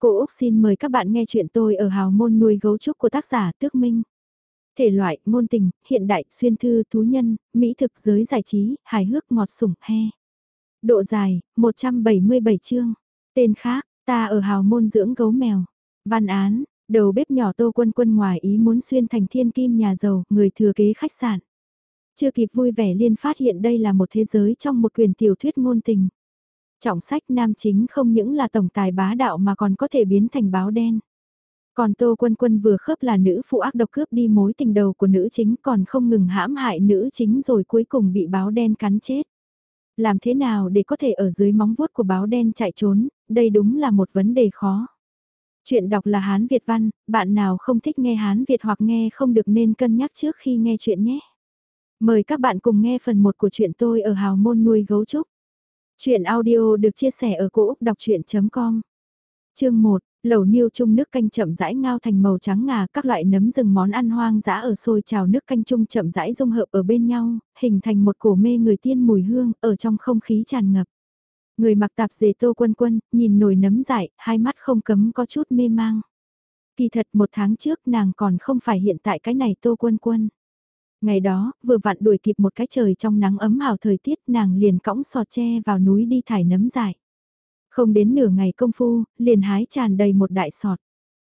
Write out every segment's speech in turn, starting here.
Cô Úc xin mời các bạn nghe chuyện tôi ở hào môn nuôi gấu trúc của tác giả Tước Minh. Thể loại, Môn tình, hiện đại, xuyên thư, thú nhân, mỹ thực giới giải trí, hài hước ngọt sủng, he. Độ dài, 177 chương. Tên khác, ta ở hào môn dưỡng gấu mèo. Văn án, đầu bếp nhỏ tô quân quân ngoài ý muốn xuyên thành thiên kim nhà giàu, người thừa kế khách sạn. Chưa kịp vui vẻ liên phát hiện đây là một thế giới trong một quyền tiểu thuyết ngôn tình. Trọng sách nam chính không những là tổng tài bá đạo mà còn có thể biến thành báo đen. Còn Tô Quân Quân vừa khớp là nữ phụ ác độc cướp đi mối tình đầu của nữ chính còn không ngừng hãm hại nữ chính rồi cuối cùng bị báo đen cắn chết. Làm thế nào để có thể ở dưới móng vuốt của báo đen chạy trốn, đây đúng là một vấn đề khó. Chuyện đọc là Hán Việt văn, bạn nào không thích nghe Hán Việt hoặc nghe không được nên cân nhắc trước khi nghe chuyện nhé. Mời các bạn cùng nghe phần 1 của chuyện tôi ở hào môn nuôi gấu trúc. Chuyện audio được chia sẻ ở cỗ đọc chuyện.com Chương 1, lẩu niêu chung nước canh chậm rãi ngao thành màu trắng ngà các loại nấm rừng món ăn hoang dã ở sôi trào nước canh chung chậm rãi dung hợp ở bên nhau, hình thành một cổ mê người tiên mùi hương ở trong không khí tràn ngập. Người mặc tạp dề tô quân quân, nhìn nồi nấm dại, hai mắt không cấm có chút mê mang. Kỳ thật một tháng trước nàng còn không phải hiện tại cái này tô quân quân. Ngày đó, vừa vặn đuổi kịp một cái trời trong nắng ấm hào thời tiết nàng liền cõng sọt tre vào núi đi thải nấm dại. Không đến nửa ngày công phu, liền hái tràn đầy một đại sọt.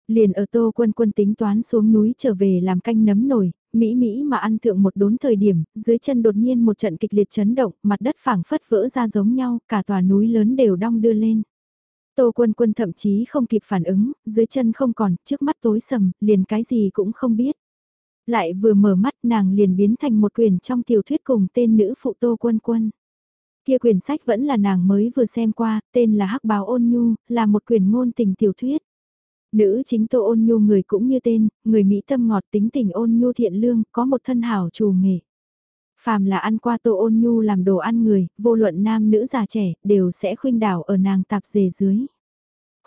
Liền ở tô quân quân tính toán xuống núi trở về làm canh nấm nổi, Mỹ Mỹ mà ăn thượng một đốn thời điểm, dưới chân đột nhiên một trận kịch liệt chấn động, mặt đất phẳng phất vỡ ra giống nhau, cả tòa núi lớn đều đong đưa lên. Tô quân quân thậm chí không kịp phản ứng, dưới chân không còn, trước mắt tối sầm, liền cái gì cũng không biết lại vừa mở mắt nàng liền biến thành một quyển trong tiểu thuyết cùng tên nữ phụ Tô Quân Quân. Kia quyển sách vẫn là nàng mới vừa xem qua, tên là Hắc Báo Ôn Nhu, là một quyển ngôn tình tiểu thuyết. Nữ chính Tô Ôn Nhu người cũng như tên, người Mỹ tâm ngọt tính tình ôn nhu thiện lương, có một thân hảo trù nghệ. Phàm là ăn qua Tô Ôn Nhu làm đồ ăn người, vô luận nam nữ già trẻ, đều sẽ khuynh đảo ở nàng tạp dề dưới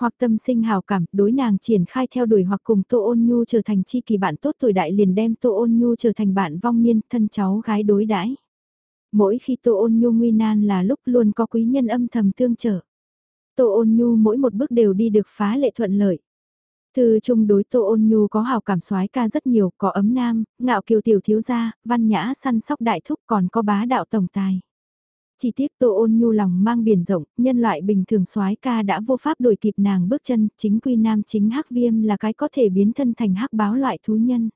hoặc tâm sinh hào cảm, đối nàng triển khai theo đuổi hoặc cùng Tô Ôn Nhu trở thành chi kỳ bạn tốt tuổi đại liền đem Tô Ôn Nhu trở thành bạn vong niên, thân cháu gái đối đãi. Mỗi khi Tô Ôn Nhu nguy nan là lúc luôn có quý nhân âm thầm tương trợ. Tô Ôn Nhu mỗi một bước đều đi được phá lệ thuận lợi. Thư chung đối Tô Ôn Nhu có hào cảm soái ca rất nhiều, có ấm nam, ngạo kiều tiểu thiếu gia, văn nhã săn sóc đại thúc còn có bá đạo tổng tài. Chỉ tiếc Tô Ôn Nhu lòng mang biển rộng, nhân loại bình thường soái ca đã vô pháp đuổi kịp nàng bước chân, chính quy nam chính hắc viêm là cái có thể biến thân thành hắc báo loại thú nhân.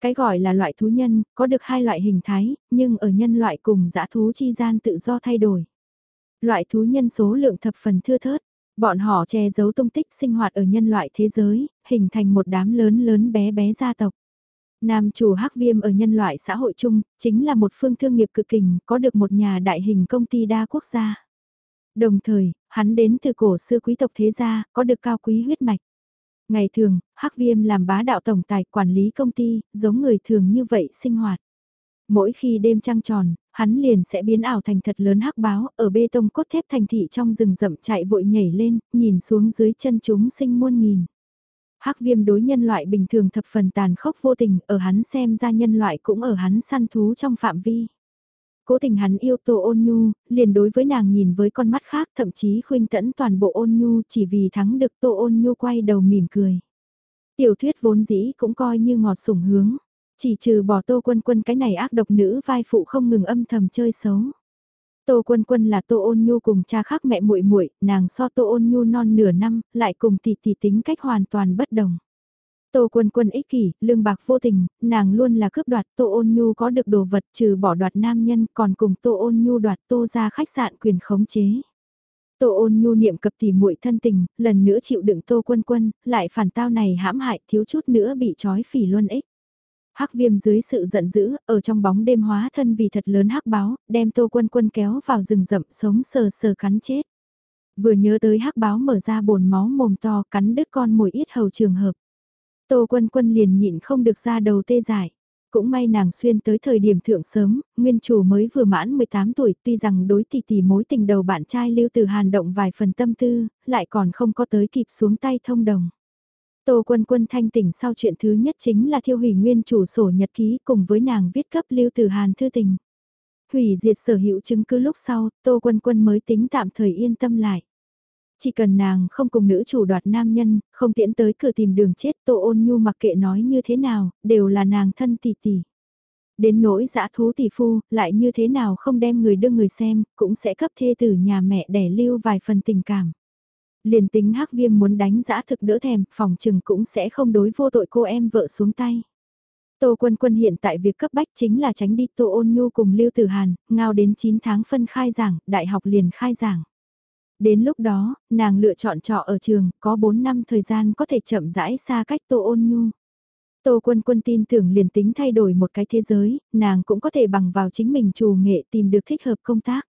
Cái gọi là loại thú nhân, có được hai loại hình thái, nhưng ở nhân loại cùng dã thú chi gian tự do thay đổi. Loại thú nhân số lượng thập phần thưa thớt, bọn họ che giấu tung tích sinh hoạt ở nhân loại thế giới, hình thành một đám lớn lớn bé bé gia tộc. Nam chủ hắc viêm ở nhân loại xã hội chung, chính là một phương thương nghiệp cực kình, có được một nhà đại hình công ty đa quốc gia. Đồng thời, hắn đến từ cổ xưa quý tộc thế gia, có được cao quý huyết mạch. Ngày thường, hắc viêm làm bá đạo tổng tài quản lý công ty, giống người thường như vậy sinh hoạt. Mỗi khi đêm trăng tròn, hắn liền sẽ biến ảo thành thật lớn hắc báo, ở bê tông cốt thép thành thị trong rừng rậm chạy vội nhảy lên, nhìn xuống dưới chân chúng sinh muôn nghìn. Hắc viêm đối nhân loại bình thường thập phần tàn khốc vô tình, ở hắn xem ra nhân loại cũng ở hắn săn thú trong phạm vi. Cố tình hắn yêu Tô Ôn Nhu, liền đối với nàng nhìn với con mắt khác thậm chí khuyên tẫn toàn bộ Ôn Nhu chỉ vì thắng được Tô Ôn Nhu quay đầu mỉm cười. Tiểu thuyết vốn dĩ cũng coi như ngọt sủng hướng, chỉ trừ bỏ Tô Quân Quân cái này ác độc nữ vai phụ không ngừng âm thầm chơi xấu. Tô Quân Quân là Tô Ôn Nhu cùng cha khác mẹ muội muội, nàng so Tô Ôn Nhu non nửa năm, lại cùng tỷ tỷ tính cách hoàn toàn bất đồng. Tô Quân Quân ích kỷ, lương bạc vô tình, nàng luôn là cướp đoạt Tô Ôn Nhu có được đồ vật trừ bỏ đoạt nam nhân còn cùng Tô Ôn Nhu đoạt Tô ra khách sạn quyền khống chế. Tô Ôn Nhu niệm cập tỷ muội thân tình, lần nữa chịu đựng Tô Quân Quân, lại phản tao này hãm hại thiếu chút nữa bị trói phỉ luân ích. Hắc viêm dưới sự giận dữ, ở trong bóng đêm hóa thân vì thật lớn hắc báo, đem tô quân quân kéo vào rừng rậm sống sờ sờ cắn chết. Vừa nhớ tới hắc báo mở ra bồn máu mồm to cắn đứt con mồi ít hầu trường hợp. Tô quân quân liền nhịn không được ra đầu tê giải. Cũng may nàng xuyên tới thời điểm thượng sớm, nguyên chủ mới vừa mãn 18 tuổi tuy rằng đối tỷ tỷ mối tình đầu bạn trai lưu từ hàn động vài phần tâm tư, lại còn không có tới kịp xuống tay thông đồng. Tô Quân Quân thanh tỉnh sau chuyện thứ nhất chính là thiêu hủy nguyên chủ sổ nhật ký cùng với nàng viết cấp lưu từ Hàn thư tình. Hủy diệt sở hữu chứng cứ lúc sau, Tô Quân Quân mới tính tạm thời yên tâm lại. Chỉ cần nàng không cùng nữ chủ đoạt nam nhân, không tiễn tới cửa tìm đường chết Tô ôn nhu mặc kệ nói như thế nào, đều là nàng thân tỷ tỷ. Đến nỗi dã thú tỷ phu, lại như thế nào không đem người đưa người xem, cũng sẽ cấp thê tử nhà mẹ để lưu vài phần tình cảm. Liền tính hắc viêm muốn đánh giã thực đỡ thèm, phòng trừng cũng sẽ không đối vô tội cô em vợ xuống tay. Tô Quân Quân hiện tại việc cấp bách chính là tránh đi Tô Ôn Nhu cùng Lưu Tử Hàn, ngao đến 9 tháng phân khai giảng, đại học liền khai giảng. Đến lúc đó, nàng lựa chọn trọ ở trường, có 4 năm thời gian có thể chậm rãi xa cách Tô Ôn Nhu. Tô Quân Quân tin tưởng liền tính thay đổi một cái thế giới, nàng cũng có thể bằng vào chính mình chủ nghệ tìm được thích hợp công tác.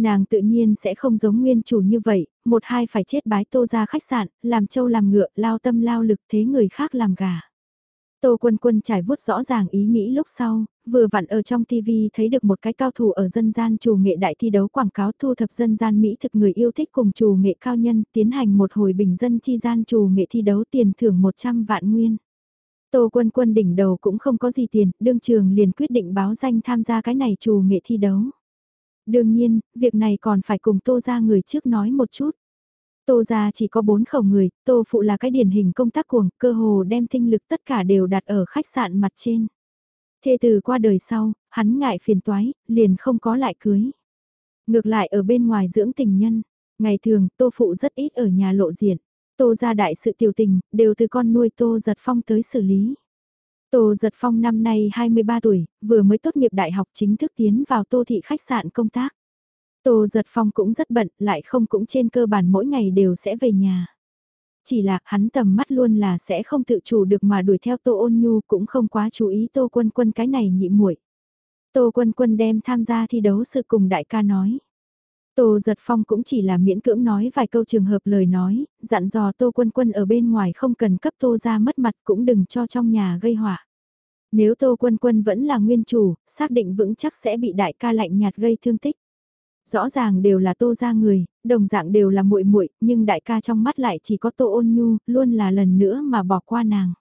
Nàng tự nhiên sẽ không giống nguyên chủ như vậy, một hai phải chết bái tô ra khách sạn, làm châu làm ngựa, lao tâm lao lực thế người khác làm gà. Tô Quân Quân trải vuốt rõ ràng ý nghĩ lúc sau, vừa vặn ở trong TV thấy được một cái cao thủ ở dân gian chủ nghệ đại thi đấu quảng cáo thu thập dân gian Mỹ thực người yêu thích cùng chủ nghệ cao nhân tiến hành một hồi bình dân chi gian chủ nghệ thi đấu tiền thưởng 100 vạn nguyên. Tô Quân Quân đỉnh đầu cũng không có gì tiền, đương trường liền quyết định báo danh tham gia cái này chủ nghệ thi đấu. Đương nhiên, việc này còn phải cùng Tô ra người trước nói một chút. Tô ra chỉ có bốn khẩu người, Tô phụ là cái điển hình công tác cuồng, cơ hồ đem tinh lực tất cả đều đặt ở khách sạn mặt trên. Thê từ qua đời sau, hắn ngại phiền toái, liền không có lại cưới. Ngược lại ở bên ngoài dưỡng tình nhân, ngày thường Tô phụ rất ít ở nhà lộ diện. Tô ra đại sự tiểu tình, đều từ con nuôi Tô giật phong tới xử lý. Tô Giật Phong năm nay 23 tuổi, vừa mới tốt nghiệp đại học chính thức tiến vào Tô Thị khách sạn công tác. Tô Giật Phong cũng rất bận, lại không cũng trên cơ bản mỗi ngày đều sẽ về nhà. Chỉ là hắn tầm mắt luôn là sẽ không tự chủ được mà đuổi theo Tô Ôn Nhu cũng không quá chú ý Tô Quân Quân cái này nhị muội. Tô Quân Quân đem tham gia thi đấu sự cùng đại ca nói. Tô Giật Phong cũng chỉ là miễn cưỡng nói vài câu trường hợp lời nói, dặn dò Tô Quân Quân ở bên ngoài không cần cấp Tô ra mất mặt cũng đừng cho trong nhà gây họa. Nếu Tô Quân Quân vẫn là nguyên chủ, xác định vững chắc sẽ bị đại ca lạnh nhạt gây thương tích. Rõ ràng đều là Tô ra người, đồng dạng đều là muội muội, nhưng đại ca trong mắt lại chỉ có Tô Ôn Nhu, luôn là lần nữa mà bỏ qua nàng.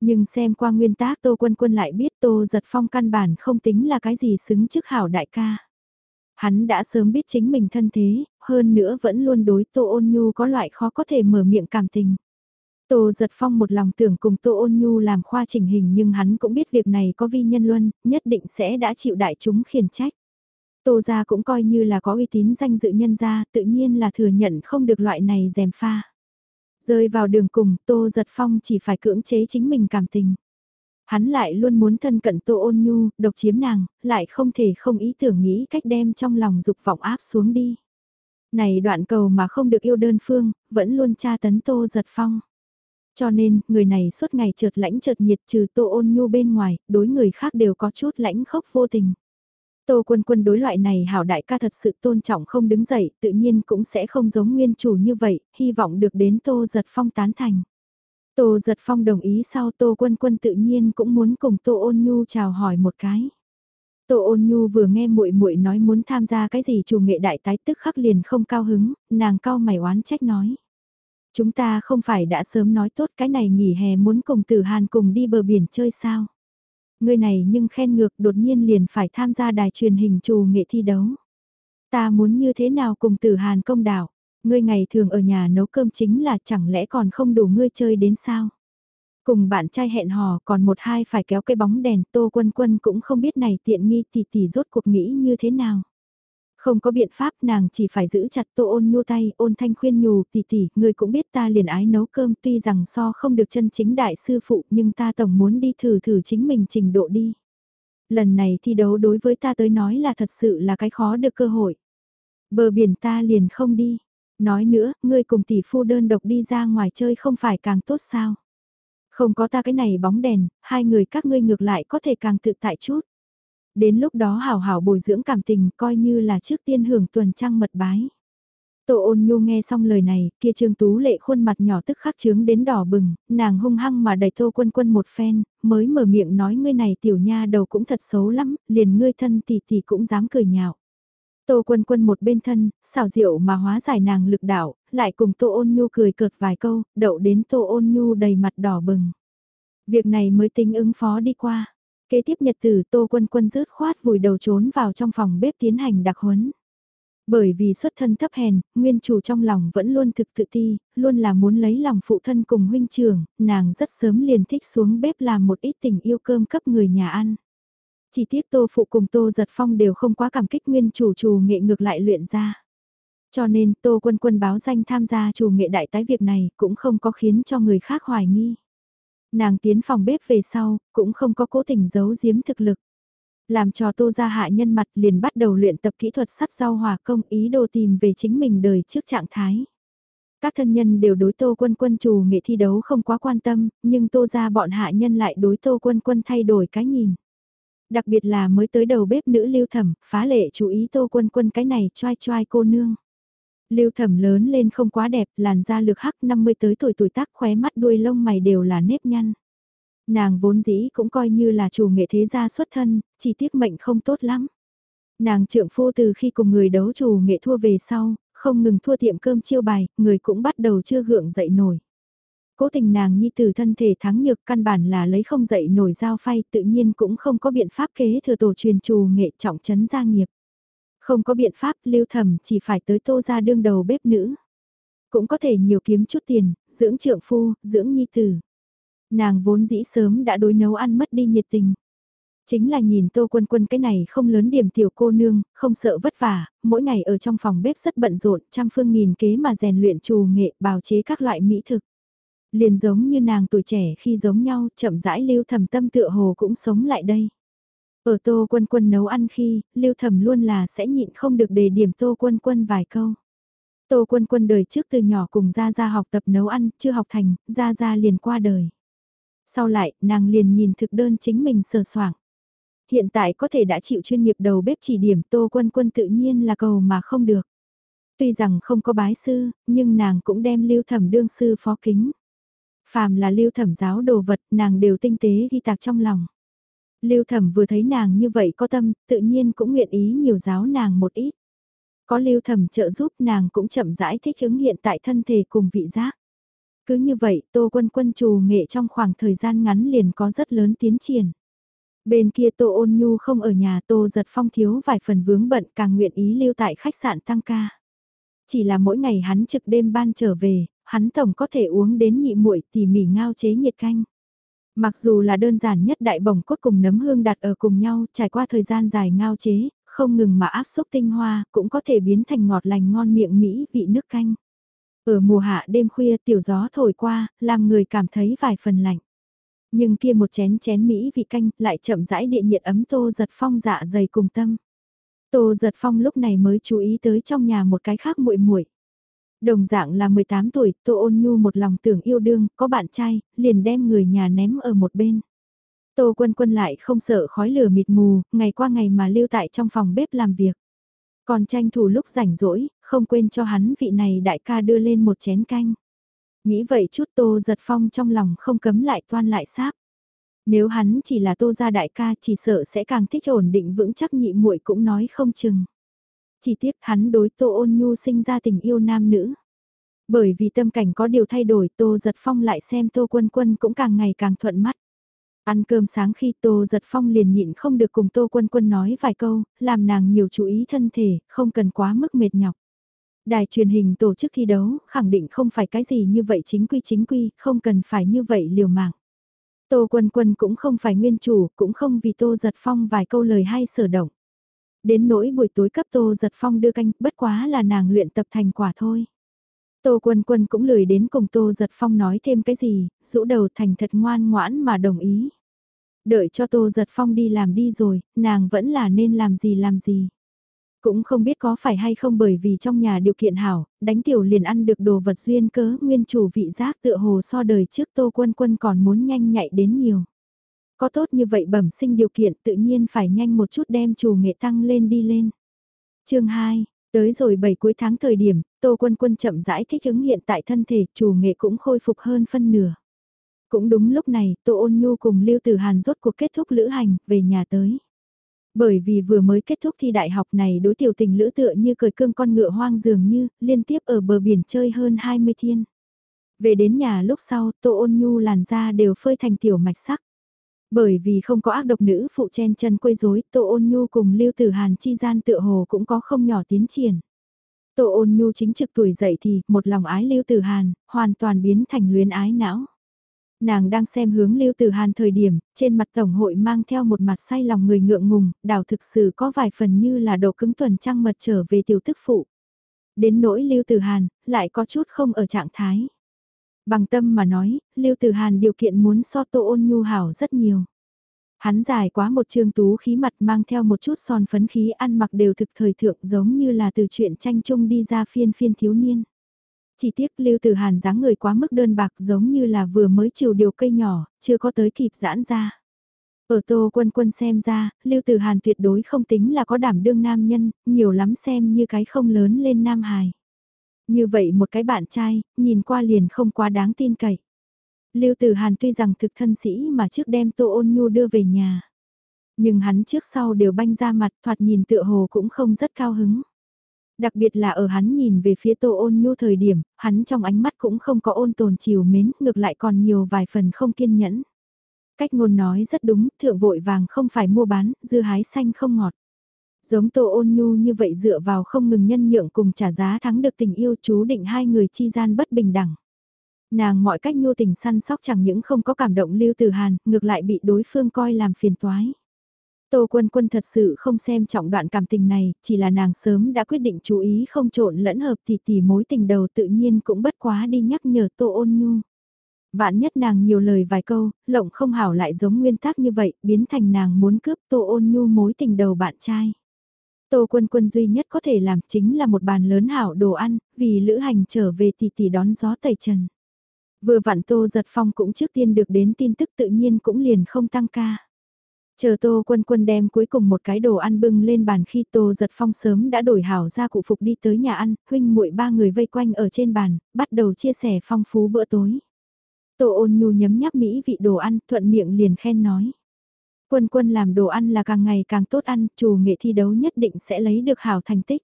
Nhưng xem qua nguyên tác Tô Quân Quân lại biết Tô Giật Phong căn bản không tính là cái gì xứng chức hảo đại ca. Hắn đã sớm biết chính mình thân thế, hơn nữa vẫn luôn đối Tô Ôn Nhu có loại khó có thể mở miệng cảm tình. Tô giật phong một lòng tưởng cùng Tô Ôn Nhu làm khoa chỉnh hình nhưng hắn cũng biết việc này có vi nhân luân, nhất định sẽ đã chịu đại chúng khiển trách. Tô gia cũng coi như là có uy tín danh dự nhân gia, tự nhiên là thừa nhận không được loại này dèm pha. Rơi vào đường cùng, Tô giật phong chỉ phải cưỡng chế chính mình cảm tình. Hắn lại luôn muốn thân cận Tô ôn nhu, độc chiếm nàng, lại không thể không ý tưởng nghĩ cách đem trong lòng dục vọng áp xuống đi. Này đoạn cầu mà không được yêu đơn phương, vẫn luôn tra tấn Tô giật phong. Cho nên, người này suốt ngày chợt lãnh chợt nhiệt trừ Tô ôn nhu bên ngoài, đối người khác đều có chút lãnh khốc vô tình. Tô quân quân đối loại này hảo đại ca thật sự tôn trọng không đứng dậy, tự nhiên cũng sẽ không giống nguyên chủ như vậy, hy vọng được đến Tô giật phong tán thành. Tô giật phong đồng ý sau Tô quân quân tự nhiên cũng muốn cùng Tô ôn nhu chào hỏi một cái. Tô ôn nhu vừa nghe muội muội nói muốn tham gia cái gì chủ nghệ đại tái tức khắc liền không cao hứng, nàng cao mày oán trách nói. Chúng ta không phải đã sớm nói tốt cái này nghỉ hè muốn cùng tử hàn cùng đi bờ biển chơi sao. Người này nhưng khen ngược đột nhiên liền phải tham gia đài truyền hình trù nghệ thi đấu. Ta muốn như thế nào cùng tử hàn công đảo, ngươi ngày thường ở nhà nấu cơm chính là chẳng lẽ còn không đủ ngươi chơi đến sao. Cùng bạn trai hẹn hò còn một hai phải kéo cây bóng đèn tô quân quân cũng không biết này tiện nghi tỷ tỷ rốt cuộc nghĩ như thế nào. Không có biện pháp nàng chỉ phải giữ chặt tô ôn nhu tay, ôn thanh khuyên nhủ tỷ tỷ, người cũng biết ta liền ái nấu cơm tuy rằng so không được chân chính đại sư phụ nhưng ta tổng muốn đi thử thử chính mình trình độ đi. Lần này thi đấu đối với ta tới nói là thật sự là cái khó được cơ hội. Bờ biển ta liền không đi. Nói nữa, ngươi cùng tỷ phu đơn độc đi ra ngoài chơi không phải càng tốt sao? Không có ta cái này bóng đèn, hai người các ngươi ngược lại có thể càng tự tại chút. Đến lúc đó hảo hảo bồi dưỡng cảm tình coi như là trước tiên hưởng tuần trăng mật bái. Tô ôn nhu nghe xong lời này, kia trương tú lệ khuôn mặt nhỏ tức khắc trướng đến đỏ bừng, nàng hung hăng mà đẩy tô quân quân một phen, mới mở miệng nói ngươi này tiểu nha đầu cũng thật xấu lắm, liền ngươi thân tỷ tỷ cũng dám cười nhạo. Tô quân quân một bên thân, xảo diệu mà hóa giải nàng lực đạo, lại cùng tô ôn nhu cười cợt vài câu, đậu đến tô ôn nhu đầy mặt đỏ bừng. Việc này mới tính ứng phó đi qua. Kế tiếp nhật tử Tô Quân Quân rớt khoát vùi đầu trốn vào trong phòng bếp tiến hành đặc huấn. Bởi vì xuất thân thấp hèn, nguyên chủ trong lòng vẫn luôn thực tự ti, luôn là muốn lấy lòng phụ thân cùng huynh trưởng, nàng rất sớm liền thích xuống bếp làm một ít tình yêu cơm cấp người nhà ăn. Chỉ tiếc tô phụ cùng tô giật phong đều không quá cảm kích nguyên chủ chủ nghệ ngược lại luyện ra. Cho nên tô quân quân báo danh tham gia chủ nghệ đại tái việc này cũng không có khiến cho người khác hoài nghi. Nàng tiến phòng bếp về sau, cũng không có cố tình giấu giếm thực lực. Làm cho tô gia hạ nhân mặt liền bắt đầu luyện tập kỹ thuật sắt rau hòa công ý đồ tìm về chính mình đời trước trạng thái. Các thân nhân đều đối tô quân quân chủ nghệ thi đấu không quá quan tâm, nhưng tô gia bọn hạ nhân lại đối tô quân quân thay đổi cái nhìn. Đặc biệt là mới tới đầu bếp nữ lưu thẩm, phá lệ chú ý tô quân quân cái này choai choai cô nương. Lưu thẩm lớn lên không quá đẹp, làn da lược hắc 50 tới tuổi tuổi tác khóe mắt đuôi lông mày đều là nếp nhăn. Nàng vốn dĩ cũng coi như là chủ nghệ thế gia xuất thân, chỉ tiếc mệnh không tốt lắm. Nàng trượng phu từ khi cùng người đấu chủ nghệ thua về sau, không ngừng thua tiệm cơm chiêu bài, người cũng bắt đầu chưa gượng dậy nổi. Cố tình nàng nhi từ thân thể thắng nhược căn bản là lấy không dậy nổi dao phay tự nhiên cũng không có biện pháp kế thừa tổ truyền trù nghệ trọng trấn gia nghiệp. Không có biện pháp lưu thẩm chỉ phải tới tô ra đương đầu bếp nữ. Cũng có thể nhiều kiếm chút tiền, dưỡng trượng phu, dưỡng nhi tử. Nàng vốn dĩ sớm đã đối nấu ăn mất đi nhiệt tình. Chính là nhìn tô quân quân cái này không lớn điểm tiểu cô nương, không sợ vất vả, mỗi ngày ở trong phòng bếp rất bận rộn, trăm phương nghìn kế mà rèn luyện trù nghệ, bào chế các loại mỹ thực. Liền giống như nàng tuổi trẻ khi giống nhau, chậm rãi lưu thầm tâm tựa hồ cũng sống lại đây. Ở tô quân quân nấu ăn khi, lưu thầm luôn là sẽ nhịn không được đề điểm tô quân quân vài câu. Tô quân quân đời trước từ nhỏ cùng Gia Gia học tập nấu ăn, chưa học thành, Gia Gia liền qua đời. Sau lại, nàng liền nhìn thực đơn chính mình sờ soảng. Hiện tại có thể đã chịu chuyên nghiệp đầu bếp chỉ điểm Tô Quân Quân tự nhiên là cầu mà không được. Tuy rằng không có bái sư, nhưng nàng cũng đem lưu thẩm đương sư phó kính. Phàm là lưu thẩm giáo đồ vật nàng đều tinh tế ghi tạc trong lòng. Lưu thẩm vừa thấy nàng như vậy có tâm, tự nhiên cũng nguyện ý nhiều giáo nàng một ít. Có lưu thẩm trợ giúp nàng cũng chậm rãi thích ứng hiện tại thân thể cùng vị giác. Cứ như vậy, Tô Quân Quân trù nghệ trong khoảng thời gian ngắn liền có rất lớn tiến triển. Bên kia Tô Ôn Nhu không ở nhà Tô Giật Phong thiếu vài phần vướng bận càng nguyện ý lưu tại khách sạn tăng ca. Chỉ là mỗi ngày hắn trực đêm ban trở về, hắn tổng có thể uống đến nhị muội tỉ mỉ ngao chế nhiệt canh. Mặc dù là đơn giản nhất đại bổng cốt cùng nấm hương đặt ở cùng nhau trải qua thời gian dài ngao chế, không ngừng mà áp xúc tinh hoa cũng có thể biến thành ngọt lành ngon miệng Mỹ vị nước canh. Ở mùa hạ đêm khuya tiểu gió thổi qua, làm người cảm thấy vài phần lạnh. Nhưng kia một chén chén Mỹ vị canh lại chậm rãi địa nhiệt ấm tô giật phong dạ dày cùng tâm. Tô giật phong lúc này mới chú ý tới trong nhà một cái khác muội muội. Đồng dạng là 18 tuổi, Tô ôn nhu một lòng tưởng yêu đương, có bạn trai, liền đem người nhà ném ở một bên. Tô quân quân lại không sợ khói lửa mịt mù, ngày qua ngày mà lưu tại trong phòng bếp làm việc. Còn tranh thủ lúc rảnh rỗi, không quên cho hắn vị này đại ca đưa lên một chén canh. Nghĩ vậy chút tô giật phong trong lòng không cấm lại toan lại sáp. Nếu hắn chỉ là tô gia đại ca chỉ sợ sẽ càng thích ổn định vững chắc nhị muội cũng nói không chừng. Chỉ tiếc hắn đối tô ôn nhu sinh ra tình yêu nam nữ. Bởi vì tâm cảnh có điều thay đổi tô giật phong lại xem tô quân quân cũng càng ngày càng thuận mắt. Ăn cơm sáng khi Tô Giật Phong liền nhịn không được cùng Tô Quân Quân nói vài câu, làm nàng nhiều chú ý thân thể, không cần quá mức mệt nhọc. Đài truyền hình tổ chức thi đấu, khẳng định không phải cái gì như vậy chính quy chính quy, không cần phải như vậy liều mạng. Tô Quân Quân cũng không phải nguyên chủ, cũng không vì Tô Giật Phong vài câu lời hay sở động. Đến nỗi buổi tối cấp Tô Giật Phong đưa canh, bất quá là nàng luyện tập thành quả thôi. Tô Quân Quân cũng lười đến cùng Tô Giật Phong nói thêm cái gì, rũ đầu thành thật ngoan ngoãn mà đồng ý. Đợi cho Tô Giật Phong đi làm đi rồi, nàng vẫn là nên làm gì làm gì. Cũng không biết có phải hay không bởi vì trong nhà điều kiện hảo, đánh tiểu liền ăn được đồ vật duyên cớ nguyên chủ vị giác tựa hồ so đời trước Tô Quân Quân còn muốn nhanh nhạy đến nhiều. Có tốt như vậy bẩm sinh điều kiện tự nhiên phải nhanh một chút đem chủ nghệ tăng lên đi lên. chương 2, Tới rồi 7 cuối tháng thời điểm, Tô Quân Quân chậm rãi thích ứng hiện tại thân thể, chủ nghệ cũng khôi phục hơn phân nửa. Cũng đúng lúc này, Tô Ôn Nhu cùng Lưu Tử Hàn rốt cuộc kết thúc lữ hành, về nhà tới. Bởi vì vừa mới kết thúc thi đại học này đối tiểu tình lữ tựa như cười cương con ngựa hoang dường như, liên tiếp ở bờ biển chơi hơn 20 thiên. Về đến nhà lúc sau, Tô Ôn Nhu làn da đều phơi thành tiểu mạch sắc. Bởi vì không có ác độc nữ phụ chen chân quấy rối, Tô Ôn Nhu cùng Lưu Tử Hàn chi gian tựa hồ cũng có không nhỏ tiến triển. Tô ôn nhu chính trực tuổi dậy thì, một lòng ái Lưu Tử Hàn, hoàn toàn biến thành luyến ái não. Nàng đang xem hướng Lưu Tử Hàn thời điểm, trên mặt Tổng hội mang theo một mặt say lòng người ngượng ngùng, đảo thực sự có vài phần như là độ cứng tuần trăng mật trở về tiểu tức phụ. Đến nỗi Lưu Tử Hàn, lại có chút không ở trạng thái. Bằng tâm mà nói, Lưu Tử Hàn điều kiện muốn so Tô ôn nhu hảo rất nhiều. Hắn dài quá một trương tú khí mặt mang theo một chút son phấn khí ăn mặc đều thực thời thượng giống như là từ chuyện tranh chung đi ra phiên phiên thiếu niên. Chỉ tiếc Lưu Tử Hàn dáng người quá mức đơn bạc giống như là vừa mới chiều điều cây nhỏ, chưa có tới kịp giãn ra. Ở Tô Quân Quân xem ra, Lưu Tử Hàn tuyệt đối không tính là có đảm đương nam nhân, nhiều lắm xem như cái không lớn lên nam hài. Như vậy một cái bạn trai, nhìn qua liền không quá đáng tin cậy. Lưu Tử Hàn tuy rằng thực thân sĩ mà trước đem Tô Ôn Nhu đưa về nhà. Nhưng hắn trước sau đều banh ra mặt thoạt nhìn tựa hồ cũng không rất cao hứng. Đặc biệt là ở hắn nhìn về phía Tô Ôn Nhu thời điểm, hắn trong ánh mắt cũng không có ôn tồn chiều mến, ngược lại còn nhiều vài phần không kiên nhẫn. Cách ngôn nói rất đúng, thượng vội vàng không phải mua bán, dưa hái xanh không ngọt. Giống Tô Ôn Nhu như vậy dựa vào không ngừng nhân nhượng cùng trả giá thắng được tình yêu chú định hai người chi gian bất bình đẳng. Nàng mọi cách nhu tình săn sóc chẳng những không có cảm động Lưu Tử Hàn, ngược lại bị đối phương coi làm phiền toái. Tô Quân Quân thật sự không xem trọng đoạn cảm tình này, chỉ là nàng sớm đã quyết định chú ý không trộn lẫn hợp thì tỉ mối tình đầu tự nhiên cũng bất quá đi nhắc nhở Tô Ôn Nhu. Vạn nhất nàng nhiều lời vài câu, lộng không hảo lại giống nguyên tắc như vậy, biến thành nàng muốn cướp Tô Ôn Nhu mối tình đầu bạn trai. Tô Quân Quân duy nhất có thể làm chính là một bàn lớn hảo đồ ăn, vì lữ hành trở về tỷ tỷ đón gió tẩy trần. Vừa vặn Tô Giật Phong cũng trước tiên được đến tin tức tự nhiên cũng liền không tăng ca. Chờ Tô Quân Quân đem cuối cùng một cái đồ ăn bưng lên bàn khi Tô Giật Phong sớm đã đổi hảo ra cụ phục đi tới nhà ăn, huynh muội ba người vây quanh ở trên bàn, bắt đầu chia sẻ phong phú bữa tối. Tô ôn nhu nhấm nháp mỹ vị đồ ăn, thuận miệng liền khen nói. Quân quân làm đồ ăn là càng ngày càng tốt ăn, chủ nghệ thi đấu nhất định sẽ lấy được hảo thành tích.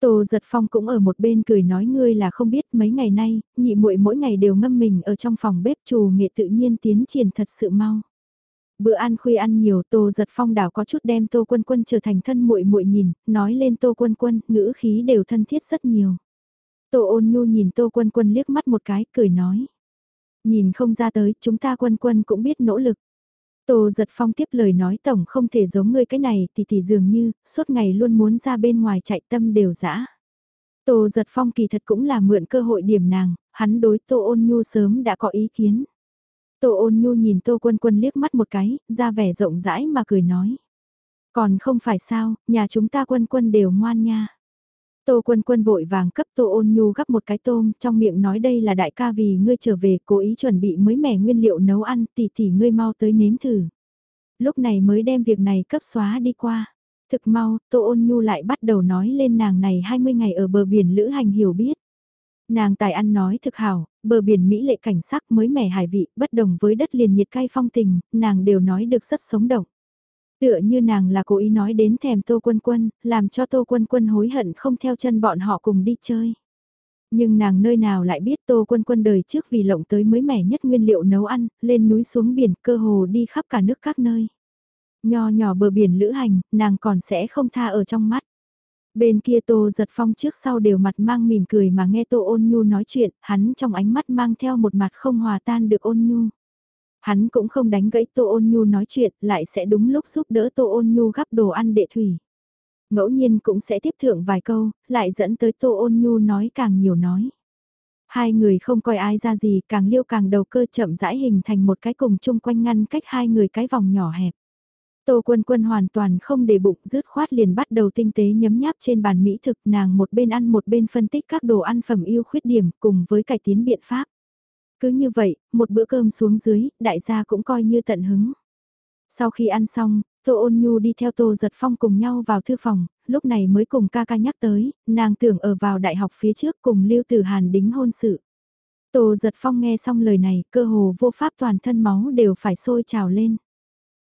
Tô giật phong cũng ở một bên cười nói ngươi là không biết mấy ngày nay, nhị muội mỗi ngày đều ngâm mình ở trong phòng bếp chủ nghệ tự nhiên tiến triển thật sự mau. Bữa ăn khuya ăn nhiều Tô giật phong đảo có chút đem Tô quân quân trở thành thân muội muội nhìn, nói lên Tô quân quân, ngữ khí đều thân thiết rất nhiều. Tô ôn nhu nhìn Tô quân quân liếc mắt một cái, cười nói. Nhìn không ra tới, chúng ta quân quân cũng biết nỗ lực. Tô giật phong tiếp lời nói tổng không thể giống ngươi cái này thì thì dường như, suốt ngày luôn muốn ra bên ngoài chạy tâm đều dã. Tô giật phong kỳ thật cũng là mượn cơ hội điểm nàng, hắn đối tô ôn nhu sớm đã có ý kiến. Tô ôn nhu nhìn tô quân quân liếc mắt một cái, ra vẻ rộng rãi mà cười nói. Còn không phải sao, nhà chúng ta quân quân đều ngoan nha. Tô quân quân vội vàng cấp tô ôn nhu gắp một cái tôm, trong miệng nói đây là đại ca vì ngươi trở về, cố ý chuẩn bị mới mẻ nguyên liệu nấu ăn, tỷ tỷ ngươi mau tới nếm thử. Lúc này mới đem việc này cấp xóa đi qua. Thực mau, tô ôn nhu lại bắt đầu nói lên nàng này 20 ngày ở bờ biển lữ hành hiểu biết. Nàng tài ăn nói thực hảo, bờ biển Mỹ lệ cảnh sắc mới mẻ hải vị, bất đồng với đất liền nhiệt cay phong tình, nàng đều nói được rất sống động. Tựa như nàng là cố ý nói đến thèm Tô Quân Quân, làm cho Tô Quân Quân hối hận không theo chân bọn họ cùng đi chơi. Nhưng nàng nơi nào lại biết Tô Quân Quân đời trước vì lộng tới mới mẻ nhất nguyên liệu nấu ăn, lên núi xuống biển cơ hồ đi khắp cả nước các nơi. Nho nhỏ bờ biển lữ hành, nàng còn sẽ không tha ở trong mắt. Bên kia Tô giật phong trước sau đều mặt mang mỉm cười mà nghe Tô ôn nhu nói chuyện, hắn trong ánh mắt mang theo một mặt không hòa tan được ôn nhu. Hắn cũng không đánh gãy Tô Ôn Nhu nói chuyện, lại sẽ đúng lúc giúp đỡ Tô Ôn Nhu gắp đồ ăn đệ thủy. Ngẫu nhiên cũng sẽ tiếp thượng vài câu, lại dẫn tới Tô Ôn Nhu nói càng nhiều nói. Hai người không coi ai ra gì, càng liêu càng đầu cơ chậm rãi hình thành một cái cùng chung quanh ngăn cách hai người cái vòng nhỏ hẹp. Tô Quân Quân hoàn toàn không để bụng rứt khoát liền bắt đầu tinh tế nhấm nháp trên bàn mỹ thực nàng một bên ăn một bên phân tích các đồ ăn phẩm yêu khuyết điểm cùng với cải tiến biện pháp. Cứ như vậy, một bữa cơm xuống dưới, đại gia cũng coi như tận hứng. Sau khi ăn xong, Tô Ôn Nhu đi theo Tô Giật Phong cùng nhau vào thư phòng, lúc này mới cùng ca ca nhắc tới, nàng tưởng ở vào đại học phía trước cùng Lưu Tử Hàn đính hôn sự. Tô Giật Phong nghe xong lời này, cơ hồ vô pháp toàn thân máu đều phải sôi trào lên.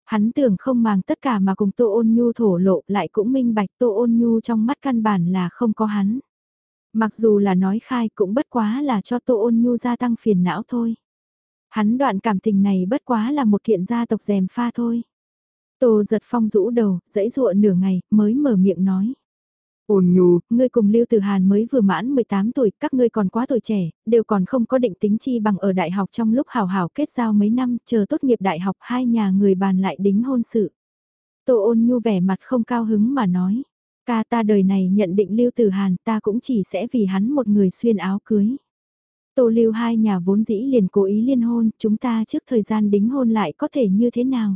Hắn tưởng không màng tất cả mà cùng Tô Ôn Nhu thổ lộ lại cũng minh bạch Tô Ôn Nhu trong mắt căn bản là không có hắn. Mặc dù là nói khai cũng bất quá là cho Tô Ôn Nhu gia tăng phiền não thôi. Hắn đoạn cảm tình này bất quá là một kiện gia tộc dèm pha thôi. Tô giật phong rũ đầu, dãy dụa nửa ngày, mới mở miệng nói. Ôn nhu, ngươi cùng Lưu Tử Hàn mới vừa mãn 18 tuổi, các ngươi còn quá tuổi trẻ, đều còn không có định tính chi bằng ở đại học trong lúc hào hào kết giao mấy năm, chờ tốt nghiệp đại học hai nhà người bàn lại đính hôn sự. Tô ôn nhu vẻ mặt không cao hứng mà nói, ca ta đời này nhận định Lưu Tử Hàn ta cũng chỉ sẽ vì hắn một người xuyên áo cưới. Tô Lưu hai nhà vốn dĩ liền cố ý liên hôn, chúng ta trước thời gian đính hôn lại có thể như thế nào?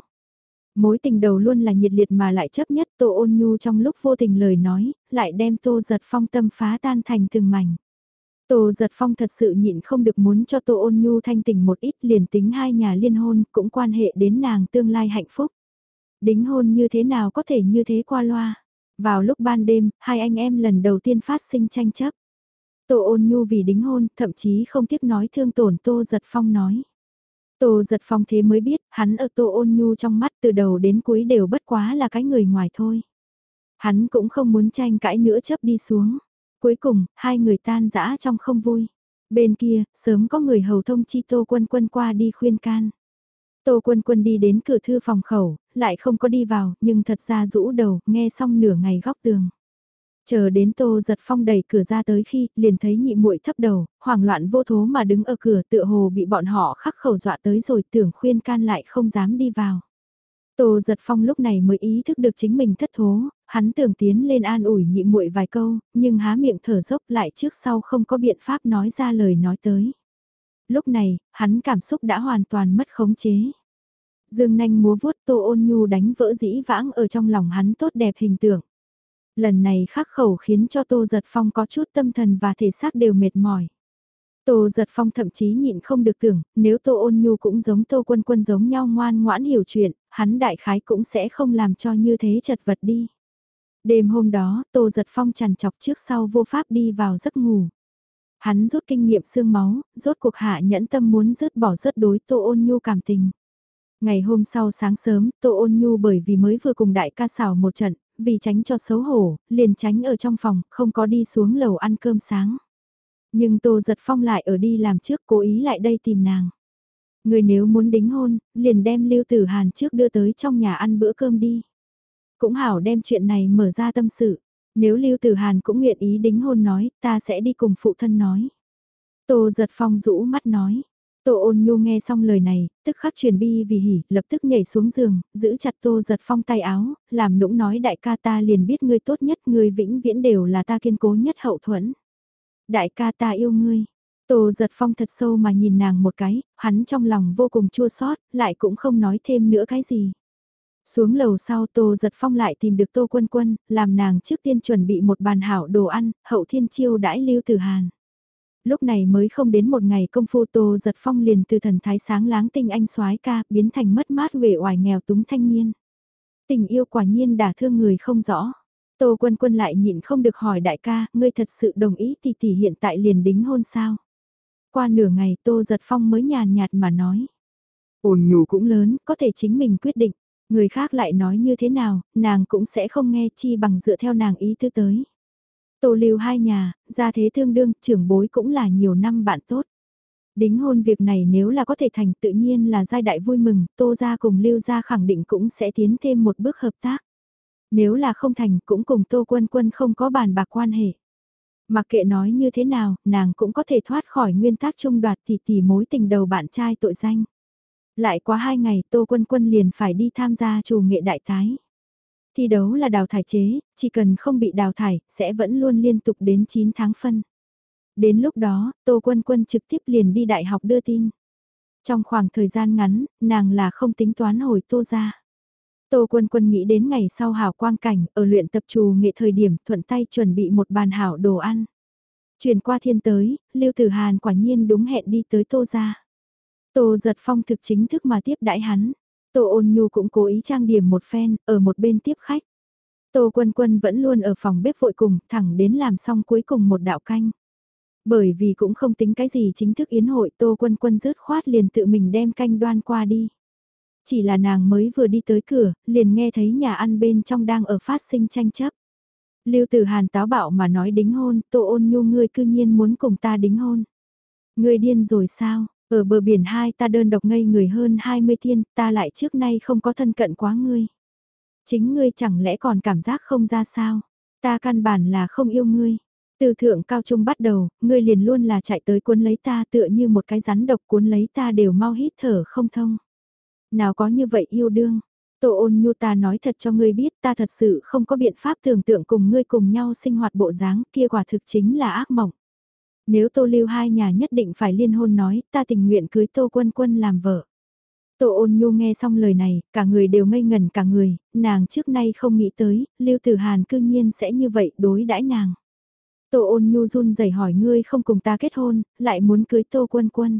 Mối tình đầu luôn là nhiệt liệt mà lại chấp nhất Tô ôn nhu trong lúc vô tình lời nói, lại đem Tô giật phong tâm phá tan thành từng mảnh. Tô giật phong thật sự nhịn không được muốn cho Tô ôn nhu thanh tình một ít liền tính hai nhà liên hôn cũng quan hệ đến nàng tương lai hạnh phúc. Đính hôn như thế nào có thể như thế qua loa. Vào lúc ban đêm, hai anh em lần đầu tiên phát sinh tranh chấp. Tô ôn nhu vì đính hôn, thậm chí không tiếc nói thương tổn Tô giật phong nói. Tô giật phong thế mới biết, hắn ở tô ôn nhu trong mắt từ đầu đến cuối đều bất quá là cái người ngoài thôi. Hắn cũng không muốn tranh cãi nữa chấp đi xuống. Cuối cùng, hai người tan rã trong không vui. Bên kia, sớm có người hầu thông chi tô quân quân qua đi khuyên can. Tô quân quân đi đến cửa thư phòng khẩu, lại không có đi vào, nhưng thật ra rũ đầu, nghe xong nửa ngày góc tường. Chờ đến Tô Giật Phong đẩy cửa ra tới khi, liền thấy nhị muội thấp đầu, hoảng loạn vô thố mà đứng ở cửa tựa hồ bị bọn họ khắc khẩu dọa tới rồi tưởng khuyên can lại không dám đi vào. Tô Giật Phong lúc này mới ý thức được chính mình thất thố, hắn tưởng tiến lên an ủi nhị muội vài câu, nhưng há miệng thở dốc lại trước sau không có biện pháp nói ra lời nói tới. Lúc này, hắn cảm xúc đã hoàn toàn mất khống chế. Dương nanh múa vuốt Tô Ôn Nhu đánh vỡ dĩ vãng ở trong lòng hắn tốt đẹp hình tượng. Lần này khắc khẩu khiến cho Tô Giật Phong có chút tâm thần và thể xác đều mệt mỏi. Tô Giật Phong thậm chí nhịn không được tưởng, nếu Tô Ôn Nhu cũng giống Tô Quân Quân giống nhau ngoan ngoãn hiểu chuyện, hắn đại khái cũng sẽ không làm cho như thế chật vật đi. Đêm hôm đó, Tô Giật Phong trằn chọc trước sau vô pháp đi vào giấc ngủ. Hắn rút kinh nghiệm xương máu, rốt cuộc hạ nhẫn tâm muốn rớt bỏ rớt đối Tô Ôn Nhu cảm tình. Ngày hôm sau sáng sớm, Tô Ôn Nhu bởi vì mới vừa cùng đại ca xảo một trận, vì tránh cho xấu hổ, liền tránh ở trong phòng, không có đi xuống lầu ăn cơm sáng. Nhưng Tô Giật Phong lại ở đi làm trước cố ý lại đây tìm nàng. Người nếu muốn đính hôn, liền đem Lưu Tử Hàn trước đưa tới trong nhà ăn bữa cơm đi. Cũng hảo đem chuyện này mở ra tâm sự. Nếu Lưu Tử Hàn cũng nguyện ý đính hôn nói, ta sẽ đi cùng phụ thân nói. Tô Giật Phong rũ mắt nói, Tô ôn nhu nghe xong lời này, tức khắc truyền bi vì hỉ, lập tức nhảy xuống giường, giữ chặt tô giật phong tay áo, làm nũng nói đại ca ta liền biết ngươi tốt nhất, ngươi vĩnh viễn đều là ta kiên cố nhất hậu thuẫn. Đại ca ta yêu ngươi. Tô giật phong thật sâu mà nhìn nàng một cái, hắn trong lòng vô cùng chua xót lại cũng không nói thêm nữa cái gì. Xuống lầu sau Tô Giật Phong lại tìm được Tô Quân Quân, làm nàng trước tiên chuẩn bị một bàn hảo đồ ăn, hậu thiên chiêu đãi Lưu Tử Hàn. Lúc này mới không đến một ngày công phu Tô Giật Phong liền từ thần thái sáng láng tinh anh soái ca biến thành mất mát uể oải nghèo túng thanh niên. Tình yêu quả nhiên đả thương người không rõ. Tô Quân Quân lại nhịn không được hỏi đại ca, ngươi thật sự đồng ý tỷ tỷ hiện tại liền đính hôn sao? Qua nửa ngày Tô Giật Phong mới nhàn nhạt mà nói. Ôn nhu cũng lớn, có thể chính mình quyết định. Người khác lại nói như thế nào, nàng cũng sẽ không nghe chi bằng dựa theo nàng ý tư tới. Tô lưu hai nhà, gia thế tương đương, trưởng bối cũng là nhiều năm bạn tốt. Đính hôn việc này nếu là có thể thành tự nhiên là giai đại vui mừng, tô gia cùng lưu gia khẳng định cũng sẽ tiến thêm một bước hợp tác. Nếu là không thành cũng cùng tô quân quân không có bàn bạc quan hệ. Mặc kệ nói như thế nào, nàng cũng có thể thoát khỏi nguyên tắc trung đoạt tỷ tỷ mối tình đầu bạn trai tội danh. Lại quá hai ngày Tô Quân Quân liền phải đi tham gia chủ nghệ đại tái. Thi đấu là đào thải chế, chỉ cần không bị đào thải, sẽ vẫn luôn liên tục đến 9 tháng phân. Đến lúc đó, Tô Quân Quân trực tiếp liền đi đại học đưa tin. Trong khoảng thời gian ngắn, nàng là không tính toán hồi Tô ra. Tô Quân Quân nghĩ đến ngày sau hảo quang cảnh, ở luyện tập trù nghệ thời điểm thuận tay chuẩn bị một bàn hảo đồ ăn. Chuyển qua thiên tới, Lưu Tử Hàn quả nhiên đúng hẹn đi tới Tô ra. Tô giật phong thực chính thức mà tiếp đãi hắn. Tô ôn nhu cũng cố ý trang điểm một phen, ở một bên tiếp khách. Tô quân quân vẫn luôn ở phòng bếp vội cùng, thẳng đến làm xong cuối cùng một đạo canh. Bởi vì cũng không tính cái gì chính thức yến hội Tô quân quân rớt khoát liền tự mình đem canh đoan qua đi. Chỉ là nàng mới vừa đi tới cửa, liền nghe thấy nhà ăn bên trong đang ở phát sinh tranh chấp. Lưu Tử Hàn táo bạo mà nói đính hôn, Tô ôn nhu ngươi cư nhiên muốn cùng ta đính hôn. Ngươi điên rồi sao, ở bờ biển hai ta đơn độc ngây người hơn 20 thiên, ta lại trước nay không có thân cận quá ngươi. Chính ngươi chẳng lẽ còn cảm giác không ra sao? Ta căn bản là không yêu ngươi. Từ thượng cao trung bắt đầu, ngươi liền luôn là chạy tới cuốn lấy ta tựa như một cái rắn độc cuốn lấy ta đều mau hít thở không thông. Nào có như vậy yêu đương. Tô ôn nhu ta nói thật cho ngươi biết ta thật sự không có biện pháp tưởng tượng cùng ngươi cùng nhau sinh hoạt bộ dáng kia quả thực chính là ác mộng. Nếu tô lưu hai nhà nhất định phải liên hôn nói ta tình nguyện cưới tô quân quân làm vợ. Tô ôn nhu nghe xong lời này, cả người đều ngây ngẩn cả người, nàng trước nay không nghĩ tới, Lưu Tử Hàn cư nhiên sẽ như vậy đối đãi nàng. Tô ôn nhu run rẩy hỏi ngươi không cùng ta kết hôn, lại muốn cưới Tô quân quân.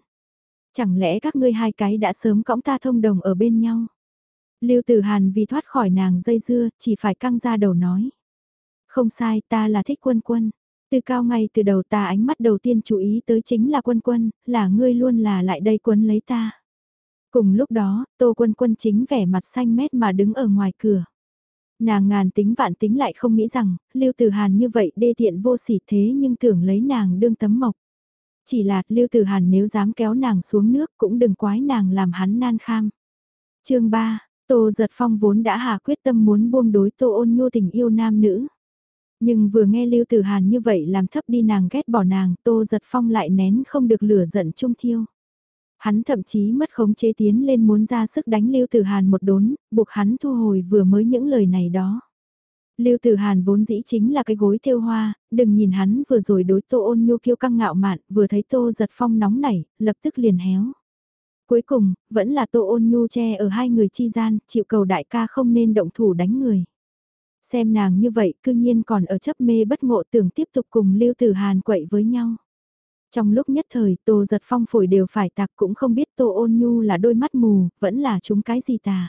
Chẳng lẽ các ngươi hai cái đã sớm cõng ta thông đồng ở bên nhau? Lưu Tử Hàn vì thoát khỏi nàng dây dưa, chỉ phải căng ra đầu nói. Không sai, ta là thích quân quân. Từ cao ngay từ đầu ta ánh mắt đầu tiên chú ý tới chính là quân quân, là ngươi luôn là lại đây quấn lấy ta. Cùng lúc đó, Tô Quân Quân chính vẻ mặt xanh mét mà đứng ở ngoài cửa. Nàng ngàn tính vạn tính lại không nghĩ rằng, Lưu Tử Hàn như vậy đê tiện vô sỉ thế nhưng tưởng lấy nàng đương tấm mộc. Chỉ là Lưu Tử Hàn nếu dám kéo nàng xuống nước cũng đừng quái nàng làm hắn nan kham. chương 3, Tô Giật Phong vốn đã hà quyết tâm muốn buông đối Tô ôn nhu tình yêu nam nữ. Nhưng vừa nghe Lưu Tử Hàn như vậy làm thấp đi nàng ghét bỏ nàng, Tô Giật Phong lại nén không được lửa giận trung thiêu. Hắn thậm chí mất khống chế tiến lên muốn ra sức đánh Lưu Tử Hàn một đốn, buộc hắn thu hồi vừa mới những lời này đó. Lưu Tử Hàn vốn dĩ chính là cái gối thêu hoa, đừng nhìn hắn vừa rồi đối Tô Ôn Nhu kiêu căng ngạo mạn, vừa thấy Tô giật phong nóng nảy, lập tức liền héo. Cuối cùng, vẫn là Tô Ôn Nhu che ở hai người chi gian, chịu cầu đại ca không nên động thủ đánh người. Xem nàng như vậy, cư nhiên còn ở chấp mê bất ngộ tưởng tiếp tục cùng Lưu Tử Hàn quậy với nhau. Trong lúc nhất thời, Tô giật phong phổi đều phải tạc cũng không biết Tô ôn nhu là đôi mắt mù, vẫn là chúng cái gì tà.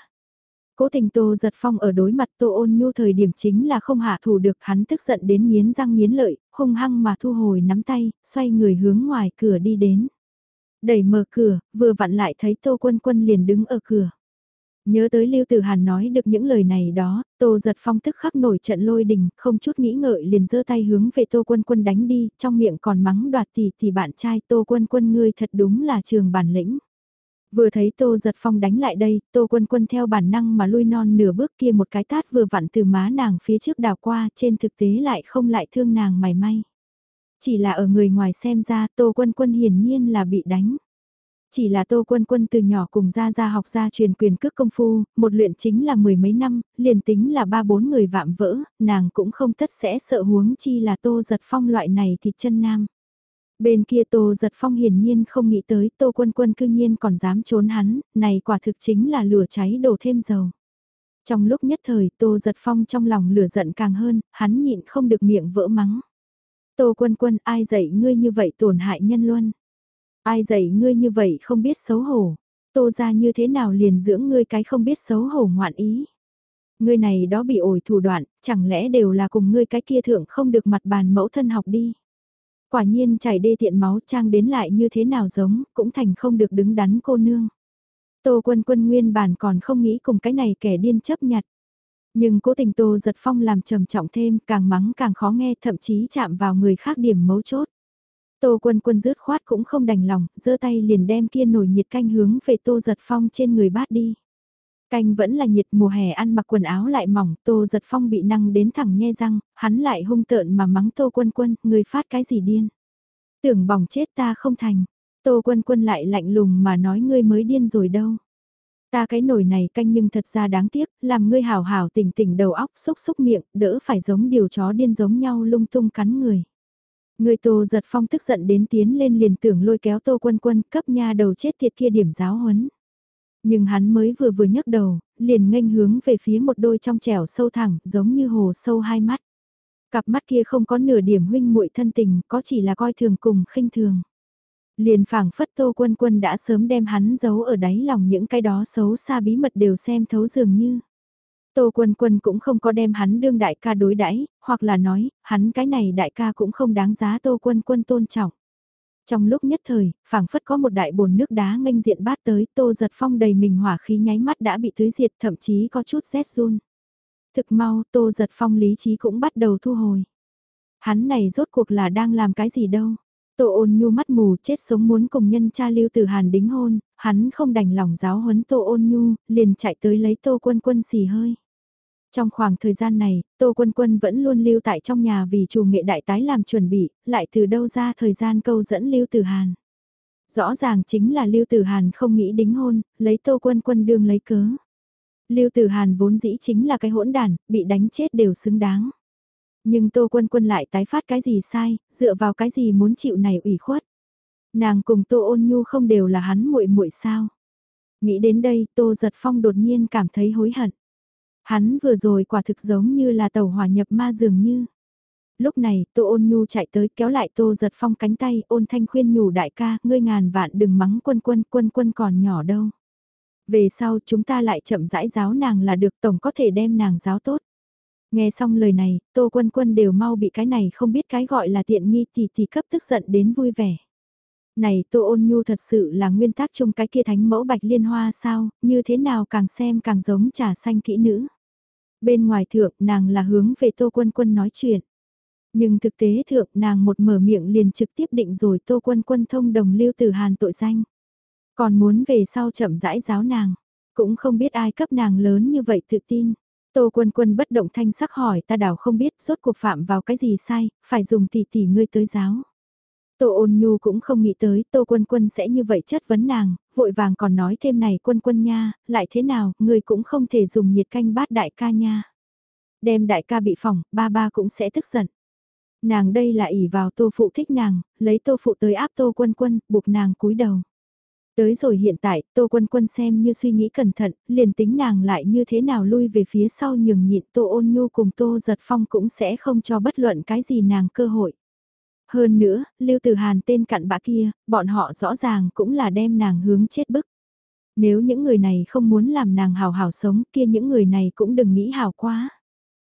Cố tình Tô giật phong ở đối mặt Tô ôn nhu thời điểm chính là không hạ thủ được hắn tức giận đến nghiến răng nghiến lợi, hung hăng mà thu hồi nắm tay, xoay người hướng ngoài cửa đi đến. Đẩy mở cửa, vừa vặn lại thấy Tô quân quân liền đứng ở cửa. Nhớ tới Lưu Tử Hàn nói được những lời này đó, Tô giật phong tức khắc nổi trận lôi đình, không chút nghĩ ngợi liền giơ tay hướng về Tô Quân Quân đánh đi, trong miệng còn mắng đoạt tỷ thì bạn trai Tô Quân Quân ngươi thật đúng là trường bản lĩnh. Vừa thấy Tô giật phong đánh lại đây, Tô Quân Quân theo bản năng mà lui non nửa bước kia một cái tát vừa vặn từ má nàng phía trước đào qua, trên thực tế lại không lại thương nàng mày may. Chỉ là ở người ngoài xem ra Tô Quân Quân hiển nhiên là bị đánh. Chỉ là Tô Quân Quân từ nhỏ cùng ra ra học ra truyền quyền cước công phu, một luyện chính là mười mấy năm, liền tính là ba bốn người vạm vỡ, nàng cũng không tất sẽ sợ huống chi là Tô Giật Phong loại này thịt chân nam. Bên kia Tô Giật Phong hiển nhiên không nghĩ tới Tô Quân Quân cư nhiên còn dám trốn hắn, này quả thực chính là lửa cháy đổ thêm dầu. Trong lúc nhất thời Tô Giật Phong trong lòng lửa giận càng hơn, hắn nhịn không được miệng vỡ mắng. Tô Quân Quân ai dạy ngươi như vậy tổn hại nhân luân. Ai dạy ngươi như vậy không biết xấu hổ. Tô ra như thế nào liền dưỡng ngươi cái không biết xấu hổ ngoạn ý. Ngươi này đó bị ổi thủ đoạn, chẳng lẽ đều là cùng ngươi cái kia thượng không được mặt bàn mẫu thân học đi. Quả nhiên chảy đê tiện máu trang đến lại như thế nào giống, cũng thành không được đứng đắn cô nương. Tô quân quân nguyên bản còn không nghĩ cùng cái này kẻ điên chấp nhặt. Nhưng cố tình Tô giật phong làm trầm trọng thêm, càng mắng càng khó nghe, thậm chí chạm vào người khác điểm mấu chốt. Tô quân quân rứt khoát cũng không đành lòng, giơ tay liền đem kia nổi nhiệt canh hướng về tô giật phong trên người bát đi. Canh vẫn là nhiệt mùa hè ăn mặc quần áo lại mỏng, tô giật phong bị năng đến thẳng nhe răng, hắn lại hung tợn mà mắng tô quân quân, người phát cái gì điên. Tưởng bỏng chết ta không thành, tô quân quân lại lạnh lùng mà nói ngươi mới điên rồi đâu. Ta cái nồi này canh nhưng thật ra đáng tiếc, làm ngươi hào hào tỉnh tỉnh đầu óc xúc xúc miệng, đỡ phải giống điều chó điên giống nhau lung tung cắn người. Người Tô giật phong tức giận đến tiến lên liền tưởng lôi kéo Tô Quân Quân cấp nha đầu chết thiệt kia điểm giáo huấn. Nhưng hắn mới vừa vừa nhấc đầu, liền nghênh hướng về phía một đôi trong trẻo sâu thẳng, giống như hồ sâu hai mắt. Cặp mắt kia không có nửa điểm huynh muội thân tình, có chỉ là coi thường cùng khinh thường. Liền phảng phất Tô Quân Quân đã sớm đem hắn giấu ở đáy lòng những cái đó xấu xa bí mật đều xem thấu dường như. Tô Quân Quân cũng không có đem hắn đương đại ca đối đãi, hoặc là nói, hắn cái này đại ca cũng không đáng giá Tô Quân Quân tôn trọng. Trong lúc nhất thời, phảng phất có một đại bồn nước đá nghênh diện bát tới, Tô Giật Phong đầy mình hỏa khí nháy mắt đã bị tưới diệt, thậm chí có chút rét run. Thực mau, Tô Giật Phong lý trí cũng bắt đầu thu hồi. Hắn này rốt cuộc là đang làm cái gì đâu? Tô ôn nhu mắt mù chết sống muốn cùng nhân cha lưu từ hàn đính hôn, hắn không đành lòng giáo huấn tô ôn nhu, liền chạy tới lấy tô quân quân xì hơi. Trong khoảng thời gian này, Tô Quân Quân vẫn luôn lưu tại trong nhà vì chủ nghệ đại tái làm chuẩn bị, lại từ đâu ra thời gian câu dẫn Lưu Tử Hàn. Rõ ràng chính là Lưu Tử Hàn không nghĩ đính hôn, lấy Tô Quân Quân đương lấy cớ. Lưu Tử Hàn vốn dĩ chính là cái hỗn đàn, bị đánh chết đều xứng đáng. Nhưng Tô Quân Quân lại tái phát cái gì sai, dựa vào cái gì muốn chịu này ủy khuất. Nàng cùng Tô Ôn Nhu không đều là hắn muội muội sao? Nghĩ đến đây, Tô Giật Phong đột nhiên cảm thấy hối hận. Hắn vừa rồi quả thực giống như là tàu hỏa nhập ma dường như. Lúc này, Tô Ôn Nhu chạy tới kéo lại Tô Giật Phong cánh tay, ôn thanh khuyên nhủ đại ca, ngươi ngàn vạn đừng mắng quân quân, quân quân còn nhỏ đâu. Về sau chúng ta lại chậm rãi giáo nàng là được tổng có thể đem nàng giáo tốt. Nghe xong lời này, Tô Quân Quân đều mau bị cái này không biết cái gọi là tiện nghi thì thì cấp tức giận đến vui vẻ. Này Tô Ôn Nhu thật sự là nguyên tắc trong cái kia thánh mẫu bạch liên hoa sao, như thế nào càng xem càng giống trà xanh kỹ nữ. Bên ngoài thượng nàng là hướng về Tô Quân Quân nói chuyện. Nhưng thực tế thượng nàng một mở miệng liền trực tiếp định rồi Tô Quân Quân thông đồng lưu từ hàn tội danh. Còn muốn về sau chậm rãi giáo nàng, cũng không biết ai cấp nàng lớn như vậy tự tin. Tô quân quân bất động thanh sắc hỏi ta đảo không biết rốt cuộc phạm vào cái gì sai, phải dùng tỷ tỷ ngươi tới giáo. Tô ôn nhu cũng không nghĩ tới tô quân quân sẽ như vậy chất vấn nàng, vội vàng còn nói thêm này quân quân nha, lại thế nào, ngươi cũng không thể dùng nhiệt canh bát đại ca nha. Đem đại ca bị phỏng, ba ba cũng sẽ tức giận. Nàng đây là ỉ vào tô phụ thích nàng, lấy tô phụ tới áp tô quân quân, buộc nàng cúi đầu. Tới rồi hiện tại, Tô Quân Quân xem như suy nghĩ cẩn thận, liền tính nàng lại như thế nào lui về phía sau nhường nhịn Tô Ôn Nhu cùng Tô Giật Phong cũng sẽ không cho bất luận cái gì nàng cơ hội. Hơn nữa, Lưu Tử Hàn tên cặn bã kia, bọn họ rõ ràng cũng là đem nàng hướng chết bức. Nếu những người này không muốn làm nàng hào hào sống kia những người này cũng đừng nghĩ hào quá.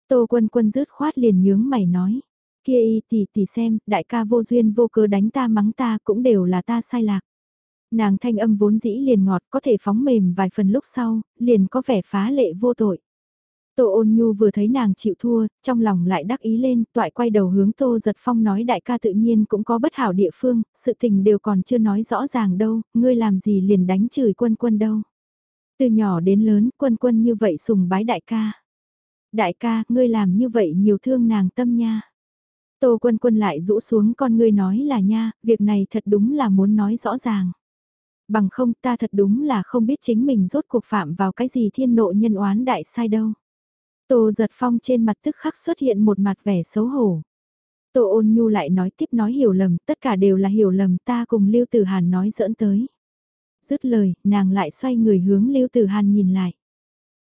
Tô Quân Quân rứt khoát liền nhướng mày nói. Kia y tỷ tỷ xem, đại ca vô duyên vô cớ đánh ta mắng ta cũng đều là ta sai lạc. Nàng thanh âm vốn dĩ liền ngọt có thể phóng mềm vài phần lúc sau, liền có vẻ phá lệ vô tội. Tô ôn nhu vừa thấy nàng chịu thua, trong lòng lại đắc ý lên, toại quay đầu hướng Tô giật phong nói đại ca tự nhiên cũng có bất hảo địa phương, sự tình đều còn chưa nói rõ ràng đâu, ngươi làm gì liền đánh chửi quân quân đâu. Từ nhỏ đến lớn, quân quân như vậy sùng bái đại ca. Đại ca, ngươi làm như vậy nhiều thương nàng tâm nha. Tô quân quân lại rũ xuống con ngươi nói là nha, việc này thật đúng là muốn nói rõ ràng. Bằng không ta thật đúng là không biết chính mình rốt cuộc phạm vào cái gì thiên nộ nhân oán đại sai đâu. Tô giật phong trên mặt tức khắc xuất hiện một mặt vẻ xấu hổ. Tô ôn nhu lại nói tiếp nói hiểu lầm, tất cả đều là hiểu lầm ta cùng Lưu Tử Hàn nói dỡn tới. Dứt lời, nàng lại xoay người hướng Lưu Tử Hàn nhìn lại.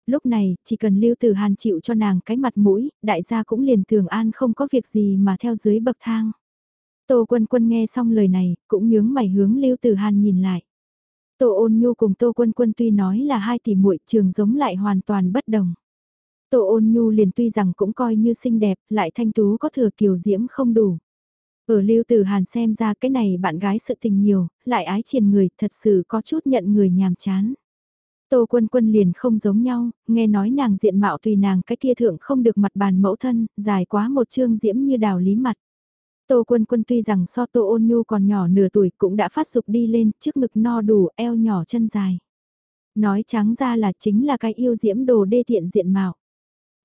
Lúc này, chỉ cần Lưu Tử Hàn chịu cho nàng cái mặt mũi, đại gia cũng liền thường an không có việc gì mà theo dưới bậc thang. Tô quân quân nghe xong lời này, cũng nhướng mày hướng Lưu Tử Hàn nhìn lại. Tô ôn nhu cùng Tô quân quân tuy nói là hai tỷ muội trường giống lại hoàn toàn bất đồng. Tô ôn nhu liền tuy rằng cũng coi như xinh đẹp, lại thanh tú có thừa kiều diễm không đủ. Ở lưu tử hàn xem ra cái này bạn gái sự tình nhiều, lại ái triền người, thật sự có chút nhận người nhàm chán. Tô quân quân liền không giống nhau, nghe nói nàng diện mạo tùy nàng cái kia thượng không được mặt bàn mẫu thân, dài quá một chương diễm như đào lý mặt. Tô Quân Quân tuy rằng so Tô Ôn Nhu còn nhỏ nửa tuổi cũng đã phát dục đi lên, trước ngực no đủ, eo nhỏ chân dài. Nói trắng ra là chính là cái yêu diễm đồ đê tiện diện mạo.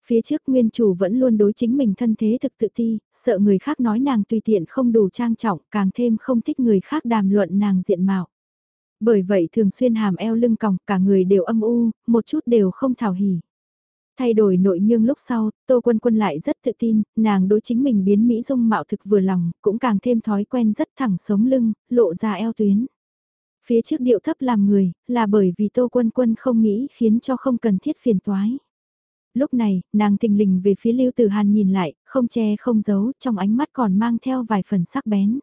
Phía trước nguyên chủ vẫn luôn đối chính mình thân thế thực tự ti, sợ người khác nói nàng tùy tiện không đủ trang trọng, càng thêm không thích người khác đàm luận nàng diện mạo. Bởi vậy thường xuyên hàm eo lưng còng, cả người đều âm u, một chút đều không thảo hỉ. Thay đổi nội nhưng lúc sau, Tô Quân Quân lại rất tự tin, nàng đối chính mình biến Mỹ dung mạo thực vừa lòng, cũng càng thêm thói quen rất thẳng sống lưng, lộ ra eo tuyến. Phía trước điệu thấp làm người, là bởi vì Tô Quân Quân không nghĩ khiến cho không cần thiết phiền toái. Lúc này, nàng tình lình về phía Lưu Tử Hàn nhìn lại, không che không giấu, trong ánh mắt còn mang theo vài phần sắc bén.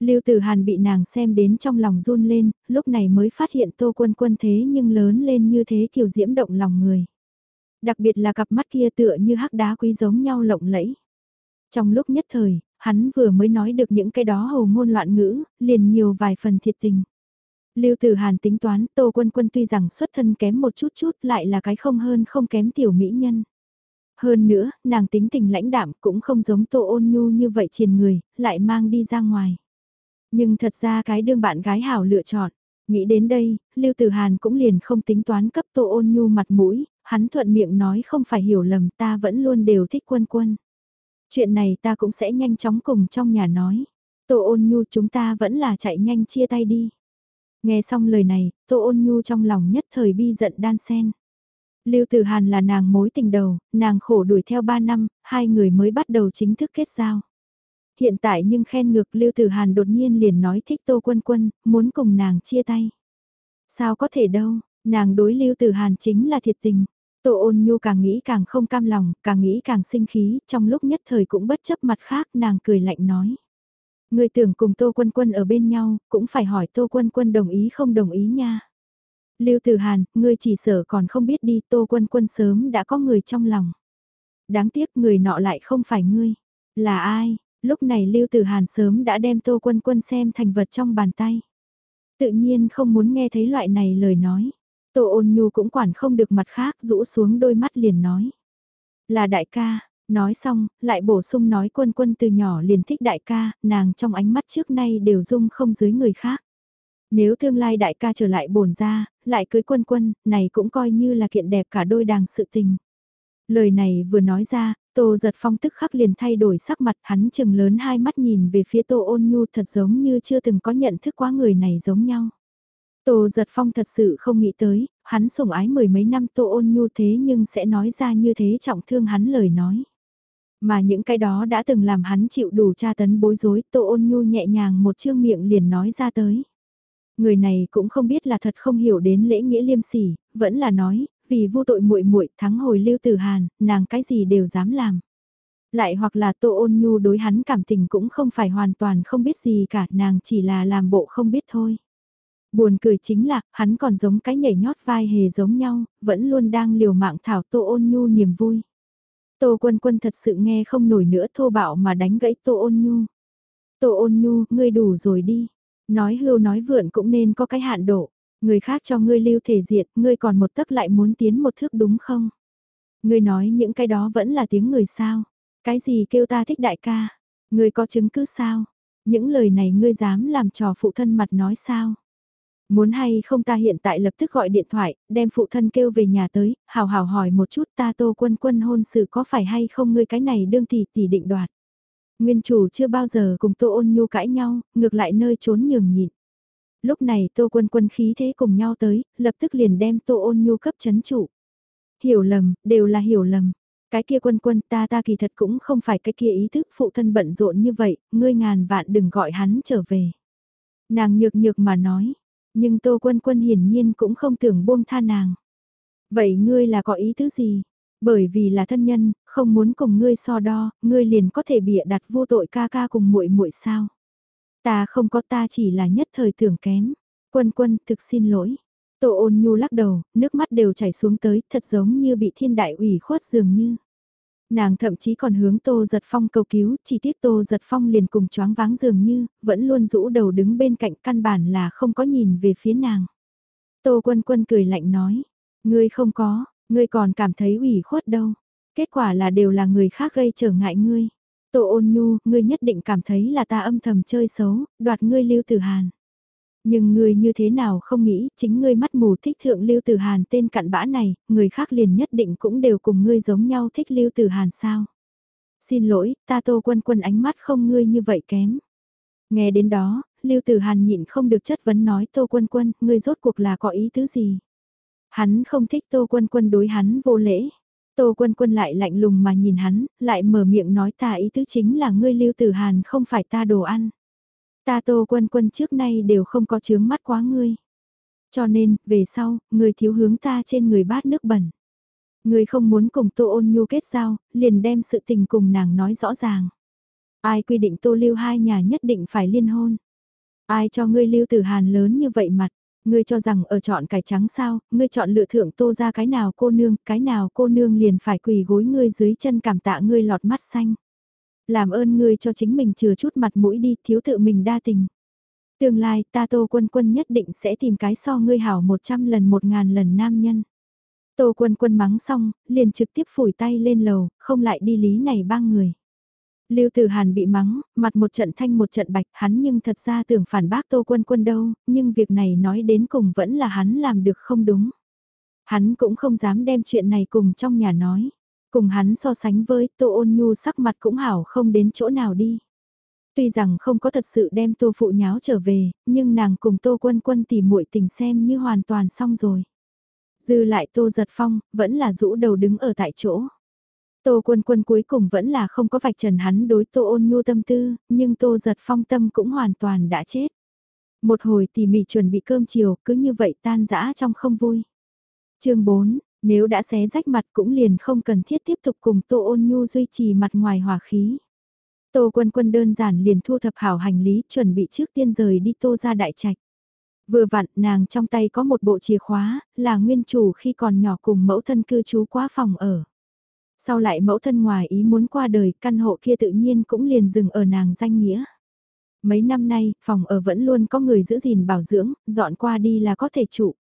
Lưu Tử Hàn bị nàng xem đến trong lòng run lên, lúc này mới phát hiện Tô Quân Quân thế nhưng lớn lên như thế kiều diễm động lòng người. Đặc biệt là cặp mắt kia tựa như hắc đá quý giống nhau lộng lẫy. Trong lúc nhất thời, hắn vừa mới nói được những cái đó hầu ngôn loạn ngữ, liền nhiều vài phần thiệt tình. Lưu Tử Hàn tính toán Tô Quân Quân tuy rằng xuất thân kém một chút chút lại là cái không hơn không kém tiểu mỹ nhân. Hơn nữa, nàng tính tình lãnh đạm cũng không giống Tô Ôn Nhu như vậy triền người, lại mang đi ra ngoài. Nhưng thật ra cái đương bạn gái hảo lựa chọn. Nghĩ đến đây, Lưu Tử Hàn cũng liền không tính toán cấp Tô Ôn Nhu mặt mũi, hắn thuận miệng nói không phải hiểu lầm ta vẫn luôn đều thích quân quân. Chuyện này ta cũng sẽ nhanh chóng cùng trong nhà nói. Tô ôn nhu chúng ta vẫn là chạy nhanh chia tay đi. Nghe xong lời này, Tô ôn nhu trong lòng nhất thời bi giận đan sen. Lưu Tử Hàn là nàng mối tình đầu, nàng khổ đuổi theo 3 năm, hai người mới bắt đầu chính thức kết giao. Hiện tại nhưng khen ngược Lưu Tử Hàn đột nhiên liền nói thích Tô Quân Quân, muốn cùng nàng chia tay. Sao có thể đâu, nàng đối Lưu Tử Hàn chính là thiệt tình. Tô ôn nhu càng nghĩ càng không cam lòng, càng nghĩ càng sinh khí, trong lúc nhất thời cũng bất chấp mặt khác nàng cười lạnh nói. Người tưởng cùng Tô Quân Quân ở bên nhau, cũng phải hỏi Tô Quân Quân đồng ý không đồng ý nha. Lưu Tử Hàn, ngươi chỉ sợ còn không biết đi Tô Quân Quân sớm đã có người trong lòng. Đáng tiếc người nọ lại không phải ngươi. Là ai? Lúc này Lưu Tử Hàn sớm đã đem Tô Quân Quân xem thành vật trong bàn tay. Tự nhiên không muốn nghe thấy loại này lời nói. Tô ôn nhu cũng quản không được mặt khác rũ xuống đôi mắt liền nói. Là đại ca, nói xong, lại bổ sung nói quân quân từ nhỏ liền thích đại ca, nàng trong ánh mắt trước nay đều dung không dưới người khác. Nếu tương lai đại ca trở lại bổn ra, lại cưới quân quân, này cũng coi như là kiện đẹp cả đôi đàng sự tình. Lời này vừa nói ra, Tô giật phong tức khắc liền thay đổi sắc mặt hắn chừng lớn hai mắt nhìn về phía Tô ôn nhu thật giống như chưa từng có nhận thức quá người này giống nhau. Tô giật phong thật sự không nghĩ tới, hắn sủng ái mười mấy năm Tô ôn nhu thế nhưng sẽ nói ra như thế trọng thương hắn lời nói. Mà những cái đó đã từng làm hắn chịu đủ tra tấn bối rối Tô ôn nhu nhẹ nhàng một chương miệng liền nói ra tới. Người này cũng không biết là thật không hiểu đến lễ nghĩa liêm sỉ, vẫn là nói, vì vô tội muội muội thắng hồi lưu tử hàn, nàng cái gì đều dám làm. Lại hoặc là tô ôn nhu đối hắn cảm tình cũng không phải hoàn toàn không biết gì cả, nàng chỉ là làm bộ không biết thôi. Buồn cười chính là, hắn còn giống cái nhảy nhót vai hề giống nhau, vẫn luôn đang liều mạng thảo tô ôn nhu niềm vui. Tô quân quân thật sự nghe không nổi nữa thô bạo mà đánh gãy tô ôn nhu. Tô ôn nhu, ngươi đủ rồi đi. Nói hưu nói vượn cũng nên có cái hạn độ. Người khác cho ngươi lưu thể diệt, ngươi còn một tấc lại muốn tiến một thước đúng không? Ngươi nói những cái đó vẫn là tiếng người sao? Cái gì kêu ta thích đại ca? Ngươi có chứng cứ sao? Những lời này ngươi dám làm trò phụ thân mặt nói sao? Muốn hay không ta hiện tại lập tức gọi điện thoại, đem phụ thân kêu về nhà tới, hào hào hỏi một chút ta tô quân quân hôn sự có phải hay không ngươi cái này đương tỷ tỷ định đoạt. Nguyên chủ chưa bao giờ cùng tô ôn nhu cãi nhau, ngược lại nơi trốn nhường nhịn lúc này tô quân quân khí thế cùng nhau tới, lập tức liền đem tô ôn nhu cấp chấn trụ. Hiểu lầm, đều là hiểu lầm. Cái kia quân quân ta ta kỳ thật cũng không phải cái kia ý thức phụ thân bận rộn như vậy, ngươi ngàn vạn đừng gọi hắn trở về. Nàng nhược nhược mà nói, nhưng tô quân quân hiển nhiên cũng không tưởng buông tha nàng. Vậy ngươi là có ý tứ gì? Bởi vì là thân nhân, không muốn cùng ngươi so đo, ngươi liền có thể bịa đặt vô tội ca ca cùng muội muội sao? Ta không có ta chỉ là nhất thời tưởng kém. Quân quân thực xin lỗi. Tô ôn nhu lắc đầu, nước mắt đều chảy xuống tới, thật giống như bị thiên đại ủy khuất dường như. Nàng thậm chí còn hướng Tô Giật Phong cầu cứu, chỉ tiếc Tô Giật Phong liền cùng choáng váng dường như, vẫn luôn rũ đầu đứng bên cạnh căn bản là không có nhìn về phía nàng. Tô Quân Quân cười lạnh nói, ngươi không có, ngươi còn cảm thấy ủy khuất đâu. Kết quả là đều là người khác gây trở ngại ngươi. Tô ôn nhu, ngươi nhất định cảm thấy là ta âm thầm chơi xấu, đoạt ngươi lưu tử hàn. Nhưng ngươi như thế nào không nghĩ, chính ngươi mắt mù thích thượng lưu tử hàn tên cặn bã này, người khác liền nhất định cũng đều cùng ngươi giống nhau thích lưu tử hàn sao. Xin lỗi, ta tô quân quân ánh mắt không ngươi như vậy kém. Nghe đến đó, lưu tử hàn nhịn không được chất vấn nói tô quân quân, ngươi rốt cuộc là có ý tứ gì. Hắn không thích tô quân quân đối hắn vô lễ. Tô quân quân lại lạnh lùng mà nhìn hắn, lại mở miệng nói ta ý tứ chính là ngươi lưu tử hàn không phải ta đồ ăn. Ta tô quân quân trước nay đều không có chướng mắt quá ngươi. Cho nên, về sau, người thiếu hướng ta trên người bát nước bẩn. Người không muốn cùng tô ôn nhu kết giao, liền đem sự tình cùng nàng nói rõ ràng. Ai quy định tô lưu hai nhà nhất định phải liên hôn. Ai cho ngươi lưu tử hàn lớn như vậy mặt. Ngươi cho rằng ở chọn cải trắng sao, ngươi chọn lựa thượng tô ra cái nào cô nương, cái nào cô nương liền phải quỳ gối ngươi dưới chân cảm tạ ngươi lọt mắt xanh. Làm ơn ngươi cho chính mình chừa chút mặt mũi đi, thiếu tự mình đa tình. Tương lai ta tô quân quân nhất định sẽ tìm cái so ngươi hảo một trăm lần một ngàn lần nam nhân. Tô quân quân mắng xong, liền trực tiếp phủi tay lên lầu, không lại đi lý này ba người. Lưu Tử Hàn bị mắng, mặt một trận thanh một trận bạch, hắn nhưng thật ra tưởng phản bác Tô Quân Quân đâu, nhưng việc này nói đến cùng vẫn là hắn làm được không đúng. Hắn cũng không dám đem chuyện này cùng trong nhà nói. Cùng hắn so sánh với Tô Ôn Nhu sắc mặt cũng hảo không đến chỗ nào đi. Tuy rằng không có thật sự đem Tô Phụ nháo trở về, nhưng nàng cùng Tô Quân Quân tỉ muội tình xem như hoàn toàn xong rồi. Dư lại Tô Giật Phong, vẫn là rũ đầu đứng ở tại chỗ. Tô Quân Quân cuối cùng vẫn là không có vạch trần hắn đối Tô Ôn Nhu tâm tư, nhưng Tô Giật Phong tâm cũng hoàn toàn đã chết. Một hồi tỉ mỉ chuẩn bị cơm chiều, cứ như vậy tan dã trong không vui. chương 4, nếu đã xé rách mặt cũng liền không cần thiết tiếp tục cùng Tô Ôn Nhu duy trì mặt ngoài hòa khí. Tô Quân Quân đơn giản liền thu thập hảo hành lý chuẩn bị trước tiên rời đi Tô ra đại trạch. Vừa vặn nàng trong tay có một bộ chìa khóa, là nguyên chủ khi còn nhỏ cùng mẫu thân cư trú qua phòng ở. Sau lại mẫu thân ngoài ý muốn qua đời, căn hộ kia tự nhiên cũng liền dừng ở nàng danh nghĩa. Mấy năm nay, phòng ở vẫn luôn có người giữ gìn bảo dưỡng, dọn qua đi là có thể trụ.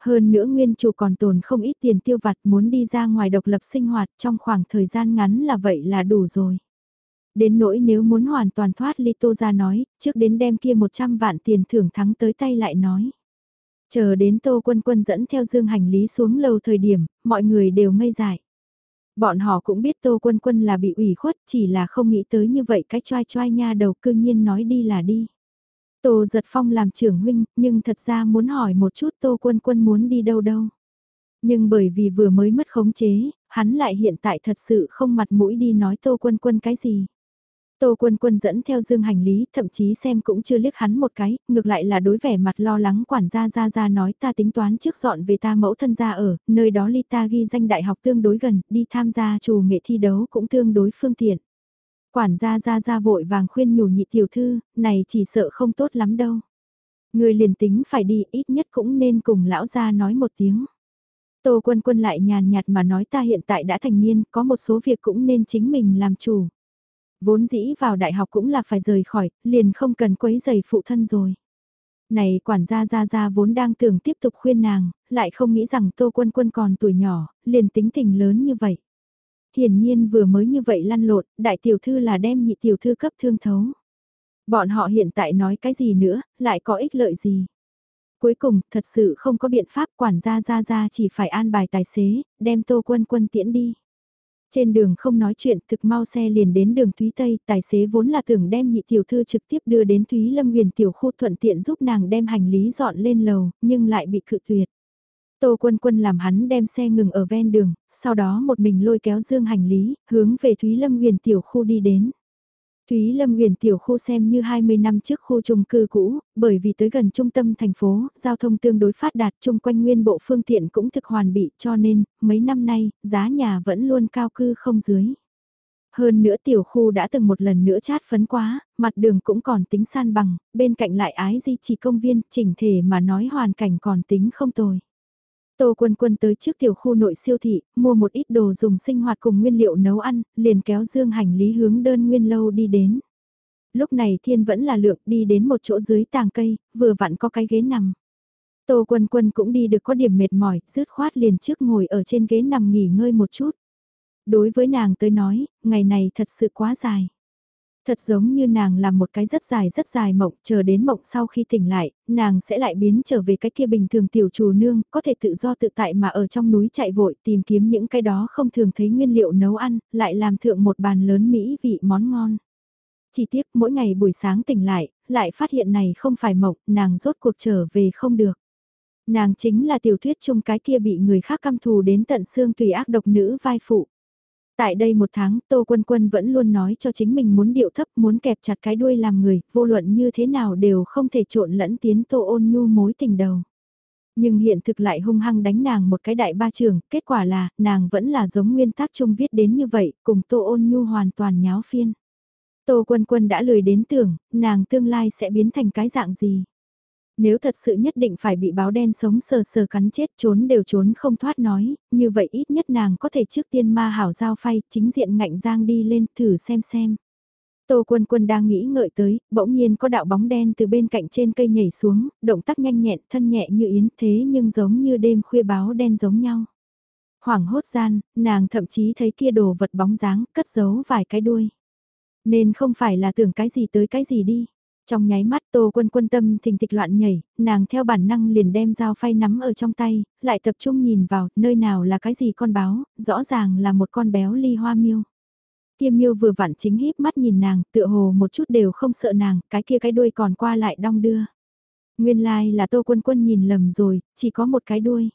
Hơn nữa nguyên chủ còn tồn không ít tiền tiêu vặt muốn đi ra ngoài độc lập sinh hoạt trong khoảng thời gian ngắn là vậy là đủ rồi. Đến nỗi nếu muốn hoàn toàn thoát ly tô ra nói, trước đến đem kia 100 vạn tiền thưởng thắng tới tay lại nói. Chờ đến tô quân quân dẫn theo dương hành lý xuống lầu thời điểm, mọi người đều ngây dại. Bọn họ cũng biết Tô Quân Quân là bị ủy khuất, chỉ là không nghĩ tới như vậy cái choai choai nha đầu cư nhiên nói đi là đi. Tô Giật Phong làm trưởng huynh, nhưng thật ra muốn hỏi một chút Tô Quân Quân muốn đi đâu đâu. Nhưng bởi vì vừa mới mất khống chế, hắn lại hiện tại thật sự không mặt mũi đi nói Tô Quân Quân cái gì. Tô Quân Quân dẫn theo dương hành lý, thậm chí xem cũng chưa liếc hắn một cái, ngược lại là đối vẻ mặt lo lắng quản gia ra ra nói ta tính toán trước dọn về ta mẫu thân ra ở, nơi đó ly ta ghi danh đại học tương đối gần, đi tham gia chủ nghệ thi đấu cũng tương đối phương tiện. Quản gia ra ra vội vàng khuyên nhủ nhị tiểu thư, này chỉ sợ không tốt lắm đâu. Người liền tính phải đi ít nhất cũng nên cùng lão gia nói một tiếng. Tô quân quân lại nhàn nhạt mà nói ta hiện tại đã thành niên, có một số việc cũng nên chính mình làm chủ. Vốn dĩ vào đại học cũng là phải rời khỏi, liền không cần quấy giày phụ thân rồi. Này quản gia gia gia vốn đang tưởng tiếp tục khuyên nàng, lại không nghĩ rằng Tô Quân Quân còn tuổi nhỏ, liền tính tình lớn như vậy. Hiển nhiên vừa mới như vậy lăn lộn, đại tiểu thư là đem nhị tiểu thư cấp thương thấu. Bọn họ hiện tại nói cái gì nữa, lại có ích lợi gì. Cuối cùng, thật sự không có biện pháp quản gia ra ra chỉ phải an bài tài xế, đem Tô Quân Quân tiễn đi. Trên đường không nói chuyện, thực mau xe liền đến đường Thúy Tây, tài xế vốn là tưởng đem nhị tiểu thư trực tiếp đưa đến Thúy Lâm huyền tiểu khu thuận tiện giúp nàng đem hành lý dọn lên lầu, nhưng lại bị cự tuyệt. Tô Quân Quân làm hắn đem xe ngừng ở ven đường, sau đó một mình lôi kéo dương hành lý, hướng về Thúy Lâm huyền tiểu khu đi đến. Thúy Lâm huyền tiểu khu xem như 20 năm trước khu chung cư cũ, bởi vì tới gần trung tâm thành phố, giao thông tương đối phát đạt chung quanh nguyên bộ phương tiện cũng thực hoàn bị cho nên, mấy năm nay, giá nhà vẫn luôn cao cư không dưới. Hơn nữa tiểu khu đã từng một lần nữa chát phấn quá, mặt đường cũng còn tính san bằng, bên cạnh lại ái di trì công viên, chỉnh thể mà nói hoàn cảnh còn tính không tồi. Tô Quân Quân tới trước tiểu khu nội siêu thị, mua một ít đồ dùng sinh hoạt cùng nguyên liệu nấu ăn, liền kéo dương hành lý hướng đơn nguyên lâu đi đến. Lúc này thiên vẫn là lượng đi đến một chỗ dưới tàng cây, vừa vặn có cái ghế nằm. Tô Quân Quân cũng đi được có điểm mệt mỏi, rứt khoát liền trước ngồi ở trên ghế nằm nghỉ ngơi một chút. Đối với nàng tới nói, ngày này thật sự quá dài. Thật giống như nàng làm một cái rất dài rất dài mộng, chờ đến mộng sau khi tỉnh lại, nàng sẽ lại biến trở về cái kia bình thường tiểu chủ nương, có thể tự do tự tại mà ở trong núi chạy vội tìm kiếm những cái đó không thường thấy nguyên liệu nấu ăn, lại làm thượng một bàn lớn mỹ vị món ngon. Chỉ tiếc mỗi ngày buổi sáng tỉnh lại, lại phát hiện này không phải mộng, nàng rốt cuộc trở về không được. Nàng chính là tiểu thuyết chung cái kia bị người khác căm thù đến tận xương tùy ác độc nữ vai phụ. Tại đây một tháng, Tô Quân Quân vẫn luôn nói cho chính mình muốn điệu thấp, muốn kẹp chặt cái đuôi làm người, vô luận như thế nào đều không thể trộn lẫn tiến Tô ôn nhu mối tình đầu. Nhưng hiện thực lại hung hăng đánh nàng một cái đại ba trường, kết quả là, nàng vẫn là giống nguyên tác chung viết đến như vậy, cùng Tô ôn nhu hoàn toàn nháo phiên. Tô Quân Quân đã lười đến tưởng, nàng tương lai sẽ biến thành cái dạng gì. Nếu thật sự nhất định phải bị báo đen sống sờ sờ cắn chết trốn đều trốn không thoát nói, như vậy ít nhất nàng có thể trước tiên ma hảo giao phay, chính diện ngạnh giang đi lên thử xem xem. Tô Quân Quân đang nghĩ ngợi tới, bỗng nhiên có đạo bóng đen từ bên cạnh trên cây nhảy xuống, động tác nhanh nhẹn, thân nhẹ như yến thế nhưng giống như đêm khuya báo đen giống nhau. Hoảng hốt gian, nàng thậm chí thấy kia đồ vật bóng dáng, cất giấu vài cái đuôi. Nên không phải là tưởng cái gì tới cái gì đi. Trong nháy mắt Tô Quân quân tâm thình thịch loạn nhảy, nàng theo bản năng liền đem dao phay nắm ở trong tay, lại tập trung nhìn vào, nơi nào là cái gì con báo, rõ ràng là một con béo ly hoa miêu. Kiêm miêu vừa vặn chính híp mắt nhìn nàng, tựa hồ một chút đều không sợ nàng, cái kia cái đuôi còn qua lại đong đưa. Nguyên lai like là Tô Quân Quân nhìn lầm rồi, chỉ có một cái đuôi.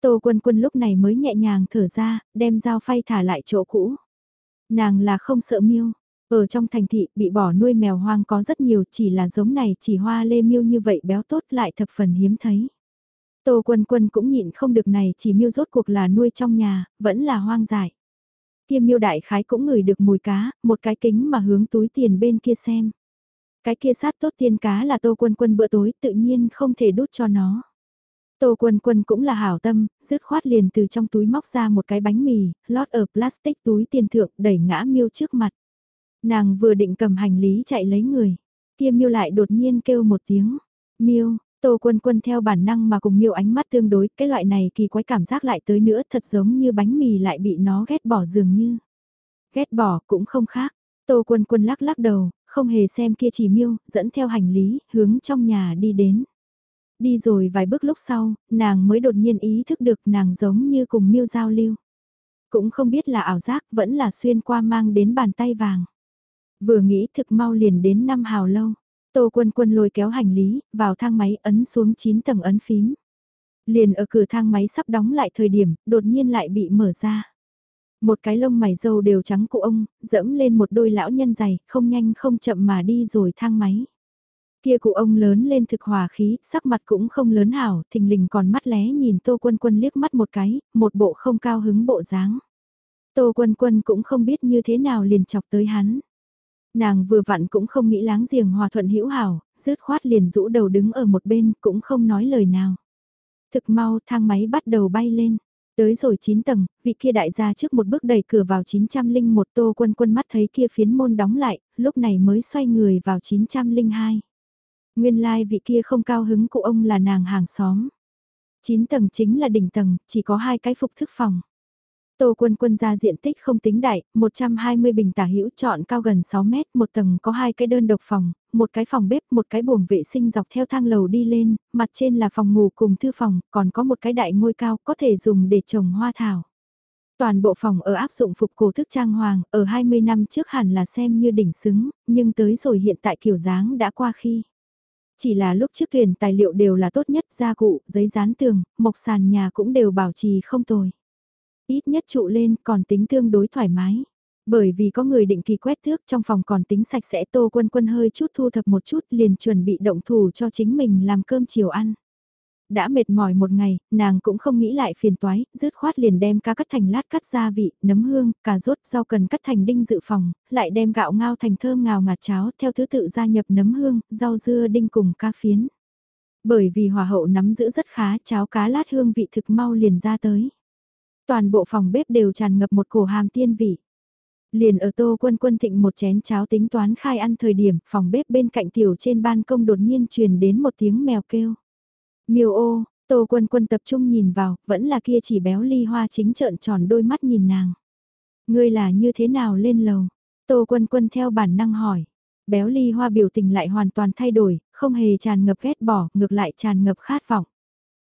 Tô Quân Quân lúc này mới nhẹ nhàng thở ra, đem dao phay thả lại chỗ cũ. Nàng là không sợ miêu. Ở trong thành thị bị bỏ nuôi mèo hoang có rất nhiều chỉ là giống này chỉ hoa lê miêu như vậy béo tốt lại thập phần hiếm thấy. Tô Quân Quân cũng nhịn không được này chỉ miêu rốt cuộc là nuôi trong nhà, vẫn là hoang dại. Kia miêu đại khái cũng ngửi được mùi cá, một cái kính mà hướng túi tiền bên kia xem. Cái kia sát tốt tiền cá là Tô Quân Quân bữa tối tự nhiên không thể đút cho nó. Tô Quân Quân cũng là hảo tâm, dứt khoát liền từ trong túi móc ra một cái bánh mì, lót ở plastic túi tiền thượng đẩy ngã miêu trước mặt. Nàng vừa định cầm hành lý chạy lấy người, kia miêu lại đột nhiên kêu một tiếng. Miêu, Tô Quân Quân theo bản năng mà cùng miêu ánh mắt tương đối, cái loại này kỳ quái cảm giác lại tới nữa thật giống như bánh mì lại bị nó ghét bỏ dường như. Ghét bỏ cũng không khác. Tô Quân Quân lắc lắc đầu, không hề xem kia chỉ miêu, dẫn theo hành lý, hướng trong nhà đi đến. Đi rồi vài bước lúc sau, nàng mới đột nhiên ý thức được nàng giống như cùng miêu giao lưu. Cũng không biết là ảo giác vẫn là xuyên qua mang đến bàn tay vàng. Vừa nghĩ thực mau liền đến năm hào lâu. Tô quân quân lôi kéo hành lý, vào thang máy ấn xuống 9 tầng ấn phím. Liền ở cửa thang máy sắp đóng lại thời điểm, đột nhiên lại bị mở ra. Một cái lông mày râu đều trắng cụ ông, dẫm lên một đôi lão nhân dày, không nhanh không chậm mà đi rồi thang máy. Kia cụ ông lớn lên thực hòa khí, sắc mặt cũng không lớn hảo, thình lình còn mắt lé nhìn Tô Quân Quân liếc mắt một cái, một bộ không cao hứng bộ dáng. Tô Quân Quân cũng không biết như thế nào liền chọc tới hắn. Nàng vừa vặn cũng không nghĩ láng giềng hòa thuận hữu hảo, rứt khoát liền rũ đầu đứng ở một bên cũng không nói lời nào. Thực mau thang máy bắt đầu bay lên. Tới rồi 9 tầng, vị kia đại gia trước một bước đẩy cửa vào 901 tô quân quân mắt thấy kia phiến môn đóng lại, lúc này mới xoay người vào 902. Nguyên lai like vị kia không cao hứng của ông là nàng hàng xóm. 9 tầng chính là đỉnh tầng, chỉ có hai cái phục thức phòng. Tô quân quân ra diện tích không tính đại, 120 bình tả hữu chọn cao gần 6 mét, một tầng có hai cái đơn độc phòng, một cái phòng bếp, một cái buồng vệ sinh dọc theo thang lầu đi lên, mặt trên là phòng ngủ cùng thư phòng, còn có một cái đại ngôi cao có thể dùng để trồng hoa thảo. Toàn bộ phòng ở áp dụng phục cổ thức trang hoàng, ở 20 năm trước hẳn là xem như đỉnh xứng, nhưng tới rồi hiện tại kiểu dáng đã qua khi. Chỉ là lúc trước tuyển tài liệu đều là tốt nhất, gia cụ, giấy dán tường, mộc sàn nhà cũng đều bảo trì không tồi. Ít nhất trụ lên còn tính tương đối thoải mái. Bởi vì có người định kỳ quét thước trong phòng còn tính sạch sẽ tô quân quân hơi chút thu thập một chút liền chuẩn bị động thủ cho chính mình làm cơm chiều ăn. Đã mệt mỏi một ngày, nàng cũng không nghĩ lại phiền toái, rứt khoát liền đem cá cắt thành lát cắt gia vị, nấm hương, cà rốt, rau cần cắt thành đinh dự phòng, lại đem gạo ngao thành thơm ngào ngạt cháo theo thứ tự gia nhập nấm hương, rau dưa đinh cùng cá phiến. Bởi vì hòa hậu nắm giữ rất khá, cháo cá lát hương vị thực mau liền ra tới toàn bộ phòng bếp đều tràn ngập một cổ hàm tiên vị. Liền ở tô quân quân thịnh một chén cháo tính toán khai ăn thời điểm, phòng bếp bên cạnh tiểu trên ban công đột nhiên truyền đến một tiếng mèo kêu. Miêu ô, tô quân quân tập trung nhìn vào, vẫn là kia chỉ béo ly hoa chính trợn tròn đôi mắt nhìn nàng. Ngươi là như thế nào lên lầu? Tô quân quân theo bản năng hỏi. Béo ly hoa biểu tình lại hoàn toàn thay đổi, không hề tràn ngập ghét bỏ, ngược lại tràn ngập khát vọng.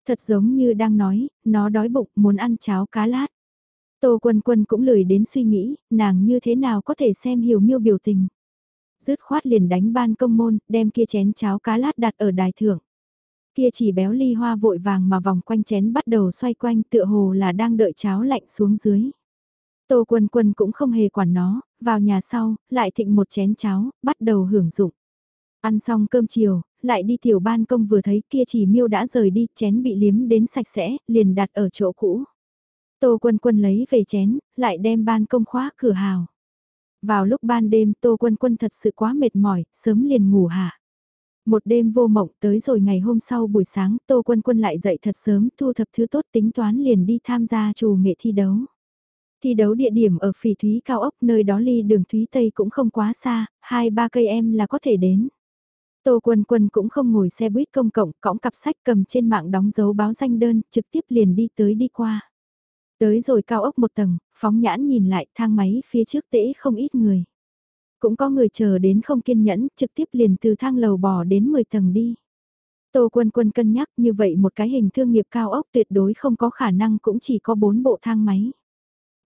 Thật giống như đang nói, nó đói bụng muốn ăn cháo cá lát. Tô Quân Quân cũng lười đến suy nghĩ, nàng như thế nào có thể xem hiểu miêu biểu tình. Dứt khoát liền đánh ban công môn, đem kia chén cháo cá lát đặt ở đài thượng. Kia chỉ béo ly hoa vội vàng mà vòng quanh chén bắt đầu xoay quanh tựa hồ là đang đợi cháo lạnh xuống dưới. Tô Quân Quân cũng không hề quản nó, vào nhà sau, lại thịnh một chén cháo, bắt đầu hưởng dụng. Ăn xong cơm chiều, lại đi tiểu ban công vừa thấy kia chỉ miêu đã rời đi, chén bị liếm đến sạch sẽ, liền đặt ở chỗ cũ. Tô Quân Quân lấy về chén, lại đem ban công khóa cửa hào. Vào lúc ban đêm Tô Quân Quân thật sự quá mệt mỏi, sớm liền ngủ hạ. Một đêm vô mộng tới rồi ngày hôm sau buổi sáng Tô Quân Quân lại dậy thật sớm thu thập thứ tốt tính toán liền đi tham gia trù nghệ thi đấu. Thi đấu địa điểm ở phỉ thúy cao ốc nơi đó ly đường thúy Tây cũng không quá xa, hai ba cây em là có thể đến. Tô Quân Quân cũng không ngồi xe buýt công cộng, cõng cặp sách cầm trên mạng đóng dấu báo danh đơn, trực tiếp liền đi tới đi qua. Tới rồi cao ốc một tầng, phóng nhãn nhìn lại thang máy phía trước tễ không ít người. Cũng có người chờ đến không kiên nhẫn, trực tiếp liền từ thang lầu bò đến 10 tầng đi. Tô Quân Quân cân nhắc như vậy một cái hình thương nghiệp cao ốc tuyệt đối không có khả năng cũng chỉ có 4 bộ thang máy.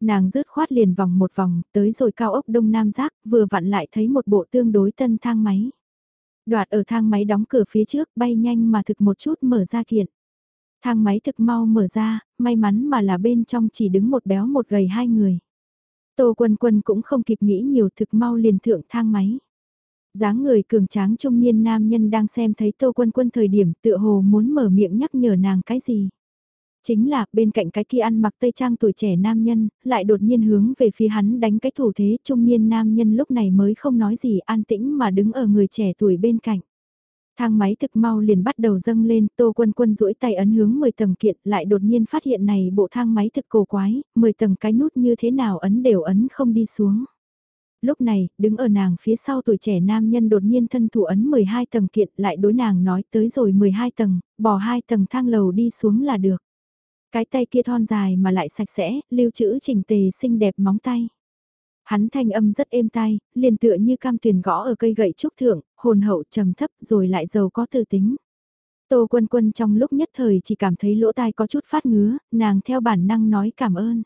Nàng rớt khoát liền vòng một vòng, tới rồi cao ốc Đông Nam Giác, vừa vặn lại thấy một bộ tương đối tân thang máy. Đoạt ở thang máy đóng cửa phía trước bay nhanh mà thực một chút mở ra kiện. Thang máy thực mau mở ra, may mắn mà là bên trong chỉ đứng một béo một gầy hai người. Tô Quân Quân cũng không kịp nghĩ nhiều thực mau liền thượng thang máy dáng người cường tráng trung niên nam nhân đang xem thấy Tô Quân Quân thời điểm tựa hồ muốn mở miệng nhắc nhở nàng cái gì. Chính là bên cạnh cái kia ăn mặc tây trang tuổi trẻ nam nhân, lại đột nhiên hướng về phía hắn đánh cái thủ thế trung niên nam nhân lúc này mới không nói gì an tĩnh mà đứng ở người trẻ tuổi bên cạnh. Thang máy thực mau liền bắt đầu dâng lên, Tô Quân Quân duỗi tay ấn hướng 10 tầng kiện, lại đột nhiên phát hiện này bộ thang máy thực cổ quái, 10 tầng cái nút như thế nào ấn đều ấn không đi xuống lúc này, đứng ở nàng phía sau tuổi trẻ nam nhân đột nhiên thân thủ ấn 12 tầng kiện lại đối nàng nói tới rồi 12 tầng, bỏ hai tầng thang lầu đi xuống là được. Cái tay kia thon dài mà lại sạch sẽ, lưu trữ chỉnh tề xinh đẹp móng tay. Hắn thanh âm rất êm tai, liền tựa như cam tuyền gõ ở cây gậy trúc thượng, hồn hậu trầm thấp rồi lại giàu có tư tính. Tô quân quân trong lúc nhất thời chỉ cảm thấy lỗ tai có chút phát ngứa, nàng theo bản năng nói cảm ơn.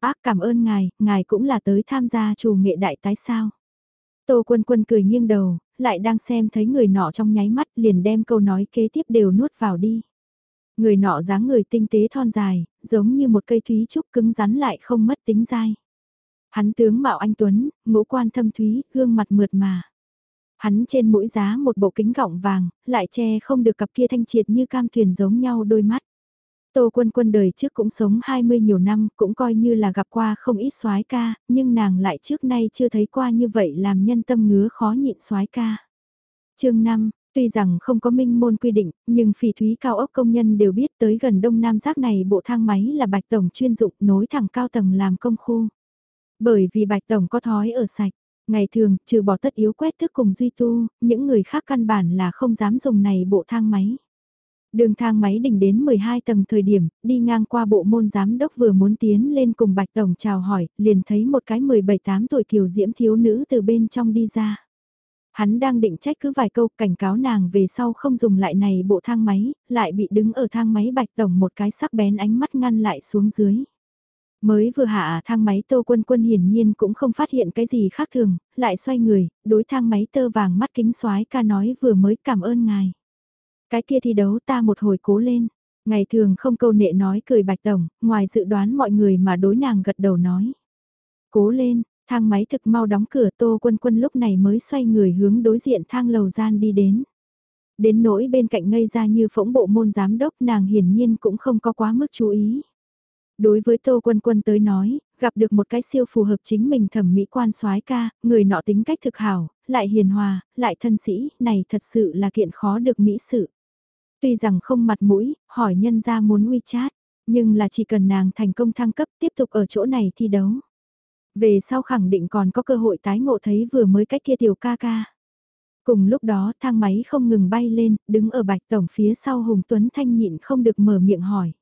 Ác cảm ơn ngài, ngài cũng là tới tham gia chủ nghệ đại tái sao. Tô quân quân cười nghiêng đầu, lại đang xem thấy người nọ trong nháy mắt liền đem câu nói kế tiếp đều nuốt vào đi. Người nọ dáng người tinh tế thon dài, giống như một cây thúy trúc cứng rắn lại không mất tính dai. Hắn tướng mạo anh Tuấn, ngũ quan thâm thúy, gương mặt mượt mà. Hắn trên mũi giá một bộ kính gọng vàng, lại che không được cặp kia thanh triệt như cam thuyền giống nhau đôi mắt. Tô Quân Quân đời trước cũng sống 20 nhiều năm, cũng coi như là gặp qua không ít soái ca, nhưng nàng lại trước nay chưa thấy qua như vậy làm nhân tâm ngứa khó nhịn soái ca. chương 5, tuy rằng không có minh môn quy định, nhưng phỉ thúy cao ốc công nhân đều biết tới gần đông nam giác này bộ thang máy là bạch tổng chuyên dụng nối thẳng cao tầng làm công khu. Bởi vì bạch tổng có thói ở sạch, ngày thường trừ bỏ tất yếu quét thức cùng duy tu, những người khác căn bản là không dám dùng này bộ thang máy. Đường thang máy đỉnh đến 12 tầng thời điểm, đi ngang qua bộ môn giám đốc vừa muốn tiến lên cùng Bạch Tổng chào hỏi, liền thấy một cái 17-8 tuổi kiều diễm thiếu nữ từ bên trong đi ra. Hắn đang định trách cứ vài câu cảnh cáo nàng về sau không dùng lại này bộ thang máy, lại bị đứng ở thang máy Bạch Tổng một cái sắc bén ánh mắt ngăn lại xuống dưới. Mới vừa hạ thang máy Tô Quân Quân hiển nhiên cũng không phát hiện cái gì khác thường, lại xoay người, đối thang máy tơ vàng mắt kính soái ca nói vừa mới cảm ơn ngài. Cái kia thi đấu ta một hồi cố lên. Ngày thường không câu nệ nói cười bạch tổng, ngoài dự đoán mọi người mà đối nàng gật đầu nói. Cố lên, thang máy thực mau đóng cửa tô quân quân lúc này mới xoay người hướng đối diện thang lầu gian đi đến. Đến nỗi bên cạnh ngây ra như phỗng bộ môn giám đốc nàng hiển nhiên cũng không có quá mức chú ý. Đối với Tô Quân Quân tới nói, gặp được một cái siêu phù hợp chính mình thẩm mỹ quan soái ca, người nọ tính cách thực hảo, lại hiền hòa, lại thân sĩ, này thật sự là kiện khó được mỹ sự. Tuy rằng không mặt mũi, hỏi nhân ra muốn WeChat, nhưng là chỉ cần nàng thành công thăng cấp tiếp tục ở chỗ này thi đấu. Về sau khẳng định còn có cơ hội tái ngộ thấy vừa mới cách kia tiểu ca ca. Cùng lúc đó thang máy không ngừng bay lên, đứng ở bạch tổng phía sau Hùng Tuấn Thanh nhịn không được mở miệng hỏi.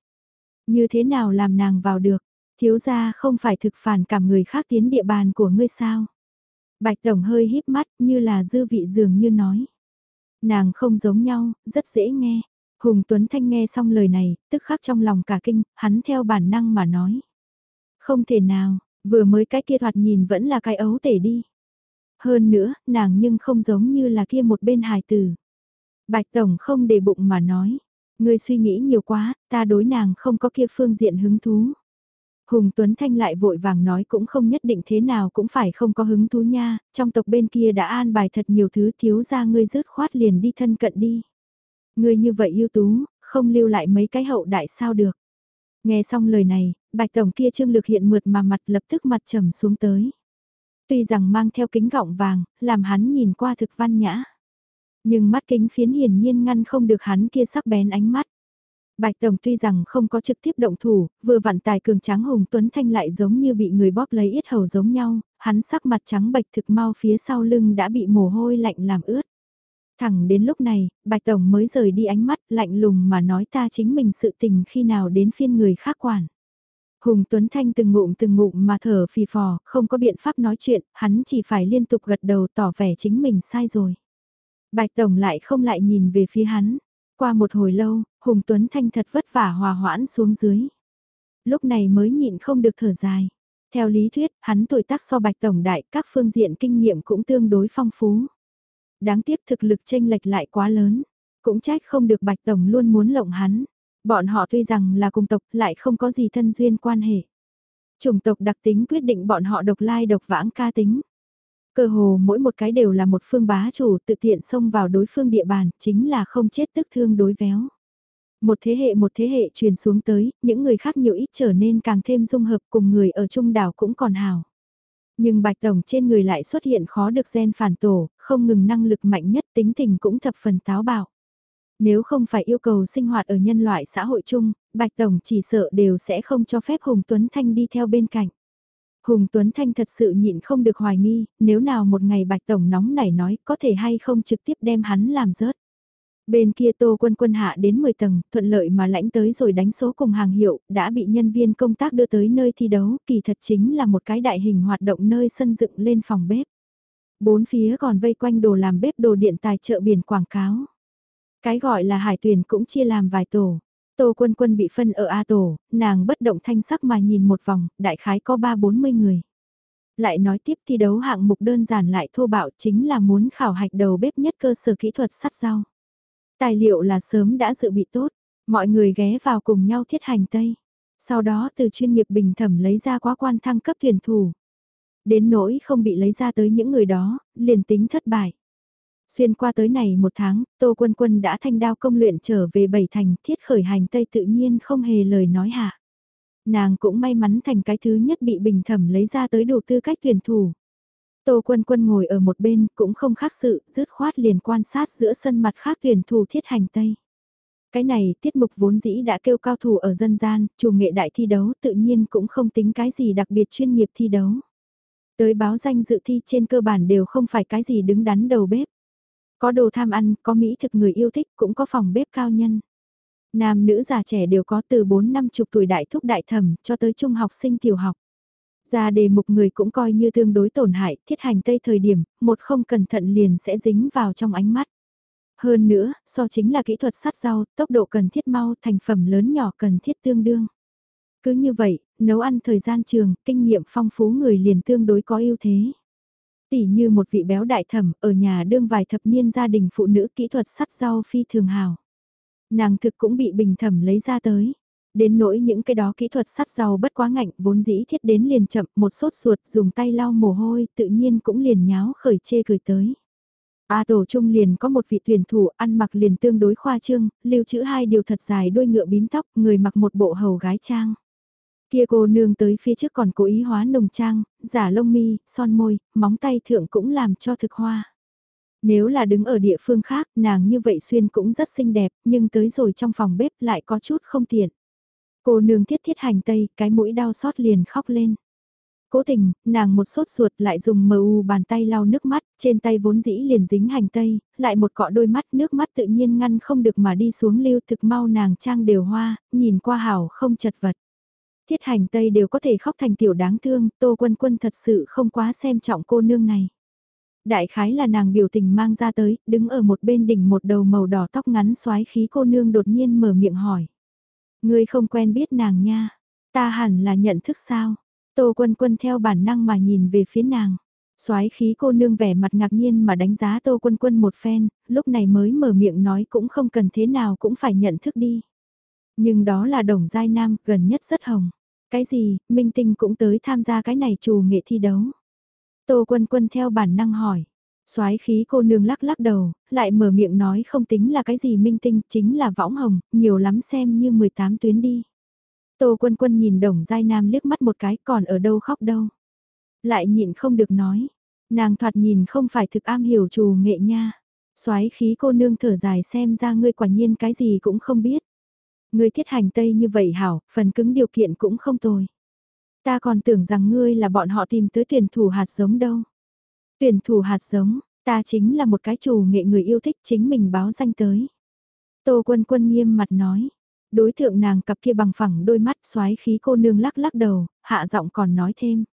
Như thế nào làm nàng vào được, thiếu gia không phải thực phản cảm người khác tiến địa bàn của ngươi sao? Bạch tổng hơi híp mắt như là dư vị dường như nói. Nàng không giống nhau, rất dễ nghe. Hùng Tuấn Thanh nghe xong lời này, tức khắc trong lòng cả kinh, hắn theo bản năng mà nói. Không thể nào, vừa mới cái kia thoạt nhìn vẫn là cái ấu tể đi. Hơn nữa, nàng nhưng không giống như là kia một bên hài tử. Bạch Tổng không để bụng mà nói. Ngươi suy nghĩ nhiều quá, ta đối nàng không có kia phương diện hứng thú. Hùng Tuấn Thanh lại vội vàng nói cũng không nhất định thế nào cũng phải không có hứng thú nha, trong tộc bên kia đã an bài thật nhiều thứ thiếu ra ngươi rớt khoát liền đi thân cận đi. Ngươi như vậy ưu tú, không lưu lại mấy cái hậu đại sao được. Nghe xong lời này, bạch tổng kia trương lực hiện mượt mà mặt lập tức mặt trầm xuống tới. Tuy rằng mang theo kính gọng vàng, làm hắn nhìn qua thực văn nhã. Nhưng mắt kính phiến hiển nhiên ngăn không được hắn kia sắc bén ánh mắt. Bạch Tổng tuy rằng không có trực tiếp động thủ, vừa vặn tài cường trắng hùng Tuấn Thanh lại giống như bị người bóp lấy yết hầu giống nhau, hắn sắc mặt trắng bạch thực mau phía sau lưng đã bị mồ hôi lạnh làm ướt. Thẳng đến lúc này, Bạch Tổng mới rời đi ánh mắt lạnh lùng mà nói ta chính mình sự tình khi nào đến phiên người khác quản. Hùng Tuấn Thanh từng ngụm từng ngụm mà thở phì phò, không có biện pháp nói chuyện, hắn chỉ phải liên tục gật đầu tỏ vẻ chính mình sai rồi. Bạch Tổng lại không lại nhìn về phía hắn. Qua một hồi lâu, Hùng Tuấn Thanh thật vất vả hòa hoãn xuống dưới. Lúc này mới nhịn không được thở dài. Theo lý thuyết, hắn tuổi tác so Bạch Tổng đại, các phương diện kinh nghiệm cũng tương đối phong phú. Đáng tiếc thực lực tranh lệch lại quá lớn. Cũng trách không được Bạch Tổng luôn muốn lộng hắn. Bọn họ tuy rằng là cùng tộc lại không có gì thân duyên quan hệ. Chủng tộc đặc tính quyết định bọn họ độc lai độc vãng ca tính. Cơ hồ mỗi một cái đều là một phương bá chủ tự tiện xông vào đối phương địa bàn, chính là không chết tức thương đối véo. Một thế hệ một thế hệ truyền xuống tới, những người khác nhiều ít trở nên càng thêm dung hợp cùng người ở trung đảo cũng còn hào. Nhưng bạch tổng trên người lại xuất hiện khó được gen phản tổ, không ngừng năng lực mạnh nhất tính tình cũng thập phần táo bạo. Nếu không phải yêu cầu sinh hoạt ở nhân loại xã hội chung, Bạch Tổng chỉ sợ đều sẽ không cho phép Hùng Tuấn Thanh đi theo bên cạnh. Hùng Tuấn Thanh thật sự nhịn không được hoài nghi, nếu nào một ngày Bạch Tổng nóng nảy nói có thể hay không trực tiếp đem hắn làm rớt. Bên kia Tô Quân Quân hạ đến 10 tầng, thuận lợi mà lãnh tới rồi đánh số cùng hàng hiệu, đã bị nhân viên công tác đưa tới nơi thi đấu, kỳ thật chính là một cái đại hình hoạt động nơi sân dựng lên phòng bếp. Bốn phía còn vây quanh đồ làm bếp đồ điện tài trợ biển quảng cáo. Cái gọi là hải tuyển cũng chia làm vài tổ. Tô quân quân bị phân ở A tổ, nàng bất động thanh sắc mà nhìn một vòng, đại khái có 3-40 người. Lại nói tiếp thi đấu hạng mục đơn giản lại thô bạo chính là muốn khảo hạch đầu bếp nhất cơ sở kỹ thuật sắt rau. Tài liệu là sớm đã dự bị tốt, mọi người ghé vào cùng nhau thiết hành tây. Sau đó từ chuyên nghiệp bình thẩm lấy ra quá quan thăng cấp tuyển thủ. Đến nỗi không bị lấy ra tới những người đó, liền tính thất bại. Xuyên qua tới này một tháng, Tô Quân Quân đã thanh đao công luyện trở về bảy thành thiết khởi hành Tây tự nhiên không hề lời nói hạ. Nàng cũng may mắn thành cái thứ nhất bị bình thẩm lấy ra tới đủ tư cách tuyển thủ. Tô Quân Quân ngồi ở một bên cũng không khác sự, dứt khoát liền quan sát giữa sân mặt khác tuyển thủ thiết hành Tây. Cái này tiết mục vốn dĩ đã kêu cao thủ ở dân gian, chủ nghệ đại thi đấu tự nhiên cũng không tính cái gì đặc biệt chuyên nghiệp thi đấu. Tới báo danh dự thi trên cơ bản đều không phải cái gì đứng đắn đầu bếp. Có đồ tham ăn, có mỹ thực người yêu thích, cũng có phòng bếp cao nhân. Nam nữ già trẻ đều có từ 4 năm chục tuổi đại thúc đại thẩm cho tới trung học sinh tiểu học. Ra đề mục người cũng coi như tương đối tổn hại, thiết hành tây thời điểm, một không cẩn thận liền sẽ dính vào trong ánh mắt. Hơn nữa, so chính là kỹ thuật sát rau, tốc độ cần thiết mau, thành phẩm lớn nhỏ cần thiết tương đương. Cứ như vậy, nấu ăn thời gian trường, kinh nghiệm phong phú người liền tương đối có ưu thế tỉ như một vị béo đại thẩm ở nhà đương vài thập niên gia đình phụ nữ kỹ thuật sắt rau phi thường hào. Nàng thực cũng bị bình thẩm lấy ra tới. Đến nỗi những cái đó kỹ thuật sắt rau bất quá ngạnh vốn dĩ thiết đến liền chậm một sốt ruột dùng tay lau mồ hôi tự nhiên cũng liền nháo khởi chê cười tới. A tổ trung liền có một vị tuyển thủ ăn mặc liền tương đối khoa trương, lưu trữ hai điều thật dài đuôi ngựa bím tóc, người mặc một bộ hầu gái trang. Kia cô nương tới phía trước còn cố ý hóa nồng trang, giả lông mi, son môi, móng tay thượng cũng làm cho thực hoa. Nếu là đứng ở địa phương khác, nàng như vậy xuyên cũng rất xinh đẹp, nhưng tới rồi trong phòng bếp lại có chút không tiện. Cô nương thiết thiết hành tây, cái mũi đau xót liền khóc lên. Cố tình, nàng một sốt ruột lại dùng mờ u bàn tay lau nước mắt, trên tay vốn dĩ liền dính hành tây, lại một cọ đôi mắt nước mắt tự nhiên ngăn không được mà đi xuống lưu thực mau nàng trang đều hoa, nhìn qua hảo không chật vật. Thiết hành Tây đều có thể khóc thành tiểu đáng thương, Tô Quân Quân thật sự không quá xem trọng cô nương này. Đại khái là nàng biểu tình mang ra tới, đứng ở một bên đỉnh một đầu màu đỏ tóc ngắn xoái khí cô nương đột nhiên mở miệng hỏi. Ngươi không quen biết nàng nha, ta hẳn là nhận thức sao? Tô Quân Quân theo bản năng mà nhìn về phía nàng. Soái khí cô nương vẻ mặt ngạc nhiên mà đánh giá Tô Quân Quân một phen, lúc này mới mở miệng nói cũng không cần thế nào cũng phải nhận thức đi. Nhưng đó là đồng giai nam, gần nhất rất hồng. Cái gì, Minh Tinh cũng tới tham gia cái này trù nghệ thi đấu. Tô Quân Quân theo bản năng hỏi. Soái khí cô nương lắc lắc đầu, lại mở miệng nói không tính là cái gì minh tinh, chính là võng hồng, nhiều lắm xem như 18 tuyến đi. Tô Quân Quân nhìn Đồng Giai Nam liếc mắt một cái còn ở đâu khóc đâu. Lại nhịn không được nói, nàng thoạt nhìn không phải thực am hiểu trù nghệ nha. Soái khí cô nương thở dài xem ra ngươi quả nhiên cái gì cũng không biết. Ngươi thiết hành tây như vậy hảo, phần cứng điều kiện cũng không tồi. Ta còn tưởng rằng ngươi là bọn họ tìm tới tuyển thủ hạt giống đâu. Tuyển thủ hạt giống, ta chính là một cái chủ nghệ người yêu thích chính mình báo danh tới. Tô quân quân nghiêm mặt nói, Đối thượng nàng cặp kia bằng phẳng đôi mắt xoái khí cô nương lắc lắc đầu, hạ giọng còn nói thêm.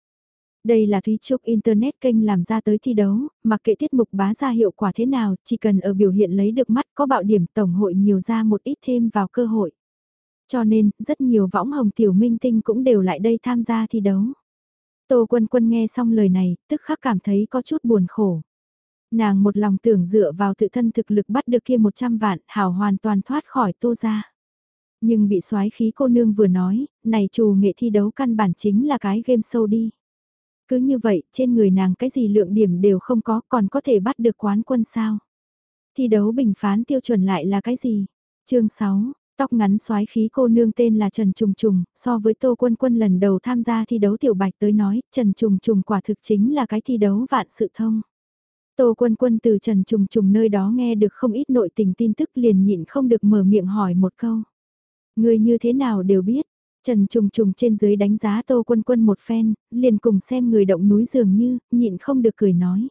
Đây là Thúy Trúc Internet kênh làm ra tới thi đấu, mặc kệ tiết mục bá ra hiệu quả thế nào, chỉ cần ở biểu hiện lấy được mắt có bạo điểm tổng hội nhiều ra một ít thêm vào cơ hội. Cho nên, rất nhiều võng hồng tiểu minh tinh cũng đều lại đây tham gia thi đấu. Tô Quân Quân nghe xong lời này, tức khắc cảm thấy có chút buồn khổ. Nàng một lòng tưởng dựa vào tự thân thực lực bắt được kia 100 vạn, hảo hoàn toàn thoát khỏi Tô ra. Nhưng bị soái khí cô nương vừa nói, này trù nghệ thi đấu căn bản chính là cái game show đi. Cứ như vậy, trên người nàng cái gì lượng điểm đều không có, còn có thể bắt được quán quân sao? Thi đấu bình phán tiêu chuẩn lại là cái gì? chương 6, tóc ngắn xoái khí cô nương tên là Trần Trùng Trùng, so với Tô Quân Quân lần đầu tham gia thi đấu tiểu bạch tới nói, Trần Trùng Trùng quả thực chính là cái thi đấu vạn sự thông. Tô Quân Quân từ Trần Trùng Trùng nơi đó nghe được không ít nội tình tin tức liền nhịn không được mở miệng hỏi một câu. Người như thế nào đều biết, Trần Trùng Trùng trên dưới đánh giá Tô Quân Quân một phen, liền cùng xem người động núi dường như, nhịn không được cười nói.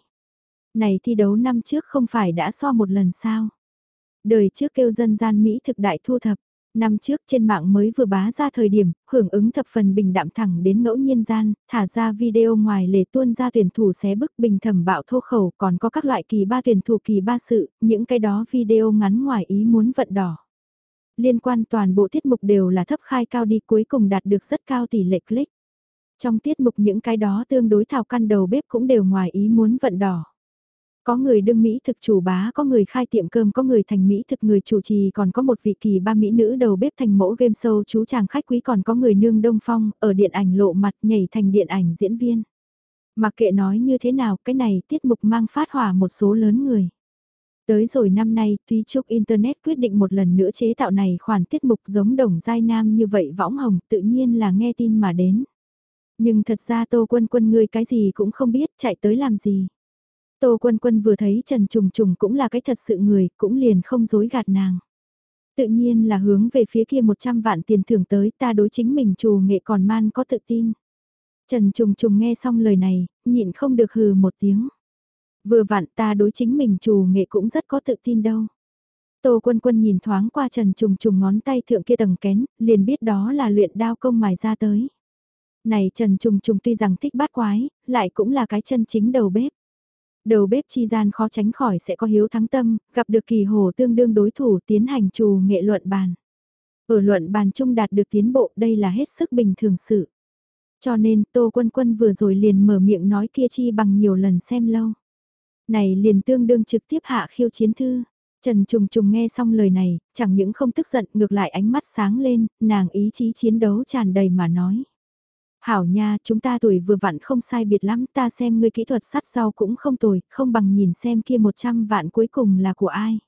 Này thi đấu năm trước không phải đã so một lần sao? Đời trước kêu dân gian Mỹ thực đại thu thập, năm trước trên mạng mới vừa bá ra thời điểm, hưởng ứng thập phần bình đạm thẳng đến ngẫu nhiên gian, thả ra video ngoài lề tuôn ra tuyển thủ xé bức bình thẩm bạo thô khẩu còn có các loại kỳ ba tuyển thủ kỳ ba sự, những cái đó video ngắn ngoài ý muốn vận đỏ liên quan toàn bộ tiết mục đều là thấp khai cao đi cuối cùng đạt được rất cao tỷ lệ click. Trong tiết mục những cái đó tương đối thảo căn đầu bếp cũng đều ngoài ý muốn vận đỏ. Có người đương Mỹ thực chủ bá, có người khai tiệm cơm, có người thành Mỹ thực người chủ trì, còn có một vị kỳ ba Mỹ nữ đầu bếp thành mẫu game show chú chàng khách quý còn có người nương đông phong, ở điện ảnh lộ mặt nhảy thành điện ảnh diễn viên. Mặc kệ nói như thế nào, cái này tiết mục mang phát hỏa một số lớn người. Tới rồi năm nay, Tuy Trúc Internet quyết định một lần nữa chế tạo này khoản tiết mục giống đồng giai nam như vậy võng hồng tự nhiên là nghe tin mà đến. Nhưng thật ra Tô Quân Quân ngươi cái gì cũng không biết chạy tới làm gì. Tô Quân Quân vừa thấy Trần Trùng Trùng cũng là cái thật sự người, cũng liền không dối gạt nàng. Tự nhiên là hướng về phía kia 100 vạn tiền thưởng tới ta đối chính mình trù nghệ còn man có tự tin. Trần Trùng Trùng nghe xong lời này, nhịn không được hừ một tiếng. Vừa vặn ta đối chính mình trù nghệ cũng rất có tự tin đâu. Tô quân quân nhìn thoáng qua trần trùng trùng ngón tay thượng kia tầng kén, liền biết đó là luyện đao công mài ra tới. Này trần trùng trùng tuy rằng thích bát quái, lại cũng là cái chân chính đầu bếp. Đầu bếp chi gian khó tránh khỏi sẽ có hiếu thắng tâm, gặp được kỳ hồ tương đương đối thủ tiến hành trù nghệ luận bàn. Ở luận bàn chung đạt được tiến bộ đây là hết sức bình thường sự. Cho nên Tô Quân Quân vừa rồi liền mở miệng nói kia chi bằng nhiều lần xem lâu này liền tương đương trực tiếp hạ khiêu chiến thư. Trần Trùng Trùng nghe xong lời này, chẳng những không tức giận ngược lại ánh mắt sáng lên, nàng ý chí chiến đấu tràn đầy mà nói. Hảo nha, chúng ta tuổi vừa vặn không sai biệt lắm, ta xem ngươi kỹ thuật sắt rau cũng không tồi, không bằng nhìn xem kia 100 vạn cuối cùng là của ai.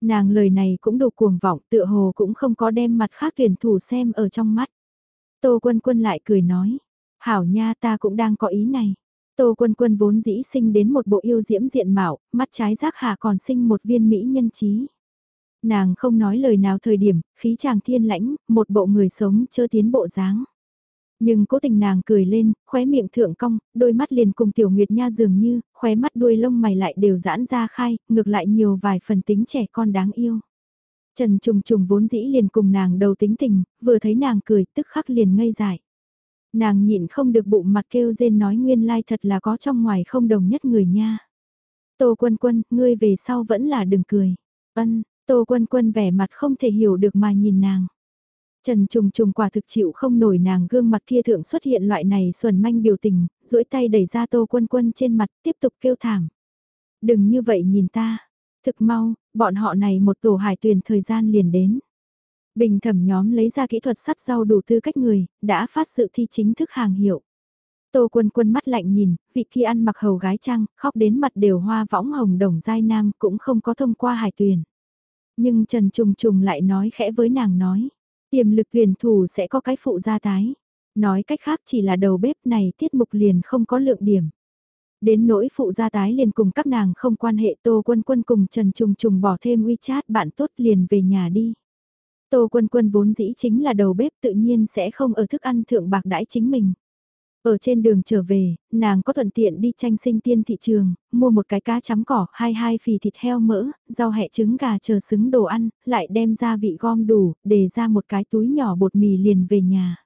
Nàng lời này cũng đủ cuồng vọng, tựa hồ cũng không có đem mặt khác tuyển thủ xem ở trong mắt. Tô Quân Quân lại cười nói, Hảo nha ta cũng đang có ý này. Tô Quân Quân vốn dĩ sinh đến một bộ yêu diễm diện mạo, mắt trái giác hà còn sinh một viên mỹ nhân trí. Nàng không nói lời nào thời điểm, khí chàng thiên lãnh, một bộ người sống chưa tiến bộ dáng. Nhưng cố tình nàng cười lên, khóe miệng thượng cong, đôi mắt liền cùng tiểu nguyệt nha dường như, khóe mắt đuôi lông mày lại đều giãn ra khai, ngược lại nhiều vài phần tính trẻ con đáng yêu. Trần trùng trùng vốn dĩ liền cùng nàng đầu tính tình, vừa thấy nàng cười tức khắc liền ngây dại. Nàng nhịn không được bụng mặt kêu rên nói nguyên lai thật là có trong ngoài không đồng nhất người nha. Tô quân quân, ngươi về sau vẫn là đừng cười. Ân, tô quân quân vẻ mặt không thể hiểu được mà nhìn nàng. Trần trùng trùng quả thực chịu không nổi nàng gương mặt kia thượng xuất hiện loại này xuẩn manh biểu tình, duỗi tay đẩy ra tô quân quân trên mặt tiếp tục kêu thảm. Đừng như vậy nhìn ta. Thực mau, bọn họ này một tổ hải tuyển thời gian liền đến. Bình thẩm nhóm lấy ra kỹ thuật sắt rau đủ tư cách người, đã phát sự thi chính thức hàng hiệu. Tô quân quân mắt lạnh nhìn, vị kia ăn mặc hầu gái trăng, khóc đến mặt đều hoa võng hồng đồng giai nam cũng không có thông qua hải tuyển. Nhưng Trần Trùng Trùng lại nói khẽ với nàng nói, tiềm lực tuyển thủ sẽ có cái phụ gia tái. Nói cách khác chỉ là đầu bếp này tiết mục liền không có lượng điểm. Đến nỗi phụ gia tái liền cùng các nàng không quan hệ, Tô Quân Quân cùng Trần Trùng Trùng bỏ thêm WeChat, bạn tốt liền về nhà đi. Tô Quân Quân vốn dĩ chính là đầu bếp tự nhiên sẽ không ở thức ăn thượng bạc đãi chính mình. Ở trên đường trở về, nàng có thuận tiện đi tranh sinh tiên thị trường, mua một cái cá chấm cỏ, hai hai phì thịt heo mỡ, rau hẹ trứng gà chờ xứng đồ ăn, lại đem ra vị gom đủ, để ra một cái túi nhỏ bột mì liền về nhà.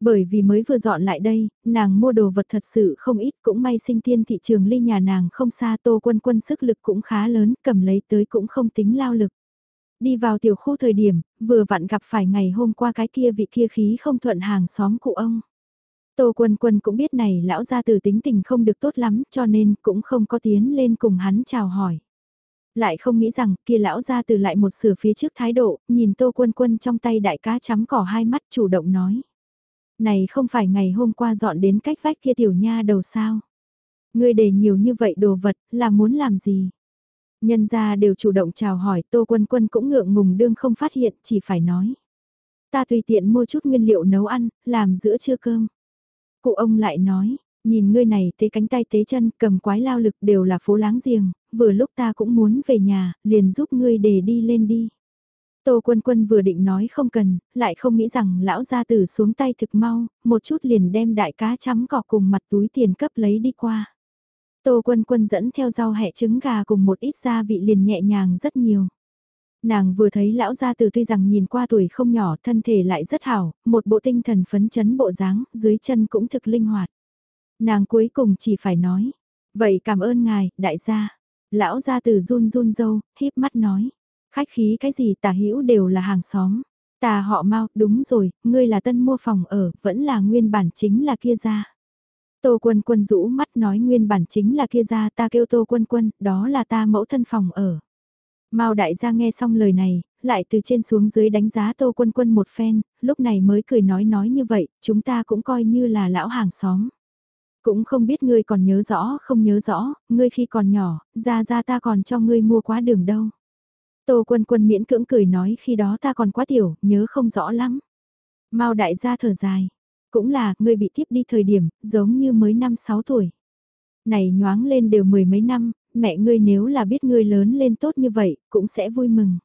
Bởi vì mới vừa dọn lại đây, nàng mua đồ vật thật sự không ít cũng may sinh tiên thị trường ly nhà nàng không xa tô quân quân sức lực cũng khá lớn, cầm lấy tới cũng không tính lao lực. Đi vào tiểu khu thời điểm, vừa vặn gặp phải ngày hôm qua cái kia vị kia khí không thuận hàng xóm cụ ông. Tô Quân Quân cũng biết này lão gia tử tính tình không được tốt lắm cho nên cũng không có tiến lên cùng hắn chào hỏi. Lại không nghĩ rằng kia lão gia tử lại một sửa phía trước thái độ, nhìn Tô Quân Quân trong tay đại cá chấm cỏ hai mắt chủ động nói. Này không phải ngày hôm qua dọn đến cách vách kia tiểu nha đầu sao? Ngươi để nhiều như vậy đồ vật là muốn làm gì? Nhân gia đều chủ động chào hỏi Tô Quân Quân cũng ngượng ngùng đương không phát hiện chỉ phải nói. Ta tùy tiện mua chút nguyên liệu nấu ăn, làm giữa trưa cơm. Cụ ông lại nói, nhìn ngươi này tế cánh tay tế chân cầm quái lao lực đều là phố láng giềng, vừa lúc ta cũng muốn về nhà, liền giúp ngươi để đi lên đi. Tô quân quân vừa định nói không cần, lại không nghĩ rằng lão gia tử xuống tay thực mau, một chút liền đem đại cá chấm cỏ cùng mặt túi tiền cấp lấy đi qua. Tô quân quân dẫn theo rau hẹ trứng gà cùng một ít gia vị liền nhẹ nhàng rất nhiều. Nàng vừa thấy lão gia từ tuy rằng nhìn qua tuổi không nhỏ thân thể lại rất hảo, một bộ tinh thần phấn chấn bộ dáng, dưới chân cũng thực linh hoạt. Nàng cuối cùng chỉ phải nói, vậy cảm ơn ngài, đại gia. Lão gia từ run run dâu, híp mắt nói, khách khí cái gì tà hữu đều là hàng xóm. Tà họ mau, đúng rồi, ngươi là tân mua phòng ở, vẫn là nguyên bản chính là kia ra. Tô quân quân rũ mắt nói nguyên bản chính là kia ra ta kêu tô quân quân, đó là ta mẫu thân phòng ở. Mao đại gia nghe xong lời này, lại từ trên xuống dưới đánh giá tô quân quân một phen, lúc này mới cười nói nói như vậy, chúng ta cũng coi như là lão hàng xóm. Cũng không biết ngươi còn nhớ rõ không nhớ rõ, ngươi khi còn nhỏ, ra ra ta còn cho ngươi mua quá đường đâu. Tô quân quân miễn cưỡng cười nói khi đó ta còn quá tiểu, nhớ không rõ lắm. Mao đại gia thở dài, cũng là, ngươi bị tiếp đi thời điểm, giống như mới năm sáu tuổi. Này nhoáng lên đều mười mấy năm, mẹ ngươi nếu là biết ngươi lớn lên tốt như vậy, cũng sẽ vui mừng.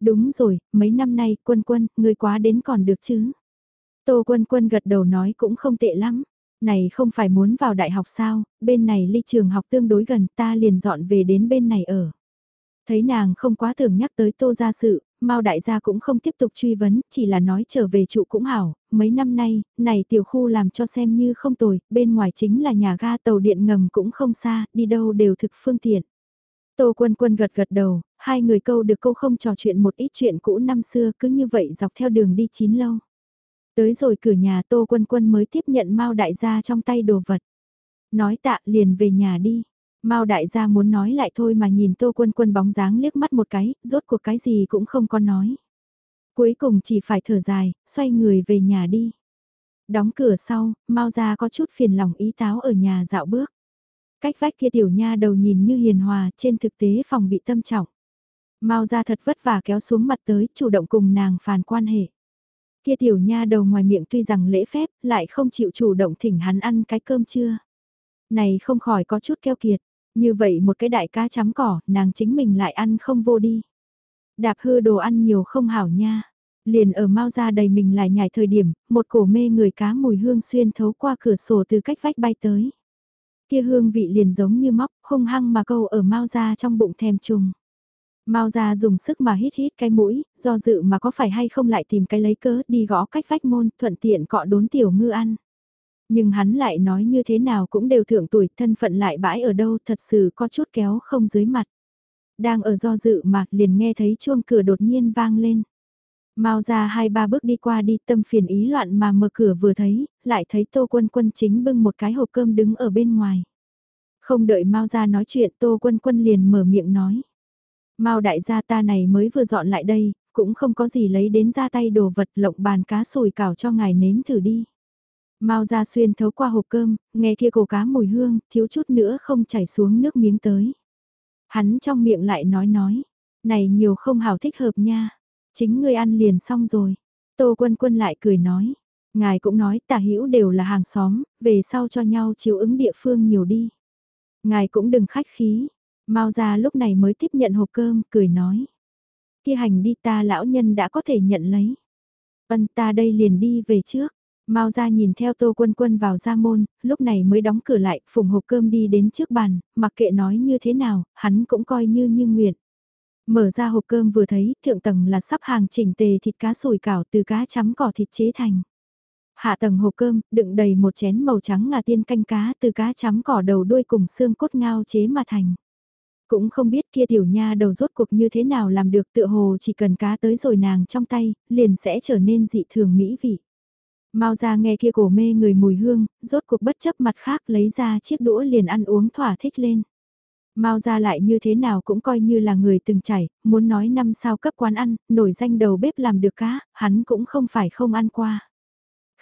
Đúng rồi, mấy năm nay, quân quân, ngươi quá đến còn được chứ. Tô quân quân gật đầu nói cũng không tệ lắm. Này không phải muốn vào đại học sao, bên này ly trường học tương đối gần ta liền dọn về đến bên này ở. Thấy nàng không quá thường nhắc tới tô gia sự, Mao đại gia cũng không tiếp tục truy vấn, chỉ là nói trở về trụ cũng hảo, mấy năm nay, này tiểu khu làm cho xem như không tồi, bên ngoài chính là nhà ga tàu điện ngầm cũng không xa, đi đâu đều thực phương tiện. Tô quân quân gật gật đầu, hai người câu được câu không trò chuyện một ít chuyện cũ năm xưa cứ như vậy dọc theo đường đi chín lâu. Tới rồi cửa nhà Tô quân quân mới tiếp nhận Mao đại gia trong tay đồ vật. Nói tạ liền về nhà đi. Mao đại gia muốn nói lại thôi mà nhìn Tô Quân Quân bóng dáng liếc mắt một cái, rốt cuộc cái gì cũng không có nói. Cuối cùng chỉ phải thở dài, xoay người về nhà đi. Đóng cửa sau, Mao gia có chút phiền lòng ý táo ở nhà dạo bước. Cách vách kia tiểu nha đầu nhìn như hiền hòa, trên thực tế phòng bị tâm trọng. Mao gia thật vất vả kéo xuống mặt tới, chủ động cùng nàng phàn quan hệ. Kia tiểu nha đầu ngoài miệng tuy rằng lễ phép, lại không chịu chủ động thỉnh hắn ăn cái cơm trưa. Này không khỏi có chút keo kiệt. Như vậy một cái đại cá chấm cỏ, nàng chính mình lại ăn không vô đi. Đạp hư đồ ăn nhiều không hảo nha. Liền ở mau ra đầy mình lại nhảy thời điểm, một cổ mê người cá mùi hương xuyên thấu qua cửa sổ từ cách vách bay tới. Kia hương vị liền giống như móc, hung hăng mà câu ở mau ra trong bụng thèm trùng. Mao ra dùng sức mà hít hít cái mũi, do dự mà có phải hay không lại tìm cái lấy cớ đi gõ cách vách môn, thuận tiện cọ đốn tiểu ngư ăn. Nhưng hắn lại nói như thế nào cũng đều thượng tuổi thân phận lại bãi ở đâu thật sự có chút kéo không dưới mặt. Đang ở do dự mà liền nghe thấy chuông cửa đột nhiên vang lên. Mau ra hai ba bước đi qua đi tâm phiền ý loạn mà mở cửa vừa thấy, lại thấy tô quân quân chính bưng một cái hộp cơm đứng ở bên ngoài. Không đợi Mao ra nói chuyện tô quân quân liền mở miệng nói. Mao đại gia ta này mới vừa dọn lại đây, cũng không có gì lấy đến ra tay đồ vật lộng bàn cá sùi cảo cho ngài nếm thử đi. Mao ra xuyên thấu qua hộp cơm, nghe kia cổ cá mùi hương, thiếu chút nữa không chảy xuống nước miếng tới. Hắn trong miệng lại nói nói, này nhiều không hảo thích hợp nha, chính ngươi ăn liền xong rồi. Tô quân quân lại cười nói, ngài cũng nói tả hữu đều là hàng xóm, về sau cho nhau chiếu ứng địa phương nhiều đi. Ngài cũng đừng khách khí, Mao ra lúc này mới tiếp nhận hộp cơm, cười nói. Kia hành đi ta lão nhân đã có thể nhận lấy. Vân ta đây liền đi về trước. Mao ra nhìn theo Tô Quân Quân vào ra môn, lúc này mới đóng cửa lại, phùng hộp cơm đi đến trước bàn, mặc kệ nói như thế nào, hắn cũng coi như như nguyện. Mở ra hộp cơm vừa thấy, thượng tầng là sắp hàng chỉnh tề thịt cá sủi cảo từ cá chấm cỏ thịt chế thành. Hạ tầng hộp cơm, đựng đầy một chén màu trắng ngà tiên canh cá từ cá chấm cỏ đầu đuôi cùng xương cốt ngao chế mà thành. Cũng không biết kia tiểu nha đầu rốt cuộc như thế nào làm được tựa hồ chỉ cần cá tới rồi nàng trong tay, liền sẽ trở nên dị thường mỹ vị. Mau ra nghe kia cổ mê người mùi hương, rốt cuộc bất chấp mặt khác lấy ra chiếc đũa liền ăn uống thỏa thích lên. Mao ra lại như thế nào cũng coi như là người từng chảy, muốn nói năm sao cấp quán ăn, nổi danh đầu bếp làm được cá, hắn cũng không phải không ăn qua.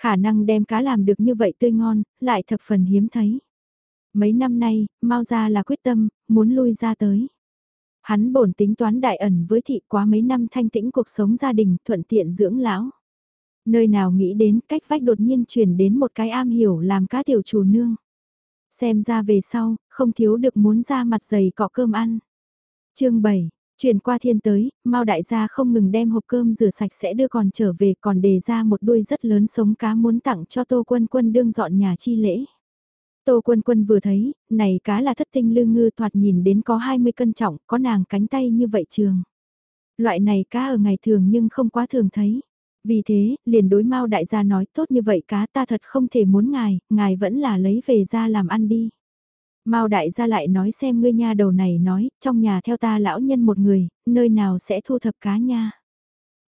Khả năng đem cá làm được như vậy tươi ngon, lại thập phần hiếm thấy. Mấy năm nay, Mao ra là quyết tâm, muốn lui ra tới. Hắn bổn tính toán đại ẩn với thị quá mấy năm thanh tĩnh cuộc sống gia đình thuận tiện dưỡng lão. Nơi nào nghĩ đến cách vách đột nhiên chuyển đến một cái am hiểu làm cá tiểu chủ nương. Xem ra về sau, không thiếu được muốn ra mặt dày cọ cơm ăn. chương 7, chuyển qua thiên tới, Mao đại gia không ngừng đem hộp cơm rửa sạch sẽ đưa còn trở về còn đề ra một đuôi rất lớn sống cá muốn tặng cho Tô Quân Quân đương dọn nhà chi lễ. Tô Quân Quân vừa thấy, này cá là thất tinh lương ngư thoạt nhìn đến có 20 cân trọng, có nàng cánh tay như vậy trường. Loại này cá ở ngày thường nhưng không quá thường thấy. Vì thế, liền đối Mao đại gia nói tốt như vậy cá ta thật không thể muốn ngài, ngài vẫn là lấy về ra làm ăn đi. Mao đại gia lại nói xem ngươi nha đầu này nói, trong nhà theo ta lão nhân một người, nơi nào sẽ thu thập cá nha.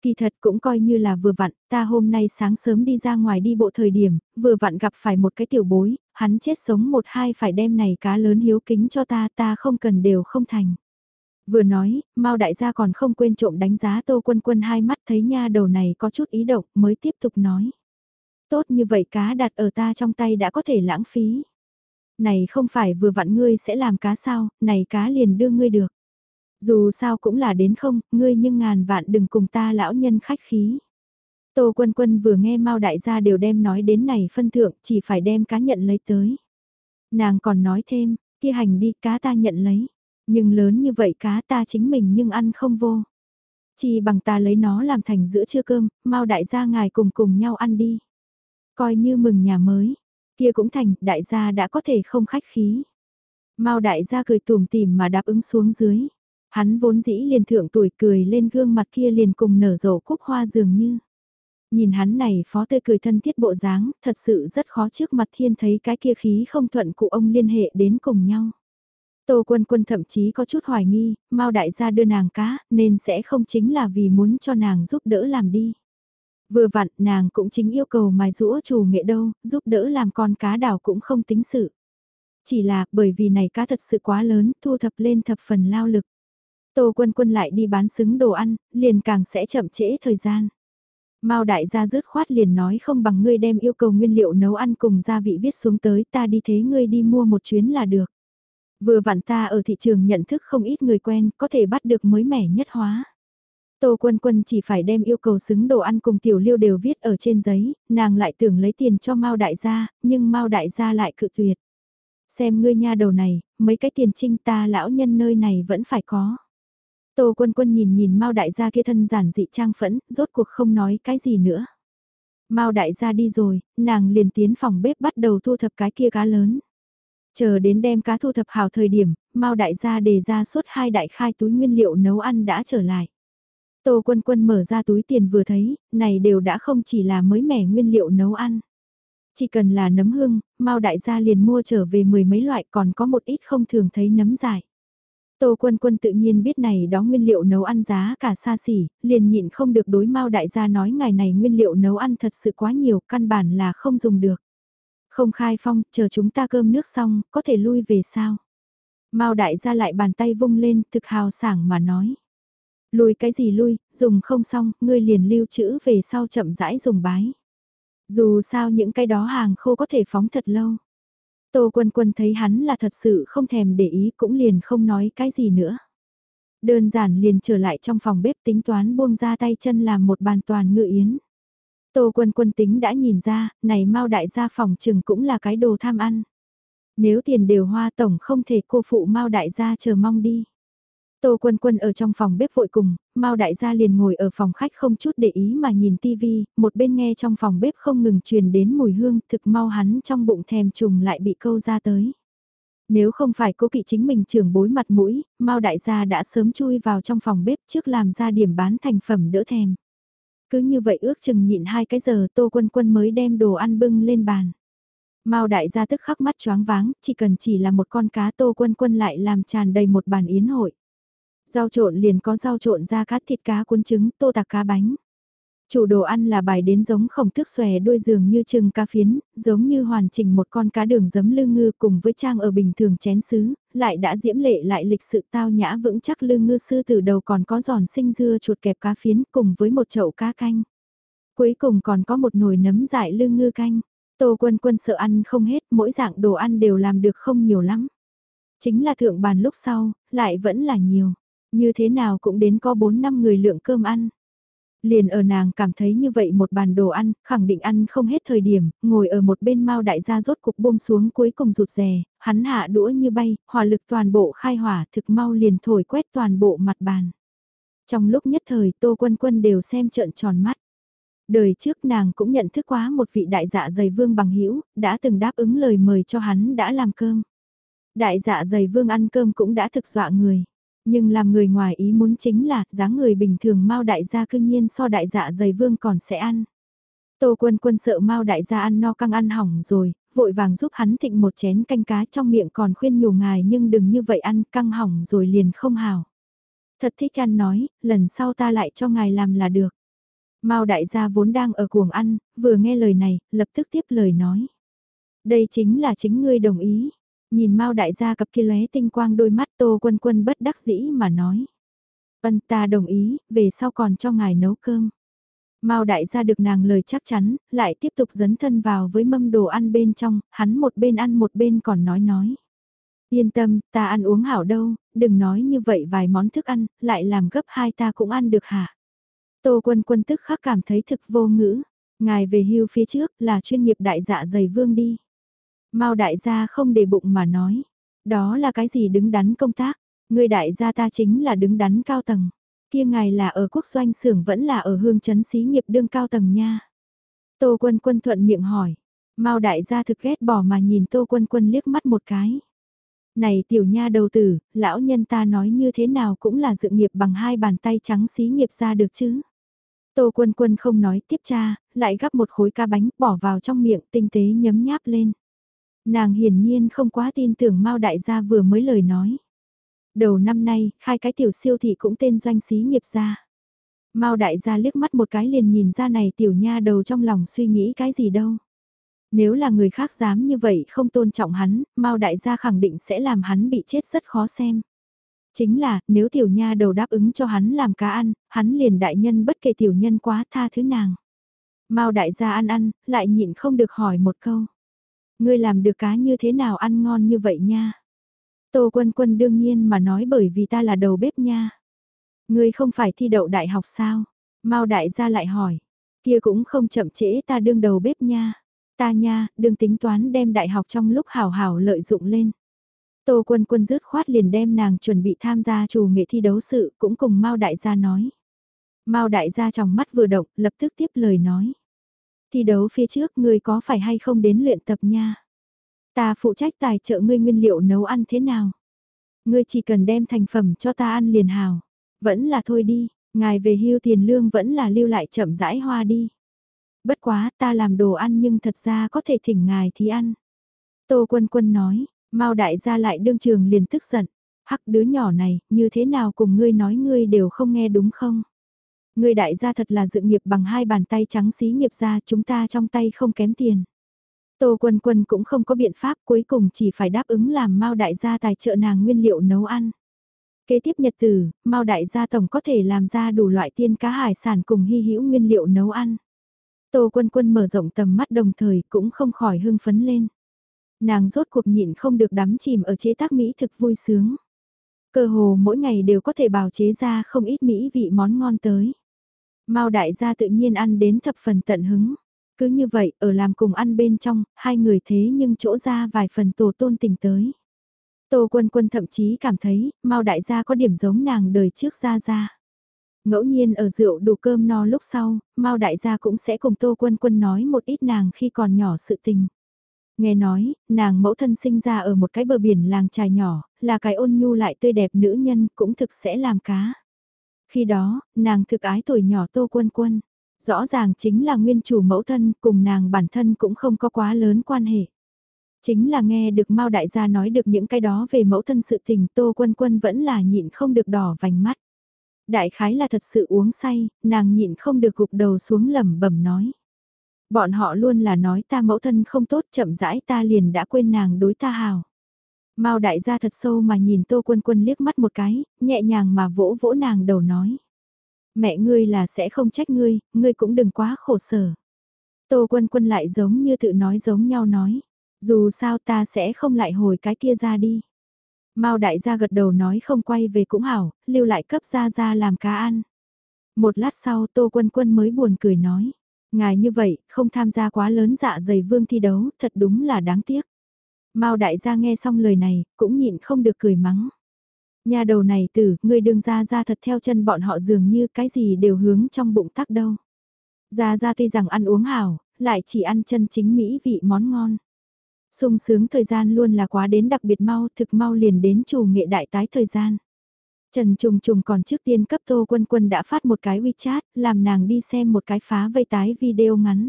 Kỳ thật cũng coi như là vừa vặn, ta hôm nay sáng sớm đi ra ngoài đi bộ thời điểm, vừa vặn gặp phải một cái tiểu bối, hắn chết sống một hai phải đem này cá lớn hiếu kính cho ta, ta không cần đều không thành. Vừa nói, Mao đại gia còn không quên trộm đánh giá Tô Quân Quân hai mắt thấy nha đầu này có chút ý động mới tiếp tục nói. Tốt như vậy cá đặt ở ta trong tay đã có thể lãng phí. Này không phải vừa vặn ngươi sẽ làm cá sao, này cá liền đưa ngươi được. Dù sao cũng là đến không, ngươi nhưng ngàn vạn đừng cùng ta lão nhân khách khí. Tô Quân Quân vừa nghe Mao đại gia đều đem nói đến này phân thượng, chỉ phải đem cá nhận lấy tới. Nàng còn nói thêm, kia hành đi cá ta nhận lấy. Nhưng lớn như vậy cá ta chính mình nhưng ăn không vô. Chỉ bằng ta lấy nó làm thành giữa trưa cơm, mau đại gia ngài cùng cùng nhau ăn đi. Coi như mừng nhà mới, kia cũng thành, đại gia đã có thể không khách khí. Mao đại gia cười tùm tìm mà đáp ứng xuống dưới. Hắn vốn dĩ liền thượng tuổi cười lên gương mặt kia liền cùng nở rộ cúc hoa dường như. Nhìn hắn này phó tươi cười thân thiết bộ dáng, thật sự rất khó trước mặt thiên thấy cái kia khí không thuận cụ ông liên hệ đến cùng nhau. Tô Quân Quân thậm chí có chút hoài nghi, Mao đại gia đưa nàng cá, nên sẽ không chính là vì muốn cho nàng giúp đỡ làm đi. Vừa vặn, nàng cũng chính yêu cầu mài rũa chủ nghệ đâu, giúp đỡ làm con cá đảo cũng không tính sự. Chỉ là, bởi vì này cá thật sự quá lớn, thu thập lên thập phần lao lực. Tô Quân Quân lại đi bán xứng đồ ăn, liền càng sẽ chậm trễ thời gian. Mao đại gia rứt khoát liền nói không bằng ngươi đem yêu cầu nguyên liệu nấu ăn cùng gia vị viết xuống tới ta đi thế ngươi đi mua một chuyến là được. Vừa vặn ta ở thị trường nhận thức không ít người quen, có thể bắt được mới mẻ nhất hóa. Tô Quân Quân chỉ phải đem yêu cầu xứng đồ ăn cùng tiểu liêu đều viết ở trên giấy, nàng lại tưởng lấy tiền cho Mao đại gia, nhưng Mao đại gia lại cự tuyệt. Xem ngươi nha đầu này, mấy cái tiền trinh ta lão nhân nơi này vẫn phải có. Tô Quân Quân nhìn nhìn Mao đại gia kia thân giản dị trang phẫn, rốt cuộc không nói cái gì nữa. Mao đại gia đi rồi, nàng liền tiến phòng bếp bắt đầu thu thập cái kia cá lớn. Chờ đến đem cá thu thập hào thời điểm, Mao đại gia đề ra suốt hai đại khai túi nguyên liệu nấu ăn đã trở lại. Tô Quân Quân mở ra túi tiền vừa thấy, này đều đã không chỉ là mới mẻ nguyên liệu nấu ăn. Chỉ cần là nấm hương, Mao đại gia liền mua trở về mười mấy loại còn có một ít không thường thấy nấm dài. Tô Quân Quân tự nhiên biết này đó nguyên liệu nấu ăn giá cả xa xỉ, liền nhịn không được đối Mao đại gia nói ngày này nguyên liệu nấu ăn thật sự quá nhiều, căn bản là không dùng được. Không khai phong, chờ chúng ta cơm nước xong, có thể lui về sao? Mao đại gia lại bàn tay vung lên, thực hào sảng mà nói. lùi cái gì lui, dùng không xong, ngươi liền lưu trữ về sau chậm rãi dùng bái. Dù sao những cái đó hàng khô có thể phóng thật lâu. Tô quân quân thấy hắn là thật sự không thèm để ý cũng liền không nói cái gì nữa. Đơn giản liền trở lại trong phòng bếp tính toán buông ra tay chân làm một bàn toàn ngự yến. Tô quân quân tính đã nhìn ra, này mau đại gia phòng trừng cũng là cái đồ tham ăn. Nếu tiền đều hoa tổng không thể cô phụ mau đại gia chờ mong đi. Tô Quân Quân ở trong phòng bếp vội cùng, Mao đại gia liền ngồi ở phòng khách không chút để ý mà nhìn tivi, một bên nghe trong phòng bếp không ngừng truyền đến mùi hương, thực mau hắn trong bụng thèm trùng lại bị câu ra tới. Nếu không phải cố kỵ chính mình trưởng bối mặt mũi, Mao đại gia đã sớm chui vào trong phòng bếp trước làm ra điểm bán thành phẩm đỡ thèm. Cứ như vậy ước chừng nhịn hai cái giờ Tô Quân Quân mới đem đồ ăn bưng lên bàn. Mao đại gia tức khắc mắt choáng váng, chỉ cần chỉ là một con cá Tô Quân Quân lại làm tràn đầy một bàn yến hội. Rau trộn liền có rau trộn ra cá thịt cá cuốn trứng, tô tạc cá bánh. Chủ đồ ăn là bài đến giống khổng thước xòe đuôi giường như trừng cá phiến, giống như hoàn chỉnh một con cá đường giấm lương ngư cùng với trang ở bình thường chén sứ, lại đã diễm lệ lại lịch sự tao nhã vững chắc lương ngư sư từ đầu còn có giòn sinh dưa chuột kẹp cá phiến cùng với một chậu cá canh. Cuối cùng còn có một nồi nấm dại lương ngư canh. Tô quân quân sợ ăn không hết, mỗi dạng đồ ăn đều làm được không nhiều lắm. Chính là thượng bàn lúc sau, lại vẫn là nhiều. Như thế nào cũng đến có 4 năm người lượng cơm ăn. Liền ở nàng cảm thấy như vậy một bàn đồ ăn, khẳng định ăn không hết thời điểm, ngồi ở một bên mau đại gia rốt cục buông xuống cuối cùng rụt rè, hắn hạ đũa như bay, hỏa lực toàn bộ khai hỏa thực mau liền thổi quét toàn bộ mặt bàn. Trong lúc nhất thời Tô Quân Quân đều xem trợn tròn mắt. Đời trước nàng cũng nhận thức quá một vị đại dạ dày vương bằng hữu đã từng đáp ứng lời mời cho hắn đã làm cơm. Đại dạ dày vương ăn cơm cũng đã thực dọa người. Nhưng làm người ngoài ý muốn chính là, dáng người bình thường Mao đại gia cương nhiên so đại dạ dày vương còn sẽ ăn. Tô quân quân sợ Mao đại gia ăn no căng ăn hỏng rồi, vội vàng giúp hắn thịnh một chén canh cá trong miệng còn khuyên nhủ ngài nhưng đừng như vậy ăn căng hỏng rồi liền không hào. Thật thích ăn nói, lần sau ta lại cho ngài làm là được. Mao đại gia vốn đang ở cuồng ăn, vừa nghe lời này, lập tức tiếp lời nói. Đây chính là chính ngươi đồng ý. Nhìn Mao đại gia cặp kia lóe tinh quang đôi mắt Tô Quân Quân bất đắc dĩ mà nói. Vân ta đồng ý, về sau còn cho ngài nấu cơm. Mao đại gia được nàng lời chắc chắn, lại tiếp tục dấn thân vào với mâm đồ ăn bên trong, hắn một bên ăn một bên còn nói nói. Yên tâm, ta ăn uống hảo đâu, đừng nói như vậy vài món thức ăn, lại làm gấp hai ta cũng ăn được hả? Tô quân quân tức khắc cảm thấy thực vô ngữ. Ngài về hưu phía trước là chuyên nghiệp đại dạ dày vương đi. Mao đại gia không để bụng mà nói. Đó là cái gì đứng đắn công tác. Người đại gia ta chính là đứng đắn cao tầng. Kia ngài là ở quốc doanh xưởng vẫn là ở hương chấn xí nghiệp đương cao tầng nha. Tô quân quân thuận miệng hỏi. Mao đại gia thực ghét bỏ mà nhìn tô quân quân liếc mắt một cái. Này tiểu nha đầu tử, lão nhân ta nói như thế nào cũng là dự nghiệp bằng hai bàn tay trắng xí nghiệp ra được chứ. Tô quân quân không nói tiếp cha, lại gắp một khối ca bánh bỏ vào trong miệng tinh tế nhấm nháp lên. Nàng hiển nhiên không quá tin tưởng Mao đại gia vừa mới lời nói. Đầu năm nay, khai cái tiểu siêu thị cũng tên doanh xí nghiệp gia. Mao đại gia liếc mắt một cái liền nhìn ra này tiểu nha đầu trong lòng suy nghĩ cái gì đâu. Nếu là người khác dám như vậy không tôn trọng hắn, Mao đại gia khẳng định sẽ làm hắn bị chết rất khó xem. Chính là, nếu tiểu nha đầu đáp ứng cho hắn làm cá ăn, hắn liền đại nhân bất kể tiểu nhân quá tha thứ nàng. Mao đại gia ăn ăn, lại nhịn không được hỏi một câu. Ngươi làm được cá như thế nào ăn ngon như vậy nha? Tô quân quân đương nhiên mà nói bởi vì ta là đầu bếp nha. Ngươi không phải thi đậu đại học sao? Mao đại gia lại hỏi. Kia cũng không chậm trễ ta đương đầu bếp nha. Ta nha, đương tính toán đem đại học trong lúc hào hào lợi dụng lên. Tô quân quân dứt khoát liền đem nàng chuẩn bị tham gia chủ nghệ thi đấu sự cũng cùng Mao đại gia nói. Mao đại gia trong mắt vừa động, lập tức tiếp lời nói. Thi đấu phía trước ngươi có phải hay không đến luyện tập nha? Ta phụ trách tài trợ ngươi nguyên liệu nấu ăn thế nào? Ngươi chỉ cần đem thành phẩm cho ta ăn liền hào. Vẫn là thôi đi, ngài về hưu tiền lương vẫn là lưu lại chậm rãi hoa đi. Bất quá ta làm đồ ăn nhưng thật ra có thể thỉnh ngài thì ăn. Tô quân quân nói, Mao đại gia lại đương trường liền tức giận. Hắc đứa nhỏ này, như thế nào cùng ngươi nói ngươi đều không nghe đúng không? Ngươi đại gia thật là dự nghiệp bằng hai bàn tay trắng xí nghiệp ra chúng ta trong tay không kém tiền. Tô Quân Quân cũng không có biện pháp cuối cùng chỉ phải đáp ứng làm Mao đại gia tài trợ nàng nguyên liệu nấu ăn. Kế tiếp nhật tử, Mao đại gia tổng có thể làm ra đủ loại tiên cá hải sản cùng hy hữu nguyên liệu nấu ăn. Tô Quân Quân mở rộng tầm mắt đồng thời cũng không khỏi hưng phấn lên. Nàng rốt cuộc nhịn không được đắm chìm ở chế tác mỹ thực vui sướng. Cơ hồ mỗi ngày đều có thể bào chế ra không ít mỹ vị món ngon tới. Mao đại gia tự nhiên ăn đến thập phần tận hứng. Cứ như vậy, ở làm cùng ăn bên trong, hai người thế nhưng chỗ ra vài phần tổ tôn tình tới. Tô Quân Quân thậm chí cảm thấy, Mao đại gia có điểm giống nàng đời trước ra ra. Ngẫu nhiên ở rượu đủ cơm no lúc sau, Mao đại gia cũng sẽ cùng Tô Quân Quân nói một ít nàng khi còn nhỏ sự tình. Nghe nói, nàng mẫu thân sinh ra ở một cái bờ biển làng trài nhỏ, là cái ôn nhu lại tươi đẹp nữ nhân cũng thực sẽ làm cá. Khi đó, nàng thực ái tuổi nhỏ Tô Quân Quân. Rõ ràng chính là nguyên chủ mẫu thân cùng nàng bản thân cũng không có quá lớn quan hệ. Chính là nghe được Mao đại gia nói được những cái đó về mẫu thân sự tình Tô Quân Quân vẫn là nhịn không được đỏ vành mắt. Đại khái là thật sự uống say, nàng nhịn không được gục đầu xuống lẩm bẩm nói. Bọn họ luôn là nói ta mẫu thân không tốt chậm rãi ta liền đã quên nàng đối ta hào. Mao đại gia thật sâu mà nhìn Tô Quân Quân liếc mắt một cái, nhẹ nhàng mà vỗ vỗ nàng đầu nói. Mẹ ngươi là sẽ không trách ngươi, ngươi cũng đừng quá khổ sở. Tô Quân Quân lại giống như tự nói giống nhau nói. Dù sao ta sẽ không lại hồi cái kia ra đi. Mao đại gia gật đầu nói không quay về cũng hảo, lưu lại cấp ra ra làm cá ăn. Một lát sau Tô Quân Quân mới buồn cười nói. Ngài như vậy, không tham gia quá lớn dạ dày vương thi đấu, thật đúng là đáng tiếc. Mao đại gia nghe xong lời này, cũng nhịn không được cười mắng. Nhà đầu này tử, người đường ra ra thật theo chân bọn họ dường như cái gì đều hướng trong bụng tắc đâu. Ra ra tuy rằng ăn uống hảo, lại chỉ ăn chân chính mỹ vị món ngon sung sướng thời gian luôn là quá đến đặc biệt mau, thực mau liền đến chủ nghệ đại tái thời gian. Trần Trùng Trùng còn trước tiên cấp Tô Quân Quân đã phát một cái WeChat, làm nàng đi xem một cái phá vây tái video ngắn.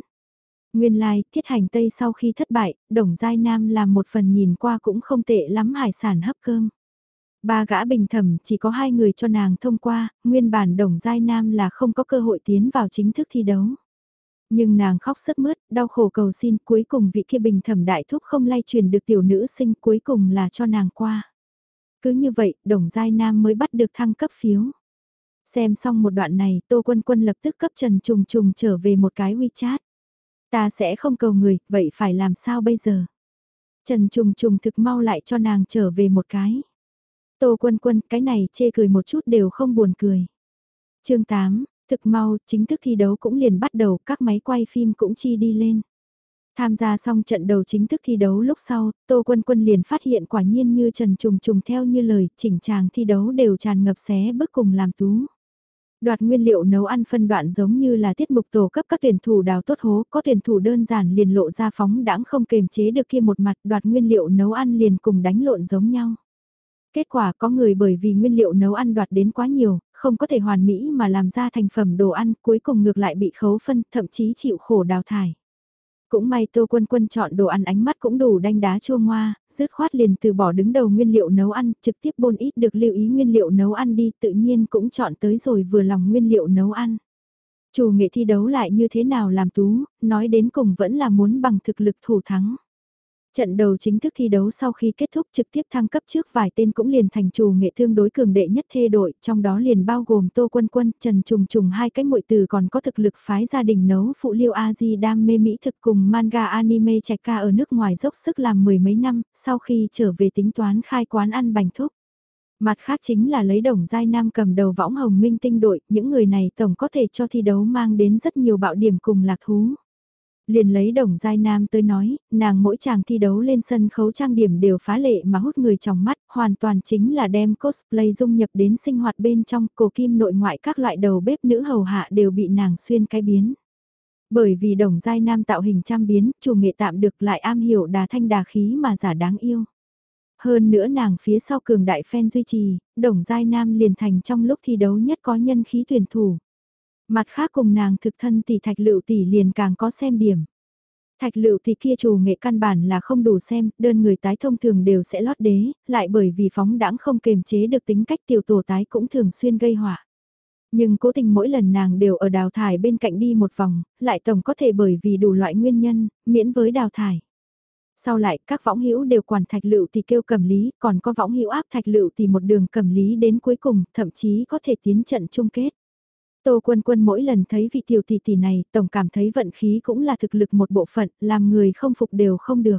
Nguyên lai, like, thiết hành Tây sau khi thất bại, Đồng Giai Nam làm một phần nhìn qua cũng không tệ lắm hải sản hấp cơm. Ba gã bình thẩm chỉ có hai người cho nàng thông qua, nguyên bản Đồng Giai Nam là không có cơ hội tiến vào chính thức thi đấu. Nhưng nàng khóc sướt mướt, đau khổ cầu xin cuối cùng vị kia bình thẩm đại thúc không lay truyền được tiểu nữ sinh cuối cùng là cho nàng qua. Cứ như vậy, đồng giai nam mới bắt được thăng cấp phiếu. Xem xong một đoạn này, Tô Quân Quân lập tức cấp Trần Trùng Trùng trở về một cái WeChat. Ta sẽ không cầu người, vậy phải làm sao bây giờ? Trần Trùng Trùng thực mau lại cho nàng trở về một cái. Tô Quân Quân, cái này chê cười một chút đều không buồn cười. chương 8, Thực mau, chính thức thi đấu cũng liền bắt đầu, các máy quay phim cũng chi đi lên. Tham gia xong trận đầu chính thức thi đấu lúc sau, Tô Quân Quân liền phát hiện quả nhiên như Trần Trùng Trùng theo như lời, chỉnh chàng thi đấu đều tràn ngập xé bức cùng làm tú. Đoạt nguyên liệu nấu ăn phân đoạn giống như là tiết mục tổ cấp các tuyển thủ đào tốt hố, có tuyển thủ đơn giản liền lộ ra phóng đãng không kềm chế được kia một mặt đoạt nguyên liệu nấu ăn liền cùng đánh lộn giống nhau. Kết quả có người bởi vì nguyên liệu nấu ăn đoạt đến quá nhiều, không có thể hoàn mỹ mà làm ra thành phẩm đồ ăn cuối cùng ngược lại bị khấu phân, thậm chí chịu khổ đào thải. Cũng may Tô Quân Quân chọn đồ ăn ánh mắt cũng đủ đanh đá chua ngoa, dứt khoát liền từ bỏ đứng đầu nguyên liệu nấu ăn, trực tiếp bôn ít được lưu ý nguyên liệu nấu ăn đi, tự nhiên cũng chọn tới rồi vừa lòng nguyên liệu nấu ăn. Chủ nghệ thi đấu lại như thế nào làm tú, nói đến cùng vẫn là muốn bằng thực lực thủ thắng. Trận đầu chính thức thi đấu sau khi kết thúc trực tiếp thăng cấp trước vài tên cũng liền thành chủ nghệ thương đối cường đệ nhất thê đội, trong đó liền bao gồm Tô Quân Quân, Trần Trùng Trùng hai cái muội từ còn có thực lực phái gia đình nấu phụ liêu A-di đam mê mỹ thực cùng manga anime trẻ ca ở nước ngoài dốc sức làm mười mấy năm, sau khi trở về tính toán khai quán ăn bánh thúc. Mặt khác chính là lấy đồng giai nam cầm đầu võng hồng minh tinh đội, những người này tổng có thể cho thi đấu mang đến rất nhiều bạo điểm cùng lạc thú. Liền lấy đồng giai nam tới nói, nàng mỗi chàng thi đấu lên sân khấu trang điểm đều phá lệ mà hút người trong mắt, hoàn toàn chính là đem cosplay dung nhập đến sinh hoạt bên trong cổ kim nội ngoại các loại đầu bếp nữ hầu hạ đều bị nàng xuyên cái biến. Bởi vì đồng giai nam tạo hình trăm biến, chủ nghệ tạm được lại am hiểu đà thanh đà khí mà giả đáng yêu. Hơn nữa nàng phía sau cường đại fan duy trì, đồng giai nam liền thành trong lúc thi đấu nhất có nhân khí tuyển thủ. Mặt khác cùng nàng thực thân tỷ thạch lựu tỷ liền càng có xem điểm. Thạch lựu thì kia chủ nghệ căn bản là không đủ xem, đơn người tái thông thường đều sẽ lót đế, lại bởi vì phóng đãng không kềm chế được tính cách tiểu tổ tái cũng thường xuyên gây họa. Nhưng cố tình mỗi lần nàng đều ở đào thải bên cạnh đi một vòng, lại tổng có thể bởi vì đủ loại nguyên nhân, miễn với đào thải. Sau lại các võng hữu đều quản thạch lựu thì kêu cầm lý, còn có võng hữu áp thạch lựu thì một đường cầm lý đến cuối cùng, thậm chí có thể tiến trận chung kết. Tô Quân Quân mỗi lần thấy vị tiểu tỷ tỷ này, tổng cảm thấy vận khí cũng là thực lực một bộ phận, làm người không phục đều không được.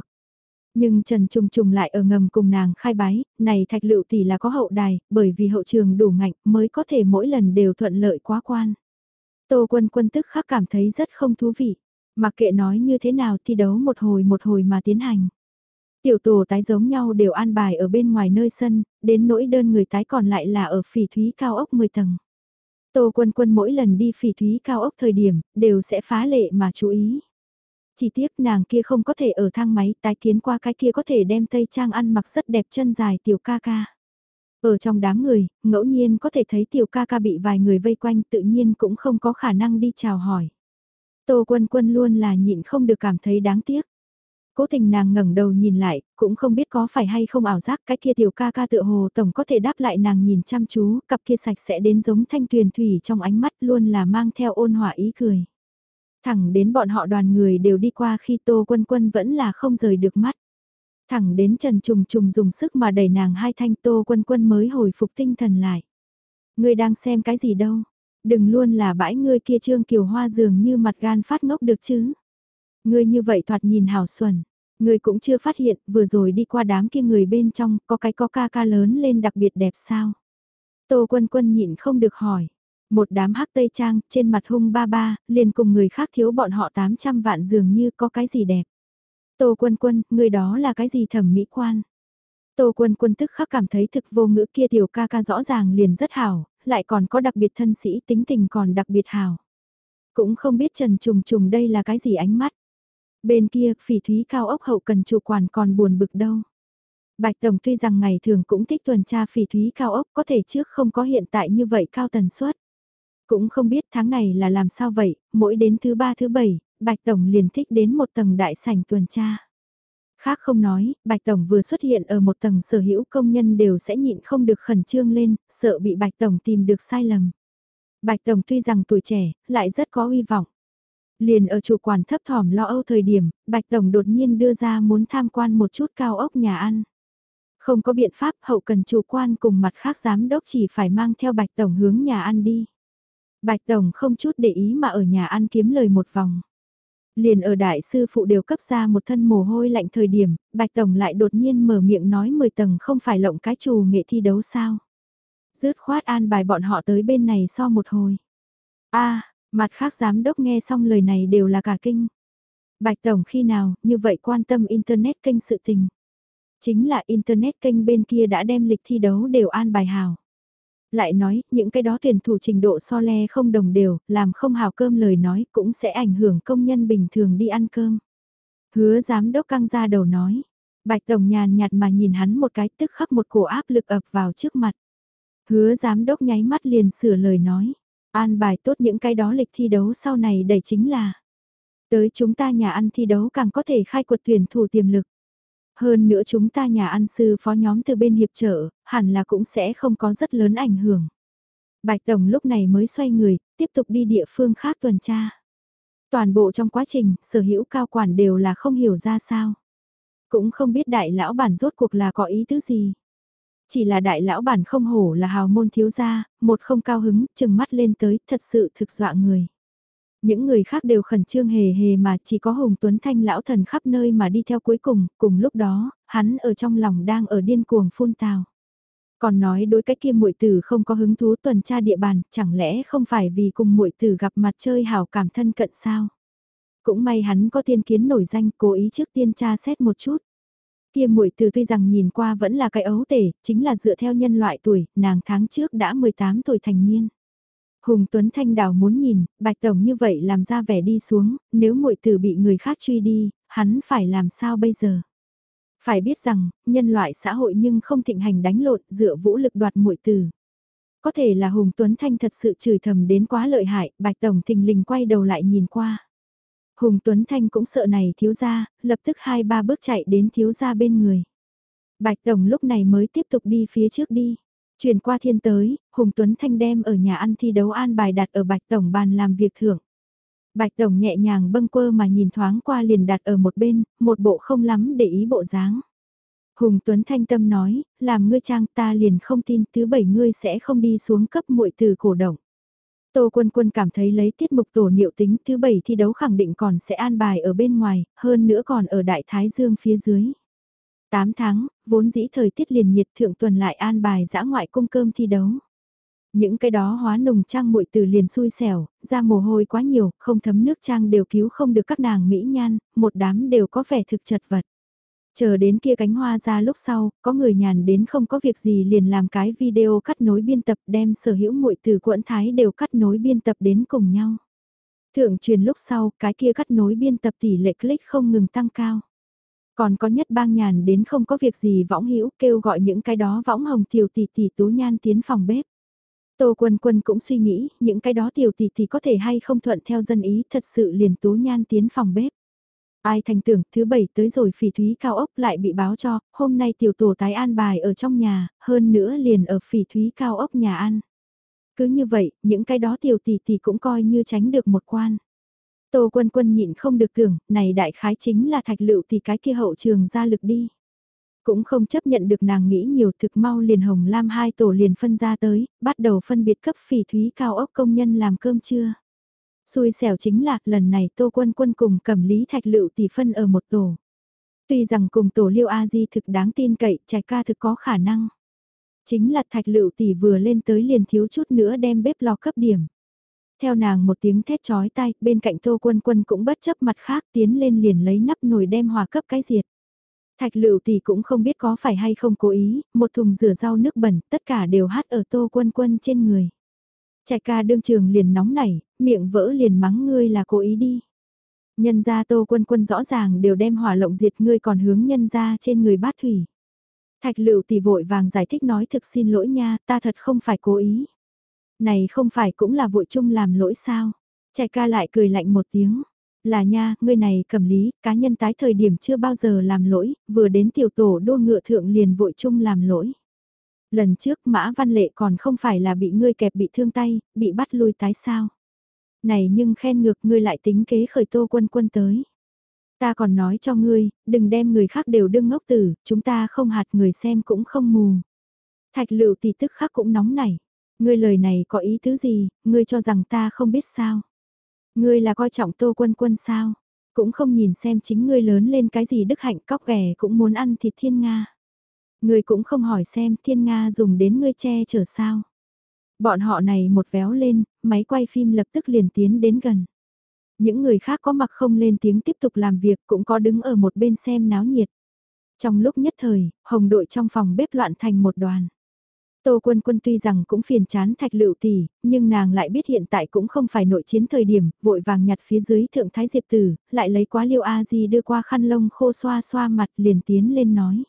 Nhưng Trần Trùng Trùng lại ở ngầm cùng nàng khai bái, này thạch lựu tỷ là có hậu đài, bởi vì hậu trường đủ ngạnh mới có thể mỗi lần đều thuận lợi quá quan. Tô Quân Quân tức khắc cảm thấy rất không thú vị, mặc kệ nói như thế nào thi đấu một hồi một hồi mà tiến hành. Tiểu tổ tái giống nhau đều an bài ở bên ngoài nơi sân, đến nỗi đơn người tái còn lại là ở phỉ thúy cao ốc 10 tầng. Tô quân quân mỗi lần đi phỉ thúy cao ốc thời điểm, đều sẽ phá lệ mà chú ý. Chỉ tiếc nàng kia không có thể ở thang máy tái kiến qua cái kia có thể đem tây trang ăn mặc rất đẹp chân dài tiểu ca ca. Ở trong đám người, ngẫu nhiên có thể thấy tiểu ca ca bị vài người vây quanh tự nhiên cũng không có khả năng đi chào hỏi. Tô quân quân luôn là nhịn không được cảm thấy đáng tiếc. Cố tình nàng ngẩng đầu nhìn lại, cũng không biết có phải hay không ảo giác cái kia tiểu ca ca tựa hồ tổng có thể đáp lại nàng nhìn chăm chú, cặp kia sạch sẽ đến giống thanh tuyền thủy trong ánh mắt luôn là mang theo ôn hòa ý cười. Thẳng đến bọn họ đoàn người đều đi qua khi Tô Quân Quân vẫn là không rời được mắt. Thẳng đến Trần Trùng Trùng dùng sức mà đẩy nàng hai thanh Tô Quân Quân mới hồi phục tinh thần lại. Ngươi đang xem cái gì đâu? Đừng luôn là bãi ngươi kia trương kiều hoa dường như mặt gan phát ngốc được chứ. Ngươi như vậy thoạt nhìn hảo xuẩn. Ngươi cũng chưa phát hiện vừa rồi đi qua đám kia người bên trong có cái có ca ca lớn lên đặc biệt đẹp sao? Tô Quân Quân nhịn không được hỏi. Một đám hắc tây trang, trên mặt hung ba ba, liền cùng người khác thiếu bọn họ 800 vạn dường như có cái gì đẹp. Tô quân quân, người đó là cái gì thẩm mỹ quan. Tô quân quân tức khắc cảm thấy thực vô ngữ kia tiểu ca ca rõ ràng liền rất hảo, lại còn có đặc biệt thân sĩ tính tình còn đặc biệt hảo. Cũng không biết trần trùng trùng đây là cái gì ánh mắt. Bên kia, phỉ thúy cao ốc hậu cần chủ quản còn buồn bực đâu. Bạch Tổng tuy rằng ngày thường cũng thích tuần tra phỉ thúy cao ốc có thể trước không có hiện tại như vậy cao tần suất. Cũng không biết tháng này là làm sao vậy, mỗi đến thứ ba thứ bảy, Bạch Tổng liền thích đến một tầng đại sảnh tuần tra. Khác không nói, Bạch Tổng vừa xuất hiện ở một tầng sở hữu công nhân đều sẽ nhịn không được khẩn trương lên, sợ bị Bạch Tổng tìm được sai lầm. Bạch Tổng tuy rằng tuổi trẻ, lại rất có uy vọng. Liền ở chủ quản thấp thỏm lo âu thời điểm, Bạch Tổng đột nhiên đưa ra muốn tham quan một chút cao ốc nhà ăn. Không có biện pháp hậu cần chủ quan cùng mặt khác giám đốc chỉ phải mang theo Bạch Tổng hướng nhà ăn đi. Bạch Tổng không chút để ý mà ở nhà ăn kiếm lời một vòng. Liền ở đại sư phụ đều cấp ra một thân mồ hôi lạnh thời điểm, Bạch Tổng lại đột nhiên mở miệng nói 10 tầng không phải lộng cái trù nghệ thi đấu sao. Dứt khoát an bài bọn họ tới bên này so một hồi. a mặt khác giám đốc nghe xong lời này đều là cả kinh. Bạch Tổng khi nào, như vậy quan tâm Internet kênh sự tình. Chính là Internet kênh bên kia đã đem lịch thi đấu đều an bài hào lại nói, những cái đó tuyển thủ trình độ so le không đồng đều, làm không hào cơm lời nói cũng sẽ ảnh hưởng công nhân bình thường đi ăn cơm. Hứa giám đốc căng ra đầu nói, bạch tổng nhàn nhạt mà nhìn hắn một cái tức khắc một cổ áp lực ập vào trước mặt. Hứa giám đốc nháy mắt liền sửa lời nói, an bài tốt những cái đó lịch thi đấu sau này đầy chính là. Tới chúng ta nhà ăn thi đấu càng có thể khai quật tuyển thủ tiềm lực. Hơn nữa chúng ta nhà ăn sư phó nhóm từ bên hiệp trợ, hẳn là cũng sẽ không có rất lớn ảnh hưởng. Bạch Tổng lúc này mới xoay người, tiếp tục đi địa phương khác tuần tra. Toàn bộ trong quá trình, sở hữu cao quản đều là không hiểu ra sao. Cũng không biết đại lão bản rốt cuộc là có ý tứ gì. Chỉ là đại lão bản không hổ là hào môn thiếu gia, một không cao hứng, chừng mắt lên tới, thật sự thực dọa người. Những người khác đều khẩn trương hề hề mà chỉ có Hùng Tuấn Thanh lão thần khắp nơi mà đi theo cuối cùng, cùng lúc đó, hắn ở trong lòng đang ở điên cuồng phun tào. Còn nói đối cái kia muội tử không có hứng thú tuần tra địa bàn, chẳng lẽ không phải vì cùng muội tử gặp mặt chơi hảo cảm thân cận sao? Cũng may hắn có tiên kiến nổi danh, cố ý trước tiên tra xét một chút. Kia muội tử tuy rằng nhìn qua vẫn là cái ấu tể, chính là dựa theo nhân loại tuổi, nàng tháng trước đã 18 tuổi thành niên. Hùng Tuấn Thanh Đào muốn nhìn, Bạch Tổng như vậy làm ra vẻ đi xuống, nếu muội tử bị người khác truy đi, hắn phải làm sao bây giờ? Phải biết rằng, nhân loại xã hội nhưng không thịnh hành đánh lộn dựa vũ lực đoạt muội tử. Có thể là Hùng Tuấn Thanh thật sự chửi thầm đến quá lợi hại, Bạch Tổng thình lình quay đầu lại nhìn qua. Hùng Tuấn Thanh cũng sợ này thiếu gia, lập tức hai ba bước chạy đến thiếu gia bên người. Bạch Tổng lúc này mới tiếp tục đi phía trước đi. Chuyển qua thiên tới, Hùng Tuấn Thanh đem ở nhà ăn thi đấu an bài đặt ở Bạch Tổng bàn làm việc thưởng. Bạch Tổng nhẹ nhàng bâng quơ mà nhìn thoáng qua liền đặt ở một bên, một bộ không lắm để ý bộ dáng. Hùng Tuấn Thanh tâm nói, làm ngươi trang ta liền không tin thứ bảy ngươi sẽ không đi xuống cấp muội từ cổ động. Tô Quân Quân cảm thấy lấy tiết mục tổ niệu tính thứ bảy thi đấu khẳng định còn sẽ an bài ở bên ngoài, hơn nữa còn ở Đại Thái Dương phía dưới. 8 tháng, vốn dĩ thời tiết liền nhiệt thượng tuần lại an bài dã ngoại cung cơm thi đấu. Những cái đó hóa nùng trang muội từ liền xui xẻo, ra mồ hôi quá nhiều, không thấm nước trang đều cứu không được các nàng mỹ nhan, một đám đều có vẻ thực chật vật. Chờ đến kia cánh hoa ra lúc sau, có người nhàn đến không có việc gì liền làm cái video cắt nối biên tập đem sở hữu muội từ quẫn thái đều cắt nối biên tập đến cùng nhau. Thượng truyền lúc sau, cái kia cắt nối biên tập tỷ lệ click không ngừng tăng cao. Còn có nhất bang nhàn đến không có việc gì võng hữu kêu gọi những cái đó võng hồng tiểu tỷ tỷ tú nhan tiến phòng bếp. Tô Quân Quân cũng suy nghĩ, những cái đó tiểu tỷ tỷ có thể hay không thuận theo dân ý thật sự liền tú nhan tiến phòng bếp. Ai thành tưởng thứ bảy tới rồi phỉ thúy cao ốc lại bị báo cho, hôm nay tiểu tổ tái an bài ở trong nhà, hơn nữa liền ở phỉ thúy cao ốc nhà ăn. Cứ như vậy, những cái đó tiểu tỷ tỷ cũng coi như tránh được một quan. Tô quân quân nhịn không được tưởng, này đại khái chính là thạch lựu thì cái kia hậu trường ra lực đi. Cũng không chấp nhận được nàng nghĩ nhiều thực mau liền hồng lam hai tổ liền phân ra tới, bắt đầu phân biệt cấp phỉ thúy cao ốc công nhân làm cơm trưa. Xui xẻo chính là lần này Tô Quân Quân cùng cầm lý thạch lựu tỷ phân ở một tổ. Tuy rằng cùng tổ liêu A-di thực đáng tin cậy, trạch ca thực có khả năng. Chính là thạch lựu tỷ vừa lên tới liền thiếu chút nữa đem bếp lò cấp điểm. Theo nàng một tiếng thét chói tai, bên cạnh Tô Quân Quân cũng bất chấp mặt khác tiến lên liền lấy nắp nồi đem hòa cấp cái diệt. Thạch lựu tỷ cũng không biết có phải hay không cố ý, một thùng rửa rau nước bẩn, tất cả đều hát ở Tô Quân Quân trên người. Trạch ca đương trường liền nóng nảy, miệng vỡ liền mắng ngươi là cố ý đi. Nhân gia tô quân quân rõ ràng đều đem hỏa lộng diệt ngươi còn hướng nhân gia trên người bát thủy. Thạch lựu tỷ vội vàng giải thích nói thực xin lỗi nha, ta thật không phải cố ý. Này không phải cũng là vội chung làm lỗi sao. chạy ca lại cười lạnh một tiếng. Là nha, ngươi này cầm lý, cá nhân tái thời điểm chưa bao giờ làm lỗi, vừa đến tiểu tổ đua ngựa thượng liền vội chung làm lỗi. Lần trước Mã Văn Lệ còn không phải là bị ngươi kẹp bị thương tay, bị bắt lui tái sao. Này nhưng khen ngược ngươi lại tính kế khởi tô quân quân tới. Ta còn nói cho ngươi, đừng đem người khác đều đương ngốc tử, chúng ta không hạt người xem cũng không mù. Thạch lựu thì tức khắc cũng nóng nảy. Ngươi lời này có ý tứ gì, ngươi cho rằng ta không biết sao. Ngươi là coi trọng tô quân quân sao, cũng không nhìn xem chính ngươi lớn lên cái gì đức hạnh cóc ghẻ cũng muốn ăn thịt thiên Nga. Ngươi cũng không hỏi xem thiên Nga dùng đến ngươi che chở sao. Bọn họ này một véo lên, máy quay phim lập tức liền tiến đến gần. Những người khác có mặc không lên tiếng tiếp tục làm việc cũng có đứng ở một bên xem náo nhiệt. Trong lúc nhất thời, hồng đội trong phòng bếp loạn thành một đoàn. Tô Quân Quân tuy rằng cũng phiền chán thạch lựu tỷ, nhưng nàng lại biết hiện tại cũng không phải nội chiến thời điểm, vội vàng nhặt phía dưới thượng thái diệp tử, lại lấy quá liêu a di đưa qua khăn lông khô xoa xoa mặt liền tiến lên nói.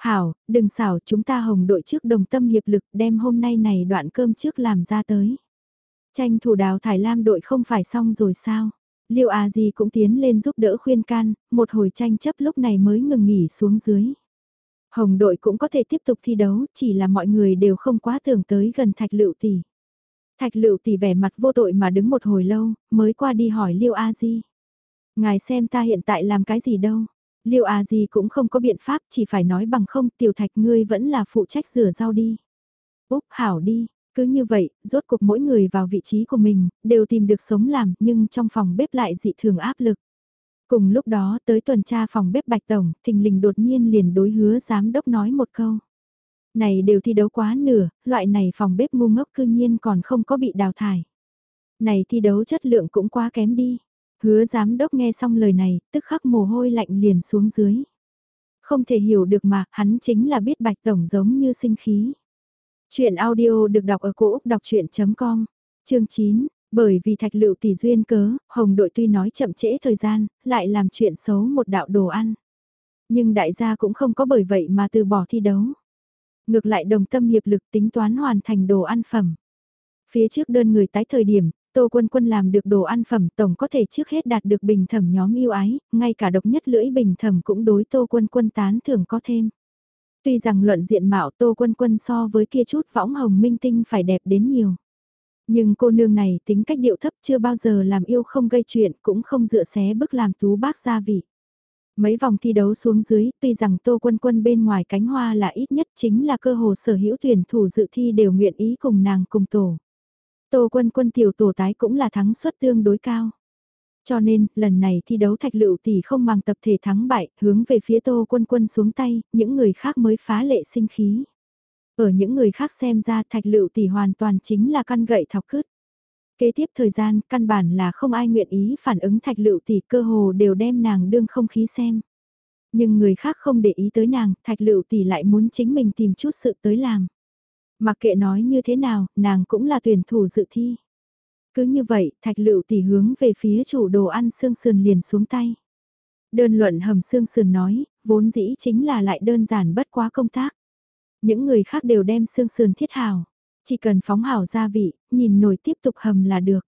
Hảo, đừng xảo chúng ta hồng đội trước đồng tâm hiệp lực đem hôm nay này đoạn cơm trước làm ra tới. Tranh thủ đào thải lam đội không phải xong rồi sao? Liệu à gì cũng tiến lên giúp đỡ khuyên can, một hồi tranh chấp lúc này mới ngừng nghỉ xuống dưới. Hồng đội cũng có thể tiếp tục thi đấu, chỉ là mọi người đều không quá tưởng tới gần thạch lựu tỷ. Thạch lựu tỷ vẻ mặt vô tội mà đứng một hồi lâu, mới qua đi hỏi Liêu A Di. Ngài xem ta hiện tại làm cái gì đâu? Liêu à gì cũng không có biện pháp, chỉ phải nói bằng không, tiểu thạch ngươi vẫn là phụ trách rửa rau đi. Úc hảo đi, cứ như vậy, rốt cuộc mỗi người vào vị trí của mình, đều tìm được sống làm, nhưng trong phòng bếp lại dị thường áp lực. Cùng lúc đó tới tuần tra phòng bếp Bạch Tổng, thình lình đột nhiên liền đối hứa giám đốc nói một câu. Này đều thi đấu quá nửa, loại này phòng bếp ngu ngốc cư nhiên còn không có bị đào thải. Này thi đấu chất lượng cũng quá kém đi. Hứa giám đốc nghe xong lời này, tức khắc mồ hôi lạnh liền xuống dưới. Không thể hiểu được mà, hắn chính là biết Bạch Tổng giống như sinh khí. Chuyện audio được đọc ở cổ Úc đọc chuyện.com, chương 9. Bởi vì thạch lựu tỷ duyên cớ, Hồng đội tuy nói chậm trễ thời gian, lại làm chuyện xấu một đạo đồ ăn. Nhưng đại gia cũng không có bởi vậy mà từ bỏ thi đấu. Ngược lại đồng tâm hiệp lực tính toán hoàn thành đồ ăn phẩm. Phía trước đơn người tái thời điểm, Tô Quân Quân làm được đồ ăn phẩm tổng có thể trước hết đạt được bình thẩm nhóm yêu ái, ngay cả độc nhất lưỡi bình thẩm cũng đối Tô Quân Quân tán thưởng có thêm. Tuy rằng luận diện mạo Tô Quân Quân so với kia chút võng hồng minh tinh phải đẹp đến nhiều. Nhưng cô nương này tính cách điệu thấp chưa bao giờ làm yêu không gây chuyện cũng không dựa xé bức làm tú bác gia vị. Mấy vòng thi đấu xuống dưới, tuy rằng Tô Quân Quân bên ngoài cánh hoa là ít nhất chính là cơ hồ sở hữu tuyển thủ dự thi đều nguyện ý cùng nàng cùng tổ. Tô quân quân tiểu tổ tái cũng là thắng suất tương đối cao. Cho nên, lần này thi đấu thạch lựu tỷ không mang tập thể thắng bại, hướng về phía tô quân quân xuống tay, những người khác mới phá lệ sinh khí. Ở những người khác xem ra thạch lựu tỷ hoàn toàn chính là căn gậy thọc cứt. Kế tiếp thời gian, căn bản là không ai nguyện ý phản ứng thạch lựu tỷ cơ hồ đều đem nàng đương không khí xem. Nhưng người khác không để ý tới nàng, thạch lựu tỷ lại muốn chính mình tìm chút sự tới làm. Mặc kệ nói như thế nào, nàng cũng là tuyển thủ dự thi. Cứ như vậy, thạch lựu tỷ hướng về phía chủ đồ ăn xương sườn liền xuống tay. Đơn luận hầm xương sườn nói, vốn dĩ chính là lại đơn giản bất quá công tác. Những người khác đều đem xương sườn thiết hào. Chỉ cần phóng hảo gia vị, nhìn nồi tiếp tục hầm là được.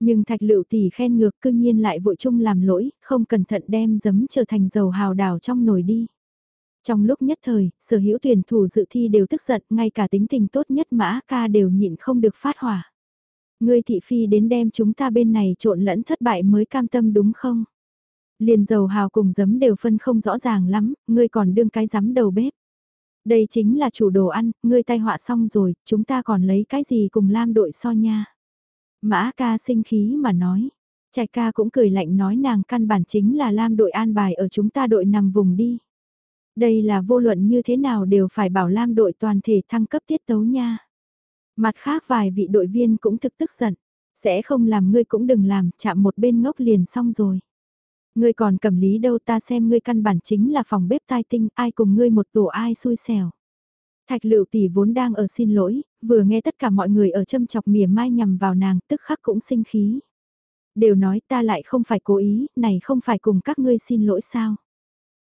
Nhưng thạch lựu tỷ khen ngược cương nhiên lại vội chung làm lỗi, không cẩn thận đem giấm trở thành dầu hào đảo trong nồi đi. Trong lúc nhất thời, sở hữu tuyển thủ dự thi đều tức giận, ngay cả tính tình tốt nhất mã ca đều nhịn không được phát hỏa. Ngươi thị phi đến đem chúng ta bên này trộn lẫn thất bại mới cam tâm đúng không? Liền dầu hào cùng giấm đều phân không rõ ràng lắm, ngươi còn đương cái giấm đầu bếp. Đây chính là chủ đồ ăn, ngươi tai họa xong rồi, chúng ta còn lấy cái gì cùng lam đội so nha. Mã ca sinh khí mà nói. Trạch ca cũng cười lạnh nói nàng căn bản chính là lam đội an bài ở chúng ta đội nằm vùng đi. Đây là vô luận như thế nào đều phải bảo lam đội toàn thể thăng cấp tiết tấu nha. Mặt khác vài vị đội viên cũng thực tức giận. Sẽ không làm ngươi cũng đừng làm, chạm một bên ngốc liền xong rồi. Ngươi còn cầm lý đâu ta xem ngươi căn bản chính là phòng bếp tai tinh, ai cùng ngươi một tổ ai xui xẻo. Thạch lựu tỷ vốn đang ở xin lỗi, vừa nghe tất cả mọi người ở châm chọc mỉa mai nhằm vào nàng, tức khắc cũng sinh khí. Đều nói ta lại không phải cố ý, này không phải cùng các ngươi xin lỗi sao.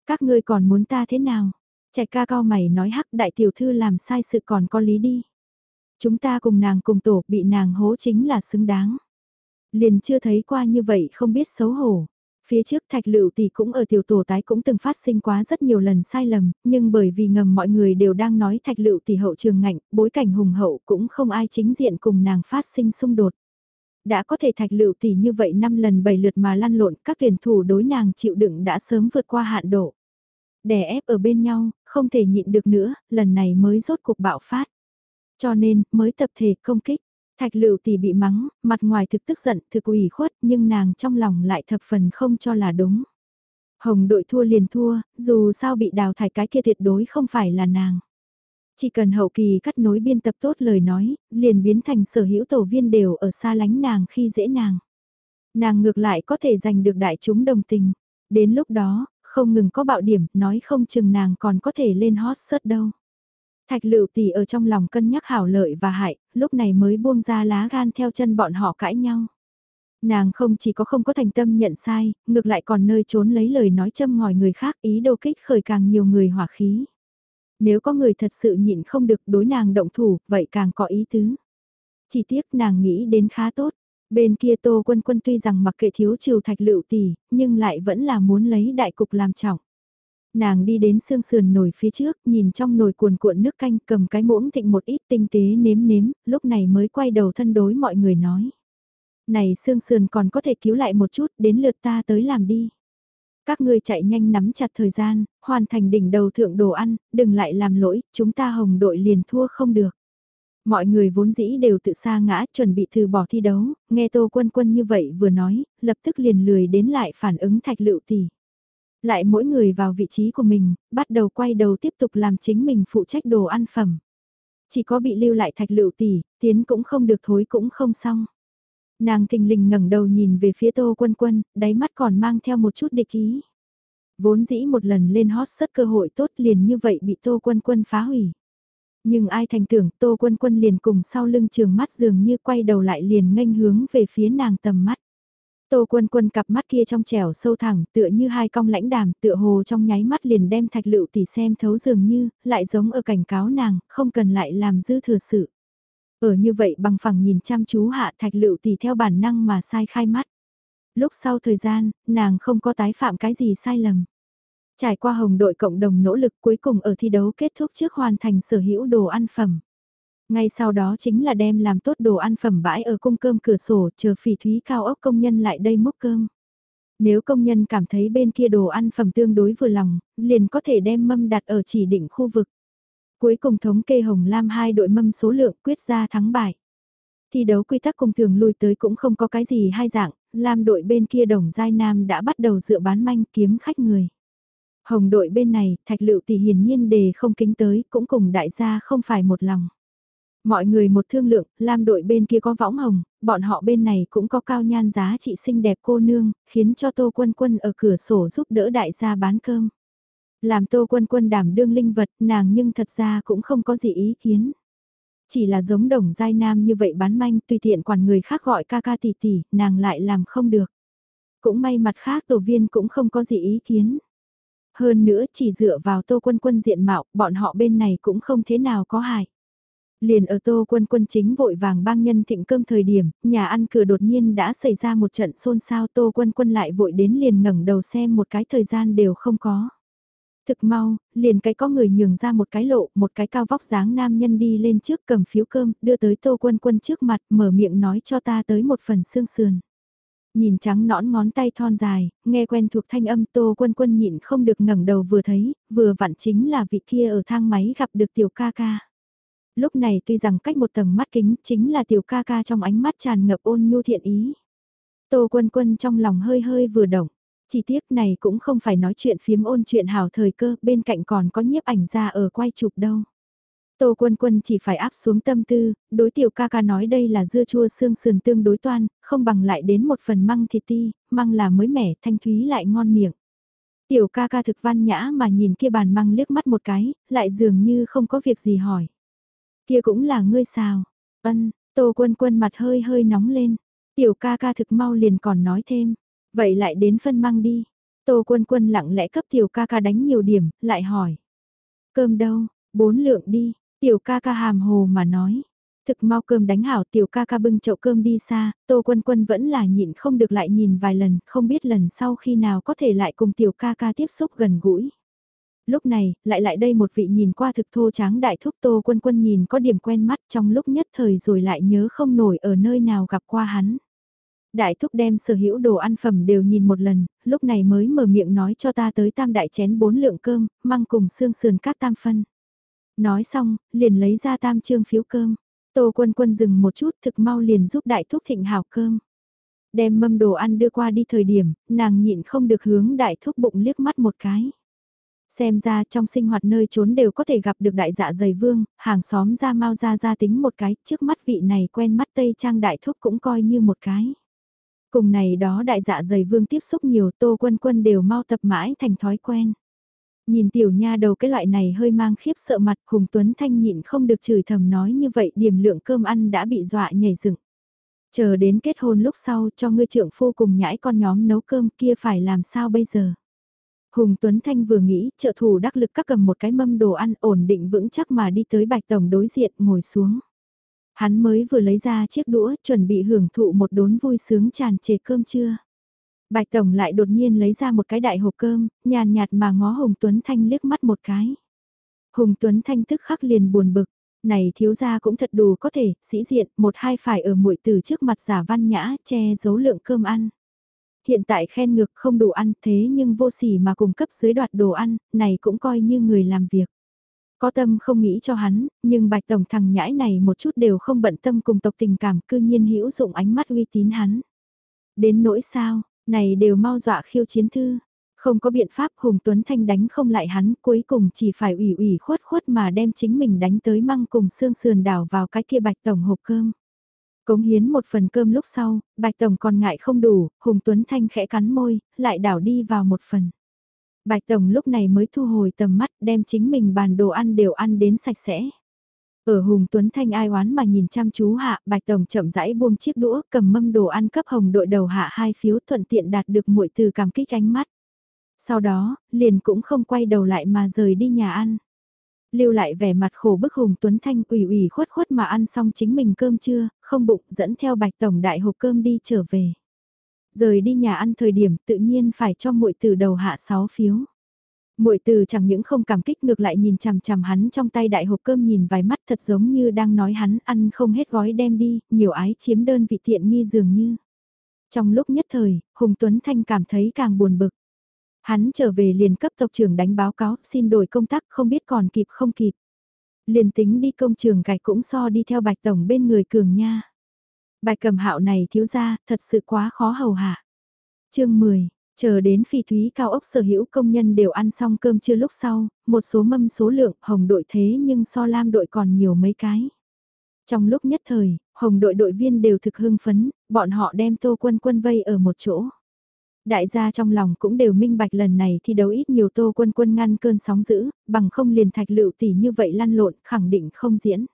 Các ngươi còn muốn ta thế nào? Trạch ca cao mày nói hắc đại tiểu thư làm sai sự còn có lý đi. Chúng ta cùng nàng cùng tổ bị nàng hố chính là xứng đáng. Liền chưa thấy qua như vậy không biết xấu hổ. Phía trước thạch lựu thì cũng ở tiểu tổ tái cũng từng phát sinh quá rất nhiều lần sai lầm, nhưng bởi vì ngầm mọi người đều đang nói thạch lựu thì hậu trường ngạnh, bối cảnh hùng hậu cũng không ai chính diện cùng nàng phát sinh xung đột. Đã có thể thạch lựu tỷ như vậy năm lần bảy lượt mà lăn lộn các tuyển thủ đối nàng chịu đựng đã sớm vượt qua hạn độ. Đè ép ở bên nhau, không thể nhịn được nữa, lần này mới rốt cuộc bạo phát. Cho nên, mới tập thể công kích. Thạch lựu tỷ bị mắng, mặt ngoài thực tức giận, thực ủy khuất, nhưng nàng trong lòng lại thập phần không cho là đúng. Hồng đội thua liền thua, dù sao bị đào thải cái kia tuyệt đối không phải là nàng. Chỉ cần hậu kỳ cắt nối biên tập tốt lời nói, liền biến thành sở hữu tổ viên đều ở xa lánh nàng khi dễ nàng. Nàng ngược lại có thể giành được đại chúng đồng tình. Đến lúc đó, không ngừng có bạo điểm, nói không chừng nàng còn có thể lên hot search đâu. Thạch lựu tỷ ở trong lòng cân nhắc hảo lợi và hại, lúc này mới buông ra lá gan theo chân bọn họ cãi nhau. Nàng không chỉ có không có thành tâm nhận sai, ngược lại còn nơi trốn lấy lời nói châm ngòi người khác ý đồ kích khởi càng nhiều người hỏa khí. Nếu có người thật sự nhịn không được đối nàng động thủ, vậy càng có ý tứ. Chỉ tiếc nàng nghĩ đến khá tốt. Bên kia Tô Quân Quân tuy rằng mặc kệ thiếu trừ thạch lựu tỷ, nhưng lại vẫn là muốn lấy đại cục làm trọng. Nàng đi đến xương sườn nồi phía trước, nhìn trong nồi cuồn cuộn nước canh cầm cái muỗng thịnh một ít tinh tế nếm nếm, lúc này mới quay đầu thân đối mọi người nói. Này xương sườn còn có thể cứu lại một chút, đến lượt ta tới làm đi. Các ngươi chạy nhanh nắm chặt thời gian, hoàn thành đỉnh đầu thượng đồ ăn, đừng lại làm lỗi, chúng ta hồng đội liền thua không được. Mọi người vốn dĩ đều tự xa ngã chuẩn bị từ bỏ thi đấu, nghe Tô Quân Quân như vậy vừa nói, lập tức liền lười đến lại phản ứng thạch lựu tỷ. Lại mỗi người vào vị trí của mình, bắt đầu quay đầu tiếp tục làm chính mình phụ trách đồ ăn phẩm. Chỉ có bị lưu lại thạch lựu tỷ, tiến cũng không được thối cũng không xong. Nàng thình lình ngẩng đầu nhìn về phía Tô Quân Quân, đáy mắt còn mang theo một chút địch ý. Vốn dĩ một lần lên hot sất cơ hội tốt liền như vậy bị Tô Quân Quân phá hủy. Nhưng ai thành tưởng Tô Quân Quân liền cùng sau lưng trường mắt dường như quay đầu lại liền nghênh hướng về phía nàng tầm mắt. Tô Quân Quân cặp mắt kia trong trẻo sâu thẳng tựa như hai cong lãnh đàm tựa hồ trong nháy mắt liền đem thạch lựu tỷ xem thấu dường như, lại giống ở cảnh cáo nàng, không cần lại làm dư thừa sự. Ở như vậy bằng phẳng nhìn chăm chú hạ thạch lựu tỷ theo bản năng mà sai khai mắt. Lúc sau thời gian, nàng không có tái phạm cái gì sai lầm. Trải qua hồng đội cộng đồng nỗ lực cuối cùng ở thi đấu kết thúc trước hoàn thành sở hữu đồ ăn phẩm. Ngay sau đó chính là đem làm tốt đồ ăn phẩm bãi ở cung cơm cửa sổ chờ phỉ thúy cao ốc công nhân lại đây múc cơm. Nếu công nhân cảm thấy bên kia đồ ăn phẩm tương đối vừa lòng, liền có thể đem mâm đặt ở chỉ định khu vực. Cuối cùng thống kê Hồng Lam hai đội mâm số lượng quyết ra thắng bại. Thi đấu quy tắc cùng thường lùi tới cũng không có cái gì hai dạng, Lam đội bên kia đồng giai nam đã bắt đầu dựa bán manh kiếm khách người. Hồng đội bên này, thạch lựu tỷ hiển nhiên đề không kính tới, cũng cùng đại gia không phải một lòng. Mọi người một thương lượng, Lam đội bên kia có võng hồng, bọn họ bên này cũng có cao nhan giá trị xinh đẹp cô nương, khiến cho Tô Quân Quân ở cửa sổ giúp đỡ đại gia bán cơm. Làm Tô Quân Quân đảm đương linh vật nàng nhưng thật ra cũng không có gì ý kiến. Chỉ là giống đồng giai nam như vậy bán manh tùy tiện quản người khác gọi ca ca tỷ tỷ, nàng lại làm không được. Cũng may mặt khác tổ viên cũng không có gì ý kiến. Hơn nữa chỉ dựa vào tô quân quân diện mạo, bọn họ bên này cũng không thế nào có hại. Liền ở tô quân quân chính vội vàng bang nhân thịnh cơm thời điểm, nhà ăn cửa đột nhiên đã xảy ra một trận xôn xao tô quân quân lại vội đến liền ngẩng đầu xem một cái thời gian đều không có. Thực mau, liền cái có người nhường ra một cái lộ, một cái cao vóc dáng nam nhân đi lên trước cầm phiếu cơm, đưa tới tô quân quân trước mặt, mở miệng nói cho ta tới một phần xương sườn. Nhìn trắng nõn ngón tay thon dài, nghe quen thuộc thanh âm tô quân quân nhịn không được ngẩng đầu vừa thấy, vừa vặn chính là vị kia ở thang máy gặp được tiểu ca ca. Lúc này tuy rằng cách một tầng mắt kính chính là tiểu ca ca trong ánh mắt tràn ngập ôn nhu thiện ý. Tô quân quân trong lòng hơi hơi vừa động. Chi tiết này cũng không phải nói chuyện phiếm ôn chuyện hào thời cơ, bên cạnh còn có nhiếp ảnh ra ở quay chụp đâu. Tô Quân Quân chỉ phải áp xuống tâm tư, đối tiểu ca ca nói đây là dưa chua xương sườn tương đối toan, không bằng lại đến một phần măng thịt ti, măng là mới mẻ, thanh thúy lại ngon miệng. Tiểu ca ca thực văn nhã mà nhìn kia bàn măng liếc mắt một cái, lại dường như không có việc gì hỏi. Kia cũng là ngươi sao? Ân, Tô Quân Quân mặt hơi hơi nóng lên. Tiểu ca ca thực mau liền còn nói thêm. Vậy lại đến phân măng đi. Tô Quân Quân lặng lẽ cấp tiểu ca ca đánh nhiều điểm, lại hỏi. Cơm đâu, bốn lượng đi, Tiểu ca ca hàm hồ mà nói. Thực mau cơm đánh hảo tiểu ca ca bưng chậu cơm đi xa, tô quân quân vẫn là nhịn không được lại nhìn vài lần, không biết lần sau khi nào có thể lại cùng tiểu ca ca tiếp xúc gần gũi. Lúc này, lại lại đây một vị nhìn qua thực thô tráng đại thúc tô quân quân nhìn có điểm quen mắt trong lúc nhất thời rồi lại nhớ không nổi ở nơi nào gặp qua hắn. Đại thúc đem sở hữu đồ ăn phẩm đều nhìn một lần, lúc này mới mở miệng nói cho ta tới tam đại chén bốn lượng cơm, măng cùng xương sườn các tam phân. Nói xong, liền lấy ra tam trương phiếu cơm. Tô quân quân dừng một chút thực mau liền giúp đại thúc thịnh hào cơm. Đem mâm đồ ăn đưa qua đi thời điểm, nàng nhịn không được hướng đại thúc bụng liếc mắt một cái. Xem ra trong sinh hoạt nơi trốn đều có thể gặp được đại dạ dày vương, hàng xóm ra mau ra ra tính một cái, trước mắt vị này quen mắt Tây Trang đại thúc cũng coi như một cái. Cùng này đó đại dạ dày vương tiếp xúc nhiều, tô quân quân đều mau tập mãi thành thói quen. Nhìn tiểu nha đầu cái loại này hơi mang khiếp sợ mặt, Hùng Tuấn Thanh nhịn không được chửi thầm nói như vậy, điểm lượng cơm ăn đã bị dọa nhảy dựng. Chờ đến kết hôn lúc sau, cho ngươi trưởng phu cùng nhãi con nhóm nấu cơm kia phải làm sao bây giờ. Hùng Tuấn Thanh vừa nghĩ, trợ thủ đắc lực các cầm một cái mâm đồ ăn ổn định vững chắc mà đi tới bạch tổng đối diện, ngồi xuống. Hắn mới vừa lấy ra chiếc đũa chuẩn bị hưởng thụ một đốn vui sướng tràn trề cơm trưa. Bạch Tổng lại đột nhiên lấy ra một cái đại hộp cơm, nhàn nhạt mà ngó Hùng Tuấn Thanh liếc mắt một cái. Hùng Tuấn Thanh tức khắc liền buồn bực, này thiếu gia cũng thật đủ có thể, sĩ diện, một hai phải ở muội từ trước mặt giả văn nhã, che giấu lượng cơm ăn. Hiện tại khen ngược không đủ ăn thế nhưng vô sỉ mà cung cấp dưới đoạt đồ ăn, này cũng coi như người làm việc. Có tâm không nghĩ cho hắn, nhưng bạch tổng thằng nhãi này một chút đều không bận tâm cùng tộc tình cảm cư nhiên hữu dụng ánh mắt uy tín hắn. Đến nỗi sao, này đều mau dọa khiêu chiến thư. Không có biện pháp Hùng Tuấn Thanh đánh không lại hắn cuối cùng chỉ phải ủy ủy khuất khuất mà đem chính mình đánh tới măng cùng xương sườn đảo vào cái kia bạch tổng hộp cơm. Cống hiến một phần cơm lúc sau, bạch tổng còn ngại không đủ, Hùng Tuấn Thanh khẽ cắn môi, lại đảo đi vào một phần. Bạch tổng lúc này mới thu hồi tầm mắt đem chính mình bàn đồ ăn đều ăn đến sạch sẽ. Ở Hùng Tuấn Thanh ai oán mà nhìn chăm chú hạ, Bạch Tổng chậm rãi buông chiếc đũa, cầm mâm đồ ăn cấp hồng đội đầu hạ hai phiếu thuận tiện đạt được muội từ cảm kích ánh mắt. Sau đó, liền cũng không quay đầu lại mà rời đi nhà ăn. Lưu lại vẻ mặt khổ bức Hùng Tuấn Thanh ủy ủy khuất khuất mà ăn xong chính mình cơm trưa, không bụng dẫn theo Bạch Tổng đại hộp cơm đi trở về. Rời đi nhà ăn thời điểm tự nhiên phải cho muội từ đầu hạ 6 phiếu. Muội từ chẳng những không cảm kích ngược lại nhìn chằm chằm hắn trong tay đại hộp cơm nhìn vài mắt thật giống như đang nói hắn ăn không hết gói đem đi, nhiều ái chiếm đơn vị tiện nghi dường như. Trong lúc nhất thời, Hùng Tuấn Thanh cảm thấy càng buồn bực. Hắn trở về liền cấp tộc trưởng đánh báo cáo xin đổi công tác không biết còn kịp không kịp. Liền tính đi công trường gạch cũng so đi theo bạch tổng bên người cường nha bài cầm hạo này thiếu ra, thật sự quá khó hầu hạ. chương 10, Chờ đến phi thúy cao ốc sở hữu công nhân đều ăn xong cơm trưa lúc sau, một số mâm số lượng hồng đội thế nhưng so lam đội còn nhiều mấy cái. Trong lúc nhất thời, hồng đội đội viên đều thực hưng phấn, bọn họ đem tô quân quân vây ở một chỗ. Đại gia trong lòng cũng đều minh bạch lần này thi đấu ít nhiều tô quân quân ngăn cơn sóng dữ, bằng không liền thạch lựu tỷ như vậy lăn lộn, khẳng định không diễn.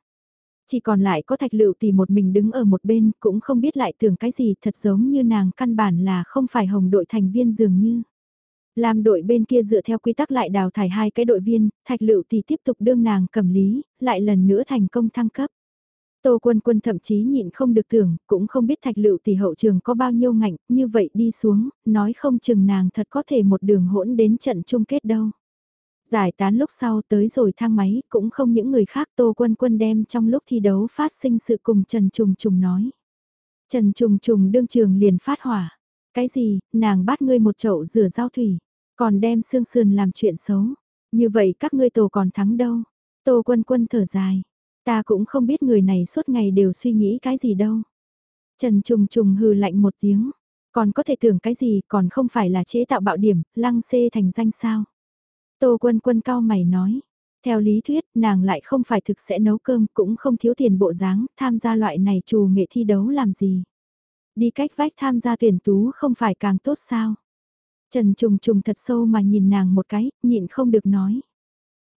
Chỉ còn lại có thạch lựu thì một mình đứng ở một bên, cũng không biết lại tưởng cái gì thật giống như nàng căn bản là không phải hồng đội thành viên dường như. Làm đội bên kia dựa theo quy tắc lại đào thải hai cái đội viên, thạch lựu thì tiếp tục đương nàng cầm lý, lại lần nữa thành công thăng cấp. Tô quân quân thậm chí nhịn không được tưởng, cũng không biết thạch lựu tỷ hậu trường có bao nhiêu ngạnh, như vậy đi xuống, nói không chừng nàng thật có thể một đường hỗn đến trận chung kết đâu. Giải tán lúc sau tới rồi thang máy, cũng không những người khác Tô Quân Quân đem trong lúc thi đấu phát sinh sự cùng Trần Trùng Trùng nói. Trần Trùng Trùng đương trường liền phát hỏa. Cái gì, nàng bắt ngươi một chậu rửa rau thủy, còn đem xương sườn làm chuyện xấu. Như vậy các ngươi tổ còn thắng đâu. Tô Quân Quân thở dài. Ta cũng không biết người này suốt ngày đều suy nghĩ cái gì đâu. Trần Trùng Trùng hừ lạnh một tiếng. Còn có thể tưởng cái gì còn không phải là chế tạo bạo điểm, lăng xê thành danh sao. Tô quân quân cao mày nói. Theo lý thuyết, nàng lại không phải thực sẽ nấu cơm, cũng không thiếu tiền bộ dáng, tham gia loại này trù nghệ thi đấu làm gì. Đi cách vách tham gia tuyển tú không phải càng tốt sao. Trần trùng trùng thật sâu mà nhìn nàng một cái, nhịn không được nói.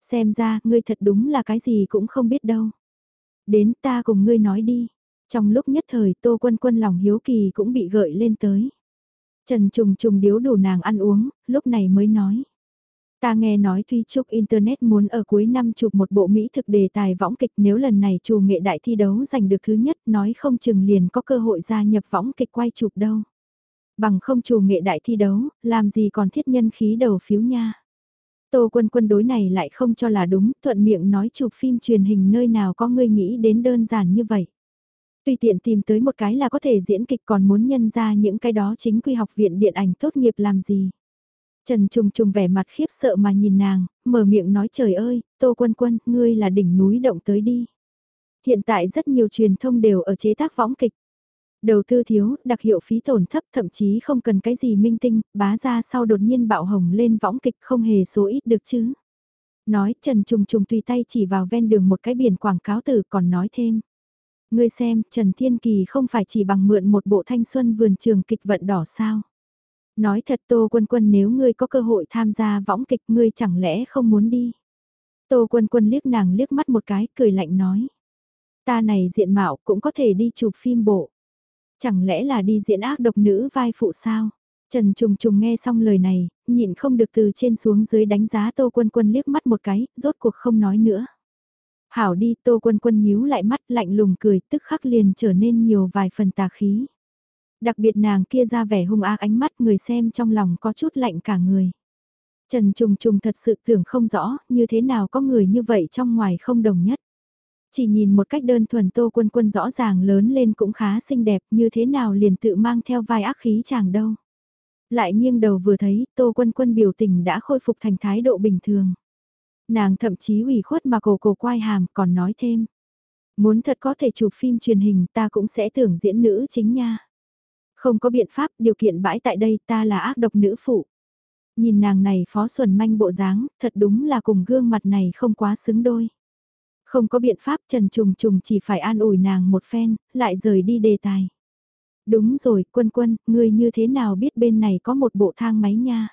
Xem ra, ngươi thật đúng là cái gì cũng không biết đâu. Đến ta cùng ngươi nói đi. Trong lúc nhất thời tô quân quân lòng hiếu kỳ cũng bị gợi lên tới. Trần trùng trùng điếu đủ nàng ăn uống, lúc này mới nói. Ta nghe nói Thúy Trúc Internet muốn ở cuối năm chụp một bộ Mỹ thực đề tài võng kịch nếu lần này chủ nghệ đại thi đấu giành được thứ nhất nói không chừng liền có cơ hội gia nhập võng kịch quay chụp đâu. Bằng không chủ nghệ đại thi đấu, làm gì còn thiết nhân khí đầu phiếu nha. Tô quân quân đối này lại không cho là đúng, thuận miệng nói chụp phim truyền hình nơi nào có người nghĩ đến đơn giản như vậy. Tùy tiện tìm tới một cái là có thể diễn kịch còn muốn nhân ra những cái đó chính quy học viện điện ảnh tốt nghiệp làm gì. Trần Trùng Trùng vẻ mặt khiếp sợ mà nhìn nàng, mở miệng nói trời ơi, Tô Quân Quân, ngươi là đỉnh núi động tới đi. Hiện tại rất nhiều truyền thông đều ở chế tác võng kịch. Đầu tư thiếu, đặc hiệu phí tổn thấp thậm chí không cần cái gì minh tinh, bá ra sau đột nhiên bạo hồng lên võng kịch không hề số ít được chứ. Nói Trần Trùng Trùng tùy tay chỉ vào ven đường một cái biển quảng cáo từ còn nói thêm. Ngươi xem, Trần Thiên Kỳ không phải chỉ bằng mượn một bộ thanh xuân vườn trường kịch vận đỏ sao. Nói thật Tô Quân Quân nếu ngươi có cơ hội tham gia võng kịch ngươi chẳng lẽ không muốn đi. Tô Quân Quân liếc nàng liếc mắt một cái cười lạnh nói. Ta này diện mạo cũng có thể đi chụp phim bộ. Chẳng lẽ là đi diễn ác độc nữ vai phụ sao? Trần Trùng Trùng nghe xong lời này, nhịn không được từ trên xuống dưới đánh giá Tô Quân Quân liếc mắt một cái, rốt cuộc không nói nữa. Hảo đi Tô Quân Quân nhíu lại mắt lạnh lùng cười tức khắc liền trở nên nhiều vài phần tà khí. Đặc biệt nàng kia ra vẻ hung ác ánh mắt người xem trong lòng có chút lạnh cả người. Trần Trùng Trùng thật sự tưởng không rõ như thế nào có người như vậy trong ngoài không đồng nhất. Chỉ nhìn một cách đơn thuần Tô Quân Quân rõ ràng lớn lên cũng khá xinh đẹp, như thế nào liền tự mang theo vai ác khí chàng đâu. Lại nghiêng đầu vừa thấy, Tô Quân Quân biểu tình đã khôi phục thành thái độ bình thường. Nàng thậm chí ủy khuất mà cổ cổ quai hàm, còn nói thêm. Muốn thật có thể chụp phim truyền hình, ta cũng sẽ tưởng diễn nữ chính nha. Không có biện pháp, điều kiện bãi tại đây ta là ác độc nữ phụ. Nhìn nàng này phó xuẩn manh bộ dáng, thật đúng là cùng gương mặt này không quá xứng đôi. Không có biện pháp Trần Trùng Trùng chỉ phải an ủi nàng một phen, lại rời đi đề tài. Đúng rồi, quân quân, ngươi như thế nào biết bên này có một bộ thang máy nha.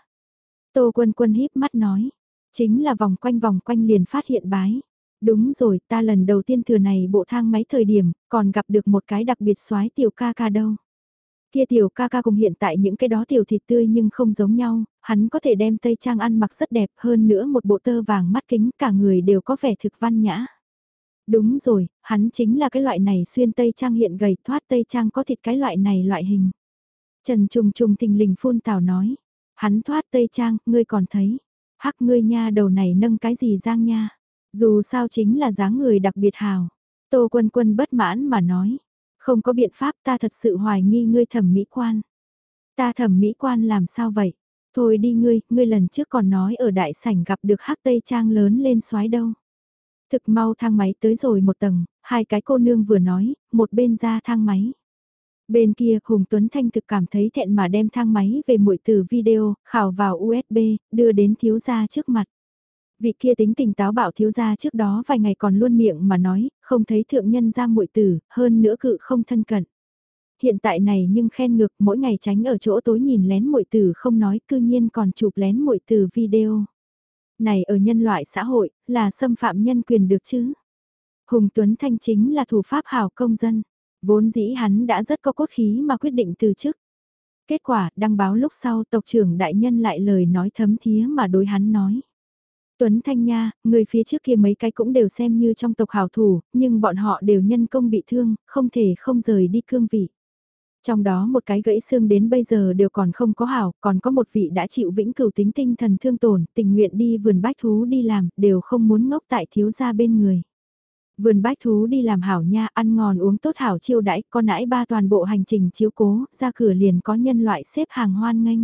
Tô quân quân híp mắt nói, chính là vòng quanh vòng quanh liền phát hiện bái. Đúng rồi, ta lần đầu tiên thừa này bộ thang máy thời điểm, còn gặp được một cái đặc biệt soái tiểu ca ca đâu. Kia tiểu ca ca cùng hiện tại những cái đó tiểu thịt tươi nhưng không giống nhau, hắn có thể đem tây trang ăn mặc rất đẹp hơn nữa một bộ tơ vàng mắt kính cả người đều có vẻ thực văn nhã. Đúng rồi, hắn chính là cái loại này xuyên tây trang hiện gầy thoát tây trang có thịt cái loại này loại hình. Trần Trùng Trùng thình lình phun tào nói, hắn thoát tây trang, ngươi còn thấy, hắc ngươi nha đầu này nâng cái gì giang nha, dù sao chính là dáng người đặc biệt hào. Tô Quân Quân bất mãn mà nói, không có biện pháp ta thật sự hoài nghi ngươi thẩm mỹ quan. Ta thẩm mỹ quan làm sao vậy? Thôi đi ngươi, ngươi lần trước còn nói ở đại sảnh gặp được hắc tây trang lớn lên xoái đâu. Thực mau thang máy tới rồi một tầng, hai cái cô nương vừa nói, một bên ra thang máy. Bên kia, Hùng Tuấn Thanh thực cảm thấy thẹn mà đem thang máy về muội từ video, khảo vào USB, đưa đến thiếu gia trước mặt. Vị kia tính tình táo bạo thiếu gia trước đó vài ngày còn luôn miệng mà nói, không thấy thượng nhân ra muội tử, hơn nữa cự không thân cận. Hiện tại này nhưng khen ngược mỗi ngày tránh ở chỗ tối nhìn lén muội tử không nói cư nhiên còn chụp lén muội tử video. Này ở nhân loại xã hội, là xâm phạm nhân quyền được chứ? Hùng Tuấn Thanh chính là thủ pháp hảo công dân. Vốn dĩ hắn đã rất có cốt khí mà quyết định từ chức. Kết quả, đăng báo lúc sau tộc trưởng đại nhân lại lời nói thấm thía mà đối hắn nói. Tuấn Thanh Nha, người phía trước kia mấy cái cũng đều xem như trong tộc hảo thủ, nhưng bọn họ đều nhân công bị thương, không thể không rời đi cương vị. Trong đó một cái gãy xương đến bây giờ đều còn không có hảo, còn có một vị đã chịu vĩnh cửu tính tinh thần thương tổn, tình nguyện đi vườn bách thú đi làm, đều không muốn ngốc tại thiếu gia bên người. Vườn bách thú đi làm hảo nha, ăn ngon uống tốt hảo chiêu đãi, con nãi ba toàn bộ hành trình chiếu cố, ra cửa liền có nhân loại xếp hàng hoan nghênh.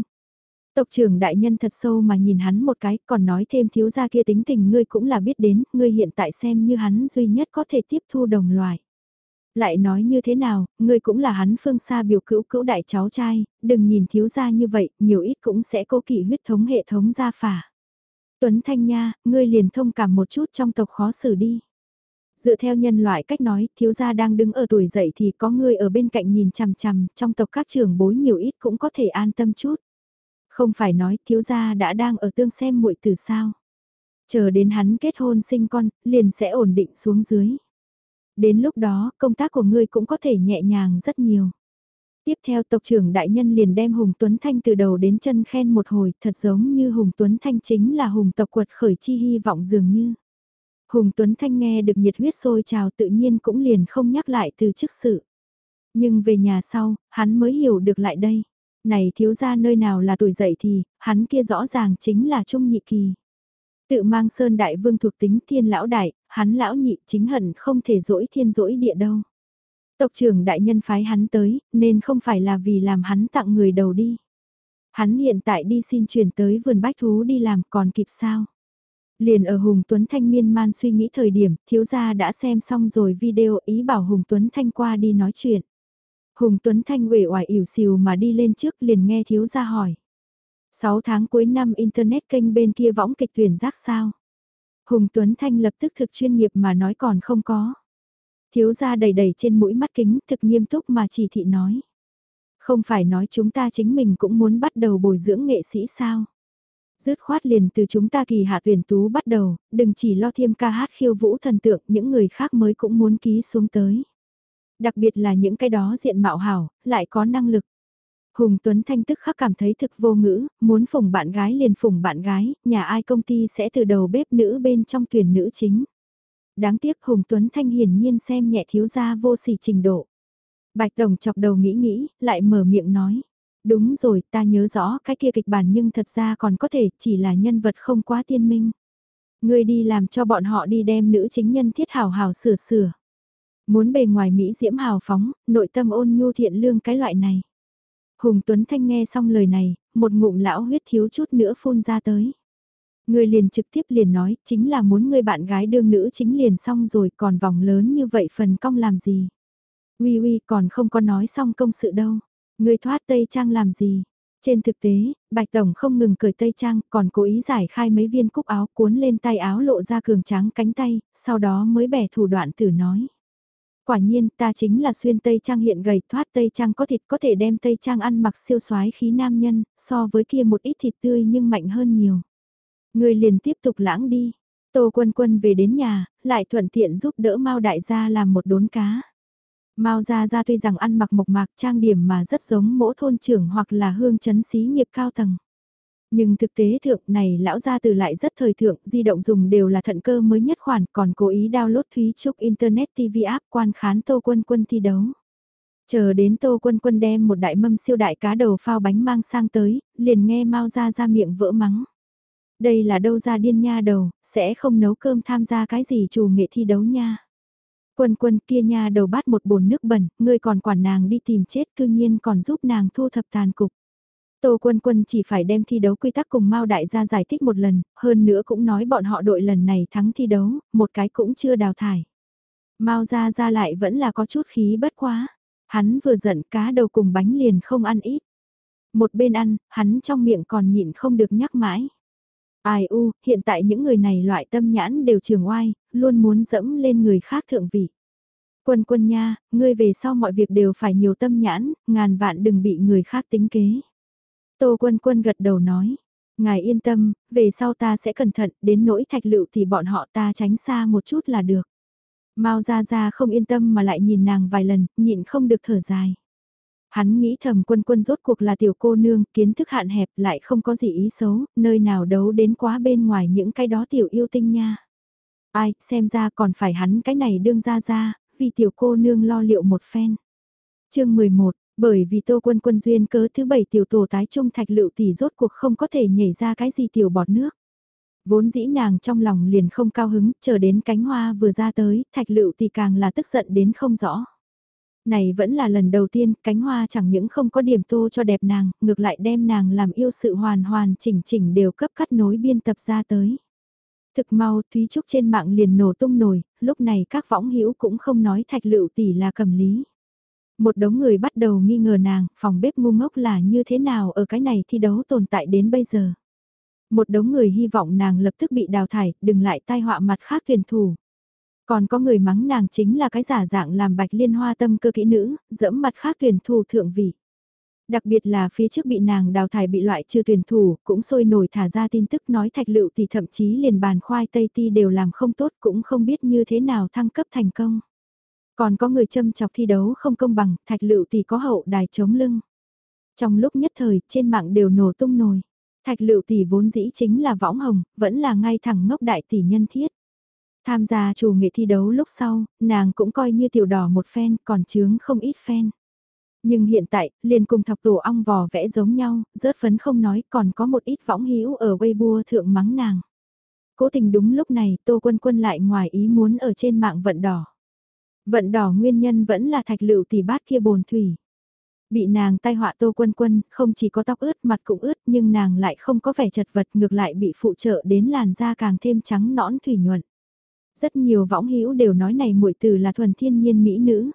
Tộc trưởng đại nhân thật sâu mà nhìn hắn một cái, còn nói thêm thiếu gia kia tính tình ngươi cũng là biết đến, ngươi hiện tại xem như hắn duy nhất có thể tiếp thu đồng loại. Lại nói như thế nào, ngươi cũng là hắn phương xa biểu cữu cữu đại cháu trai, đừng nhìn thiếu gia như vậy, nhiều ít cũng sẽ cố kỵ huyết thống hệ thống gia phả. Tuấn Thanh Nha, ngươi liền thông cảm một chút trong tộc khó xử đi. Dựa theo nhân loại cách nói, thiếu gia đang đứng ở tuổi dậy thì có người ở bên cạnh nhìn chằm chằm, trong tộc các trưởng bối nhiều ít cũng có thể an tâm chút. Không phải nói thiếu gia đã đang ở tương xem muội từ sao. Chờ đến hắn kết hôn sinh con, liền sẽ ổn định xuống dưới. Đến lúc đó, công tác của ngươi cũng có thể nhẹ nhàng rất nhiều. Tiếp theo tộc trưởng đại nhân liền đem Hùng Tuấn Thanh từ đầu đến chân khen một hồi, thật giống như Hùng Tuấn Thanh chính là Hùng tộc quật khởi chi hy vọng dường như. Hùng Tuấn Thanh nghe được nhiệt huyết sôi trào tự nhiên cũng liền không nhắc lại từ chức sự. Nhưng về nhà sau, hắn mới hiểu được lại đây. Này thiếu ra nơi nào là tuổi dậy thì, hắn kia rõ ràng chính là Trung Nhị Kỳ. Tự mang Sơn Đại Vương thuộc tính thiên lão đại, hắn lão nhị chính hận không thể dỗi thiên dỗi địa đâu. Tộc trưởng đại nhân phái hắn tới, nên không phải là vì làm hắn tặng người đầu đi. Hắn hiện tại đi xin chuyển tới vườn bách thú đi làm còn kịp sao. Liền ở Hùng Tuấn Thanh miên man suy nghĩ thời điểm, thiếu gia đã xem xong rồi video ý bảo Hùng Tuấn Thanh qua đi nói chuyện. Hùng Tuấn Thanh uể oải ỉu xìu mà đi lên trước liền nghe thiếu gia hỏi. 6 tháng cuối năm Internet kênh bên kia võng kịch tuyển giác sao? Hùng Tuấn Thanh lập tức thực chuyên nghiệp mà nói còn không có. Thiếu gia đầy đầy trên mũi mắt kính thực nghiêm túc mà chỉ thị nói. Không phải nói chúng ta chính mình cũng muốn bắt đầu bồi dưỡng nghệ sĩ sao? dứt khoát liền từ chúng ta kỳ hạ tuyển tú bắt đầu, đừng chỉ lo thêm ca hát khiêu vũ thần tượng, những người khác mới cũng muốn ký xuống tới. Đặc biệt là những cái đó diện mạo hảo, lại có năng lực. Hùng Tuấn Thanh tức khắc cảm thấy thực vô ngữ, muốn phủng bạn gái liền phủng bạn gái, nhà ai công ty sẽ từ đầu bếp nữ bên trong tuyển nữ chính. Đáng tiếc Hùng Tuấn Thanh hiển nhiên xem nhẹ thiếu gia vô sỉ trình độ. Bạch Tổng chọc đầu nghĩ nghĩ, lại mở miệng nói. Đúng rồi, ta nhớ rõ cái kia kịch bản nhưng thật ra còn có thể chỉ là nhân vật không quá tiên minh. Ngươi đi làm cho bọn họ đi đem nữ chính nhân thiết hào hào sửa sửa. Muốn bề ngoài Mỹ diễm hào phóng, nội tâm ôn nhu thiện lương cái loại này. Hùng Tuấn Thanh nghe xong lời này, một ngụm lão huyết thiếu chút nữa phun ra tới. Người liền trực tiếp liền nói, chính là muốn người bạn gái đương nữ chính liền xong rồi còn vòng lớn như vậy phần công làm gì. Uy uy còn không có nói xong công sự đâu. Người thoát Tây Trang làm gì? Trên thực tế, Bạch Tổng không ngừng cười Tây Trang, còn cố ý giải khai mấy viên cúc áo cuốn lên tay áo lộ ra cường tráng cánh tay, sau đó mới bẻ thủ đoạn tử nói. Quả nhiên ta chính là xuyên Tây Trang hiện gầy thoát Tây Trang có thịt có thể đem Tây Trang ăn mặc siêu soái khí nam nhân, so với kia một ít thịt tươi nhưng mạnh hơn nhiều. Người liền tiếp tục lãng đi. Tô quân quân về đến nhà, lại thuận tiện giúp đỡ Mao đại gia làm một đốn cá. Mao Gia Gia tuy rằng ăn mặc mộc mạc trang điểm mà rất giống mỗ thôn trưởng hoặc là hương chấn xí nghiệp cao tầng. Nhưng thực tế thượng này lão gia từ lại rất thời thượng, di động dùng đều là thận cơ mới nhất khoản, còn cố ý download Thúy Trúc Internet TV app quan khán Tô Quân Quân thi đấu. Chờ đến Tô Quân Quân đem một đại mâm siêu đại cá đầu phao bánh mang sang tới, liền nghe Mao ra ra miệng vỡ mắng. Đây là đâu ra điên nha đầu, sẽ không nấu cơm tham gia cái gì chủ nghệ thi đấu nha. Quân quân kia nha đầu bát một bồn nước bẩn, ngươi còn quản nàng đi tìm chết cư nhiên còn giúp nàng thu thập tàn cục. Tô quân quân chỉ phải đem thi đấu quy tắc cùng Mao Đại gia giải thích một lần, hơn nữa cũng nói bọn họ đội lần này thắng thi đấu, một cái cũng chưa đào thải. Mao gia gia lại vẫn là có chút khí bất quá. Hắn vừa giận cá đầu cùng bánh liền không ăn ít. Một bên ăn, hắn trong miệng còn nhịn không được nhắc mãi. Ai u, hiện tại những người này loại tâm nhãn đều trường oai, luôn muốn dẫm lên người khác thượng vị. Quân quân nha, ngươi về sau mọi việc đều phải nhiều tâm nhãn, ngàn vạn đừng bị người khác tính kế. Tô quân quân gật đầu nói, ngài yên tâm, về sau ta sẽ cẩn thận, đến nỗi thạch lựu thì bọn họ ta tránh xa một chút là được. Mao Gia Gia không yên tâm mà lại nhìn nàng vài lần, nhịn không được thở dài. Hắn nghĩ thầm quân quân rốt cuộc là tiểu cô nương, kiến thức hạn hẹp lại không có gì ý xấu, nơi nào đấu đến quá bên ngoài những cái đó tiểu yêu tinh nha. Ai, xem ra còn phải hắn cái này đương ra ra, vì tiểu cô nương lo liệu một phen. chương 11, bởi vì tô quân quân duyên cớ thứ bảy tiểu tổ tái trung thạch lựu tỷ rốt cuộc không có thể nhảy ra cái gì tiểu bọt nước. Vốn dĩ nàng trong lòng liền không cao hứng, chờ đến cánh hoa vừa ra tới, thạch lựu tỷ càng là tức giận đến không rõ. Này vẫn là lần đầu tiên, cánh hoa chẳng những không có điểm tô cho đẹp nàng, ngược lại đem nàng làm yêu sự hoàn hoàn chỉnh chỉnh đều cấp cắt nối biên tập ra tới. Thực mau Thúy Trúc trên mạng liền nổ tung nổi, lúc này các võng hữu cũng không nói thạch lựu tỷ là cầm lý. Một đống người bắt đầu nghi ngờ nàng, phòng bếp ngu ngốc là như thế nào ở cái này thi đấu tồn tại đến bây giờ. Một đống người hy vọng nàng lập tức bị đào thải, đừng lại tai họa mặt khác tuyển thủ. Còn có người mắng nàng chính là cái giả dạng làm bạch liên hoa tâm cơ kỹ nữ, dẫm mặt khác tuyển thủ thượng vị. Đặc biệt là phía trước bị nàng đào thải bị loại trừ tuyển thủ, cũng sôi nổi thả ra tin tức nói thạch lựu thì thậm chí liền bàn khoai tây ti đều làm không tốt cũng không biết như thế nào thăng cấp thành công. Còn có người châm chọc thi đấu không công bằng, thạch lựu thì có hậu đài chống lưng. Trong lúc nhất thời, trên mạng đều nổ tung nồi. Thạch lựu tỷ vốn dĩ chính là võng hồng, vẫn là ngay thẳng ngốc đại tỷ nhân thiết. Tham gia chủ nghệ thi đấu lúc sau, nàng cũng coi như tiểu đỏ một phen, còn chướng không ít phen. Nhưng hiện tại, liền cùng thọc tổ ong vò vẽ giống nhau, rớt phấn không nói, còn có một ít võng hữu ở Weibo thượng mắng nàng. Cố tình đúng lúc này, Tô Quân Quân lại ngoài ý muốn ở trên mạng vận đỏ. Vận đỏ nguyên nhân vẫn là thạch lựu tỷ bát kia bồn thủy. Bị nàng tai họa Tô Quân Quân, không chỉ có tóc ướt mặt cũng ướt nhưng nàng lại không có vẻ chật vật ngược lại bị phụ trợ đến làn da càng thêm trắng nõn thủy nhuận. Rất nhiều võng hữu đều nói này muội từ là thuần thiên nhiên mỹ nữ.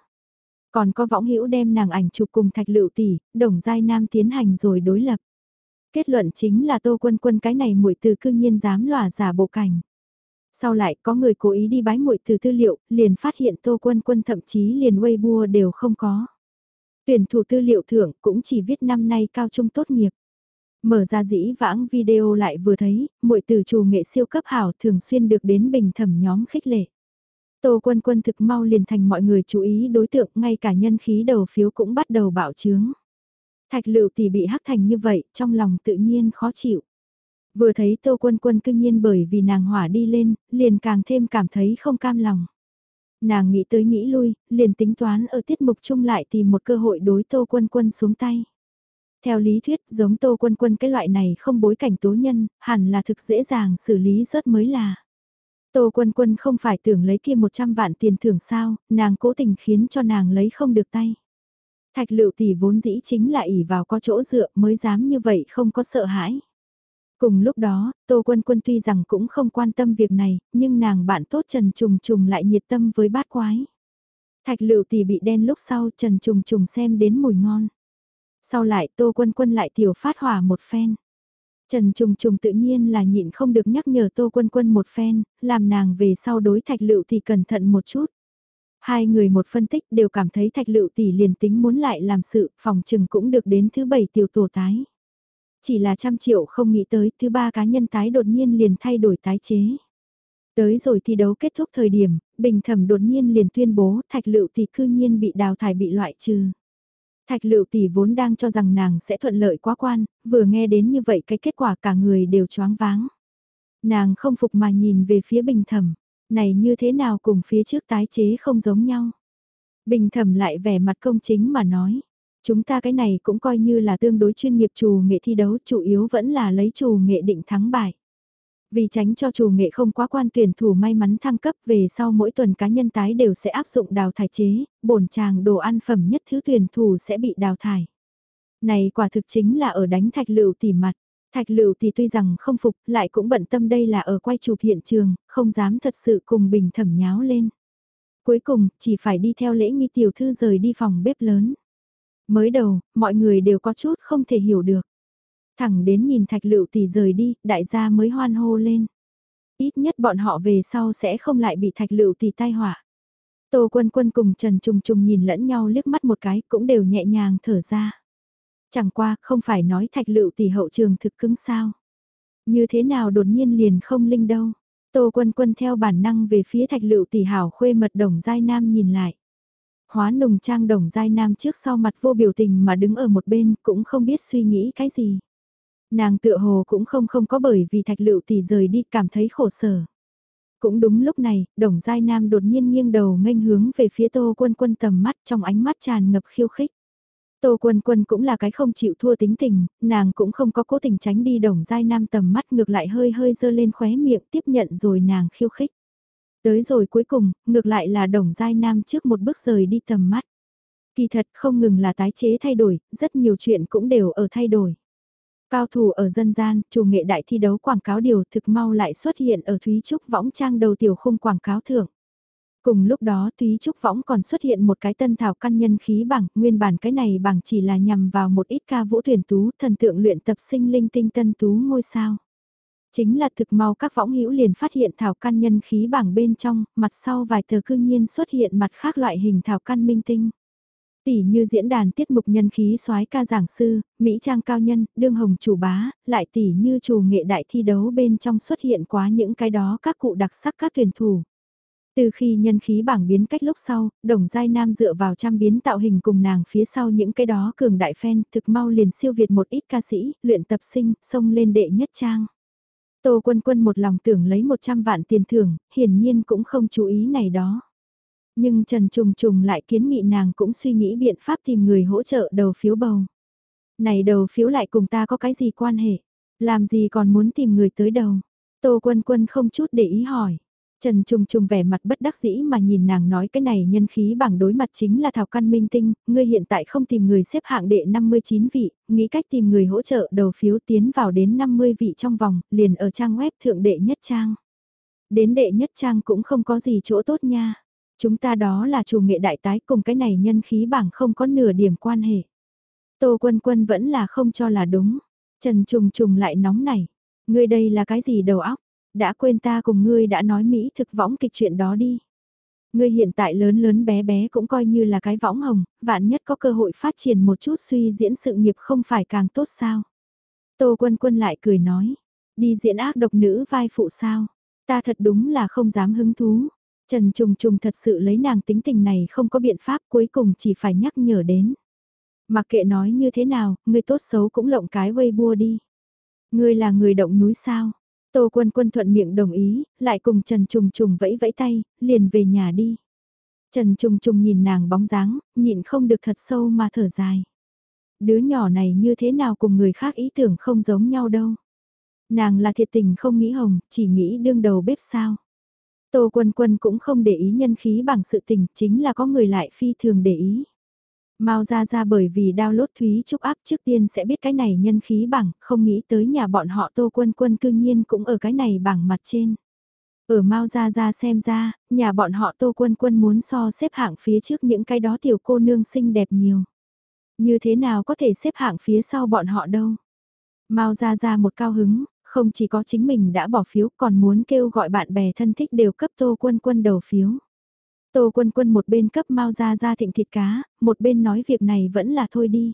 Còn có võng hữu đem nàng ảnh chụp cùng thạch lựu tỷ, đồng giai nam tiến hành rồi đối lập. Kết luận chính là tô quân quân cái này muội từ cương nhiên dám lòa giả bộ cảnh. Sau lại có người cố ý đi bái muội từ tư liệu, liền phát hiện tô quân quân thậm chí liền Weibo đều không có. Tuyển thủ tư liệu thưởng cũng chỉ viết năm nay cao trung tốt nghiệp. Mở ra dĩ vãng video lại vừa thấy, muội từ chủ nghệ siêu cấp hảo thường xuyên được đến bình thẩm nhóm khích lệ. Tô quân quân thực mau liền thành mọi người chú ý đối tượng, ngay cả nhân khí đầu phiếu cũng bắt đầu bạo trướng. Thạch lựu tỷ bị hắc thành như vậy, trong lòng tự nhiên khó chịu. Vừa thấy tô quân quân kinh nhiên bởi vì nàng hỏa đi lên, liền càng thêm cảm thấy không cam lòng. Nàng nghĩ tới nghĩ lui, liền tính toán ở tiết mục chung lại tìm một cơ hội đối tô quân quân xuống tay. Theo lý thuyết giống tô quân quân cái loại này không bối cảnh tố nhân, hẳn là thực dễ dàng xử lý rất mới là. Tô quân quân không phải tưởng lấy kia 100 vạn tiền thưởng sao, nàng cố tình khiến cho nàng lấy không được tay. Thạch lựu tỷ vốn dĩ chính là ỉ vào có chỗ dựa mới dám như vậy không có sợ hãi. Cùng lúc đó, Tô Quân Quân tuy rằng cũng không quan tâm việc này, nhưng nàng bạn tốt Trần Trùng Trùng lại nhiệt tâm với bát quái. Thạch lựu tỷ bị đen lúc sau Trần Trùng Trùng xem đến mùi ngon. Sau lại Tô Quân Quân lại tiểu phát hỏa một phen. Trần Trùng Trùng tự nhiên là nhịn không được nhắc nhở Tô Quân Quân một phen, làm nàng về sau đối thạch lựu thì cẩn thận một chút. Hai người một phân tích đều cảm thấy thạch lựu tỷ liền tính muốn lại làm sự, phòng trừng cũng được đến thứ bảy tiểu tổ tái. Chỉ là trăm triệu không nghĩ tới thứ ba cá nhân tái đột nhiên liền thay đổi tái chế. Tới rồi thi đấu kết thúc thời điểm, bình thẩm đột nhiên liền tuyên bố thạch lựu thì cư nhiên bị đào thải bị loại trừ. Thạch lựu tỷ vốn đang cho rằng nàng sẽ thuận lợi quá quan, vừa nghe đến như vậy cái kết quả cả người đều choáng váng. Nàng không phục mà nhìn về phía bình thẩm, này như thế nào cùng phía trước tái chế không giống nhau. Bình thẩm lại vẻ mặt công chính mà nói, chúng ta cái này cũng coi như là tương đối chuyên nghiệp chủ nghệ thi đấu chủ yếu vẫn là lấy chủ nghệ định thắng bại. Vì tránh cho chủ nghệ không quá quan tuyển thủ may mắn thăng cấp về sau mỗi tuần cá nhân tái đều sẽ áp dụng đào thải chế, bổn tràng đồ ăn phẩm nhất thứ tuyển thủ sẽ bị đào thải. Này quả thực chính là ở đánh thạch lựu tỉ mặt. Thạch lựu thì tuy rằng không phục lại cũng bận tâm đây là ở quay chụp hiện trường, không dám thật sự cùng bình thẩm nháo lên. Cuối cùng, chỉ phải đi theo lễ nghi tiểu thư rời đi phòng bếp lớn. Mới đầu, mọi người đều có chút không thể hiểu được. Thẳng đến nhìn thạch lựu tỷ rời đi, đại gia mới hoan hô lên. Ít nhất bọn họ về sau sẽ không lại bị thạch lựu tỷ tai họa. Tô Quân Quân cùng Trần Trùng Trùng nhìn lẫn nhau liếc mắt một cái cũng đều nhẹ nhàng thở ra. Chẳng qua không phải nói thạch lựu tỷ hậu trường thực cứng sao. Như thế nào đột nhiên liền không linh đâu. Tô Quân Quân theo bản năng về phía thạch lựu tỷ hảo khuê mật đồng giai nam nhìn lại. Hóa nùng trang đồng giai nam trước sau mặt vô biểu tình mà đứng ở một bên cũng không biết suy nghĩ cái gì. Nàng tựa hồ cũng không không có bởi vì thạch lựu tỷ rời đi cảm thấy khổ sở. Cũng đúng lúc này, đồng giai nam đột nhiên nghiêng đầu nghênh hướng về phía tô quân quân tầm mắt trong ánh mắt tràn ngập khiêu khích. Tô Quân Quân cũng là cái không chịu thua tính tình, nàng cũng không có cố tình tránh đi đồng giai nam tầm mắt ngược lại hơi hơi dơ lên khóe miệng tiếp nhận rồi nàng khiêu khích. Tới rồi cuối cùng, ngược lại là đồng giai nam trước một bước rời đi tầm mắt. Kỳ thật không ngừng là tái chế thay đổi, rất nhiều chuyện cũng đều ở thay đổi. Cao thủ ở dân gian, chủ nghệ đại thi đấu quảng cáo điều thực mau lại xuất hiện ở Thúy Trúc võng trang đầu tiểu khung quảng cáo thưởng. Cùng lúc đó Thúy Trúc Võng còn xuất hiện một cái tân thảo căn nhân khí bảng, nguyên bản cái này bảng chỉ là nhằm vào một ít ca vũ tuyển tú, thần tượng luyện tập sinh linh tinh tân tú ngôi sao. Chính là thực mau các võng hữu liền phát hiện thảo căn nhân khí bảng bên trong, mặt sau vài tờ cương nhiên xuất hiện mặt khác loại hình thảo căn minh tinh. Tỷ như diễn đàn tiết mục nhân khí soái ca giảng sư, Mỹ trang cao nhân, đương hồng chủ bá, lại tỷ như chủ nghệ đại thi đấu bên trong xuất hiện quá những cái đó các cụ đặc sắc các tuyển thủ. Từ khi nhân khí bảng biến cách lúc sau, đồng giai nam dựa vào trăm biến tạo hình cùng nàng phía sau những cái đó cường đại phen thực mau liền siêu việt một ít ca sĩ, luyện tập sinh, xông lên đệ nhất trang. Tô quân quân một lòng tưởng lấy 100 vạn tiền thưởng, hiển nhiên cũng không chú ý này đó. Nhưng Trần Trùng Trùng lại kiến nghị nàng cũng suy nghĩ biện pháp tìm người hỗ trợ đầu phiếu bầu. Này đầu phiếu lại cùng ta có cái gì quan hệ? Làm gì còn muốn tìm người tới đầu? Tô Quân Quân không chút để ý hỏi. Trần Trùng Trùng vẻ mặt bất đắc dĩ mà nhìn nàng nói cái này nhân khí bảng đối mặt chính là Thảo Căn Minh Tinh, ngươi hiện tại không tìm người xếp hạng đệ 59 vị, nghĩ cách tìm người hỗ trợ đầu phiếu tiến vào đến 50 vị trong vòng, liền ở trang web thượng đệ nhất trang. Đến đệ nhất trang cũng không có gì chỗ tốt nha. Chúng ta đó là chủ nghệ đại tái cùng cái này nhân khí bảng không có nửa điểm quan hệ. Tô Quân Quân vẫn là không cho là đúng. Trần Trùng Trùng lại nóng nảy. Ngươi đây là cái gì đầu óc? Đã quên ta cùng ngươi đã nói Mỹ thực võng kịch chuyện đó đi. Ngươi hiện tại lớn lớn bé bé cũng coi như là cái võng hồng, vạn nhất có cơ hội phát triển một chút suy diễn sự nghiệp không phải càng tốt sao. Tô Quân Quân lại cười nói, đi diễn ác độc nữ vai phụ sao, ta thật đúng là không dám hứng thú. Trần Trùng Trùng thật sự lấy nàng tính tình này không có biện pháp cuối cùng chỉ phải nhắc nhở đến. Mặc kệ nói như thế nào, ngươi tốt xấu cũng lộng cái Weibo đi. Ngươi là người động núi sao? Tô Quân Quân thuận miệng đồng ý, lại cùng Trần Trùng Trùng vẫy vẫy tay, liền về nhà đi. Trần Trùng Trùng nhìn nàng bóng dáng, nhịn không được thật sâu mà thở dài. Đứa nhỏ này như thế nào cùng người khác ý tưởng không giống nhau đâu. Nàng là thiệt tình không nghĩ hồng, chỉ nghĩ đương đầu bếp sao. Tô Quân Quân cũng không để ý nhân khí bằng sự tình, chính là có người lại phi thường để ý. Mao ra ra bởi vì download Thúy Trúc áp trước tiên sẽ biết cái này nhân khí bảng, không nghĩ tới nhà bọn họ Tô Quân Quân cư nhiên cũng ở cái này bảng mặt trên. Ở Mao ra ra xem ra, nhà bọn họ Tô Quân Quân muốn so xếp hạng phía trước những cái đó tiểu cô nương xinh đẹp nhiều. Như thế nào có thể xếp hạng phía sau bọn họ đâu. Mao ra ra một cao hứng, không chỉ có chính mình đã bỏ phiếu còn muốn kêu gọi bạn bè thân thích đều cấp Tô Quân Quân đầu phiếu. Tô Quân Quân một bên cấp mau ra ra thịnh thịt cá, một bên nói việc này vẫn là thôi đi.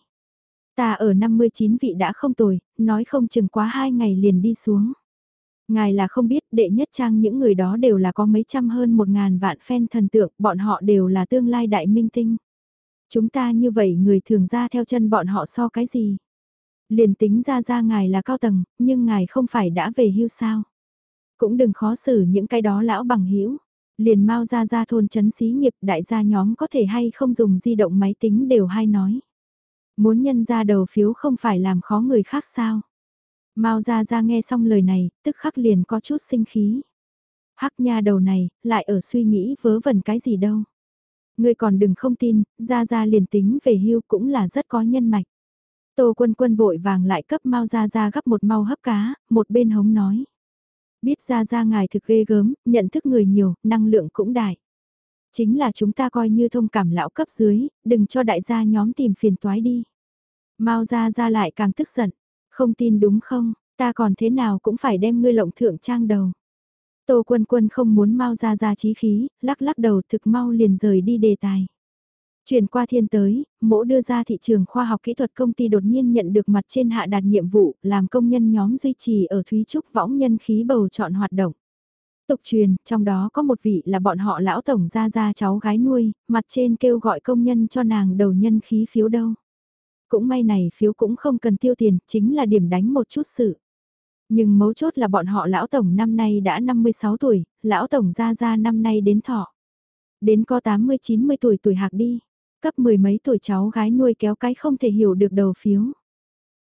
Ta ở 59 vị đã không tồi, nói không chừng quá hai ngày liền đi xuống. Ngài là không biết đệ nhất trang những người đó đều là có mấy trăm hơn một ngàn vạn fan thần tượng, bọn họ đều là tương lai đại minh tinh. Chúng ta như vậy người thường ra theo chân bọn họ so cái gì? Liền tính ra ra ngài là cao tầng, nhưng ngài không phải đã về hưu sao? Cũng đừng khó xử những cái đó lão bằng hữu Liền mau ra ra thôn chấn xí nghiệp đại gia nhóm có thể hay không dùng di động máy tính đều hay nói. Muốn nhân ra đầu phiếu không phải làm khó người khác sao. Mao ra ra nghe xong lời này, tức khắc liền có chút sinh khí. Hắc nha đầu này, lại ở suy nghĩ vớ vẩn cái gì đâu. Ngươi còn đừng không tin, ra ra liền tính về hưu cũng là rất có nhân mạch. Tô quân quân vội vàng lại cấp mau ra ra gấp một mau hấp cá, một bên hống nói. Biết ra ra ngài thực ghê gớm, nhận thức người nhiều, năng lượng cũng đại. Chính là chúng ta coi như thông cảm lão cấp dưới, đừng cho đại gia nhóm tìm phiền toái đi. Mau ra ra lại càng tức giận, không tin đúng không, ta còn thế nào cũng phải đem ngươi lộng thượng trang đầu. Tô Quân Quân không muốn mau ra ra trí khí, lắc lắc đầu thực mau liền rời đi đề tài. Chuyển qua thiên tới, mỗ đưa ra thị trường khoa học kỹ thuật công ty đột nhiên nhận được mặt trên hạ đạt nhiệm vụ làm công nhân nhóm duy trì ở Thúy Trúc võng nhân khí bầu chọn hoạt động. Tục truyền, trong đó có một vị là bọn họ lão tổng ra ra cháu gái nuôi, mặt trên kêu gọi công nhân cho nàng đầu nhân khí phiếu đâu. Cũng may này phiếu cũng không cần tiêu tiền, chính là điểm đánh một chút sự. Nhưng mấu chốt là bọn họ lão tổng năm nay đã 56 tuổi, lão tổng ra ra năm nay đến thọ. Đến có 80-90 tuổi tuổi hạc đi, cấp mười mấy tuổi cháu gái nuôi kéo cái không thể hiểu được đầu phiếu.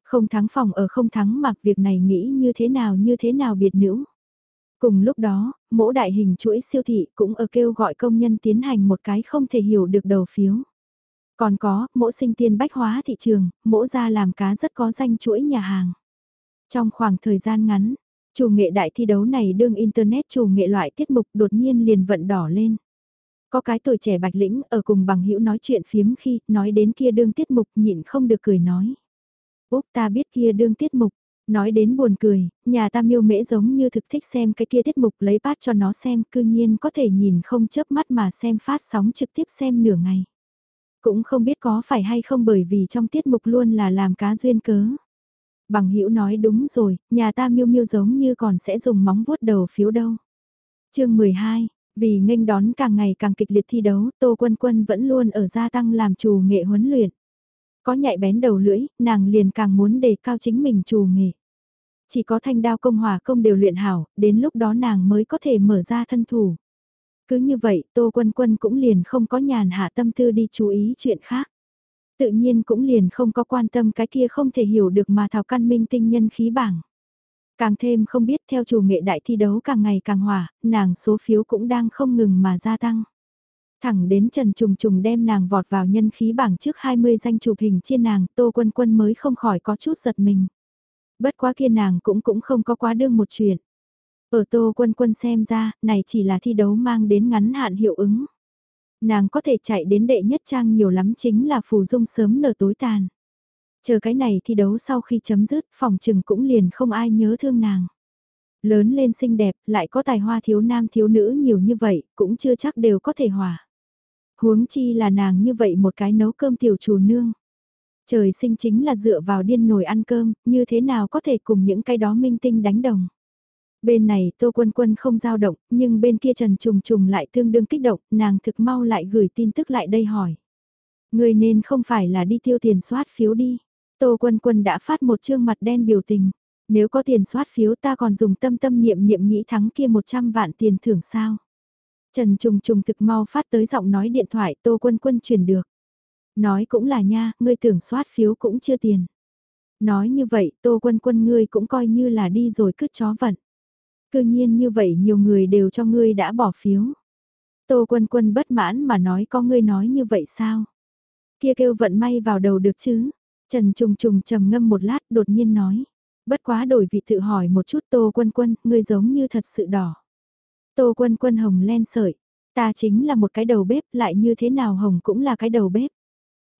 Không thắng phòng ở không thắng mặc việc này nghĩ như thế nào như thế nào biệt nữ. Cùng lúc đó, mỗi đại hình chuỗi siêu thị cũng ở kêu gọi công nhân tiến hành một cái không thể hiểu được đầu phiếu. Còn có, mỗi sinh tiên bách hóa thị trường, mỗi ra làm cá rất có danh chuỗi nhà hàng. Trong khoảng thời gian ngắn, chủ nghệ đại thi đấu này đương Internet chủ nghệ loại tiết mục đột nhiên liền vận đỏ lên. Có cái tuổi trẻ bạch lĩnh ở cùng bằng hữu nói chuyện phiếm khi nói đến kia đương tiết mục nhịn không được cười nói. Úc ta biết kia đương tiết mục, nói đến buồn cười, nhà ta miêu mễ giống như thực thích xem cái kia tiết mục lấy bát cho nó xem cư nhiên có thể nhìn không chớp mắt mà xem phát sóng trực tiếp xem nửa ngày. Cũng không biết có phải hay không bởi vì trong tiết mục luôn là làm cá duyên cớ. Bằng hữu nói đúng rồi, nhà ta miêu miêu giống như còn sẽ dùng móng vuốt đầu phiếu đâu. chương 12, vì nghênh đón càng ngày càng kịch liệt thi đấu, Tô Quân Quân vẫn luôn ở gia tăng làm chủ nghệ huấn luyện. Có nhạy bén đầu lưỡi, nàng liền càng muốn đề cao chính mình chủ nghệ. Chỉ có thanh đao công hòa công đều luyện hảo, đến lúc đó nàng mới có thể mở ra thân thủ. Cứ như vậy, Tô Quân Quân cũng liền không có nhàn hạ tâm tư đi chú ý chuyện khác. Tự nhiên cũng liền không có quan tâm cái kia không thể hiểu được mà thảo căn minh tinh nhân khí bảng. Càng thêm không biết theo chủ nghệ đại thi đấu càng ngày càng hỏa, nàng số phiếu cũng đang không ngừng mà gia tăng. Thẳng đến Trần Trùng Trùng đem nàng vọt vào nhân khí bảng trước 20 danh chụp hình chia nàng, Tô Quân Quân mới không khỏi có chút giật mình. Bất quá kia nàng cũng cũng không có quá đương một chuyện. Ở Tô Quân Quân xem ra, này chỉ là thi đấu mang đến ngắn hạn hiệu ứng. Nàng có thể chạy đến đệ nhất trang nhiều lắm chính là phù dung sớm nở tối tàn. Chờ cái này thi đấu sau khi chấm dứt, phòng trừng cũng liền không ai nhớ thương nàng. Lớn lên xinh đẹp, lại có tài hoa thiếu nam thiếu nữ nhiều như vậy, cũng chưa chắc đều có thể hòa. Huống chi là nàng như vậy một cái nấu cơm tiểu chủ nương. Trời sinh chính là dựa vào điên nồi ăn cơm, như thế nào có thể cùng những cái đó minh tinh đánh đồng. Bên này Tô Quân Quân không dao động, nhưng bên kia Trần Trùng Trùng lại tương đương kích động, nàng thực mau lại gửi tin tức lại đây hỏi. Người nên không phải là đi tiêu tiền soát phiếu đi. Tô Quân Quân đã phát một chương mặt đen biểu tình. Nếu có tiền soát phiếu ta còn dùng tâm tâm niệm niệm nghĩ thắng kia 100 vạn tiền thưởng sao. Trần Trùng Trùng thực mau phát tới giọng nói điện thoại Tô Quân Quân truyền được. Nói cũng là nha, ngươi tưởng soát phiếu cũng chưa tiền. Nói như vậy Tô Quân Quân ngươi cũng coi như là đi rồi cứ chó vận. Cư nhiên như vậy nhiều người đều cho ngươi đã bỏ phiếu. Tô Quân Quân bất mãn mà nói có ngươi nói như vậy sao? Kia kêu vận may vào đầu được chứ? Trần Trùng Trùng trầm ngâm một lát đột nhiên nói. Bất quá đổi vị tự hỏi một chút Tô Quân Quân, ngươi giống như thật sự đỏ. Tô Quân Quân hồng len sợi, ta chính là một cái đầu bếp lại như thế nào hồng cũng là cái đầu bếp.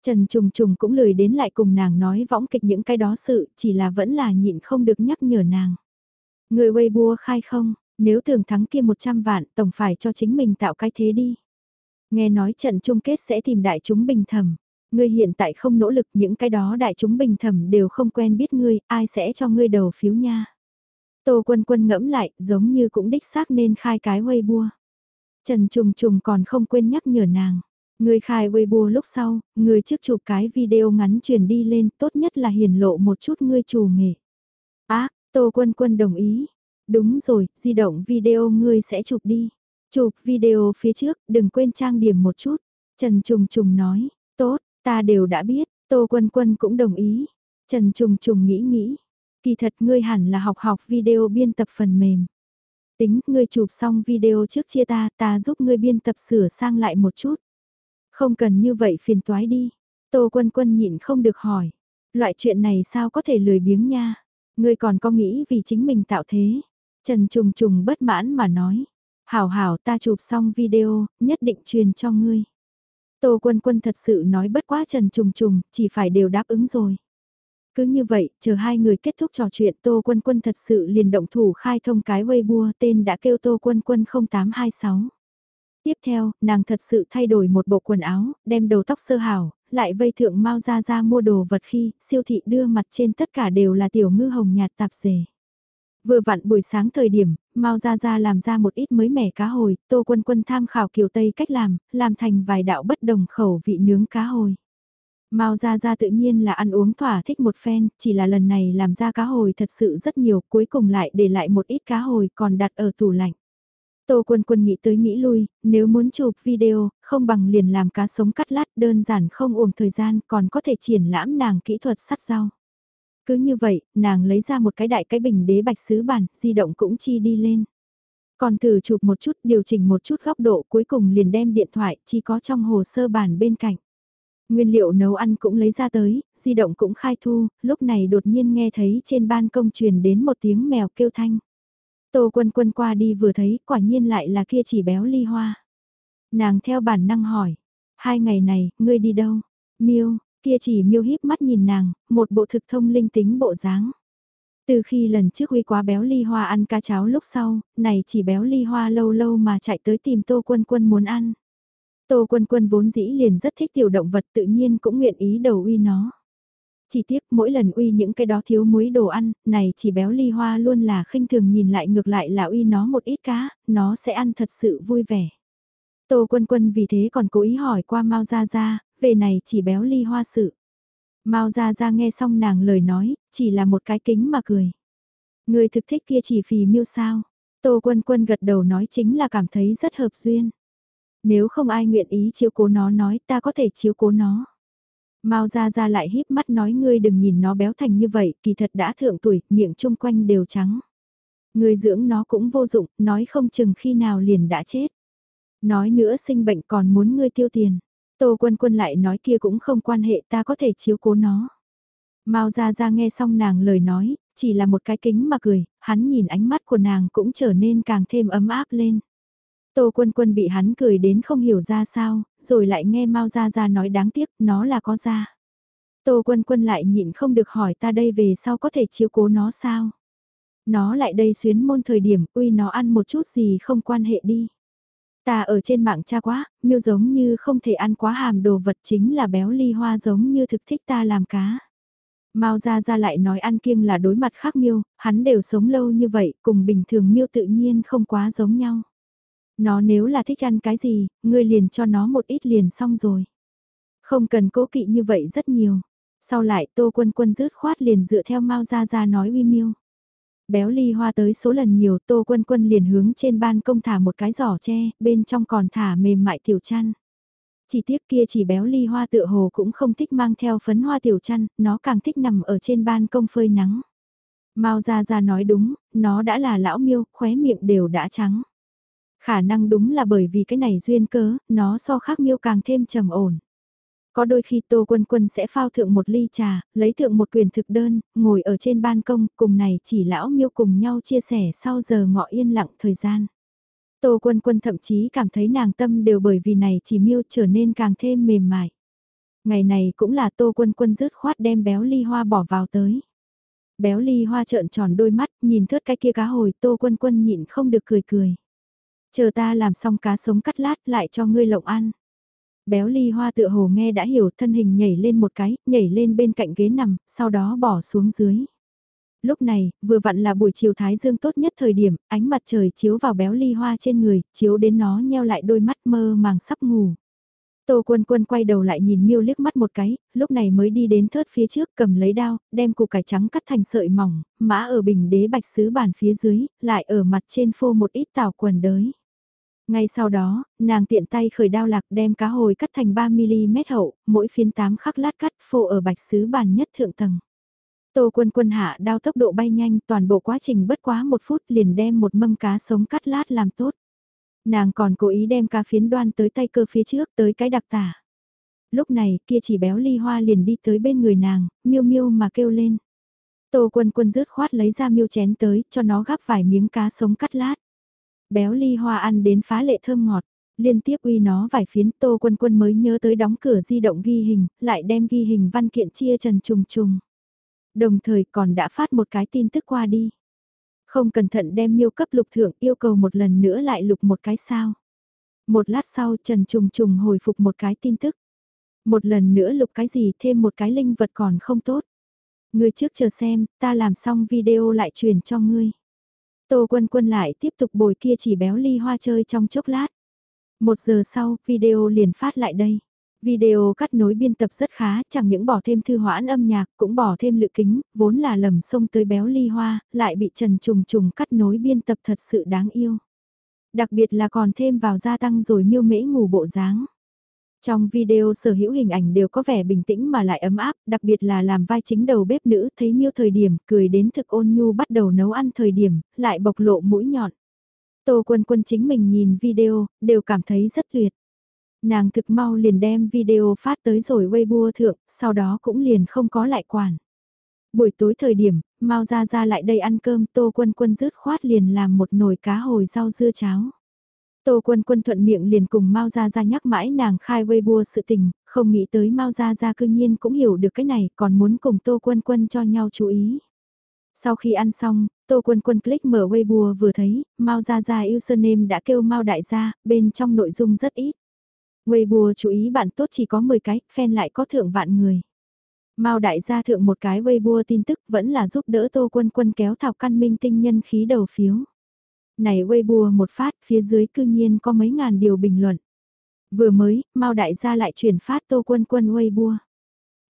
Trần Trùng Trùng cũng lười đến lại cùng nàng nói võng kịch những cái đó sự, chỉ là vẫn là nhịn không được nhắc nhở nàng. Người Weibo khai không, nếu tưởng thắng kia 100 vạn, tổng phải cho chính mình tạo cái thế đi. Nghe nói trận chung kết sẽ tìm đại chúng bình thầm. Ngươi hiện tại không nỗ lực những cái đó đại chúng bình thầm đều không quen biết ngươi, ai sẽ cho ngươi đầu phiếu nha. Tô quân quân ngẫm lại, giống như cũng đích xác nên khai cái Weibo. Trần Trùng Trùng còn không quên nhắc nhở nàng. Người khai Weibo lúc sau, người trước chụp cái video ngắn truyền đi lên, tốt nhất là hiển lộ một chút ngươi chủ nghề. á Tô Quân Quân đồng ý. Đúng rồi, di động video ngươi sẽ chụp đi. Chụp video phía trước, đừng quên trang điểm một chút. Trần Trùng Trùng nói, tốt, ta đều đã biết, Tô Quân Quân cũng đồng ý. Trần Trùng Trùng nghĩ nghĩ, kỳ thật ngươi hẳn là học học video biên tập phần mềm. Tính, ngươi chụp xong video trước chia ta, ta giúp ngươi biên tập sửa sang lại một chút. Không cần như vậy phiền toái đi. Tô Quân Quân nhịn không được hỏi. Loại chuyện này sao có thể lười biếng nha. Ngươi còn có nghĩ vì chính mình tạo thế. Trần Trùng Trùng bất mãn mà nói. Hảo hảo ta chụp xong video, nhất định truyền cho ngươi. Tô Quân Quân thật sự nói bất quá Trần Trùng Trùng, chỉ phải đều đáp ứng rồi. Cứ như vậy, chờ hai người kết thúc trò chuyện Tô Quân Quân thật sự liền động thủ khai thông cái Weibo tên đã kêu Tô Quân Quân 0826. Tiếp theo, nàng thật sự thay đổi một bộ quần áo, đem đầu tóc sơ hảo, lại vây thượng mau ra ra mua đồ vật khi siêu thị đưa mặt trên tất cả đều là tiểu ngư hồng nhạt tạp dề. Vừa vặn buổi sáng thời điểm, Mao Gia Gia làm ra một ít mới mẻ cá hồi, Tô Quân Quân tham khảo kiểu Tây cách làm, làm thành vài đạo bất đồng khẩu vị nướng cá hồi. Mao Gia Gia tự nhiên là ăn uống thỏa thích một phen, chỉ là lần này làm ra cá hồi thật sự rất nhiều, cuối cùng lại để lại một ít cá hồi còn đặt ở tủ lạnh. Tô Quân Quân nghĩ tới nghĩ lui, nếu muốn chụp video, không bằng liền làm cá sống cắt lát đơn giản không uổng thời gian còn có thể triển lãm nàng kỹ thuật sắt rau. Cứ như vậy, nàng lấy ra một cái đại cái bình đế bạch sứ bản, di động cũng chi đi lên. Còn thử chụp một chút, điều chỉnh một chút góc độ cuối cùng liền đem điện thoại chỉ có trong hồ sơ bản bên cạnh. Nguyên liệu nấu ăn cũng lấy ra tới, di động cũng khai thu, lúc này đột nhiên nghe thấy trên ban công truyền đến một tiếng mèo kêu thanh. Tô quân quân qua đi vừa thấy, quả nhiên lại là kia chỉ béo ly hoa. Nàng theo bản năng hỏi, hai ngày này, ngươi đi đâu? Miêu, kia chỉ miêu híp mắt nhìn nàng, một bộ thực thông linh tính bộ dáng. Từ khi lần trước uy quá béo ly hoa ăn cá cháo lúc sau, này chỉ béo ly hoa lâu lâu mà chạy tới tìm tô quân quân muốn ăn. Tô quân quân vốn dĩ liền rất thích tiểu động vật tự nhiên cũng nguyện ý đầu uy nó. Chỉ tiếc mỗi lần uy những cái đó thiếu muối đồ ăn, này chỉ béo ly hoa luôn là khinh thường nhìn lại ngược lại là uy nó một ít cá, nó sẽ ăn thật sự vui vẻ. Tô quân quân vì thế còn cố ý hỏi qua Mao Gia Gia, về này chỉ béo ly hoa sự. Mao Gia Gia nghe xong nàng lời nói, chỉ là một cái kính mà cười. Người thực thích kia chỉ phì miêu sao. Tô quân quân gật đầu nói chính là cảm thấy rất hợp duyên. Nếu không ai nguyện ý chiếu cố nó nói ta có thể chiếu cố nó. Mao Gia Gia lại híp mắt nói ngươi đừng nhìn nó béo thành như vậy, kỳ thật đã thượng tuổi, miệng chung quanh đều trắng. Ngươi dưỡng nó cũng vô dụng, nói không chừng khi nào liền đã chết. Nói nữa sinh bệnh còn muốn ngươi tiêu tiền. Tô Quân Quân lại nói kia cũng không quan hệ ta có thể chiếu cố nó. Mao Gia Gia nghe xong nàng lời nói, chỉ là một cái kính mà cười, hắn nhìn ánh mắt của nàng cũng trở nên càng thêm ấm áp lên. Tô Quân Quân bị hắn cười đến không hiểu ra sao, rồi lại nghe Mao Gia Gia nói đáng tiếc, nó là có ra. Tô Quân Quân lại nhịn không được hỏi ta đây về sau có thể chiếu cố nó sao? Nó lại đây xuyến môn thời điểm, uy nó ăn một chút gì không quan hệ đi. Ta ở trên mạng cha quá, miêu giống như không thể ăn quá hàm đồ vật chính là béo ly hoa giống như thực thích ta làm cá. Mao Gia Gia lại nói ăn kiêng là đối mặt khác miêu, hắn đều sống lâu như vậy, cùng bình thường miêu tự nhiên không quá giống nhau. Nó nếu là thích ăn cái gì, ngươi liền cho nó một ít liền xong rồi. Không cần cố kỵ như vậy rất nhiều. Sau lại Tô Quân Quân rứt khoát liền dựa theo Mao Gia Gia nói uy miêu. Béo ly hoa tới số lần nhiều Tô Quân Quân liền hướng trên ban công thả một cái giỏ tre, bên trong còn thả mềm mại tiểu chăn. Chỉ tiếc kia chỉ béo ly hoa tựa hồ cũng không thích mang theo phấn hoa tiểu chăn, nó càng thích nằm ở trên ban công phơi nắng. Mao Gia Gia nói đúng, nó đã là lão miêu, khóe miệng đều đã trắng. Khả năng đúng là bởi vì cái này duyên cớ, nó so khác miêu càng thêm trầm ổn. Có đôi khi Tô Quân Quân sẽ phao thượng một ly trà, lấy thượng một quyền thực đơn, ngồi ở trên ban công, cùng này chỉ lão miêu cùng nhau chia sẻ sau giờ ngọ yên lặng thời gian. Tô Quân Quân thậm chí cảm thấy nàng tâm đều bởi vì này chỉ miêu trở nên càng thêm mềm mại. Ngày này cũng là Tô Quân Quân rứt khoát đem béo ly hoa bỏ vào tới. Béo ly hoa trợn tròn đôi mắt, nhìn thớt cái kia cá hồi Tô Quân Quân nhịn không được cười cười. Chờ ta làm xong cá sống cắt lát lại cho ngươi lộng ăn. Béo ly hoa tựa hồ nghe đã hiểu thân hình nhảy lên một cái, nhảy lên bên cạnh ghế nằm, sau đó bỏ xuống dưới. Lúc này, vừa vặn là buổi chiều thái dương tốt nhất thời điểm, ánh mặt trời chiếu vào béo ly hoa trên người, chiếu đến nó nheo lại đôi mắt mơ màng sắp ngủ. Tô quân quân quay đầu lại nhìn miêu liếc mắt một cái, lúc này mới đi đến thớt phía trước cầm lấy đao, đem củ cải trắng cắt thành sợi mỏng, mã ở bình đế bạch sứ bàn phía dưới, lại ở mặt trên phô một ít tảo quần đới. Ngay sau đó, nàng tiện tay khởi đao lạc đem cá hồi cắt thành 3mm hậu, mỗi phiến 8 khắc lát cắt phô ở bạch sứ bàn nhất thượng tầng. Tô quân quân hạ đao tốc độ bay nhanh toàn bộ quá trình bất quá một phút liền đem một mâm cá sống cắt lát làm tốt. Nàng còn cố ý đem cá phiến đoan tới tay cơ phía trước tới cái đặc tả. Lúc này kia chỉ béo ly hoa liền đi tới bên người nàng, miêu miêu mà kêu lên. Tô quân quân rứt khoát lấy ra miêu chén tới cho nó gắp vài miếng cá sống cắt lát béo ly hoa ăn đến phá lệ thơm ngọt. Liên tiếp uy nó vài phiến tô quân quân mới nhớ tới đóng cửa di động ghi hình, lại đem ghi hình văn kiện chia trần trùng trùng. Đồng thời còn đã phát một cái tin tức qua đi. Không cẩn thận đem miêu cấp lục thượng yêu cầu một lần nữa lại lục một cái sao. Một lát sau Trần Trùng Trùng hồi phục một cái tin tức. Một lần nữa lục cái gì thêm một cái linh vật còn không tốt. Ngươi trước chờ xem, ta làm xong video lại truyền cho ngươi. Tô Quân Quân lại tiếp tục bồi kia chỉ béo ly hoa chơi trong chốc lát. Một giờ sau, video liền phát lại đây. Video cắt nối biên tập rất khá, chẳng những bỏ thêm thư hoãn âm nhạc, cũng bỏ thêm lự kính, vốn là lầm sông tới béo ly hoa, lại bị Trần Trùng Trùng cắt nối biên tập thật sự đáng yêu. Đặc biệt là còn thêm vào gia tăng rồi miêu mễ ngủ bộ dáng. Trong video sở hữu hình ảnh đều có vẻ bình tĩnh mà lại ấm áp, đặc biệt là làm vai chính đầu bếp nữ thấy miêu thời điểm, cười đến thực ôn nhu bắt đầu nấu ăn thời điểm, lại bộc lộ mũi nhọn. Tô quân quân chính mình nhìn video, đều cảm thấy rất tuyệt. Nàng thực mau liền đem video phát tới rồi Weibo thượng, sau đó cũng liền không có lại quản. Buổi tối thời điểm, mau ra ra lại đây ăn cơm, tô quân quân rứt khoát liền làm một nồi cá hồi rau dưa cháo. Tô Quân Quân thuận miệng liền cùng Mao Gia Gia nhắc mãi nàng khai Weibo sự tình, không nghĩ tới Mao Gia Gia cương nhiên cũng hiểu được cái này, còn muốn cùng Tô Quân Quân cho nhau chú ý. Sau khi ăn xong, Tô Quân Quân click mở Weibo vừa thấy, Mao Gia Gia username đã kêu Mao Đại Gia, bên trong nội dung rất ít. Weibo chú ý bạn tốt chỉ có 10 cái, fan lại có thượng vạn người. Mao Đại Gia thượng một cái Weibo tin tức vẫn là giúp đỡ Tô Quân Quân kéo thảo căn minh tinh nhân khí đầu phiếu. Này Weibo một phát, phía dưới cư nhiên có mấy ngàn điều bình luận. Vừa mới, Mao Đại gia lại chuyển phát Tô Quân Quân Weibo.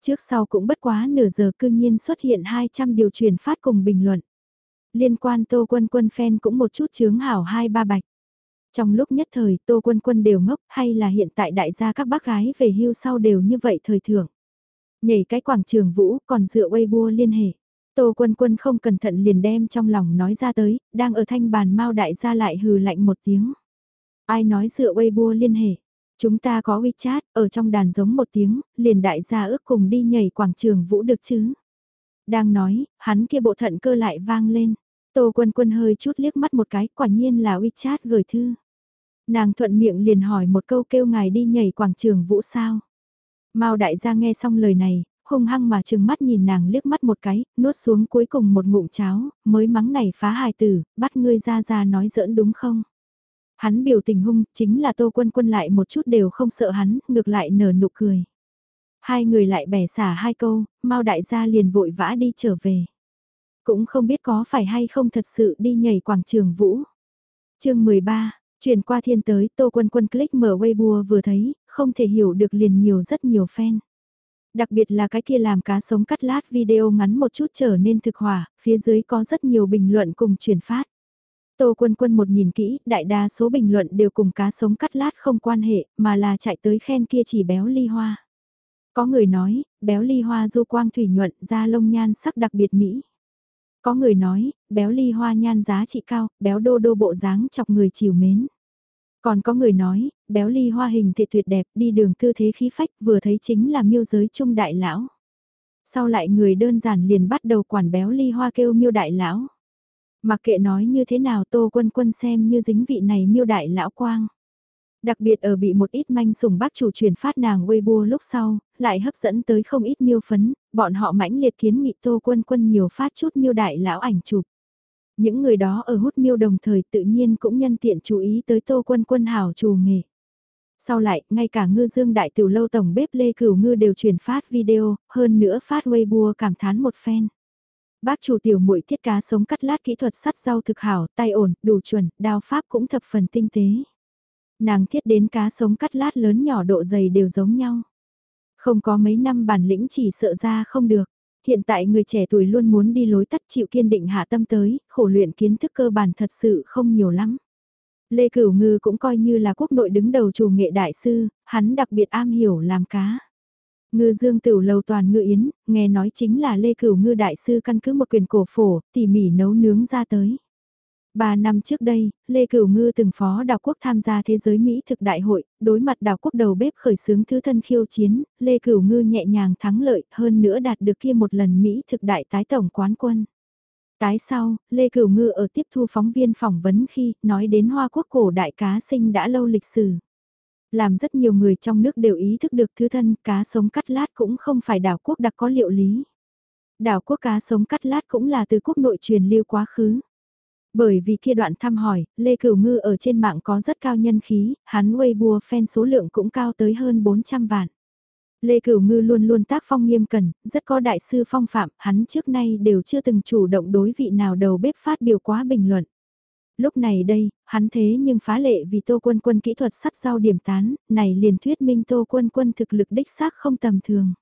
Trước sau cũng bất quá nửa giờ cư nhiên xuất hiện 200 điều chuyển phát cùng bình luận. Liên quan Tô Quân Quân fan cũng một chút chướng hảo hai ba bạch. Trong lúc nhất thời Tô Quân Quân đều ngốc hay là hiện tại đại gia các bác gái về hưu sau đều như vậy thời thưởng. Nhảy cái quảng trường vũ còn dựa Weibo liên hệ. Tô Quân Quân không cẩn thận liền đem trong lòng nói ra tới, đang ở thanh bàn Mao đại gia lại hừ lạnh một tiếng. Ai nói dựa Weibo liên hệ? Chúng ta có WeChat, ở trong đàn giống một tiếng, liền đại gia ước cùng đi nhảy quảng trường vũ được chứ. Đang nói, hắn kia bộ thận cơ lại vang lên. Tô Quân Quân hơi chút liếc mắt một cái, quả nhiên là WeChat gửi thư. Nàng thuận miệng liền hỏi một câu kêu ngài đi nhảy quảng trường vũ sao. Mao đại gia nghe xong lời này, hung hăng mà trừng mắt nhìn nàng liếc mắt một cái, nuốt xuống cuối cùng một ngụm cháo, mới mắng này phá hài tử, bắt ngươi ra ra nói giỡn đúng không? Hắn biểu tình hung, chính là tô quân quân lại một chút đều không sợ hắn, ngược lại nở nụ cười. Hai người lại bẻ xả hai câu, mau đại gia liền vội vã đi trở về. Cũng không biết có phải hay không thật sự đi nhảy quảng trường vũ. chương 13, chuyển qua thiên tới tô quân quân click mở Weibo vừa thấy, không thể hiểu được liền nhiều rất nhiều fan. Đặc biệt là cái kia làm cá sống cắt lát video ngắn một chút trở nên thực hỏa, phía dưới có rất nhiều bình luận cùng truyền phát. Tô Quân Quân một nhìn kỹ, đại đa số bình luận đều cùng cá sống cắt lát không quan hệ, mà là chạy tới khen kia chỉ béo ly hoa. Có người nói, béo ly hoa du quang thủy nhuận, da lông nhan sắc đặc biệt mỹ. Có người nói, béo ly hoa nhan giá trị cao, béo đô đô bộ dáng chọc người chiều mến. Còn có người nói, béo ly hoa hình thể tuyệt đẹp đi đường tư thế khí phách vừa thấy chính là miêu giới trung đại lão. Sau lại người đơn giản liền bắt đầu quản béo ly hoa kêu miêu đại lão. Mặc kệ nói như thế nào tô quân quân xem như dính vị này miêu đại lão quang. Đặc biệt ở bị một ít manh sùng bác chủ truyền phát nàng Weibo lúc sau, lại hấp dẫn tới không ít miêu phấn, bọn họ mãnh liệt kiến nghị tô quân quân nhiều phát chút miêu đại lão ảnh chụp. Những người đó ở hút miêu đồng thời tự nhiên cũng nhân tiện chú ý tới tô quân quân hảo trù nghề. Sau lại, ngay cả ngư dương đại tiểu lâu tổng bếp Lê Cửu Ngư đều truyền phát video, hơn nữa phát Weibo cảm thán một phen. Bác chủ tiểu muội thiết cá sống cắt lát kỹ thuật sắt rau thực hảo, tay ổn, đủ chuẩn, đao pháp cũng thập phần tinh tế. Nàng thiết đến cá sống cắt lát lớn nhỏ độ dày đều giống nhau. Không có mấy năm bản lĩnh chỉ sợ ra không được. Hiện tại người trẻ tuổi luôn muốn đi lối tắt chịu kiên định hạ tâm tới, khổ luyện kiến thức cơ bản thật sự không nhiều lắm. Lê Cửu Ngư cũng coi như là quốc nội đứng đầu chủ nghệ đại sư, hắn đặc biệt am hiểu làm cá. Ngư dương tửu lầu toàn ngư yến, nghe nói chính là Lê Cửu Ngư đại sư căn cứ một quyền cổ phổ, tỉ mỉ nấu nướng ra tới. Ba năm trước đây, Lê Cửu Ngư từng phó đảo quốc tham gia thế giới Mỹ thực đại hội, đối mặt đảo quốc đầu bếp khởi xướng thứ thân khiêu chiến, Lê Cửu Ngư nhẹ nhàng thắng lợi hơn nữa đạt được kia một lần Mỹ thực đại tái tổng quán quân. Tái sau, Lê Cửu Ngư ở tiếp thu phóng viên phỏng vấn khi nói đến Hoa Quốc cổ đại cá sinh đã lâu lịch sử. Làm rất nhiều người trong nước đều ý thức được thứ thân cá sống cắt lát cũng không phải đảo quốc đặc có liệu lý. Đảo quốc cá sống cắt lát cũng là từ quốc nội truyền lưu quá khứ. Bởi vì kia đoạn thăm hỏi, Lê Cửu Ngư ở trên mạng có rất cao nhân khí, hắn Weibo fan số lượng cũng cao tới hơn 400 vạn. Lê Cửu Ngư luôn luôn tác phong nghiêm cẩn, rất có đại sư phong phạm, hắn trước nay đều chưa từng chủ động đối vị nào đầu bếp phát biểu quá bình luận. Lúc này đây, hắn thế nhưng phá lệ vì Tô Quân Quân kỹ thuật sắt rau điểm tán, này liền thuyết minh Tô Quân Quân thực lực đích xác không tầm thường.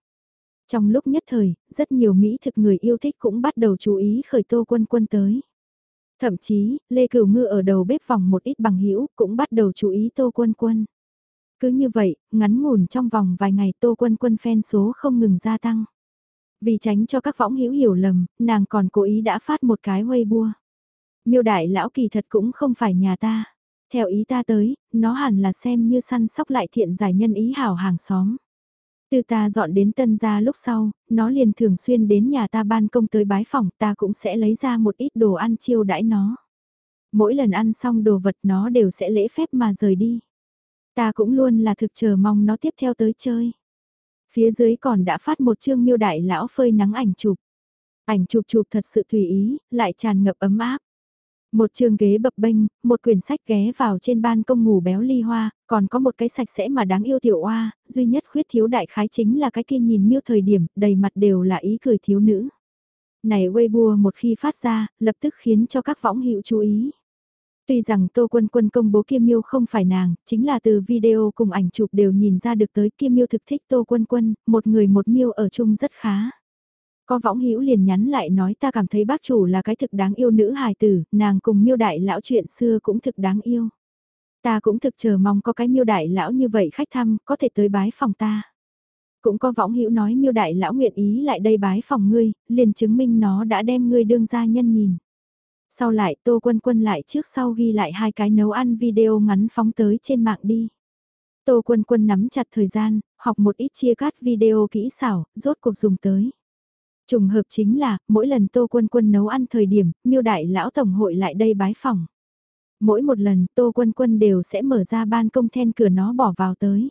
Trong lúc nhất thời, rất nhiều Mỹ thực người yêu thích cũng bắt đầu chú ý khởi Tô Quân Quân tới. Thậm chí, Lê Cửu Ngư ở đầu bếp vòng một ít bằng hữu cũng bắt đầu chú ý Tô Quân Quân. Cứ như vậy, ngắn ngủn trong vòng vài ngày Tô Quân Quân fan số không ngừng gia tăng. Vì tránh cho các võng hữu hiểu lầm, nàng còn cố ý đã phát một cái Weibo. Miêu đại lão kỳ thật cũng không phải nhà ta. Theo ý ta tới, nó hẳn là xem như săn sóc lại thiện giải nhân ý hảo hàng xóm. Từ ta dọn đến tân gia lúc sau, nó liền thường xuyên đến nhà ta ban công tới bái phòng ta cũng sẽ lấy ra một ít đồ ăn chiêu đãi nó. Mỗi lần ăn xong đồ vật nó đều sẽ lễ phép mà rời đi. Ta cũng luôn là thực chờ mong nó tiếp theo tới chơi. Phía dưới còn đã phát một chương miêu đại lão phơi nắng ảnh chụp. Ảnh chụp chụp thật sự tùy ý, lại tràn ngập ấm áp. Một trường ghế bập bênh, một quyển sách ghé vào trên ban công ngủ béo ly hoa, còn có một cái sạch sẽ mà đáng yêu tiểu oa, duy nhất khuyết thiếu đại khái chính là cái kia nhìn miêu thời điểm, đầy mặt đều là ý cười thiếu nữ. Này Weibo một khi phát ra, lập tức khiến cho các võng hữu chú ý. Tuy rằng Tô Quân Quân công bố Kim Miêu không phải nàng, chính là từ video cùng ảnh chụp đều nhìn ra được tới Kim Miêu thực thích Tô Quân Quân, một người một miêu ở chung rất khá. Có võng hữu liền nhắn lại nói ta cảm thấy bác chủ là cái thực đáng yêu nữ hài tử, nàng cùng miêu đại lão chuyện xưa cũng thực đáng yêu. Ta cũng thực chờ mong có cái miêu đại lão như vậy khách thăm có thể tới bái phòng ta. Cũng có võng hữu nói miêu đại lão nguyện ý lại đây bái phòng ngươi, liền chứng minh nó đã đem ngươi đương ra nhân nhìn. Sau lại Tô Quân Quân lại trước sau ghi lại hai cái nấu ăn video ngắn phóng tới trên mạng đi. Tô Quân Quân nắm chặt thời gian, học một ít chia cắt video kỹ xảo, rốt cuộc dùng tới. Trùng hợp chính là, mỗi lần Tô Quân Quân nấu ăn thời điểm, miêu đại lão tổng hội lại đây bái phòng. Mỗi một lần Tô Quân Quân đều sẽ mở ra ban công then cửa nó bỏ vào tới.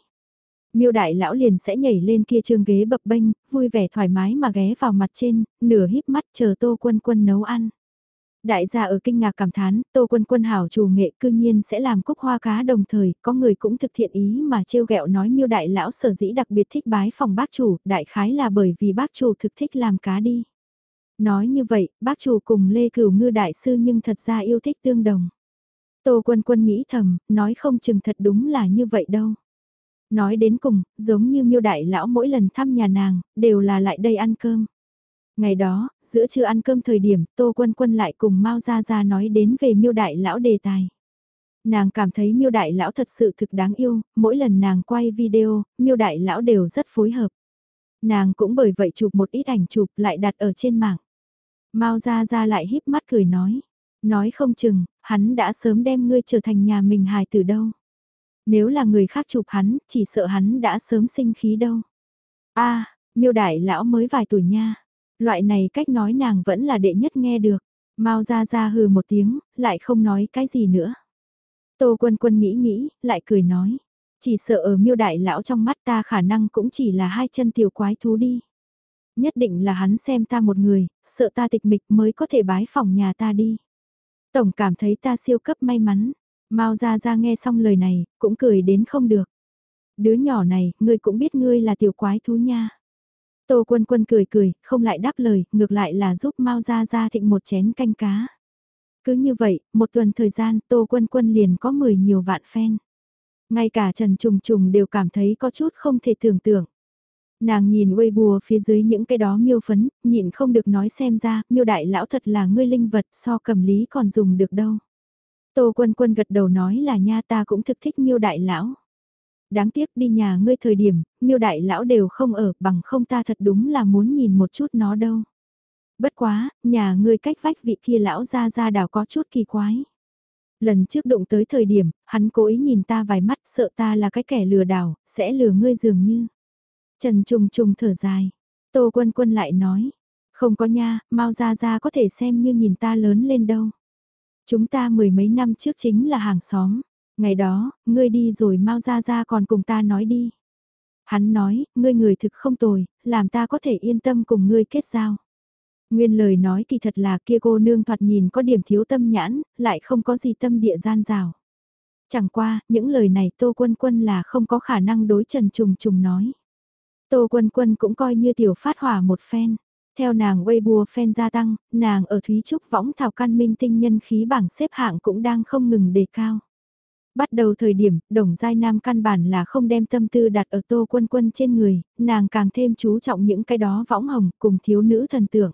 Miêu đại lão liền sẽ nhảy lên kia trường ghế bập bênh, vui vẻ thoải mái mà ghé vào mặt trên, nửa híp mắt chờ Tô Quân Quân nấu ăn. Đại gia ở kinh ngạc cảm thán, Tô Quân Quân hảo chủ nghệ cư nhiên sẽ làm cúc hoa cá đồng thời, có người cũng thực thiện ý mà trêu ghẹo nói miêu đại lão sở dĩ đặc biệt thích bái phòng bác chủ, đại khái là bởi vì bác chủ thực thích làm cá đi. Nói như vậy, bác chủ cùng Lê Cửu Ngư đại sư nhưng thật ra yêu thích tương đồng. Tô Quân Quân nghĩ thầm, nói không chừng thật đúng là như vậy đâu. Nói đến cùng, giống như miêu đại lão mỗi lần thăm nhà nàng, đều là lại đây ăn cơm. Ngày đó, giữa trưa ăn cơm thời điểm, Tô Quân Quân lại cùng Mao Gia Gia nói đến về miêu đại lão đề tài. Nàng cảm thấy miêu đại lão thật sự thực đáng yêu, mỗi lần nàng quay video, miêu đại lão đều rất phối hợp. Nàng cũng bởi vậy chụp một ít ảnh chụp lại đặt ở trên mạng. Mao Gia Gia lại híp mắt cười nói. Nói không chừng, hắn đã sớm đem ngươi trở thành nhà mình hài từ đâu. Nếu là người khác chụp hắn, chỉ sợ hắn đã sớm sinh khí đâu. a miêu đại lão mới vài tuổi nha. Loại này cách nói nàng vẫn là đệ nhất nghe được. Mao ra ra hừ một tiếng, lại không nói cái gì nữa. Tô quân quân nghĩ nghĩ, lại cười nói. Chỉ sợ ở miêu đại lão trong mắt ta khả năng cũng chỉ là hai chân tiểu quái thú đi. Nhất định là hắn xem ta một người, sợ ta tịch mịch mới có thể bái phòng nhà ta đi. Tổng cảm thấy ta siêu cấp may mắn. Mao ra ra nghe xong lời này, cũng cười đến không được. Đứa nhỏ này, ngươi cũng biết ngươi là tiểu quái thú nha. Tô Quân Quân cười cười, không lại đáp lời, ngược lại là giúp Mao Gia Gia thịnh một chén canh cá. Cứ như vậy, một tuần thời gian Tô Quân Quân liền có 10 nhiều vạn fan. Ngay cả Trần Trùng Trùng đều cảm thấy có chút không thể tưởng tượng. Nàng nhìn Weibo phía dưới những cái đó miêu phấn, nhịn không được nói xem ra, miêu đại lão thật là ngươi linh vật so cầm lý còn dùng được đâu. Tô Quân Quân gật đầu nói là nha ta cũng thực thích miêu đại lão. Đáng tiếc đi nhà ngươi thời điểm, miêu đại lão đều không ở, bằng không ta thật đúng là muốn nhìn một chút nó đâu. Bất quá, nhà ngươi cách vách vị kia lão ra ra đảo có chút kỳ quái. Lần trước đụng tới thời điểm, hắn cố ý nhìn ta vài mắt sợ ta là cái kẻ lừa đảo, sẽ lừa ngươi dường như. Trần trùng trùng thở dài. Tô quân quân lại nói. Không có nha, mau ra ra có thể xem như nhìn ta lớn lên đâu. Chúng ta mười mấy năm trước chính là hàng xóm. Ngày đó, ngươi đi rồi mau ra ra còn cùng ta nói đi. Hắn nói, ngươi người thực không tồi, làm ta có thể yên tâm cùng ngươi kết giao. Nguyên lời nói kỳ thật là kia cô nương thoạt nhìn có điểm thiếu tâm nhãn, lại không có gì tâm địa gian rào. Chẳng qua, những lời này Tô Quân Quân là không có khả năng đối Trần Trùng Trùng nói. Tô Quân Quân cũng coi như tiểu phát hỏa một phen. Theo nàng Weibo fan gia tăng, nàng ở Thúy Trúc võng thảo căn minh tinh nhân khí bảng xếp hạng cũng đang không ngừng đề cao. Bắt đầu thời điểm, đồng giai nam căn bản là không đem tâm tư đặt ở tô quân quân trên người, nàng càng thêm chú trọng những cái đó võng hồng cùng thiếu nữ thần tượng.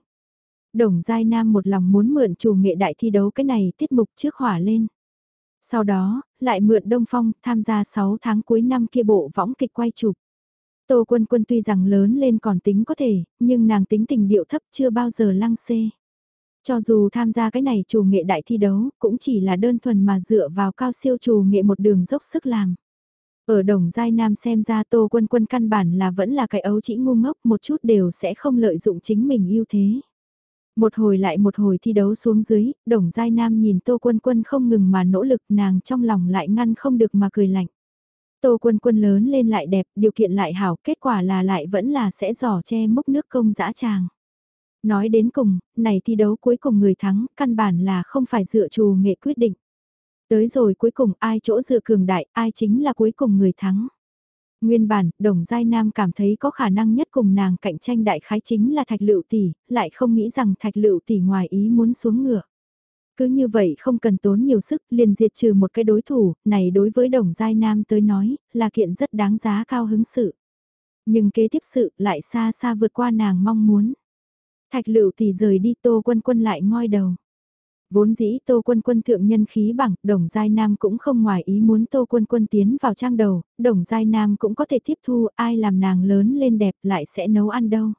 Đồng giai nam một lòng muốn mượn chủ nghệ đại thi đấu cái này tiết mục trước hỏa lên. Sau đó, lại mượn Đông Phong tham gia 6 tháng cuối năm kia bộ võng kịch quay chụp. Tô Quân Quân tuy rằng lớn lên còn tính có thể, nhưng nàng tính tình điệu thấp chưa bao giờ lăng xê. Cho dù tham gia cái này chủ nghệ đại thi đấu, cũng chỉ là đơn thuần mà dựa vào cao siêu chủ nghệ một đường dốc sức làm. Ở đồng giai nam xem ra Tô Quân Quân căn bản là vẫn là cái ấu chỉ ngu ngốc một chút đều sẽ không lợi dụng chính mình ưu thế. Một hồi lại một hồi thi đấu xuống dưới, đồng giai nam nhìn Tô Quân Quân không ngừng mà nỗ lực nàng trong lòng lại ngăn không được mà cười lạnh. Tô Quân Quân lớn lên lại đẹp, điều kiện lại hảo, kết quả là lại vẫn là sẽ giỏ che mốc nước công dã tràng. Nói đến cùng, này thi đấu cuối cùng người thắng, căn bản là không phải dựa trù nghệ quyết định. Tới rồi cuối cùng ai chỗ dựa cường đại, ai chính là cuối cùng người thắng. Nguyên bản, Đồng Giai Nam cảm thấy có khả năng nhất cùng nàng cạnh tranh đại khái chính là Thạch Lựu Tỷ, lại không nghĩ rằng Thạch Lựu Tỷ ngoài ý muốn xuống ngựa. Cứ như vậy không cần tốn nhiều sức, liền diệt trừ một cái đối thủ, này đối với Đồng Giai Nam tới nói, là kiện rất đáng giá cao hứng sự. Nhưng kế tiếp sự lại xa xa vượt qua nàng mong muốn. Thạch lựu thì rời đi tô quân quân lại ngoi đầu. Vốn dĩ Tô Quân Quân thượng nhân khí bằng, Đồng Giai Nam cũng không ngoài ý muốn Tô Quân Quân tiến vào trang đầu, Đồng Giai Nam cũng có thể tiếp thu ai làm nàng lớn lên đẹp lại sẽ nấu ăn đâu.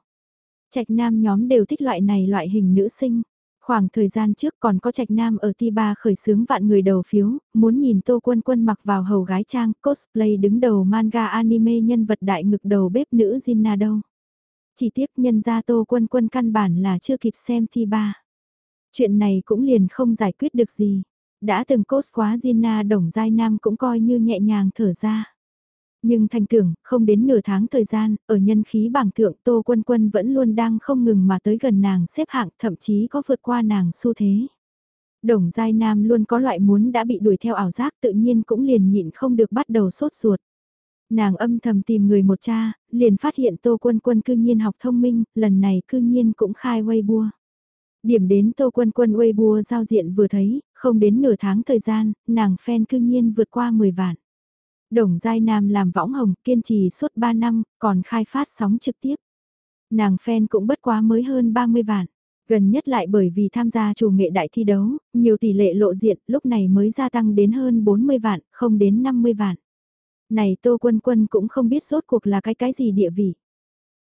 Trạch Nam nhóm đều thích loại này loại hình nữ sinh. Khoảng thời gian trước còn có Trạch Nam ở Ti Ba khởi xướng vạn người đầu phiếu, muốn nhìn Tô Quân Quân mặc vào hầu gái trang cosplay đứng đầu manga anime nhân vật đại ngực đầu bếp nữ Jinna đâu. Chỉ tiếc nhân gia Tô Quân Quân căn bản là chưa kịp xem thi ba. Chuyện này cũng liền không giải quyết được gì. Đã từng cốt quá Gina Đồng Giai Nam cũng coi như nhẹ nhàng thở ra. Nhưng thành tưởng, không đến nửa tháng thời gian, ở nhân khí bảng thượng Tô Quân Quân vẫn luôn đang không ngừng mà tới gần nàng xếp hạng thậm chí có vượt qua nàng xu thế. Đồng Giai Nam luôn có loại muốn đã bị đuổi theo ảo giác tự nhiên cũng liền nhịn không được bắt đầu sốt ruột. Nàng âm thầm tìm người một cha, liền phát hiện Tô Quân Quân cư nhiên học thông minh, lần này cư nhiên cũng khai Weibo. Điểm đến Tô Quân Quân Weibo giao diện vừa thấy, không đến nửa tháng thời gian, nàng fan cư nhiên vượt qua 10 vạn. Đồng Giai Nam làm võng hồng, kiên trì suốt 3 năm, còn khai phát sóng trực tiếp. Nàng fan cũng bất quá mới hơn 30 vạn. Gần nhất lại bởi vì tham gia chủ nghệ đại thi đấu, nhiều tỷ lệ lộ diện lúc này mới gia tăng đến hơn 40 vạn, không đến 50 vạn. Này Tô Quân Quân cũng không biết rốt cuộc là cái cái gì địa vị.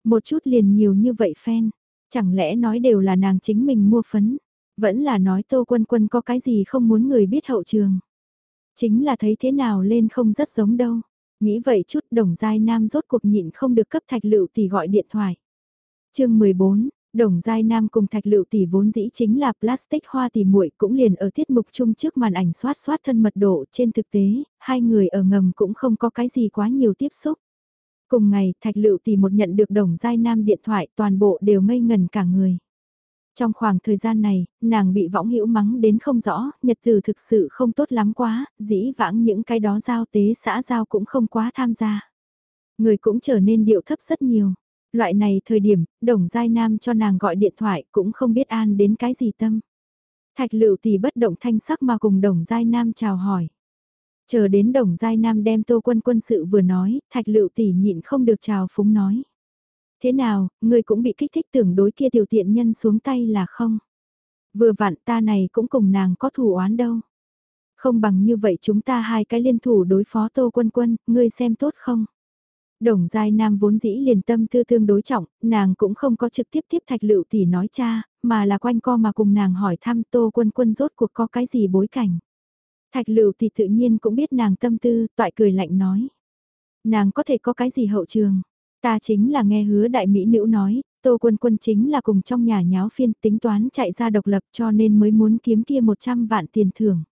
Một chút liền nhiều như vậy phen, chẳng lẽ nói đều là nàng chính mình mua phấn, vẫn là nói Tô Quân Quân có cái gì không muốn người biết hậu trường. Chính là thấy thế nào lên không rất giống đâu. Nghĩ vậy chút đồng giai nam rốt cuộc nhịn không được cấp thạch lựu thì gọi điện thoại. chương 14, Đồng Giai Nam cùng Thạch Lựu tỷ vốn dĩ chính là plastic hoa tỷ muội cũng liền ở tiết mục chung trước màn ảnh xoát xoát thân mật độ trên thực tế, hai người ở ngầm cũng không có cái gì quá nhiều tiếp xúc. Cùng ngày, Thạch Lựu tỷ một nhận được Đồng Giai Nam điện thoại toàn bộ đều ngây ngần cả người. Trong khoảng thời gian này, nàng bị võng hữu mắng đến không rõ, nhật từ thực sự không tốt lắm quá, dĩ vãng những cái đó giao tế xã giao cũng không quá tham gia. Người cũng trở nên điệu thấp rất nhiều. Loại này thời điểm, đồng giai nam cho nàng gọi điện thoại cũng không biết an đến cái gì tâm. Thạch lựu tỷ bất động thanh sắc mà cùng đồng giai nam chào hỏi. Chờ đến đồng giai nam đem tô quân quân sự vừa nói, thạch lựu tỷ nhịn không được chào phúng nói. Thế nào, người cũng bị kích thích tưởng đối kia tiểu tiện nhân xuống tay là không? Vừa vặn ta này cũng cùng nàng có thù oán đâu. Không bằng như vậy chúng ta hai cái liên thủ đối phó tô quân quân, ngươi xem tốt không? Đồng Giai Nam vốn dĩ liền tâm tư tương đối trọng, nàng cũng không có trực tiếp tiếp thạch lựu tỷ nói cha, mà là quanh co mà cùng nàng hỏi thăm tô quân quân rốt cuộc có cái gì bối cảnh. Thạch lựu tỷ tự nhiên cũng biết nàng tâm tư, toại cười lạnh nói. Nàng có thể có cái gì hậu trường, ta chính là nghe hứa đại mỹ nữ nói, tô quân quân chính là cùng trong nhà nháo phiên tính toán chạy ra độc lập cho nên mới muốn kiếm kia 100 vạn tiền thưởng.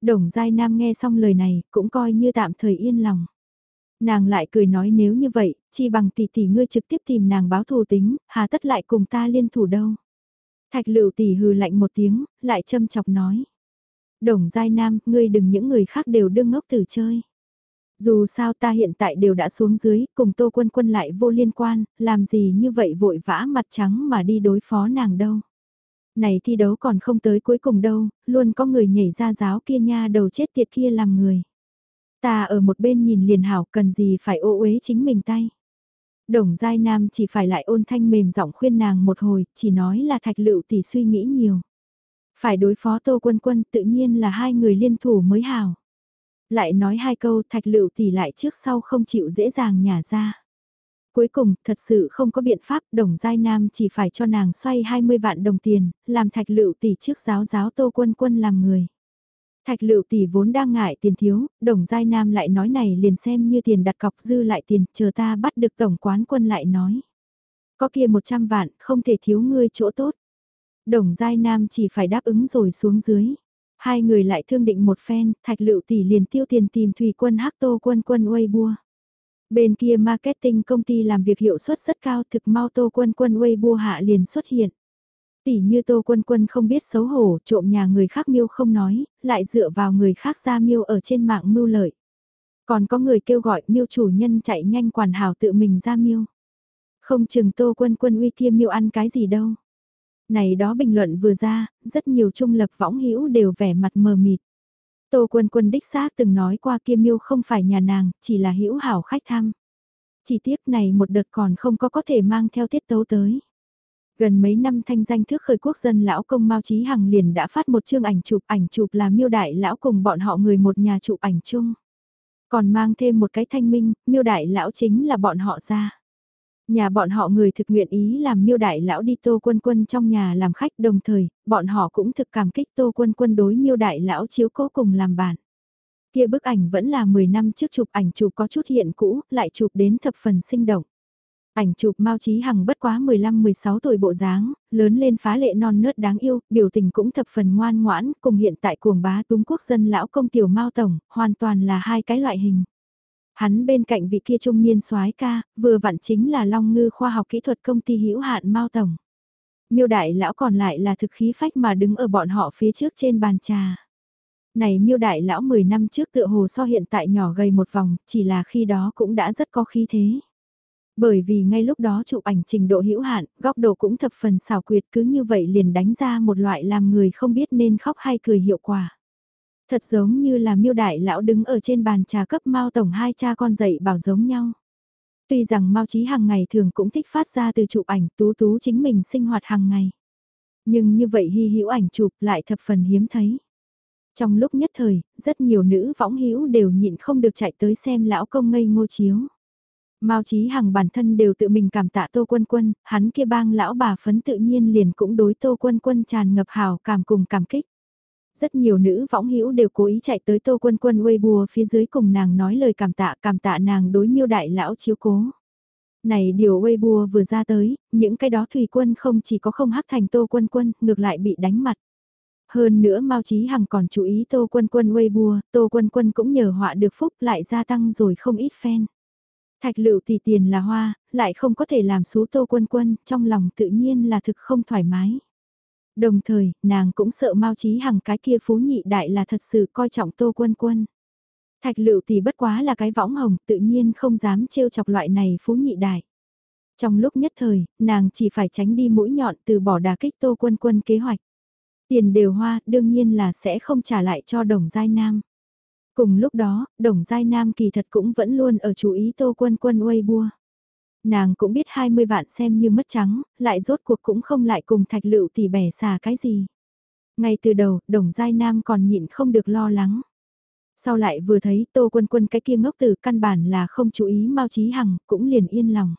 Đồng Giai Nam nghe xong lời này cũng coi như tạm thời yên lòng. Nàng lại cười nói nếu như vậy, chi bằng tỷ tỷ ngươi trực tiếp tìm nàng báo thù tính, hà tất lại cùng ta liên thủ đâu. Thạch lựu tỷ hừ lạnh một tiếng, lại châm chọc nói. Đồng Giai Nam, ngươi đừng những người khác đều đương ngốc tử chơi. Dù sao ta hiện tại đều đã xuống dưới, cùng Tô Quân Quân lại vô liên quan, làm gì như vậy vội vã mặt trắng mà đi đối phó nàng đâu. Này thi đấu còn không tới cuối cùng đâu, luôn có người nhảy ra giáo kia nha đầu chết tiệt kia làm người. Ta ở một bên nhìn liền hảo cần gì phải ô uế chính mình tay. Đồng Giai Nam chỉ phải lại ôn thanh mềm giọng khuyên nàng một hồi, chỉ nói là thạch lựu tỷ suy nghĩ nhiều. Phải đối phó Tô Quân Quân tự nhiên là hai người liên thủ mới hảo. Lại nói hai câu thạch lựu tỷ lại trước sau không chịu dễ dàng nhả ra. Cuối cùng, thật sự không có biện pháp, đồng giai nam chỉ phải cho nàng xoay 20 vạn đồng tiền, làm thạch lựu tỷ trước giáo giáo tô quân quân làm người. Thạch lựu tỷ vốn đang ngại tiền thiếu, đồng giai nam lại nói này liền xem như tiền đặt cọc dư lại tiền, chờ ta bắt được tổng quán quân lại nói. Có kia 100 vạn, không thể thiếu ngươi chỗ tốt. Đồng giai nam chỉ phải đáp ứng rồi xuống dưới. Hai người lại thương định một phen, thạch lựu tỷ liền tiêu tiền tìm thủy quân hắc tô quân quân Weibo. Bên kia marketing công ty làm việc hiệu suất rất cao thực mau tô quân quân Weibo hạ liền xuất hiện. Tỷ như tô quân quân không biết xấu hổ trộm nhà người khác miêu không nói, lại dựa vào người khác ra miêu ở trên mạng mưu lợi. Còn có người kêu gọi miêu chủ nhân chạy nhanh quản hảo tự mình ra miêu. Không chừng tô quân quân uy kia miêu ăn cái gì đâu. Này đó bình luận vừa ra, rất nhiều trung lập võng hữu đều vẻ mặt mờ mịt. Tô quân quân đích xác từng nói qua kia miêu không phải nhà nàng, chỉ là hữu hảo khách thăm. Chỉ tiếc này một đợt còn không có có thể mang theo tiết tấu tới. Gần mấy năm thanh danh thước khởi quốc dân lão công Mao Chí Hằng liền đã phát một chương ảnh chụp ảnh chụp là miêu đại lão cùng bọn họ người một nhà chụp ảnh chung. Còn mang thêm một cái thanh minh, miêu đại lão chính là bọn họ ra. Nhà bọn họ người thực nguyện ý làm miêu đại lão đi tô quân quân trong nhà làm khách đồng thời, bọn họ cũng thực cảm kích tô quân quân đối miêu đại lão chiếu cố cùng làm bạn. Kia bức ảnh vẫn là 10 năm trước chụp ảnh chụp có chút hiện cũ, lại chụp đến thập phần sinh động. Ảnh chụp Mao Chí Hằng bất quá 15-16 tuổi bộ dáng, lớn lên phá lệ non nớt đáng yêu, biểu tình cũng thập phần ngoan ngoãn, cùng hiện tại cuồng bá túng quốc dân lão công tiểu Mao Tổng, hoàn toàn là hai cái loại hình. Hắn bên cạnh vị kia trung niên soái ca, vừa vặn chính là Long Ngư khoa học kỹ thuật công ty hữu hạn Mao Tổng. Miêu đại lão còn lại là thực khí phách mà đứng ở bọn họ phía trước trên bàn trà. Này miêu đại lão 10 năm trước tựa hồ so hiện tại nhỏ gầy một vòng, chỉ là khi đó cũng đã rất có khí thế. Bởi vì ngay lúc đó chụp ảnh trình độ hữu hạn, góc độ cũng thập phần xảo quyệt cứ như vậy liền đánh ra một loại làm người không biết nên khóc hay cười hiệu quả. Thật giống như là miêu đại lão đứng ở trên bàn trà cấp Mao Tổng hai cha con dạy bảo giống nhau. Tuy rằng Mao Chí hàng ngày thường cũng thích phát ra từ chụp ảnh tú tú chính mình sinh hoạt hàng ngày. Nhưng như vậy hy hữu ảnh chụp lại thập phần hiếm thấy. Trong lúc nhất thời, rất nhiều nữ võng hữu đều nhịn không được chạy tới xem lão công ngây ngô chiếu. Mao Chí Hằng bản thân đều tự mình cảm tạ Tô Quân Quân, hắn kia bang lão bà phấn tự nhiên liền cũng đối Tô Quân Quân tràn ngập hào cảm cùng cảm kích. Rất nhiều nữ võng hữu đều cố ý chạy tới Tô Quân Quân bùa phía dưới cùng nàng nói lời cảm tạ cảm tạ nàng đối miêu đại lão chiếu cố. Này điều Weibo vừa ra tới, những cái đó thủy quân không chỉ có không hắc thành Tô Quân Quân, ngược lại bị đánh mặt. Hơn nữa Mao Chí Hằng còn chú ý Tô Quân Quân Weibo, Tô Quân Quân cũng nhờ họa được phúc lại gia tăng rồi không ít fan. Thạch lựu thì tiền là hoa, lại không có thể làm xú Tô Quân Quân, trong lòng tự nhiên là thực không thoải mái. Đồng thời, nàng cũng sợ Mao Chí Hằng cái kia phú nhị đại là thật sự coi trọng Tô Quân Quân. Thạch lựu thì bất quá là cái võng hồng, tự nhiên không dám trêu chọc loại này phú nhị đại. Trong lúc nhất thời, nàng chỉ phải tránh đi mũi nhọn từ bỏ đà kích Tô Quân Quân kế hoạch. Tiền đều hoa, đương nhiên là sẽ không trả lại cho Đồng Giai Nam. Cùng lúc đó, Đồng Giai Nam kỳ thật cũng vẫn luôn ở chú ý Tô Quân Quân Weibo. bua. Nàng cũng biết 20 vạn xem như mất trắng, lại rốt cuộc cũng không lại cùng thạch lựu tỷ bẻ xà cái gì. Ngay từ đầu, đồng giai nam còn nhịn không được lo lắng. Sau lại vừa thấy tô quân quân cái kia ngốc từ căn bản là không chú ý Mao Chí Hằng, cũng liền yên lòng.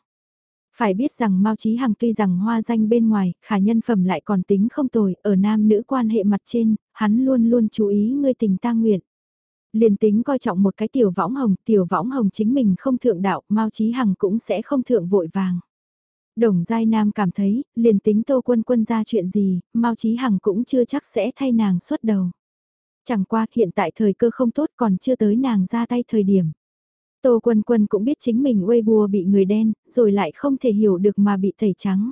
Phải biết rằng Mao Chí Hằng tuy rằng hoa danh bên ngoài, khả nhân phẩm lại còn tính không tồi, ở nam nữ quan hệ mặt trên, hắn luôn luôn chú ý người tình ta nguyện. Liền tính coi trọng một cái tiểu võng hồng, tiểu võng hồng chính mình không thượng đạo, Mao Chí Hằng cũng sẽ không thượng vội vàng. Đồng Giai Nam cảm thấy, liền tính Tô Quân Quân ra chuyện gì, Mao Chí Hằng cũng chưa chắc sẽ thay nàng xuất đầu. Chẳng qua hiện tại thời cơ không tốt còn chưa tới nàng ra tay thời điểm. Tô Quân Quân cũng biết chính mình Weibo bị người đen, rồi lại không thể hiểu được mà bị tẩy trắng.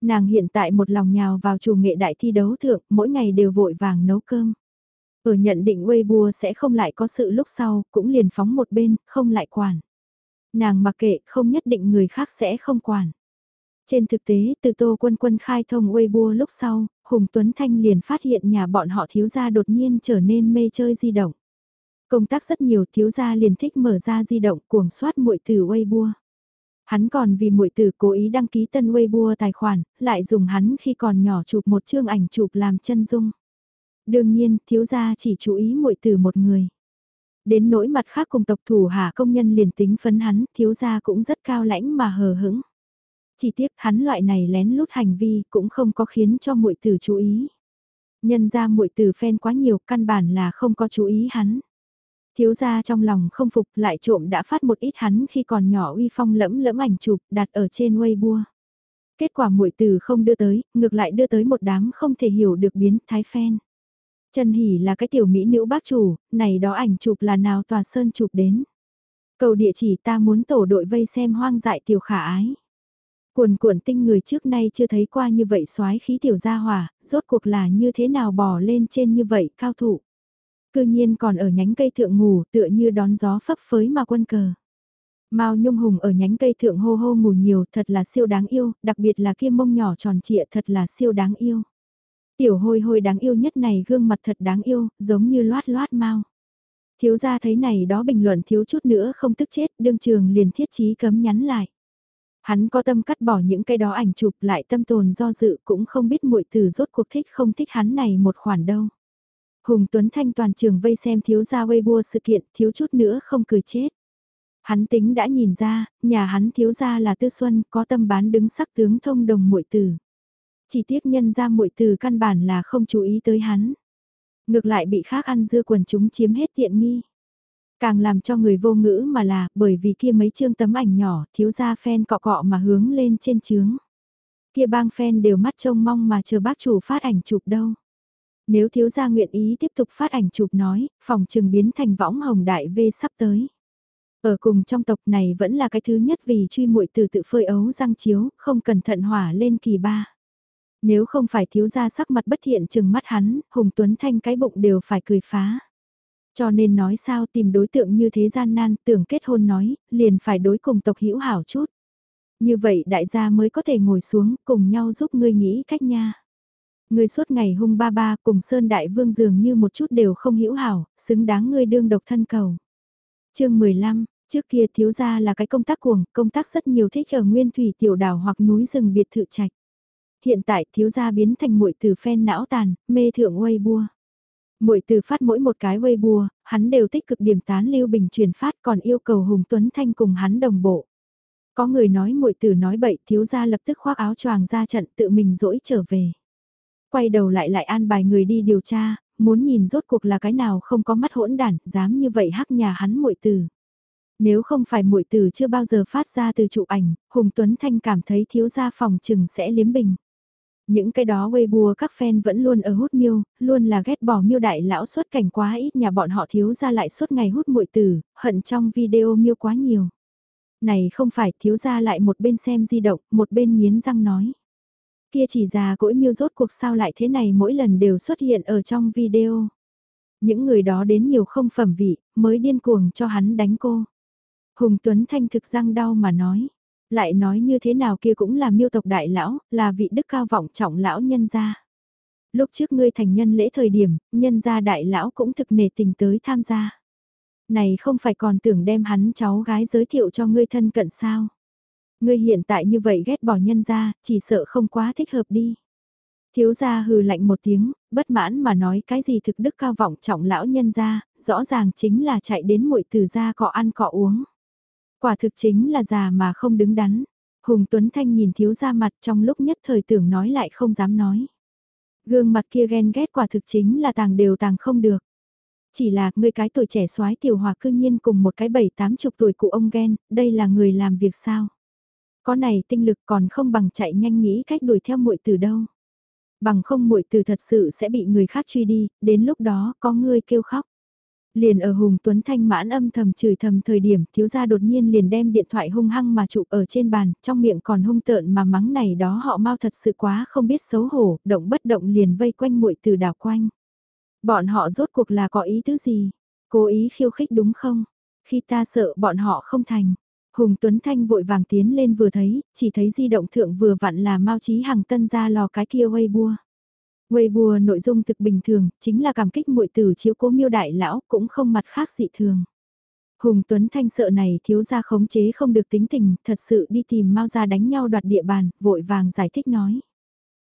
Nàng hiện tại một lòng nhào vào chủ nghệ đại thi đấu thượng, mỗi ngày đều vội vàng nấu cơm. Ở nhận định Weibo sẽ không lại có sự lúc sau, cũng liền phóng một bên, không lại quản. Nàng mặc kệ, không nhất định người khác sẽ không quản. Trên thực tế, từ Tô Quân Quân khai thông Weibo lúc sau, Hùng Tuấn Thanh liền phát hiện nhà bọn họ thiếu gia đột nhiên trở nên mê chơi di động. Công tác rất nhiều thiếu gia liền thích mở ra di động cuồng soát muội từ Weibo. Hắn còn vì muội tử cố ý đăng ký tân Weibo tài khoản, lại dùng hắn khi còn nhỏ chụp một chương ảnh chụp làm chân dung. Đương nhiên, thiếu gia chỉ chú ý muội tử một người. Đến nỗi mặt khác cùng tộc thủ hạ công nhân liền tính phấn hắn, thiếu gia cũng rất cao lãnh mà hờ hững. Chỉ tiếc hắn loại này lén lút hành vi cũng không có khiến cho muội tử chú ý. Nhân ra muội tử phen quá nhiều căn bản là không có chú ý hắn. Thiếu gia trong lòng không phục lại trộm đã phát một ít hắn khi còn nhỏ uy phong lẫm lẫm ảnh chụp đặt ở trên Weibo. Kết quả muội tử không đưa tới, ngược lại đưa tới một đám không thể hiểu được biến thái phen. Trần Hỷ là cái tiểu mỹ nữ bác chủ, này đó ảnh chụp là nào tòa sơn chụp đến. Cầu địa chỉ ta muốn tổ đội vây xem hoang dại tiểu khả ái. Cuồn cuộn tinh người trước nay chưa thấy qua như vậy soái khí tiểu gia hỏa, rốt cuộc là như thế nào bò lên trên như vậy cao thủ. Cư nhiên còn ở nhánh cây thượng ngủ tựa như đón gió phấp phới mà quân cờ. Mao Nhung Hùng ở nhánh cây thượng hô hô ngủ nhiều thật là siêu đáng yêu, đặc biệt là kia mông nhỏ tròn trịa thật là siêu đáng yêu. Tiểu hôi hôi đáng yêu nhất này gương mặt thật đáng yêu, giống như loát loát mau. Thiếu gia thấy này đó bình luận thiếu chút nữa không tức chết, đương trường liền thiết chí cấm nhắn lại. Hắn có tâm cắt bỏ những cái đó ảnh chụp lại tâm tồn do dự cũng không biết muội từ rốt cuộc thích không thích hắn này một khoản đâu. Hùng Tuấn Thanh toàn trường vây xem thiếu gia Weibo sự kiện thiếu chút nữa không cười chết. Hắn tính đã nhìn ra, nhà hắn thiếu gia là tư xuân có tâm bán đứng sắc tướng thông đồng muội tử. Chỉ tiếc nhân ra muội từ căn bản là không chú ý tới hắn. Ngược lại bị khác ăn dưa quần chúng chiếm hết tiện nghi. Càng làm cho người vô ngữ mà là bởi vì kia mấy chương tấm ảnh nhỏ thiếu ra fan cọ cọ mà hướng lên trên trướng. Kia bang fan đều mắt trông mong mà chờ bác chủ phát ảnh chụp đâu. Nếu thiếu gia nguyện ý tiếp tục phát ảnh chụp nói, phòng trừng biến thành võng hồng đại V sắp tới. Ở cùng trong tộc này vẫn là cái thứ nhất vì truy muội từ tự phơi ấu răng chiếu, không cẩn thận hỏa lên kỳ ba. Nếu không phải thiếu gia sắc mặt bất thiện chừng mắt hắn, Hùng Tuấn Thanh cái bụng đều phải cười phá. Cho nên nói sao tìm đối tượng như thế gian nan, tưởng kết hôn nói, liền phải đối cùng tộc hữu hảo chút. Như vậy đại gia mới có thể ngồi xuống, cùng nhau giúp ngươi nghĩ cách nha. Ngươi suốt ngày hung ba ba cùng Sơn Đại Vương dường như một chút đều không hữu hảo, xứng đáng ngươi đương độc thân cầu. chương 15, trước kia thiếu gia là cái công tác cuồng, công tác rất nhiều thích ở nguyên thủy tiểu đảo hoặc núi rừng biệt thự trạch hiện tại thiếu gia biến thành muội từ phen não tàn, mê thượng Weibo. Muội từ phát mỗi một cái Weibo, hắn đều tích cực điểm tán lưu bình truyền phát còn yêu cầu Hùng Tuấn Thanh cùng hắn đồng bộ. Có người nói muội từ nói bậy thiếu gia lập tức khoác áo choàng ra trận tự mình dỗi trở về. Quay đầu lại lại an bài người đi điều tra, muốn nhìn rốt cuộc là cái nào không có mắt hỗn đản, dám như vậy hắc nhà hắn muội từ. Nếu không phải muội từ chưa bao giờ phát ra từ chụp ảnh, Hùng Tuấn Thanh cảm thấy thiếu gia phòng trừng sẽ liếm bình. Những cái đó Weibo các fan vẫn luôn ở hút miêu, luôn là ghét bỏ miêu đại lão xuất cảnh quá ít nhà bọn họ thiếu ra lại suốt ngày hút muội tử, hận trong video miêu quá nhiều. Này không phải thiếu ra lại một bên xem di động, một bên miến răng nói. Kia chỉ già cỗi miêu rốt cuộc sao lại thế này mỗi lần đều xuất hiện ở trong video. Những người đó đến nhiều không phẩm vị, mới điên cuồng cho hắn đánh cô. Hùng Tuấn Thanh thực răng đau mà nói lại nói như thế nào kia cũng là miêu tộc đại lão, là vị đức cao vọng trọng lão nhân gia. Lúc trước ngươi thành nhân lễ thời điểm, nhân gia đại lão cũng thực nề tình tới tham gia. Này không phải còn tưởng đem hắn cháu gái giới thiệu cho ngươi thân cận sao. Ngươi hiện tại như vậy ghét bỏ nhân gia, chỉ sợ không quá thích hợp đi. Thiếu gia hừ lạnh một tiếng, bất mãn mà nói cái gì thực đức cao vọng trọng lão nhân gia, rõ ràng chính là chạy đến muội từ gia cọ ăn cọ uống. Quả thực chính là già mà không đứng đắn. Hùng Tuấn Thanh nhìn thiếu ra mặt trong lúc nhất thời tưởng nói lại không dám nói. Gương mặt kia ghen ghét quả thực chính là tàng đều tàng không được. Chỉ là người cái tuổi trẻ soái tiểu hòa cư nhiên cùng một cái bảy tám chục tuổi cụ ông ghen, đây là người làm việc sao? Có này tinh lực còn không bằng chạy nhanh nghĩ cách đuổi theo muội từ đâu. Bằng không muội từ thật sự sẽ bị người khác truy đi, đến lúc đó có người kêu khóc. Liền ở Hùng Tuấn Thanh mãn âm thầm chửi thầm thời điểm thiếu gia đột nhiên liền đem điện thoại hung hăng mà chụp ở trên bàn, trong miệng còn hung tợn mà mắng này đó họ mau thật sự quá không biết xấu hổ, động bất động liền vây quanh muội từ đảo quanh. Bọn họ rốt cuộc là có ý tứ gì? Cố ý khiêu khích đúng không? Khi ta sợ bọn họ không thành. Hùng Tuấn Thanh vội vàng tiến lên vừa thấy, chỉ thấy di động thượng vừa vặn là Mao Chí Hằng tân ra lò cái kia Weibo. Weibo nội dung thực bình thường, chính là cảm kích muội tử chiếu cố miêu đại lão, cũng không mặt khác dị thường. Hùng Tuấn Thanh sợ này thiếu gia khống chế không được tính tình, thật sự đi tìm mau ra đánh nhau đoạt địa bàn, vội vàng giải thích nói.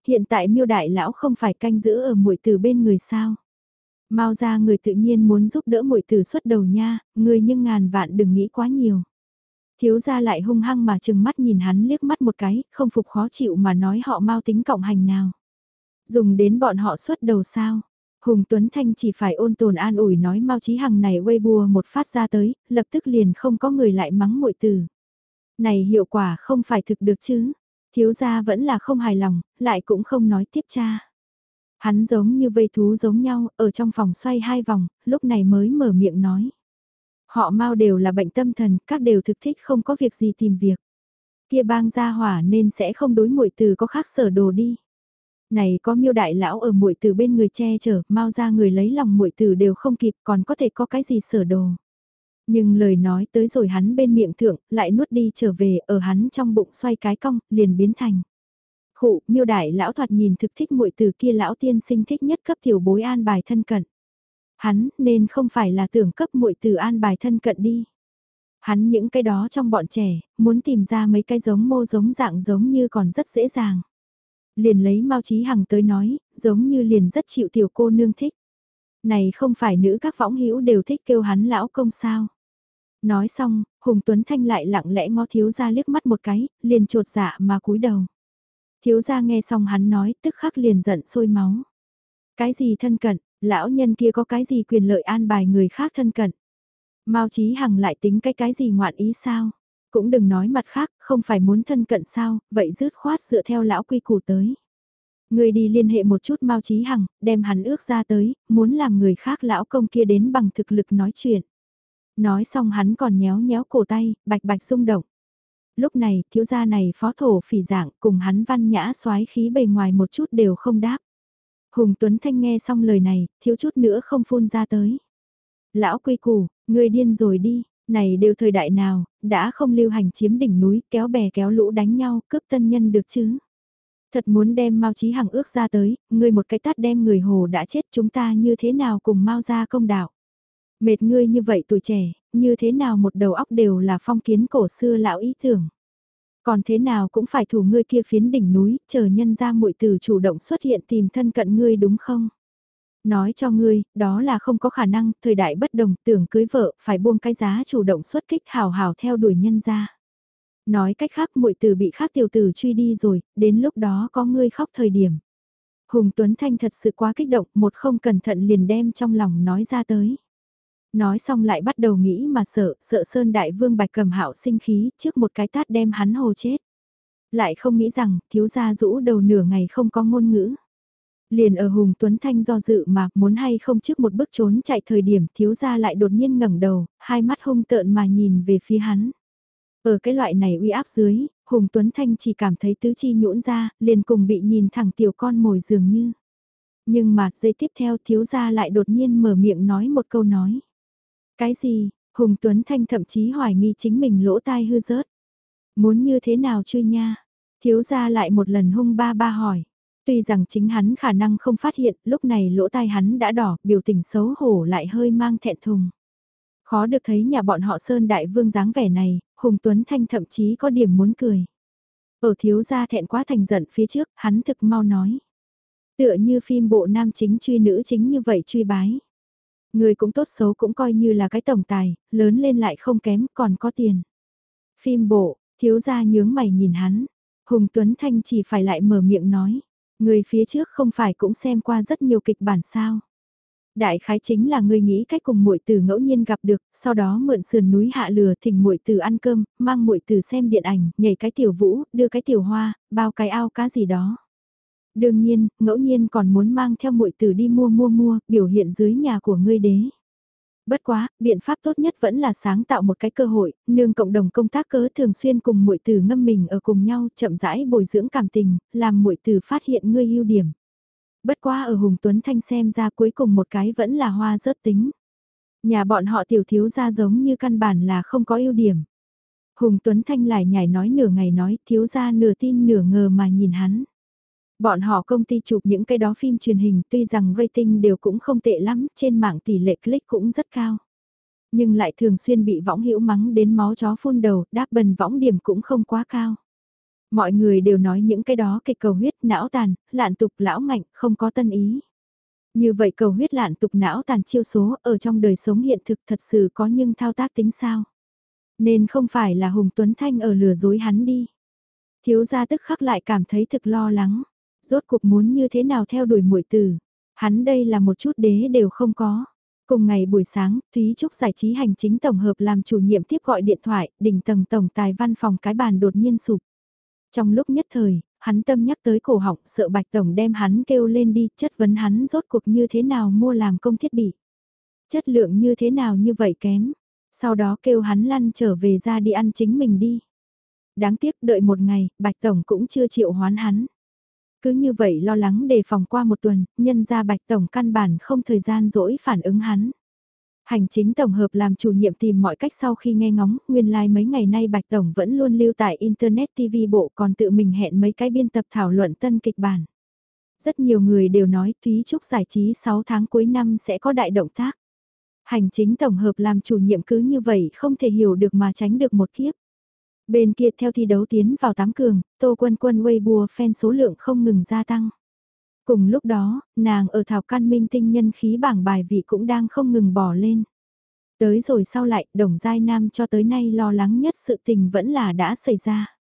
Hiện tại miêu đại lão không phải canh giữ ở muội tử bên người sao. mau ra người tự nhiên muốn giúp đỡ muội tử xuất đầu nha, người nhưng ngàn vạn đừng nghĩ quá nhiều. Thiếu gia lại hung hăng mà chừng mắt nhìn hắn liếc mắt một cái, không phục khó chịu mà nói họ mau tính cộng hành nào. Dùng đến bọn họ xuất đầu sao. Hùng Tuấn Thanh chỉ phải ôn tồn an ủi nói Mao Chí Hằng này bùa một phát ra tới, lập tức liền không có người lại mắng muội từ. Này hiệu quả không phải thực được chứ. Thiếu gia vẫn là không hài lòng, lại cũng không nói tiếp cha. Hắn giống như vây thú giống nhau, ở trong phòng xoay hai vòng, lúc này mới mở miệng nói. Họ mau đều là bệnh tâm thần, các đều thực thích không có việc gì tìm việc. Kia bang gia hỏa nên sẽ không đối muội từ có khác sở đồ đi. Này có miêu đại lão ở muội từ bên người che chở, mau ra người lấy lòng muội từ đều không kịp còn có thể có cái gì sở đồ. Nhưng lời nói tới rồi hắn bên miệng thượng, lại nuốt đi trở về, ở hắn trong bụng xoay cái cong, liền biến thành. Khụ, miêu đại lão thoạt nhìn thực thích muội từ kia lão tiên sinh thích nhất cấp tiểu bối an bài thân cận. Hắn nên không phải là tưởng cấp muội từ an bài thân cận đi. Hắn những cái đó trong bọn trẻ, muốn tìm ra mấy cái giống mô giống dạng giống như còn rất dễ dàng. Liền lấy Mao Chí Hằng tới nói, giống như liền rất chịu tiểu cô nương thích. Này không phải nữ các võng hữu đều thích kêu hắn lão công sao. Nói xong, Hùng Tuấn Thanh lại lặng lẽ ngó thiếu ra liếc mắt một cái, liền trột dạ mà cúi đầu. Thiếu gia nghe xong hắn nói tức khắc liền giận sôi máu. Cái gì thân cận, lão nhân kia có cái gì quyền lợi an bài người khác thân cận. Mao Chí Hằng lại tính cái cái gì ngoạn ý sao? Cũng đừng nói mặt khác, không phải muốn thân cận sao, vậy rứt khoát dựa theo lão quy củ tới. Người đi liên hệ một chút Mao Chí Hằng, đem hắn ước ra tới, muốn làm người khác lão công kia đến bằng thực lực nói chuyện. Nói xong hắn còn nhéo nhéo cổ tay, bạch bạch rung động lúc này thiếu gia này phó thổ phỉ dạng cùng hắn văn nhã xoái khí bề ngoài một chút đều không đáp. Hùng Tuấn Thanh nghe xong lời này, thiếu chút nữa không phun ra tới. Lão quy củ, người điên rồi đi, này đều thời đại nào, đã không lưu hành chiếm đỉnh núi, kéo bè kéo lũ đánh nhau, cướp tân nhân được chứ. Thật muốn đem Mao Chí Hằng ước ra tới, ngươi một cái tát đem người hồ đã chết chúng ta như thế nào cùng Mao ra công đạo. Mệt ngươi như vậy tuổi trẻ, như thế nào một đầu óc đều là phong kiến cổ xưa lão ý tưởng. Còn thế nào cũng phải thủ ngươi kia phiến đỉnh núi, chờ nhân ra muội tử chủ động xuất hiện tìm thân cận ngươi đúng không? Nói cho ngươi, đó là không có khả năng, thời đại bất đồng, tưởng cưới vợ, phải buông cái giá chủ động xuất kích hào hào theo đuổi nhân ra. Nói cách khác muội từ bị khác tiểu tử truy đi rồi, đến lúc đó có ngươi khóc thời điểm. Hùng Tuấn Thanh thật sự quá kích động, một không cẩn thận liền đem trong lòng nói ra tới. Nói xong lại bắt đầu nghĩ mà sợ, sợ Sơn Đại Vương Bạch cầm hạo sinh khí trước một cái tát đem hắn hồ chết. Lại không nghĩ rằng, thiếu gia rũ đầu nửa ngày không có ngôn ngữ. Liền ở Hùng Tuấn Thanh do dự mà muốn hay không trước một bước trốn chạy thời điểm thiếu gia lại đột nhiên ngẩng đầu, hai mắt hung tợn mà nhìn về phía hắn. Ở cái loại này uy áp dưới, Hùng Tuấn Thanh chỉ cảm thấy tứ chi nhũn ra, liền cùng bị nhìn thẳng tiểu con mồi dường như. Nhưng mà giây tiếp theo thiếu gia lại đột nhiên mở miệng nói một câu nói. Cái gì, Hùng Tuấn Thanh thậm chí hoài nghi chính mình lỗ tai hư rớt. Muốn như thế nào chui nha? Thiếu gia lại một lần hung ba ba hỏi. Tuy rằng chính hắn khả năng không phát hiện, lúc này lỗ tai hắn đã đỏ, biểu tình xấu hổ lại hơi mang thẹn thùng. Khó được thấy nhà bọn họ Sơn Đại Vương dáng vẻ này, Hùng Tuấn Thanh thậm chí có điểm muốn cười. Ở thiếu gia thẹn quá thành giận phía trước, hắn thực mau nói. Tựa như phim bộ nam chính truy nữ chính như vậy truy bái. Người cũng tốt xấu cũng coi như là cái tổng tài, lớn lên lại không kém còn có tiền. Phim bộ, thiếu gia nhướng mày nhìn hắn. Hùng Tuấn Thanh chỉ phải lại mở miệng nói. Người phía trước không phải cũng xem qua rất nhiều kịch bản sao. Đại khái chính là người nghĩ cách cùng muội tử ngẫu nhiên gặp được, sau đó mượn sườn núi hạ lừa thỉnh muội tử ăn cơm, mang muội tử xem điện ảnh, nhảy cái tiểu vũ, đưa cái tiểu hoa, bao cái ao cá gì đó. Đương nhiên, ngẫu nhiên còn muốn mang theo muội tử đi mua mua mua, biểu hiện dưới nhà của ngươi đế. Bất quá, biện pháp tốt nhất vẫn là sáng tạo một cái cơ hội, nương cộng đồng công tác cớ thường xuyên cùng muội tử ngâm mình ở cùng nhau, chậm rãi bồi dưỡng cảm tình, làm muội tử phát hiện ngươi ưu điểm. Bất quá ở Hùng Tuấn Thanh xem ra cuối cùng một cái vẫn là hoa rớt tính. Nhà bọn họ tiểu thiếu ra giống như căn bản là không có ưu điểm. Hùng Tuấn Thanh lại nhảy nói nửa ngày nói thiếu ra nửa tin nửa ngờ mà nhìn hắn. Bọn họ công ty chụp những cái đó phim truyền hình tuy rằng rating đều cũng không tệ lắm, trên mạng tỷ lệ click cũng rất cao. Nhưng lại thường xuyên bị võng hữu mắng đến máu chó phun đầu, đáp bần võng điểm cũng không quá cao. Mọi người đều nói những cái đó kịch cầu huyết não tàn, lạn tục lão mạnh, không có tân ý. Như vậy cầu huyết lạn tục não tàn chiêu số ở trong đời sống hiện thực thật sự có nhưng thao tác tính sao. Nên không phải là Hùng Tuấn Thanh ở lừa dối hắn đi. Thiếu gia tức khắc lại cảm thấy thực lo lắng. Rốt cuộc muốn như thế nào theo đuổi muội tử. Hắn đây là một chút đế đều không có. Cùng ngày buổi sáng, Thúy Trúc giải trí hành chính tổng hợp làm chủ nhiệm tiếp gọi điện thoại, đỉnh tầng tổng tài văn phòng cái bàn đột nhiên sụp. Trong lúc nhất thời, hắn tâm nhắc tới cổ họng sợ Bạch Tổng đem hắn kêu lên đi, chất vấn hắn rốt cuộc như thế nào mua làm công thiết bị. Chất lượng như thế nào như vậy kém. Sau đó kêu hắn lăn trở về ra đi ăn chính mình đi. Đáng tiếc đợi một ngày, Bạch Tổng cũng chưa chịu hoán hắn. Cứ như vậy lo lắng đề phòng qua một tuần, nhân ra Bạch Tổng căn bản không thời gian dỗi phản ứng hắn. Hành chính tổng hợp làm chủ nhiệm tìm mọi cách sau khi nghe ngóng, nguyên lai like mấy ngày nay Bạch Tổng vẫn luôn lưu tại Internet TV bộ còn tự mình hẹn mấy cái biên tập thảo luận tân kịch bản. Rất nhiều người đều nói Thúy Trúc giải trí 6 tháng cuối năm sẽ có đại động tác. Hành chính tổng hợp làm chủ nhiệm cứ như vậy không thể hiểu được mà tránh được một kiếp. Bên kia theo thi đấu tiến vào tám cường, Tô Quân Quân Weibo fan số lượng không ngừng gia tăng. Cùng lúc đó, nàng ở thảo căn minh tinh nhân khí bảng bài vị cũng đang không ngừng bỏ lên. Tới rồi sau lại, đồng giai nam cho tới nay lo lắng nhất sự tình vẫn là đã xảy ra.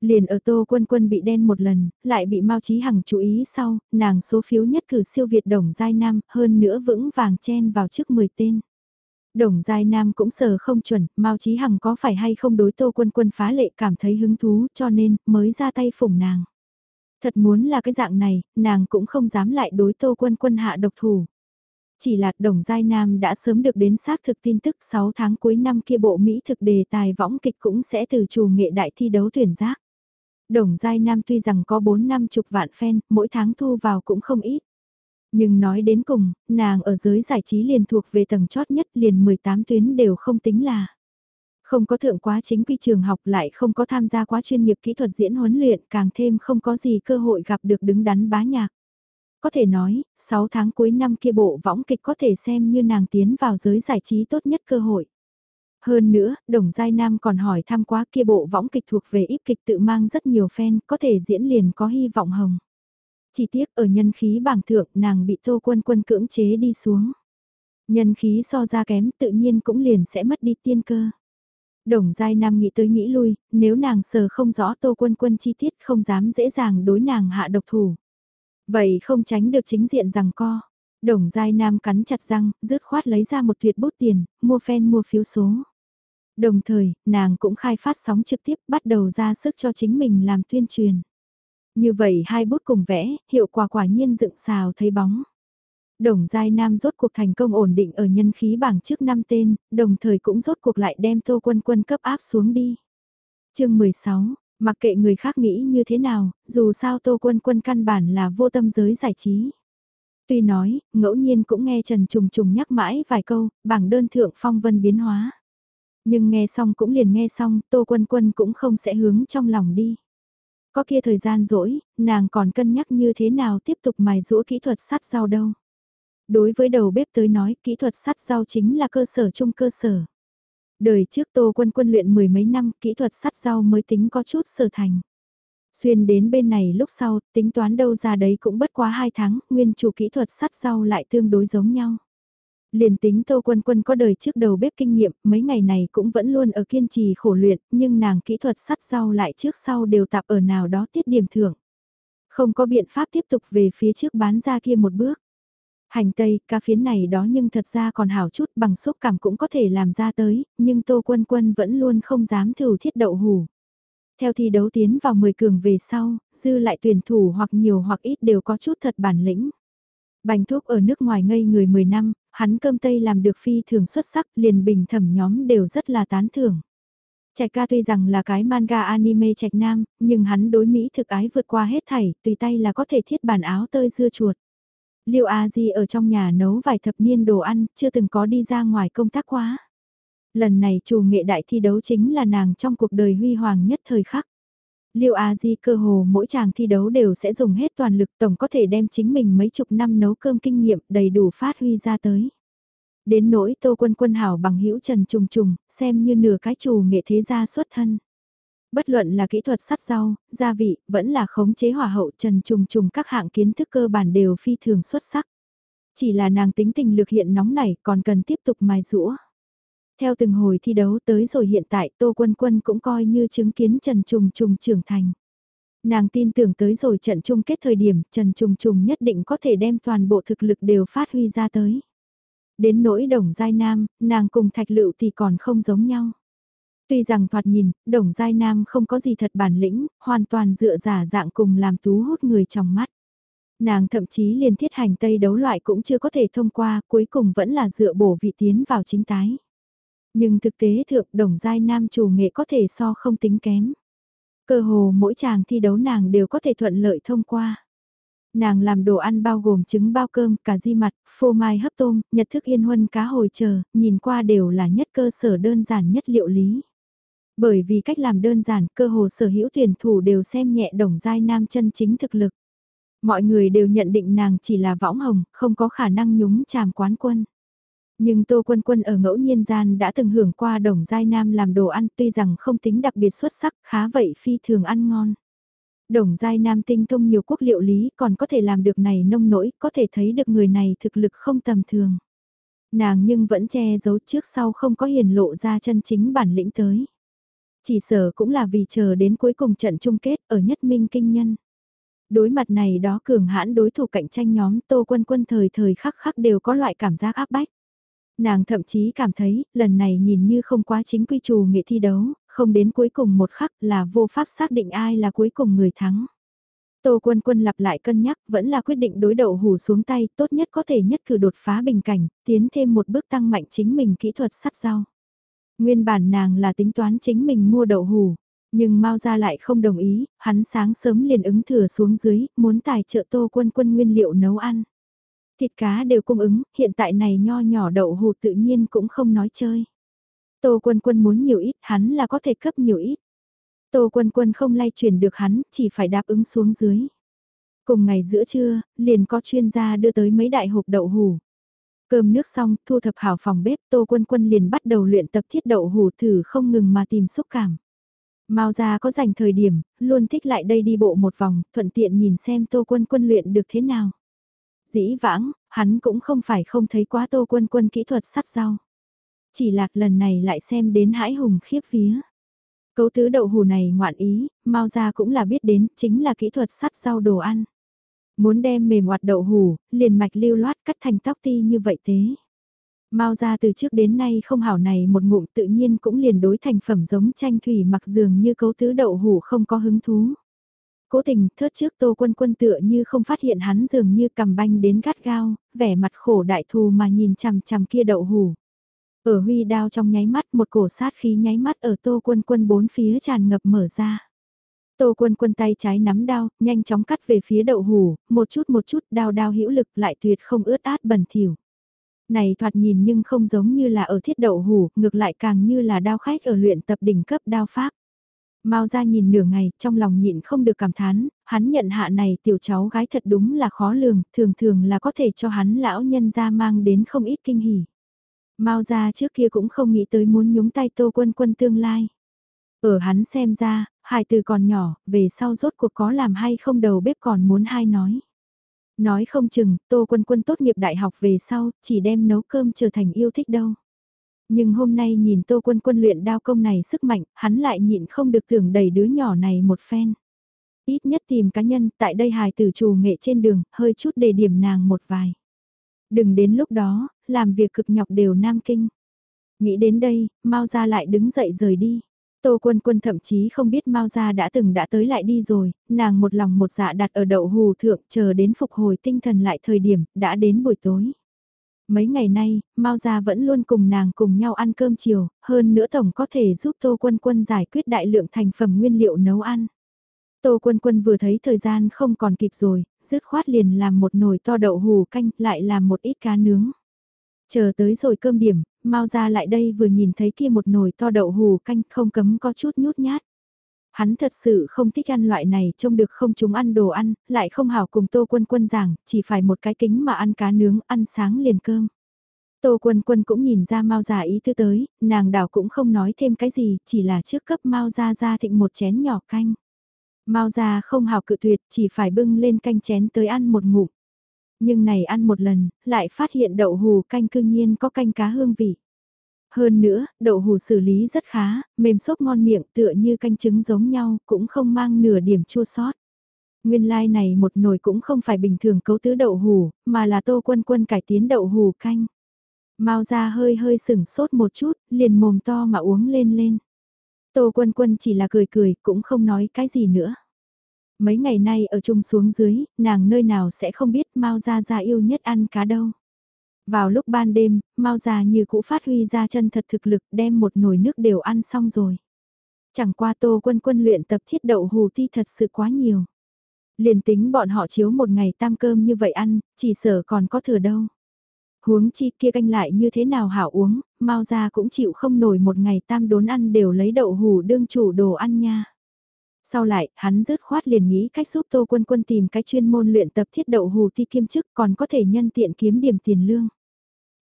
Liền ở Tô Quân Quân bị đen một lần, lại bị Mao Chí Hằng chú ý sau, nàng số phiếu nhất cử siêu Việt đồng giai nam, hơn nữa vững vàng chen vào trước 10 tên. Đồng Giai Nam cũng sờ không chuẩn, Mao Chí Hằng có phải hay không đối Tô Quân Quân phá lệ cảm thấy hứng thú cho nên mới ra tay phủng nàng. Thật muốn là cái dạng này, nàng cũng không dám lại đối Tô Quân Quân hạ độc thủ. Chỉ là Đồng Giai Nam đã sớm được đến xác thực tin tức 6 tháng cuối năm kia bộ Mỹ thực đề tài võng kịch cũng sẽ từ chủ nghệ đại thi đấu tuyển giác. Đồng Giai Nam tuy rằng có 4 năm chục vạn fan, mỗi tháng thu vào cũng không ít. Nhưng nói đến cùng, nàng ở giới giải trí liền thuộc về tầng chót nhất liền 18 tuyến đều không tính là. Không có thượng quá chính quy trường học lại không có tham gia quá chuyên nghiệp kỹ thuật diễn huấn luyện càng thêm không có gì cơ hội gặp được đứng đắn bá nhạc. Có thể nói, 6 tháng cuối năm kia bộ võng kịch có thể xem như nàng tiến vào giới giải trí tốt nhất cơ hội. Hơn nữa, Đồng Giai Nam còn hỏi thăm quá kia bộ võng kịch thuộc về íp kịch tự mang rất nhiều fan, có thể diễn liền có hy vọng hồng. Chỉ tiếc ở nhân khí bảng thượng nàng bị tô quân quân cưỡng chế đi xuống. Nhân khí so ra kém tự nhiên cũng liền sẽ mất đi tiên cơ. Đồng Giai Nam nghĩ tới nghĩ lui, nếu nàng sờ không rõ tô quân quân chi tiết không dám dễ dàng đối nàng hạ độc thủ. Vậy không tránh được chính diện rằng co. Đồng Giai Nam cắn chặt răng, rứt khoát lấy ra một tuyệt bút tiền, mua phen mua phiếu số. Đồng thời, nàng cũng khai phát sóng trực tiếp bắt đầu ra sức cho chính mình làm tuyên truyền. Như vậy hai bút cùng vẽ, hiệu quả quả nhiên dựng xào thấy bóng. Đồng Giai Nam rốt cuộc thành công ổn định ở nhân khí bảng trước năm tên, đồng thời cũng rốt cuộc lại đem Tô Quân Quân cấp áp xuống đi. chương 16, mặc kệ người khác nghĩ như thế nào, dù sao Tô Quân Quân căn bản là vô tâm giới giải trí. Tuy nói, ngẫu nhiên cũng nghe Trần Trùng Trùng nhắc mãi vài câu, bảng đơn thượng phong vân biến hóa. Nhưng nghe xong cũng liền nghe xong, Tô Quân Quân cũng không sẽ hướng trong lòng đi. Có kia thời gian rỗi, nàng còn cân nhắc như thế nào tiếp tục mài rũa kỹ thuật sắt rau đâu. Đối với đầu bếp tới nói, kỹ thuật sắt rau chính là cơ sở chung cơ sở. Đời trước Tô Quân Quân luyện mười mấy năm, kỹ thuật sắt rau mới tính có chút sở thành. Xuyên đến bên này lúc sau, tính toán đâu ra đấy cũng bất quá hai tháng, nguyên chủ kỹ thuật sắt rau lại tương đối giống nhau. Liền tính Tô Quân Quân có đời trước đầu bếp kinh nghiệm, mấy ngày này cũng vẫn luôn ở kiên trì khổ luyện, nhưng nàng kỹ thuật sắt sau lại trước sau đều tạp ở nào đó tiết điểm thưởng. Không có biện pháp tiếp tục về phía trước bán ra kia một bước. Hành tây, ca phiến này đó nhưng thật ra còn hảo chút bằng xúc cảm cũng có thể làm ra tới, nhưng Tô Quân Quân vẫn luôn không dám thử thiết đậu hủ. Theo thi đấu tiến vào 10 cường về sau, dư lại tuyển thủ hoặc nhiều hoặc ít đều có chút thật bản lĩnh. Bành thuốc ở nước ngoài ngây người 10 năm, hắn cơm tây làm được phi thường xuất sắc liền bình thẩm nhóm đều rất là tán thưởng. Trạch ca tuy rằng là cái manga anime trạch nam, nhưng hắn đối Mỹ thực ái vượt qua hết thảy, tùy tay là có thể thiết bản áo tơi dưa chuột. Liêu A Di ở trong nhà nấu vài thập niên đồ ăn, chưa từng có đi ra ngoài công tác quá. Lần này chủ nghệ đại thi đấu chính là nàng trong cuộc đời huy hoàng nhất thời khắc. Liêu A Di cơ hồ mỗi chàng thi đấu đều sẽ dùng hết toàn lực tổng có thể đem chính mình mấy chục năm nấu cơm kinh nghiệm đầy đủ phát huy ra tới. Đến nỗi tô quân quân hảo bằng hữu trần trùng trùng, xem như nửa cái chủ nghệ thế gia xuất thân. Bất luận là kỹ thuật sắt rau, gia vị, vẫn là khống chế hỏa hậu trần trùng trùng các hạng kiến thức cơ bản đều phi thường xuất sắc. Chỉ là nàng tính tình lực hiện nóng nảy còn cần tiếp tục mài rũa. Theo từng hồi thi đấu tới rồi hiện tại Tô Quân Quân cũng coi như chứng kiến Trần Trùng Trùng trưởng thành. Nàng tin tưởng tới rồi trận chung kết thời điểm Trần Trùng Trùng nhất định có thể đem toàn bộ thực lực đều phát huy ra tới. Đến nỗi đồng giai nam, nàng cùng thạch lựu thì còn không giống nhau. Tuy rằng thoạt nhìn, đồng giai nam không có gì thật bản lĩnh, hoàn toàn dựa giả dạng cùng làm tú hút người trong mắt. Nàng thậm chí liền thiết hành tây đấu loại cũng chưa có thể thông qua, cuối cùng vẫn là dựa bổ vị tiến vào chính tái. Nhưng thực tế thượng đồng giai nam chủ nghệ có thể so không tính kém. Cơ hồ mỗi chàng thi đấu nàng đều có thể thuận lợi thông qua. Nàng làm đồ ăn bao gồm trứng bao cơm, cà di mặt, phô mai hấp tôm, nhật thức yên huân cá hồi chờ, nhìn qua đều là nhất cơ sở đơn giản nhất liệu lý. Bởi vì cách làm đơn giản, cơ hồ sở hữu tuyển thủ đều xem nhẹ đồng giai nam chân chính thực lực. Mọi người đều nhận định nàng chỉ là võng hồng, không có khả năng nhúng chàm quán quân. Nhưng Tô Quân Quân ở ngẫu nhiên gian đã từng hưởng qua đồng giai nam làm đồ ăn, tuy rằng không tính đặc biệt xuất sắc, khá vậy phi thường ăn ngon. Đồng giai nam tinh thông nhiều quốc liệu lý, còn có thể làm được này nông nỗi, có thể thấy được người này thực lực không tầm thường. Nàng nhưng vẫn che giấu trước sau không có hiền lộ ra chân chính bản lĩnh tới. Chỉ sở cũng là vì chờ đến cuối cùng trận chung kết ở nhất minh kinh nhân. Đối mặt này đó cường hãn đối thủ cạnh tranh nhóm, tô quân quân thời thời khắc khắc đều có loại cảm giác áp bách. Nàng thậm chí cảm thấy, lần này nhìn như không quá chính quy trù nghệ thi đấu, không đến cuối cùng một khắc là vô pháp xác định ai là cuối cùng người thắng. Tô Quân Quân lặp lại cân nhắc vẫn là quyết định đối đầu hủ xuống tay tốt nhất có thể nhất cử đột phá bình cảnh, tiến thêm một bước tăng mạnh chính mình kỹ thuật sắt rau. Nguyên bản nàng là tính toán chính mình mua đậu hủ, nhưng Mao gia lại không đồng ý, hắn sáng sớm liền ứng thừa xuống dưới, muốn tài trợ Tô Quân Quân nguyên liệu nấu ăn. Thịt cá đều cung ứng, hiện tại này nho nhỏ đậu hủ tự nhiên cũng không nói chơi. Tô Quân Quân muốn nhiều ít, hắn là có thể cấp nhiều ít. Tô Quân Quân không lay chuyển được hắn, chỉ phải đáp ứng xuống dưới. Cùng ngày giữa trưa, liền có chuyên gia đưa tới mấy đại hộp đậu hủ. Cơm nước xong, thu thập hảo phòng bếp, Tô Quân Quân liền bắt đầu luyện tập thiết đậu hủ thử không ngừng mà tìm xúc cảm. Mao gia có dành thời điểm, luôn thích lại đây đi bộ một vòng, thuận tiện nhìn xem Tô Quân Quân luyện được thế nào. Dĩ vãng, hắn cũng không phải không thấy quá Tô Quân Quân kỹ thuật sắt rau. Chỉ lạc lần này lại xem đến hãi hùng khiếp vía. Cấu tứ đậu hù này ngoạn ý, Mao gia cũng là biết đến, chính là kỹ thuật sắt rau đồ ăn. Muốn đem mềm hoạt đậu hù, liền mạch lưu loát cắt thành tóc ti như vậy thế. Mao ra từ trước đến nay không hảo này một ngụm tự nhiên cũng liền đối thành phẩm giống tranh thủy mặc dường như cấu tứ đậu hủ không có hứng thú. Cố tình thớt trước tô quân quân tựa như không phát hiện hắn dường như cầm banh đến gắt gao, vẻ mặt khổ đại thù mà nhìn chằm chằm kia đậu hủ. Ở huy đao trong nháy mắt một cổ sát khí nháy mắt ở tô quân quân bốn phía tràn ngập mở ra. Tô quân quân tay trái nắm đao, nhanh chóng cắt về phía đậu hủ, một chút một chút đao đao hữu lực lại tuyệt không ướt át bẩn thỉu. Này thoạt nhìn nhưng không giống như là ở thiết đậu hủ, ngược lại càng như là đao khách ở luyện tập đỉnh cấp đao pháp. Mao ra nhìn nửa ngày, trong lòng nhịn không được cảm thán, hắn nhận hạ này tiểu cháu gái thật đúng là khó lường, thường thường là có thể cho hắn lão nhân ra mang đến không ít kinh hỉ. Mao ra trước kia cũng không nghĩ tới muốn nhúng tay tô quân quân tương lai. Ở hắn xem ra, hài từ còn nhỏ, về sau rốt cuộc có làm hay không đầu bếp còn muốn hai nói. Nói không chừng, Tô Quân Quân tốt nghiệp đại học về sau, chỉ đem nấu cơm trở thành yêu thích đâu. Nhưng hôm nay nhìn Tô Quân Quân luyện đao công này sức mạnh, hắn lại nhịn không được tưởng đầy đứa nhỏ này một phen. Ít nhất tìm cá nhân, tại đây hài tử trù nghệ trên đường, hơi chút để điểm nàng một vài. Đừng đến lúc đó, làm việc cực nhọc đều nam kinh. Nghĩ đến đây, mau ra lại đứng dậy rời đi. Tô Quân Quân thậm chí không biết Mao Gia đã từng đã tới lại đi rồi, nàng một lòng một dạ đặt ở đậu hù thượng chờ đến phục hồi tinh thần lại thời điểm, đã đến buổi tối. Mấy ngày nay, Mao Gia vẫn luôn cùng nàng cùng nhau ăn cơm chiều, hơn nữa tổng có thể giúp Tô Quân Quân giải quyết đại lượng thành phẩm nguyên liệu nấu ăn. Tô Quân Quân vừa thấy thời gian không còn kịp rồi, dứt khoát liền làm một nồi to đậu hù canh, lại làm một ít cá nướng. Chờ tới rồi cơm điểm, Mao Gia lại đây vừa nhìn thấy kia một nồi to đậu hù canh không cấm có chút nhút nhát. Hắn thật sự không thích ăn loại này trông được không chúng ăn đồ ăn, lại không hảo cùng Tô Quân Quân giảng, chỉ phải một cái kính mà ăn cá nướng, ăn sáng liền cơm. Tô Quân Quân cũng nhìn ra Mao già ý tư tới, nàng đảo cũng không nói thêm cái gì, chỉ là trước cấp Mao ra ra thịnh một chén nhỏ canh. Mao gia không hào cự tuyệt, chỉ phải bưng lên canh chén tới ăn một ngụm. Nhưng này ăn một lần, lại phát hiện đậu hù canh cương nhiên có canh cá hương vị. Hơn nữa, đậu hù xử lý rất khá, mềm xốp ngon miệng tựa như canh trứng giống nhau, cũng không mang nửa điểm chua sót. Nguyên lai like này một nồi cũng không phải bình thường cấu tứ đậu hù, mà là tô quân quân cải tiến đậu hù canh. Mao ra hơi hơi sửng sốt một chút, liền mồm to mà uống lên lên. Tô quân quân chỉ là cười cười, cũng không nói cái gì nữa. Mấy ngày nay ở chung xuống dưới, nàng nơi nào sẽ không biết Mao ra ra yêu nhất ăn cá đâu. Vào lúc ban đêm, Mao già như cũ phát huy ra chân thật thực lực đem một nồi nước đều ăn xong rồi. Chẳng qua tô quân quân luyện tập thiết đậu hù ti thật sự quá nhiều. Liền tính bọn họ chiếu một ngày tam cơm như vậy ăn, chỉ sợ còn có thừa đâu. Huống chi kia canh lại như thế nào hảo uống, Mao già cũng chịu không nổi một ngày tam đốn ăn đều lấy đậu hù đương chủ đồ ăn nha. Sau lại, hắn rớt khoát liền nghĩ cách giúp Tô Quân Quân tìm cái chuyên môn luyện tập thiết đậu hù thi kiêm chức còn có thể nhân tiện kiếm điểm tiền lương.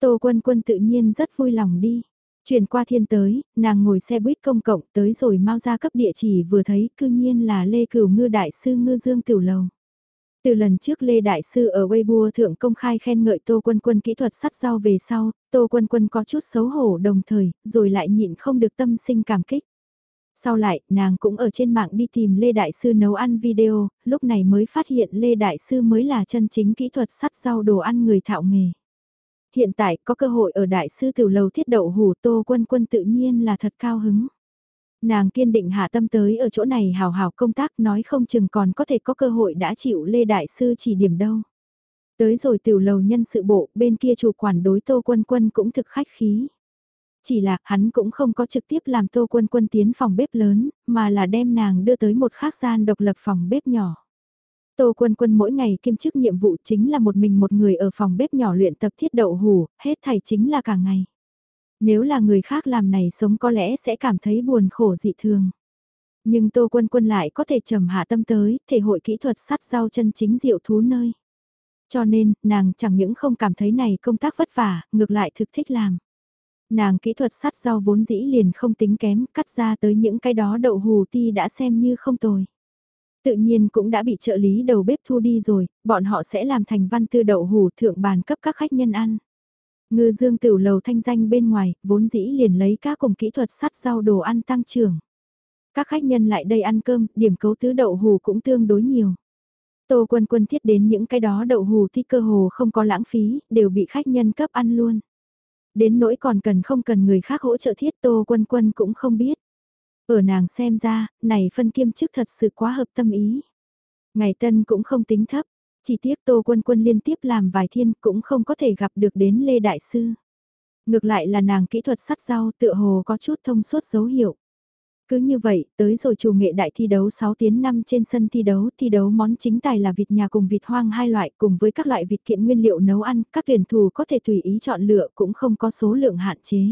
Tô Quân Quân tự nhiên rất vui lòng đi. Chuyển qua thiên tới, nàng ngồi xe buýt công cộng tới rồi mau ra cấp địa chỉ vừa thấy cư nhiên là Lê Cửu Ngư Đại Sư Ngư Dương Tiểu Lầu. Từ lần trước Lê Đại Sư ở Weibo thượng công khai khen ngợi Tô Quân Quân kỹ thuật sắt rau về sau, Tô Quân Quân có chút xấu hổ đồng thời, rồi lại nhịn không được tâm sinh cảm kích. Sau lại, nàng cũng ở trên mạng đi tìm Lê Đại Sư nấu ăn video, lúc này mới phát hiện Lê Đại Sư mới là chân chính kỹ thuật sắt rau đồ ăn người thạo nghề. Hiện tại có cơ hội ở Đại Sư Tiểu Lầu thiết đậu hủ Tô Quân Quân tự nhiên là thật cao hứng. Nàng kiên định hạ tâm tới ở chỗ này hào hào công tác nói không chừng còn có thể có cơ hội đã chịu Lê Đại Sư chỉ điểm đâu. Tới rồi tiểu lầu nhân sự bộ, bên kia chủ quản đối Tô Quân Quân cũng thực khách khí. Chỉ là hắn cũng không có trực tiếp làm tô quân quân tiến phòng bếp lớn, mà là đem nàng đưa tới một khác gian độc lập phòng bếp nhỏ. Tô quân quân mỗi ngày kiêm chức nhiệm vụ chính là một mình một người ở phòng bếp nhỏ luyện tập thiết đậu hủ, hết thảy chính là cả ngày. Nếu là người khác làm này sống có lẽ sẽ cảm thấy buồn khổ dị thường. Nhưng Tô Quân Quân lại có thể trầm hạ tâm tới, thể hội kỹ thuật sắt rau chân chính diệu thú nơi. Cho nên, nàng chẳng những không cảm thấy này công tác vất vả, ngược lại thực thích làm. Nàng kỹ thuật sắt rau vốn dĩ liền không tính kém, cắt ra tới những cái đó đậu hù ti đã xem như không tồi. Tự nhiên cũng đã bị trợ lý đầu bếp thu đi rồi, bọn họ sẽ làm thành văn tư đậu hù thượng bàn cấp các khách nhân ăn. Ngư dương tiểu lầu thanh danh bên ngoài, vốn dĩ liền lấy các cùng kỹ thuật sắt rau đồ ăn tăng trưởng. Các khách nhân lại đây ăn cơm, điểm cấu tứ đậu hù cũng tương đối nhiều. Tô quân quân thiết đến những cái đó đậu hù thì cơ hồ không có lãng phí, đều bị khách nhân cấp ăn luôn. Đến nỗi còn cần không cần người khác hỗ trợ thiết tô quân quân cũng không biết. Ở nàng xem ra, này phân kiêm chức thật sự quá hợp tâm ý. Ngày tân cũng không tính thấp, chỉ tiếc tô quân quân liên tiếp làm vài thiên cũng không có thể gặp được đến Lê Đại Sư. Ngược lại là nàng kỹ thuật sắt rau tựa hồ có chút thông suốt dấu hiệu. Cứ như vậy, tới rồi chủ nghệ đại thi đấu 6 tiến 5 trên sân thi đấu, thi đấu món chính tài là vịt nhà cùng vịt hoang hai loại cùng với các loại vịt kiện nguyên liệu nấu ăn, các tuyển thủ có thể tùy ý chọn lựa cũng không có số lượng hạn chế.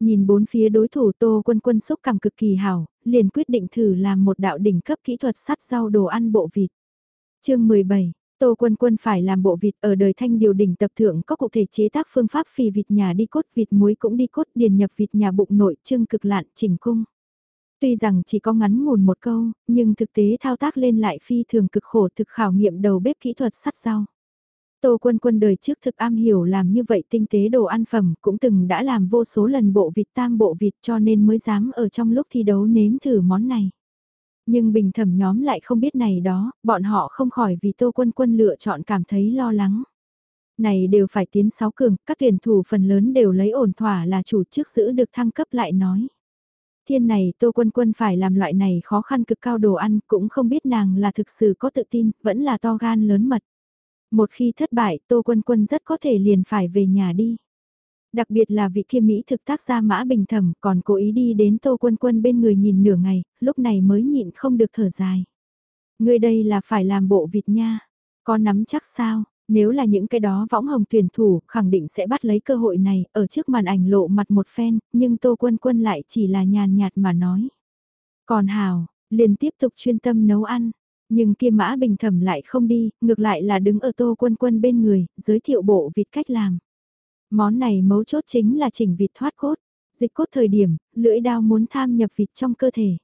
Nhìn bốn phía đối thủ Tô Quân Quân xúc cảm cực kỳ hảo, liền quyết định thử làm một đạo đỉnh cấp kỹ thuật sắt rau đồ ăn bộ vịt. chương 17 Tô Quân Quân phải làm bộ vịt ở đời thanh điều đỉnh tập thượng có cụ thể chế tác phương pháp phì vịt nhà đi cốt vịt muối cũng đi cốt điền nhập vịt nhà bụng nội trưng cực lạn chỉnh cung. Tuy rằng chỉ có ngắn ngủn một câu, nhưng thực tế thao tác lên lại phi thường cực khổ thực khảo nghiệm đầu bếp kỹ thuật sắt rau. Tô quân quân đời trước thực am hiểu làm như vậy tinh tế đồ ăn phẩm cũng từng đã làm vô số lần bộ vịt tam bộ vịt cho nên mới dám ở trong lúc thi đấu nếm thử món này. Nhưng bình thẩm nhóm lại không biết này đó, bọn họ không khỏi vì tô quân quân lựa chọn cảm thấy lo lắng. Này đều phải tiến sáu cường, các tuyển thủ phần lớn đều lấy ổn thỏa là chủ trước giữ được thăng cấp lại nói thiên này Tô Quân Quân phải làm loại này khó khăn cực cao đồ ăn cũng không biết nàng là thực sự có tự tin, vẫn là to gan lớn mật. Một khi thất bại, Tô Quân Quân rất có thể liền phải về nhà đi. Đặc biệt là vị kia Mỹ thực tác gia mã bình thẩm còn cố ý đi đến Tô Quân Quân bên người nhìn nửa ngày, lúc này mới nhịn không được thở dài. Người đây là phải làm bộ vịt nha. Có nắm chắc sao, nếu là những cái đó võng hồng tuyển thủ, khẳng định sẽ bắt lấy cơ hội này, ở trước màn ảnh lộ mặt một phen, nhưng Tô Quân Quân lại chỉ là nhàn nhạt mà nói. Còn Hào, liền tiếp tục chuyên tâm nấu ăn. Nhưng kia mã bình thẩm lại không đi, ngược lại là đứng ở Tô Quân Quân bên người, giới thiệu bộ vịt cách làm. Món này mấu chốt chính là chỉnh vịt thoát cốt. Dịch cốt thời điểm, lưỡi đao muốn tham nhập vịt trong cơ thể.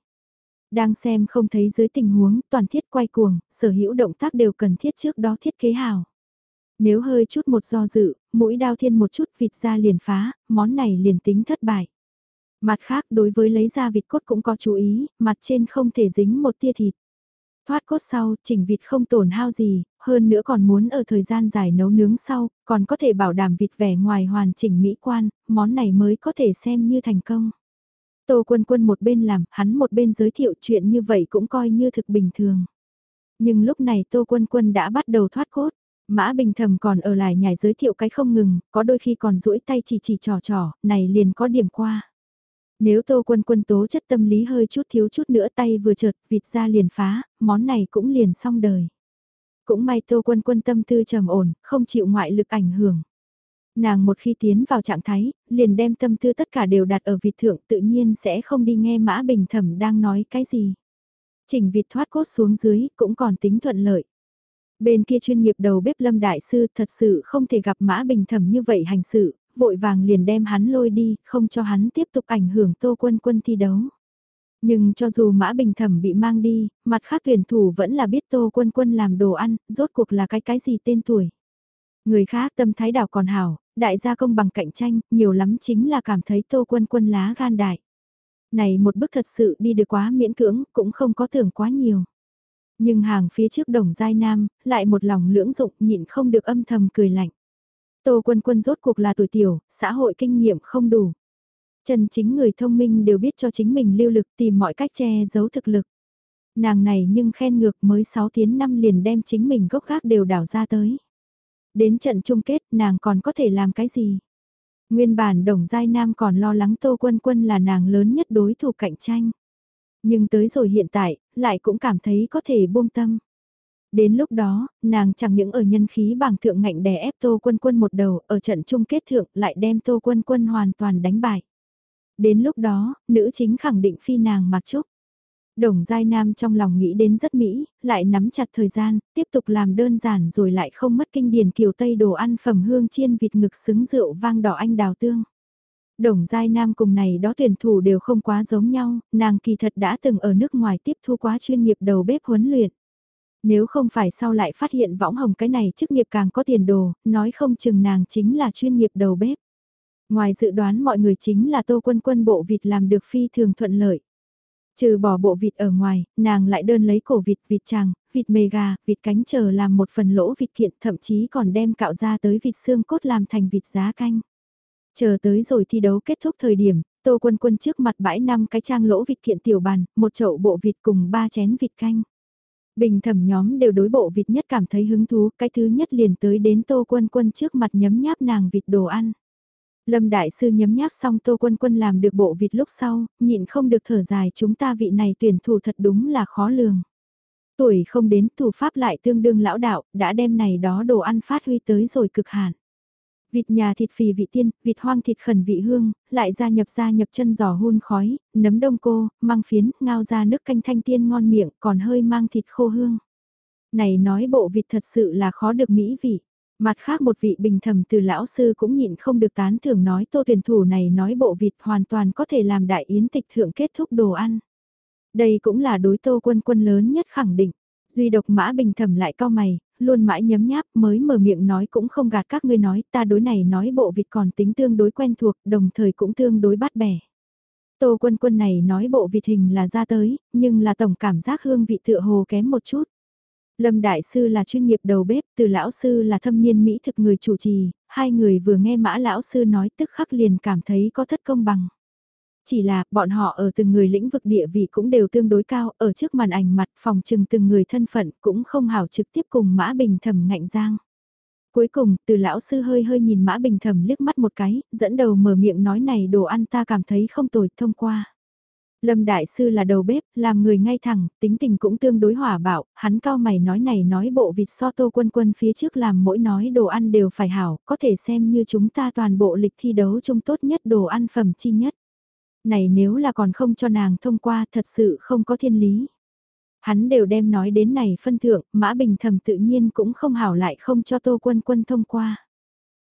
Đang xem không thấy dưới tình huống, toàn thiết quay cuồng, sở hữu động tác đều cần thiết trước đó thiết kế hào. Nếu hơi chút một do dự, mũi đao thiên một chút vịt ra liền phá, món này liền tính thất bại. Mặt khác đối với lấy ra vịt cốt cũng có chú ý, mặt trên không thể dính một tia thịt. Thoát cốt sau, chỉnh vịt không tổn hao gì, hơn nữa còn muốn ở thời gian dài nấu nướng sau, còn có thể bảo đảm vịt vẻ ngoài hoàn chỉnh mỹ quan, món này mới có thể xem như thành công. Tô quân quân một bên làm, hắn một bên giới thiệu chuyện như vậy cũng coi như thực bình thường. Nhưng lúc này Tô quân quân đã bắt đầu thoát cốt. Mã Bình Thầm còn ở lại nhảy giới thiệu cái không ngừng, có đôi khi còn duỗi tay chỉ chỉ trò trò, này liền có điểm qua. Nếu Tô Quân Quân tố chất tâm lý hơi chút thiếu chút nữa tay vừa chợt vịt ra liền phá, món này cũng liền xong đời. Cũng may Tô Quân Quân tâm tư trầm ổn, không chịu ngoại lực ảnh hưởng. Nàng một khi tiến vào trạng thái, liền đem tâm tư tất cả đều đặt ở vịt thượng tự nhiên sẽ không đi nghe Mã Bình Thẩm đang nói cái gì. Chỉnh vịt thoát cốt xuống dưới cũng còn tính thuận lợi. Bên kia chuyên nghiệp đầu bếp Lâm Đại Sư thật sự không thể gặp Mã Bình Thẩm như vậy hành sự, vội vàng liền đem hắn lôi đi, không cho hắn tiếp tục ảnh hưởng Tô Quân Quân thi đấu. Nhưng cho dù Mã Bình Thẩm bị mang đi, mặt khác tuyển thủ vẫn là biết Tô Quân Quân làm đồ ăn, rốt cuộc là cái cái gì tên tuổi. Người khác tâm thái đảo còn hảo, đại gia công bằng cạnh tranh, nhiều lắm chính là cảm thấy Tô Quân Quân lá gan đại. Này một bước thật sự đi được quá miễn cưỡng, cũng không có tưởng quá nhiều. Nhưng hàng phía trước đồng giai nam, lại một lòng lưỡng dụng nhịn không được âm thầm cười lạnh. Tô quân quân rốt cuộc là tuổi tiểu, xã hội kinh nghiệm không đủ. Chân chính người thông minh đều biết cho chính mình lưu lực tìm mọi cách che giấu thực lực. Nàng này nhưng khen ngược mới 6 tiếng năm liền đem chính mình gốc gác đều đảo ra tới. Đến trận chung kết nàng còn có thể làm cái gì? Nguyên bản đồng giai nam còn lo lắng Tô Quân Quân là nàng lớn nhất đối thủ cạnh tranh. Nhưng tới rồi hiện tại, lại cũng cảm thấy có thể buông tâm. Đến lúc đó, nàng chẳng những ở nhân khí bảng thượng ngạnh đè ép Tô Quân Quân một đầu, ở trận chung kết thượng lại đem Tô Quân Quân hoàn toàn đánh bại. Đến lúc đó, nữ chính khẳng định phi nàng mặc trúc. Đồng Giai Nam trong lòng nghĩ đến rất mỹ, lại nắm chặt thời gian, tiếp tục làm đơn giản rồi lại không mất kinh điển kiều Tây đồ ăn phẩm hương chiên vịt ngực xứng rượu vang đỏ anh đào tương. Đồng Giai Nam cùng này đó tuyển thủ đều không quá giống nhau, nàng kỳ thật đã từng ở nước ngoài tiếp thu quá chuyên nghiệp đầu bếp huấn luyện. Nếu không phải sau lại phát hiện võng hồng cái này chức nghiệp càng có tiền đồ, nói không chừng nàng chính là chuyên nghiệp đầu bếp. Ngoài dự đoán mọi người chính là tô quân quân bộ vịt làm được phi thường thuận lợi. Trừ bỏ bộ vịt ở ngoài, nàng lại đơn lấy cổ vịt, vịt tràng, vịt mề gà, vịt cánh chờ làm một phần lỗ vịt kiện thậm chí còn đem cạo ra tới vịt xương cốt làm thành vịt giá canh. Chờ tới rồi thi đấu kết thúc thời điểm, Tô Quân Quân trước mặt bãi năm cái trang lỗ vịt kiện tiểu bàn, một chậu bộ vịt cùng ba chén vịt canh. Bình thẩm nhóm đều đối bộ vịt nhất cảm thấy hứng thú, cái thứ nhất liền tới đến Tô Quân Quân trước mặt nhấm nháp nàng vịt đồ ăn. Lâm Đại Sư nhấm nháp xong Tô Quân Quân làm được bộ vịt lúc sau, nhịn không được thở dài chúng ta vị này tuyển thủ thật đúng là khó lường. Tuổi không đến thủ pháp lại tương đương lão đạo, đã đem này đó đồ ăn phát huy tới rồi cực hạn. Vịt nhà thịt phì vị tiên, vịt hoang thịt khẩn vị hương, lại gia nhập gia nhập chân giò hun khói, nấm đông cô, mang phiến, ngao ra nước canh thanh tiên ngon miệng, còn hơi mang thịt khô hương. Này nói bộ vịt thật sự là khó được mỹ vị. Mặt khác một vị bình thầm từ lão sư cũng nhịn không được tán thưởng nói tô tuyển thủ này nói bộ vịt hoàn toàn có thể làm đại yến tịch thượng kết thúc đồ ăn. Đây cũng là đối tô quân quân lớn nhất khẳng định. Duy độc mã bình thầm lại cao mày, luôn mãi nhấm nháp mới mở miệng nói cũng không gạt các ngươi nói ta đối này nói bộ vịt còn tính tương đối quen thuộc đồng thời cũng tương đối bắt bẻ. Tô quân quân này nói bộ vịt hình là ra tới, nhưng là tổng cảm giác hương vị tựa hồ kém một chút. Lâm Đại Sư là chuyên nghiệp đầu bếp, từ Lão Sư là thâm niên Mỹ thực người chủ trì, hai người vừa nghe Mã Lão Sư nói tức khắc liền cảm thấy có thất công bằng. Chỉ là, bọn họ ở từng người lĩnh vực địa vị cũng đều tương đối cao, ở trước màn ảnh mặt phòng trừng từng người thân phận cũng không hảo trực tiếp cùng Mã Bình thầm ngạnh giang. Cuối cùng, từ lão sư hơi hơi nhìn Mã Bình Thẩm liếc mắt một cái, dẫn đầu mở miệng nói này đồ ăn ta cảm thấy không tồi, thông qua. Lâm Đại Sư là đầu bếp, làm người ngay thẳng, tính tình cũng tương đối hỏa bạo, hắn cao mày nói này nói bộ vịt so tô quân quân phía trước làm mỗi nói đồ ăn đều phải hảo, có thể xem như chúng ta toàn bộ lịch thi đấu chung tốt nhất đồ ăn phẩm chi nhất. Này nếu là còn không cho nàng thông qua thật sự không có thiên lý. Hắn đều đem nói đến này phân thượng, Mã Bình Thầm tự nhiên cũng không hảo lại không cho tô quân quân thông qua.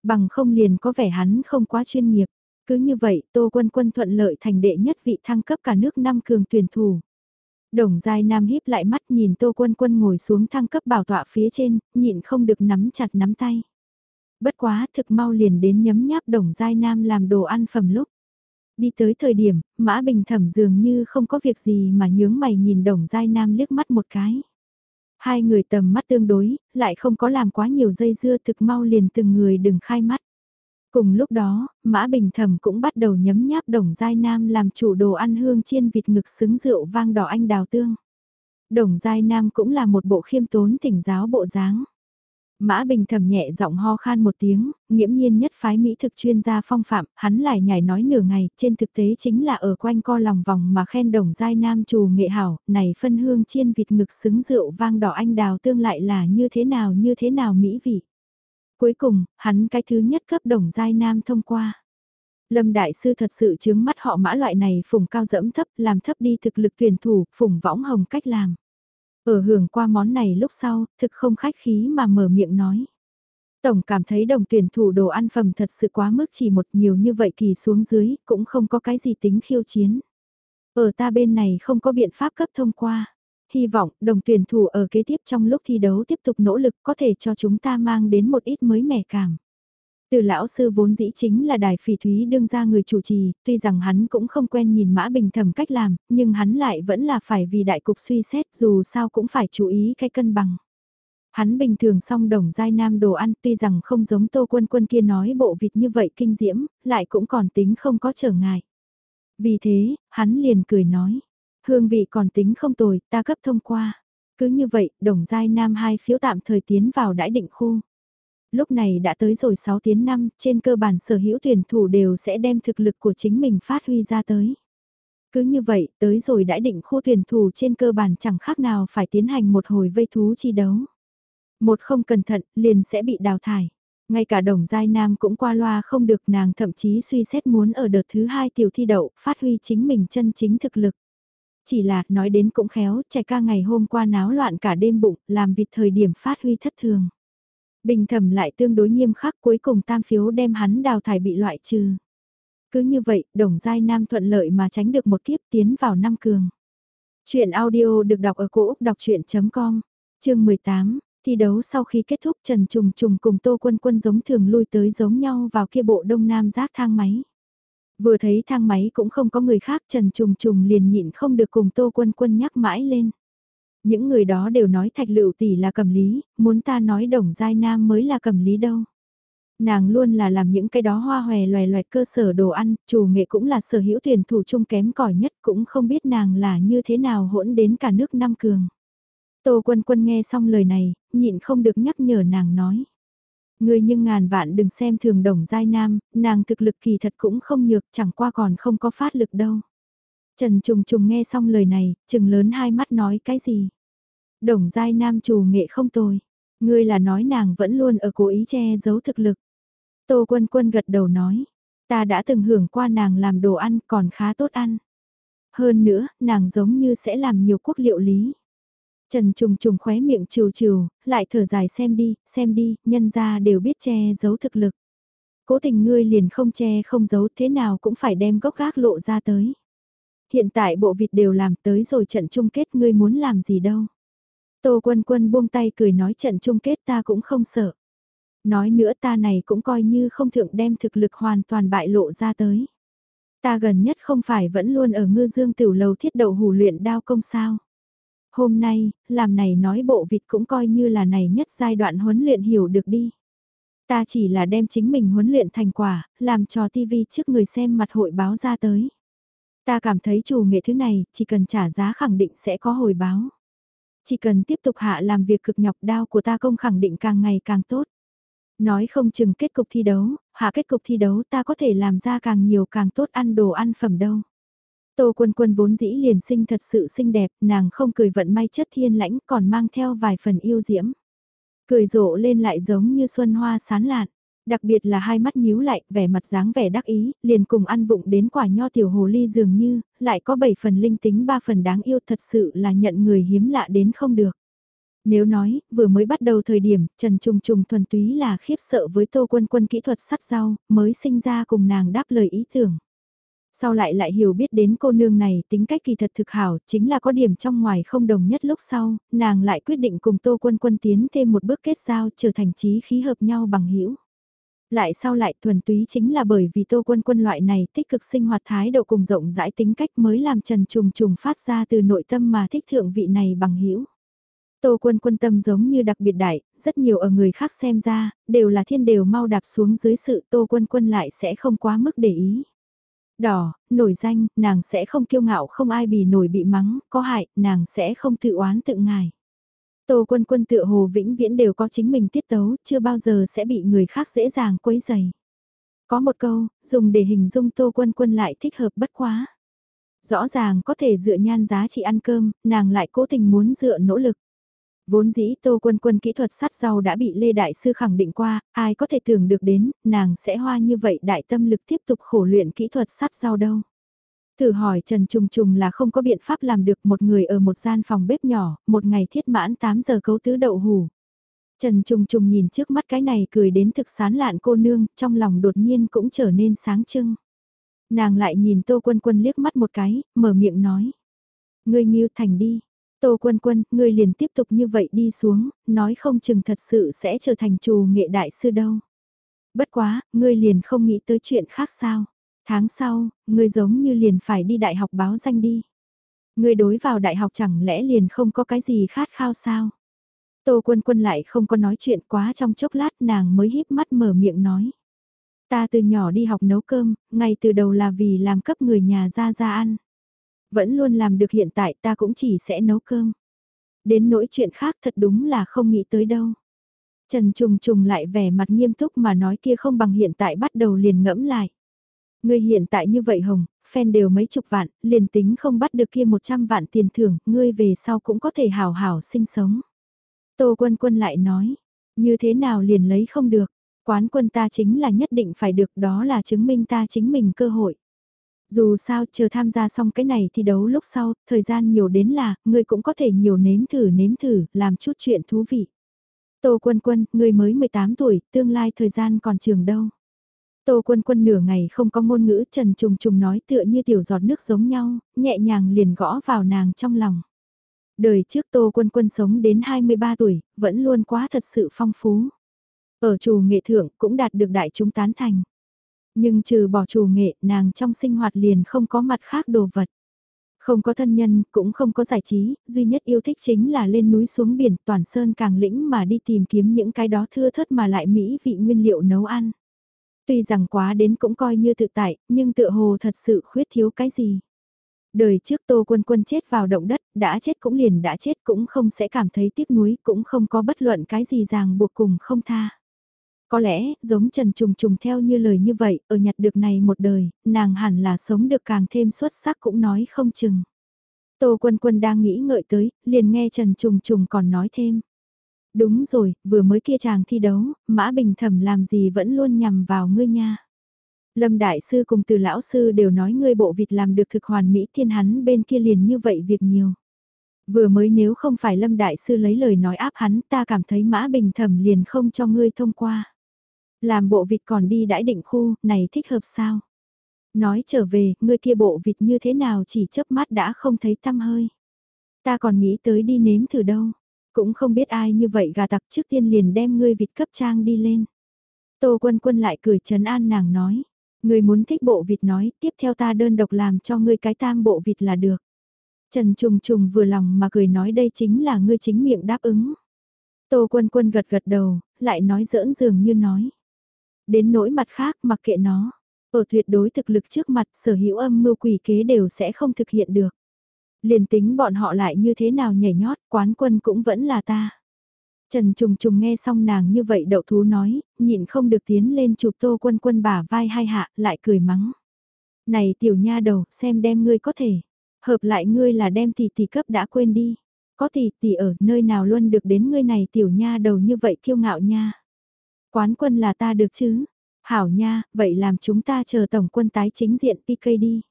Bằng không liền có vẻ hắn không quá chuyên nghiệp. Cứ như vậy, Tô Quân Quân thuận lợi thành đệ nhất vị thăng cấp cả nước năm cường tuyển thủ. Đồng Giai Nam híp lại mắt nhìn Tô Quân Quân ngồi xuống thăng cấp bảo tọa phía trên, nhịn không được nắm chặt nắm tay. Bất quá thực mau liền đến nhấm nháp Đồng Giai Nam làm đồ ăn phẩm lúc. Đi tới thời điểm, Mã Bình Thẩm dường như không có việc gì mà nhướng mày nhìn Đồng Giai Nam liếc mắt một cái. Hai người tầm mắt tương đối, lại không có làm quá nhiều dây dưa thực mau liền từng người đừng khai mắt. Cùng lúc đó, Mã Bình Thẩm cũng bắt đầu nhấm nháp Đồng Giai Nam làm chủ đồ ăn hương chiên vịt ngực xứng rượu vang đỏ anh đào tương. Đồng Giai Nam cũng là một bộ khiêm tốn thỉnh giáo bộ dáng. Mã Bình thầm nhẹ giọng ho khan một tiếng, nghiễm nhiên nhất phái mỹ thực chuyên gia phong phạm, hắn lại nhảy nói nửa ngày, trên thực tế chính là ở quanh co lòng vòng mà khen đồng giai nam trù nghệ hảo, này phân hương chiên vịt ngực xứng rượu vang đỏ anh đào tương lại là như thế nào như thế nào mỹ vị. Cuối cùng, hắn cái thứ nhất cấp đồng giai nam thông qua. Lâm Đại Sư thật sự chướng mắt họ mã loại này phùng cao dẫm thấp làm thấp đi thực lực tuyển thủ, phùng võng hồng cách làm. Ở hưởng qua món này lúc sau, thực không khách khí mà mở miệng nói. Tổng cảm thấy đồng tuyển thủ đồ ăn phẩm thật sự quá mức chỉ một nhiều như vậy kỳ xuống dưới, cũng không có cái gì tính khiêu chiến. Ở ta bên này không có biện pháp cấp thông qua. Hy vọng đồng tuyển thủ ở kế tiếp trong lúc thi đấu tiếp tục nỗ lực có thể cho chúng ta mang đến một ít mới mẻ cảm. Từ lão sư vốn dĩ chính là đài phỉ thúy đương ra người chủ trì, tuy rằng hắn cũng không quen nhìn mã bình thầm cách làm, nhưng hắn lại vẫn là phải vì đại cục suy xét dù sao cũng phải chú ý cái cân bằng. Hắn bình thường song đồng giai nam đồ ăn tuy rằng không giống tô quân quân kia nói bộ vịt như vậy kinh diễm, lại cũng còn tính không có trở ngại. Vì thế, hắn liền cười nói, hương vị còn tính không tồi, ta cấp thông qua. Cứ như vậy, đồng giai nam hai phiếu tạm thời tiến vào đãi định khu lúc này đã tới rồi 6 tiếng năm, trên cơ bản sở hữu tuyển thủ đều sẽ đem thực lực của chính mình phát huy ra tới. Cứ như vậy, tới rồi đã định khu tuyển thủ trên cơ bản chẳng khác nào phải tiến hành một hồi vây thú chi đấu. Một không cẩn thận, liền sẽ bị đào thải. Ngay cả đồng giai nam cũng qua loa không được nàng thậm chí suy xét muốn ở đợt thứ hai tiểu thi đậu, phát huy chính mình chân chính thực lực. Chỉ là, nói đến cũng khéo, trẻ ca ngày hôm qua náo loạn cả đêm bụng, làm vịt thời điểm phát huy thất thường. Bình thẩm lại tương đối nghiêm khắc cuối cùng tam phiếu đem hắn đào thải bị loại trừ. Cứ như vậy, đồng giai nam thuận lợi mà tránh được một kiếp tiến vào năm cường. Chuyện audio được đọc ở cổ Úc đọc chuyện.com, chương 18, thi đấu sau khi kết thúc Trần Trùng Trùng cùng Tô Quân Quân giống thường lui tới giống nhau vào kia bộ đông nam giác thang máy. Vừa thấy thang máy cũng không có người khác Trần Trùng Trùng liền nhịn không được cùng Tô Quân Quân nhắc mãi lên. Những người đó đều nói thạch lựu tỷ là cầm lý, muốn ta nói đồng giai nam mới là cầm lý đâu. Nàng luôn là làm những cái đó hoa hòe loè loẹt cơ sở đồ ăn, chủ nghệ cũng là sở hữu tuyển thủ chung kém cỏi nhất cũng không biết nàng là như thế nào hỗn đến cả nước năm cường. Tô quân quân nghe xong lời này, nhịn không được nhắc nhở nàng nói. Người nhưng ngàn vạn đừng xem thường đồng giai nam, nàng thực lực kỳ thật cũng không nhược chẳng qua còn không có phát lực đâu. Trần Trùng Trùng nghe xong lời này, chừng lớn hai mắt nói cái gì? Đồng giai nam chủ nghệ không tồi. Ngươi là nói nàng vẫn luôn ở cố ý che giấu thực lực. Tô Quân Quân gật đầu nói. Ta đã từng hưởng qua nàng làm đồ ăn còn khá tốt ăn. Hơn nữa, nàng giống như sẽ làm nhiều quốc liệu lý. Trần Trùng Trùng khóe miệng trừ trừ, lại thở dài xem đi, xem đi, nhân ra đều biết che giấu thực lực. Cố tình ngươi liền không che không giấu thế nào cũng phải đem gốc gác lộ ra tới. Hiện tại bộ vịt đều làm tới rồi trận chung kết ngươi muốn làm gì đâu. Tô quân quân buông tay cười nói trận chung kết ta cũng không sợ. Nói nữa ta này cũng coi như không thượng đem thực lực hoàn toàn bại lộ ra tới. Ta gần nhất không phải vẫn luôn ở ngư dương tiểu lầu thiết đậu hủ luyện đao công sao. Hôm nay, làm này nói bộ vịt cũng coi như là này nhất giai đoạn huấn luyện hiểu được đi. Ta chỉ là đem chính mình huấn luyện thành quả, làm cho tivi trước người xem mặt hội báo ra tới. Ta cảm thấy chủ nghệ thứ này, chỉ cần trả giá khẳng định sẽ có hồi báo. Chỉ cần tiếp tục hạ làm việc cực nhọc đao của ta công khẳng định càng ngày càng tốt. Nói không chừng kết cục thi đấu, hạ kết cục thi đấu ta có thể làm ra càng nhiều càng tốt ăn đồ ăn phẩm đâu. Tô quân quân vốn dĩ liền sinh thật sự xinh đẹp, nàng không cười vận may chất thiên lãnh còn mang theo vài phần yêu diễm. Cười rộ lên lại giống như xuân hoa sán lạn. Đặc biệt là hai mắt nhíu lại, vẻ mặt dáng vẻ đắc ý, liền cùng ăn vụng đến quả nho tiểu hồ ly dường như, lại có bảy phần linh tính ba phần đáng yêu thật sự là nhận người hiếm lạ đến không được. Nếu nói, vừa mới bắt đầu thời điểm, Trần Trùng Trùng thuần túy là khiếp sợ với tô quân quân kỹ thuật sắt rau, mới sinh ra cùng nàng đáp lời ý tưởng. Sau lại lại hiểu biết đến cô nương này tính cách kỳ thật thực hảo, chính là có điểm trong ngoài không đồng nhất lúc sau, nàng lại quyết định cùng Tô Quân Quân tiến thêm một bước kết giao trở thành trí khí hợp nhau bằng hữu lại sau lại thuần túy chính là bởi vì Tô Quân Quân loại này tích cực sinh hoạt thái độ cùng rộng rãi tính cách mới làm Trần Trùng Trùng phát ra từ nội tâm mà thích thượng vị này bằng hữu Tô quân quân tâm giống như đặc biệt đại, rất nhiều ở người khác xem ra, đều là thiên đều mau đạp xuống dưới sự tô quân quân lại sẽ không quá mức để ý. Đỏ, nổi danh, nàng sẽ không kiêu ngạo không ai bì nổi bị mắng, có hại, nàng sẽ không tự oán tự ngài. Tô quân quân tựa hồ vĩnh viễn đều có chính mình tiết tấu, chưa bao giờ sẽ bị người khác dễ dàng quấy dày. Có một câu, dùng để hình dung tô quân quân lại thích hợp bất quá. Rõ ràng có thể dựa nhan giá trị ăn cơm, nàng lại cố tình muốn dựa nỗ lực. Vốn dĩ Tô Quân Quân kỹ thuật sát rau đã bị Lê Đại Sư khẳng định qua, ai có thể tưởng được đến, nàng sẽ hoa như vậy đại tâm lực tiếp tục khổ luyện kỹ thuật sát rau đâu. Thử hỏi Trần Trùng Trùng là không có biện pháp làm được một người ở một gian phòng bếp nhỏ, một ngày thiết mãn 8 giờ cấu tứ đậu hủ. Trần Trùng Trùng nhìn trước mắt cái này cười đến thực sán lạn cô nương, trong lòng đột nhiên cũng trở nên sáng trưng. Nàng lại nhìn Tô Quân Quân liếc mắt một cái, mở miệng nói. Ngươi nghiêu thành đi, Tô Quân Quân, ngươi liền tiếp tục như vậy đi xuống, nói không chừng thật sự sẽ trở thành trù nghệ đại sư đâu. Bất quá, ngươi liền không nghĩ tới chuyện khác sao. Tháng sau, ngươi giống như liền phải đi đại học báo danh đi. Ngươi đối vào đại học chẳng lẽ liền không có cái gì khát khao sao? Tô Quân Quân lại không có nói chuyện quá trong chốc lát nàng mới híp mắt mở miệng nói. Ta từ nhỏ đi học nấu cơm, ngay từ đầu là vì làm cấp người nhà ra ra ăn. Vẫn luôn làm được hiện tại ta cũng chỉ sẽ nấu cơm. Đến nỗi chuyện khác thật đúng là không nghĩ tới đâu. Trần Trùng Trùng lại vẻ mặt nghiêm túc mà nói kia không bằng hiện tại bắt đầu liền ngẫm lại. Ngươi hiện tại như vậy Hồng, fan đều mấy chục vạn, liền tính không bắt được kia 100 vạn tiền thưởng, ngươi về sau cũng có thể hào hảo sinh sống. Tô Quân Quân lại nói, như thế nào liền lấy không được, quán quân ta chính là nhất định phải được đó là chứng minh ta chính mình cơ hội. Dù sao chờ tham gia xong cái này thi đấu lúc sau, thời gian nhiều đến là, ngươi cũng có thể nhiều nếm thử nếm thử, làm chút chuyện thú vị. Tô Quân Quân, ngươi mới 18 tuổi, tương lai thời gian còn trường đâu. Tô Quân Quân nửa ngày không có ngôn ngữ trần trùng trùng nói tựa như tiểu giọt nước giống nhau, nhẹ nhàng liền gõ vào nàng trong lòng. Đời trước Tô Quân Quân sống đến 23 tuổi, vẫn luôn quá thật sự phong phú. Ở chủ nghệ thượng cũng đạt được đại chúng tán thành. Nhưng trừ bỏ chủ nghệ, nàng trong sinh hoạt liền không có mặt khác đồ vật. Không có thân nhân, cũng không có giải trí, duy nhất yêu thích chính là lên núi xuống biển toàn sơn càng lĩnh mà đi tìm kiếm những cái đó thưa thớt mà lại mỹ vị nguyên liệu nấu ăn. Tuy rằng quá đến cũng coi như tự tại, nhưng tựa hồ thật sự khuyết thiếu cái gì. Đời trước Tô Quân Quân chết vào động đất, đã chết cũng liền đã chết cũng không sẽ cảm thấy tiếc nuối, cũng không có bất luận cái gì ràng buộc cùng không tha. Có lẽ, giống Trần Trùng Trùng theo như lời như vậy, ở nhặt được này một đời, nàng hẳn là sống được càng thêm xuất sắc cũng nói không chừng. Tô Quân Quân đang nghĩ ngợi tới, liền nghe Trần Trùng Trùng còn nói thêm. Đúng rồi, vừa mới kia chàng thi đấu, Mã Bình Thẩm làm gì vẫn luôn nhằm vào ngươi nha. Lâm Đại Sư cùng từ Lão Sư đều nói ngươi bộ vịt làm được thực hoàn mỹ thiên hắn bên kia liền như vậy việc nhiều. Vừa mới nếu không phải Lâm Đại Sư lấy lời nói áp hắn ta cảm thấy Mã Bình Thẩm liền không cho ngươi thông qua. Làm bộ vịt còn đi đãi định khu, này thích hợp sao? Nói trở về, ngươi kia bộ vịt như thế nào chỉ chớp mắt đã không thấy tăm hơi. Ta còn nghĩ tới đi nếm thử đâu. Cũng không biết ai như vậy gà tặc trước tiên liền đem ngươi vịt cấp trang đi lên. Tô quân quân lại cười trấn an nàng nói. Ngươi muốn thích bộ vịt nói, tiếp theo ta đơn độc làm cho ngươi cái tam bộ vịt là được. Trần Trùng Trùng vừa lòng mà cười nói đây chính là ngươi chính miệng đáp ứng. Tô quân quân gật gật đầu, lại nói giỡn dường như nói. Đến nỗi mặt khác mặc kệ nó, ở tuyệt đối thực lực trước mặt sở hữu âm mưu quỷ kế đều sẽ không thực hiện được. Liền tính bọn họ lại như thế nào nhảy nhót, quán quân cũng vẫn là ta. Trần Trùng Trùng nghe xong nàng như vậy đậu thú nói, nhịn không được tiến lên chụp tô quân quân bả vai hai hạ, lại cười mắng. Này tiểu nha đầu, xem đem ngươi có thể. Hợp lại ngươi là đem tỷ tỷ cấp đã quên đi. Có tỷ tỷ ở nơi nào luôn được đến ngươi này tiểu nha đầu như vậy kiêu ngạo nha. Quán quân là ta được chứ. Hảo nha, vậy làm chúng ta chờ tổng quân tái chính diện PK đi.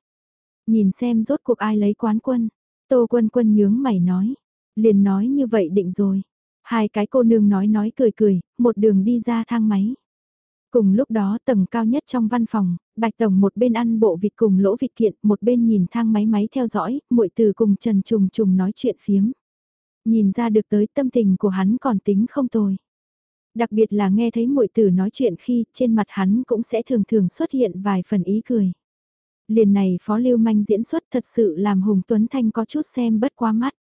Nhìn xem rốt cuộc ai lấy quán quân. Tô quân quân nhướng mày nói. Liền nói như vậy định rồi. Hai cái cô nương nói nói cười cười, một đường đi ra thang máy. Cùng lúc đó tầng cao nhất trong văn phòng, Bạch Tổng một bên ăn bộ vịt cùng lỗ vịt kiện, một bên nhìn thang máy máy theo dõi, muội từ cùng Trần Trùng Trùng nói chuyện phiếm. Nhìn ra được tới tâm tình của hắn còn tính không tồi. Đặc biệt là nghe thấy muội tử nói chuyện khi trên mặt hắn cũng sẽ thường thường xuất hiện vài phần ý cười. Liền này Phó Lưu Manh diễn xuất thật sự làm Hùng Tuấn Thanh có chút xem bất qua mắt.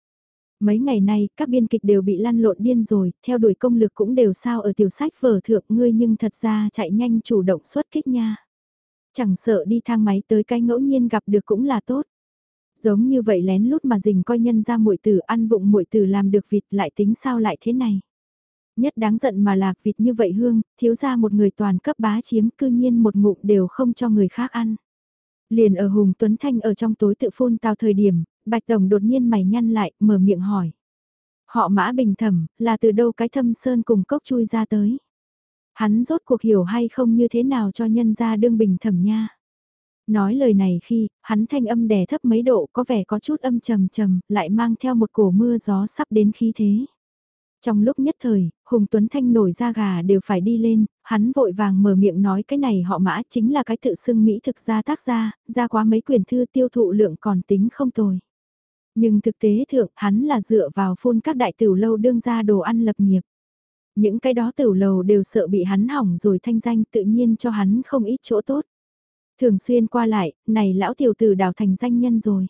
Mấy ngày nay, các biên kịch đều bị lăn lộn điên rồi, theo đuổi công lực cũng đều sao ở tiểu sách vở thượng ngươi nhưng thật ra chạy nhanh chủ động xuất kích nha. Chẳng sợ đi thang máy tới cái ngẫu nhiên gặp được cũng là tốt. Giống như vậy lén lút mà dình coi nhân ra muội tử ăn vụng muội tử làm được vịt lại tính sao lại thế này. Nhất đáng giận mà lạc vịt như vậy hương, thiếu ra một người toàn cấp bá chiếm cư nhiên một ngụm đều không cho người khác ăn. Liền ở Hùng Tuấn Thanh ở trong tối tự phun tao thời điểm, Bạch Tổng đột nhiên mày nhăn lại, mở miệng hỏi. Họ mã bình thẩm, là từ đâu cái thâm sơn cùng cốc chui ra tới. Hắn rốt cuộc hiểu hay không như thế nào cho nhân ra đương bình thẩm nha. Nói lời này khi, hắn thanh âm đè thấp mấy độ có vẻ có chút âm trầm trầm, lại mang theo một cổ mưa gió sắp đến khí thế. Trong lúc nhất thời, Hùng Tuấn Thanh nổi ra gà đều phải đi lên, hắn vội vàng mở miệng nói cái này họ mã chính là cái tự xưng Mỹ thực ra tác ra ra quá mấy quyển thư tiêu thụ lượng còn tính không tồi. Nhưng thực tế thượng hắn là dựa vào phun các đại tiểu lâu đương ra đồ ăn lập nghiệp. Những cái đó tiểu lầu đều sợ bị hắn hỏng rồi thanh danh tự nhiên cho hắn không ít chỗ tốt. Thường xuyên qua lại, này lão tiểu tử đào thành danh nhân rồi.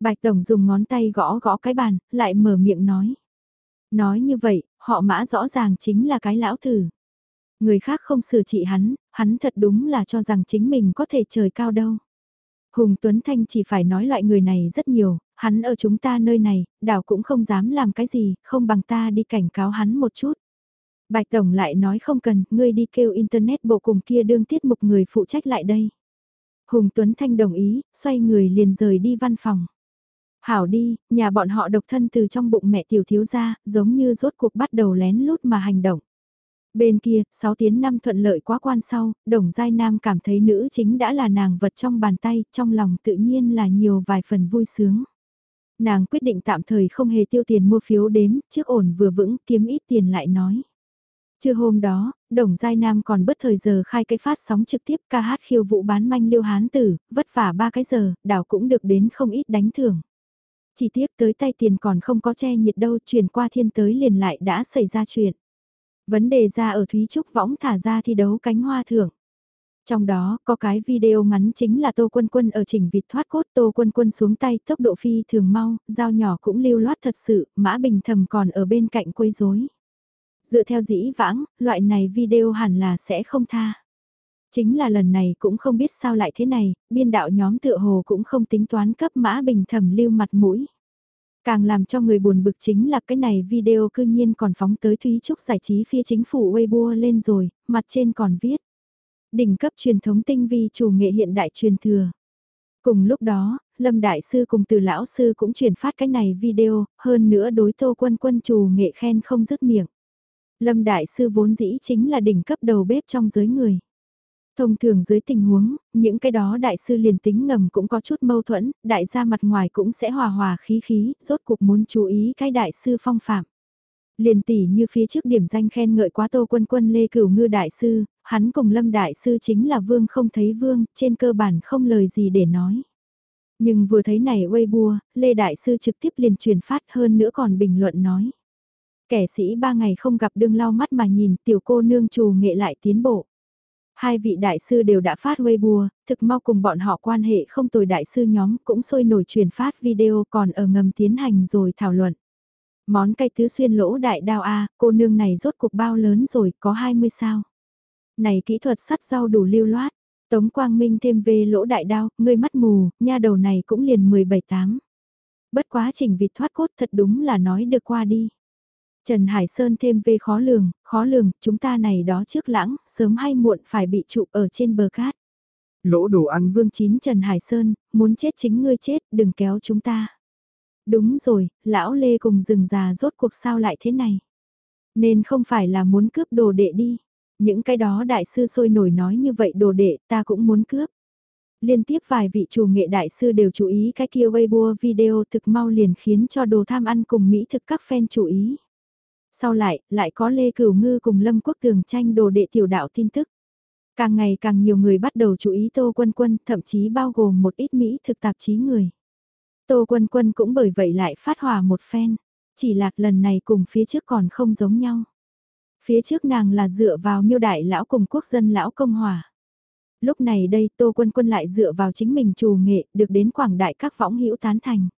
Bạch Tổng dùng ngón tay gõ gõ cái bàn, lại mở miệng nói. Nói như vậy, họ mã rõ ràng chính là cái lão tử. Người khác không xử trị hắn, hắn thật đúng là cho rằng chính mình có thể trời cao đâu. Hùng Tuấn Thanh chỉ phải nói loại người này rất nhiều, hắn ở chúng ta nơi này, đảo cũng không dám làm cái gì, không bằng ta đi cảnh cáo hắn một chút. Bạch Tổng lại nói không cần, ngươi đi kêu Internet bộ cùng kia đương tiết mục người phụ trách lại đây. Hùng Tuấn Thanh đồng ý, xoay người liền rời đi văn phòng. Hảo đi, nhà bọn họ độc thân từ trong bụng mẹ tiểu thiếu ra, giống như rốt cuộc bắt đầu lén lút mà hành động. Bên kia, 6 tiếng năm thuận lợi quá quan sau, đồng giai nam cảm thấy nữ chính đã là nàng vật trong bàn tay, trong lòng tự nhiên là nhiều vài phần vui sướng. Nàng quyết định tạm thời không hề tiêu tiền mua phiếu đếm, trước ổn vừa vững kiếm ít tiền lại nói. Trưa hôm đó, Đồng Giai Nam còn bất thời giờ khai cái phát sóng trực tiếp ca hát khiêu vũ bán manh liêu hán tử, vất vả ba cái giờ, đảo cũng được đến không ít đánh thưởng. Chỉ tiếc tới tay tiền còn không có che nhiệt đâu, truyền qua thiên tới liền lại đã xảy ra chuyện. Vấn đề ra ở Thúy Trúc võng thả ra thi đấu cánh hoa thưởng. Trong đó, có cái video ngắn chính là Tô Quân Quân ở chỉnh vịt thoát cốt Tô Quân Quân xuống tay tốc độ phi thường mau, dao nhỏ cũng lưu loát thật sự, Mã Bình Thầm còn ở bên cạnh quấy rối. Dựa theo dĩ vãng, loại này video hẳn là sẽ không tha. Chính là lần này cũng không biết sao lại thế này, biên đạo nhóm tựa hồ cũng không tính toán cấp Mã Bình Thầm lưu mặt mũi. Càng làm cho người buồn bực chính là cái này video cư nhiên còn phóng tới Thúy Trúc giải trí phía chính phủ Weibo lên rồi, mặt trên còn viết. Đỉnh cấp truyền thống tinh vi chủ nghệ hiện đại truyền thừa. Cùng lúc đó, Lâm Đại Sư cùng từ Lão Sư cũng truyền phát cái này video, hơn nữa đối tô quân quân chủ nghệ khen không dứt miệng. Lâm Đại Sư vốn dĩ chính là đỉnh cấp đầu bếp trong giới người. Thông thường dưới tình huống, những cái đó đại sư liền tính ngầm cũng có chút mâu thuẫn, đại gia mặt ngoài cũng sẽ hòa hòa khí khí, rốt cuộc muốn chú ý cái đại sư phong phạm. Liền tỷ như phía trước điểm danh khen ngợi quá tô quân quân Lê Cửu Ngư đại sư, hắn cùng Lâm đại sư chính là vương không thấy vương, trên cơ bản không lời gì để nói. Nhưng vừa thấy này Weibo, Lê đại sư trực tiếp liền truyền phát hơn nữa còn bình luận nói. Kẻ sĩ ba ngày không gặp đương lau mắt mà nhìn tiểu cô nương trù nghệ lại tiến bộ. Hai vị đại sư đều đã phát Weibo, thực mau cùng bọn họ quan hệ không tồi đại sư nhóm cũng sôi nổi truyền phát video còn ở ngầm tiến hành rồi thảo luận. Món cây tứ xuyên lỗ đại đao A, cô nương này rốt cuộc bao lớn rồi, có 20 sao. Này kỹ thuật sắt rau đủ lưu loát, Tống Quang Minh thêm về lỗ đại đao, người mắt mù, nha đầu này cũng liền 17-8. Bất quá trình vịt thoát cốt thật đúng là nói được qua đi. Trần Hải Sơn thêm về khó lường, khó lường, chúng ta này đó trước lãng, sớm hay muộn phải bị trụ ở trên bờ cát. Lỗ đồ ăn Vương Chín Trần Hải Sơn, muốn chết chính ngươi chết, đừng kéo chúng ta. Đúng rồi, lão Lê cùng rừng già rốt cuộc sao lại thế này. Nên không phải là muốn cướp đồ đệ đi. Những cái đó đại sư sôi nổi nói như vậy đồ đệ ta cũng muốn cướp. Liên tiếp vài vị chủ nghệ đại sư đều chú ý cái kia Weibo video thực mau liền khiến cho đồ tham ăn cùng Mỹ thực các fan chú ý. Sau lại, lại có Lê Cửu Ngư cùng Lâm Quốc Tường tranh đồ đệ tiểu đạo tin tức. Càng ngày càng nhiều người bắt đầu chú ý Tô Quân Quân, thậm chí bao gồm một ít Mỹ thực tạp chí người. Tô Quân Quân cũng bởi vậy lại phát hỏa một phen, chỉ là lần này cùng phía trước còn không giống nhau. Phía trước nàng là dựa vào miêu đại lão cùng quốc dân lão công hòa. Lúc này đây Tô Quân Quân lại dựa vào chính mình trù nghệ được đến quảng đại các võng hữu tán thành.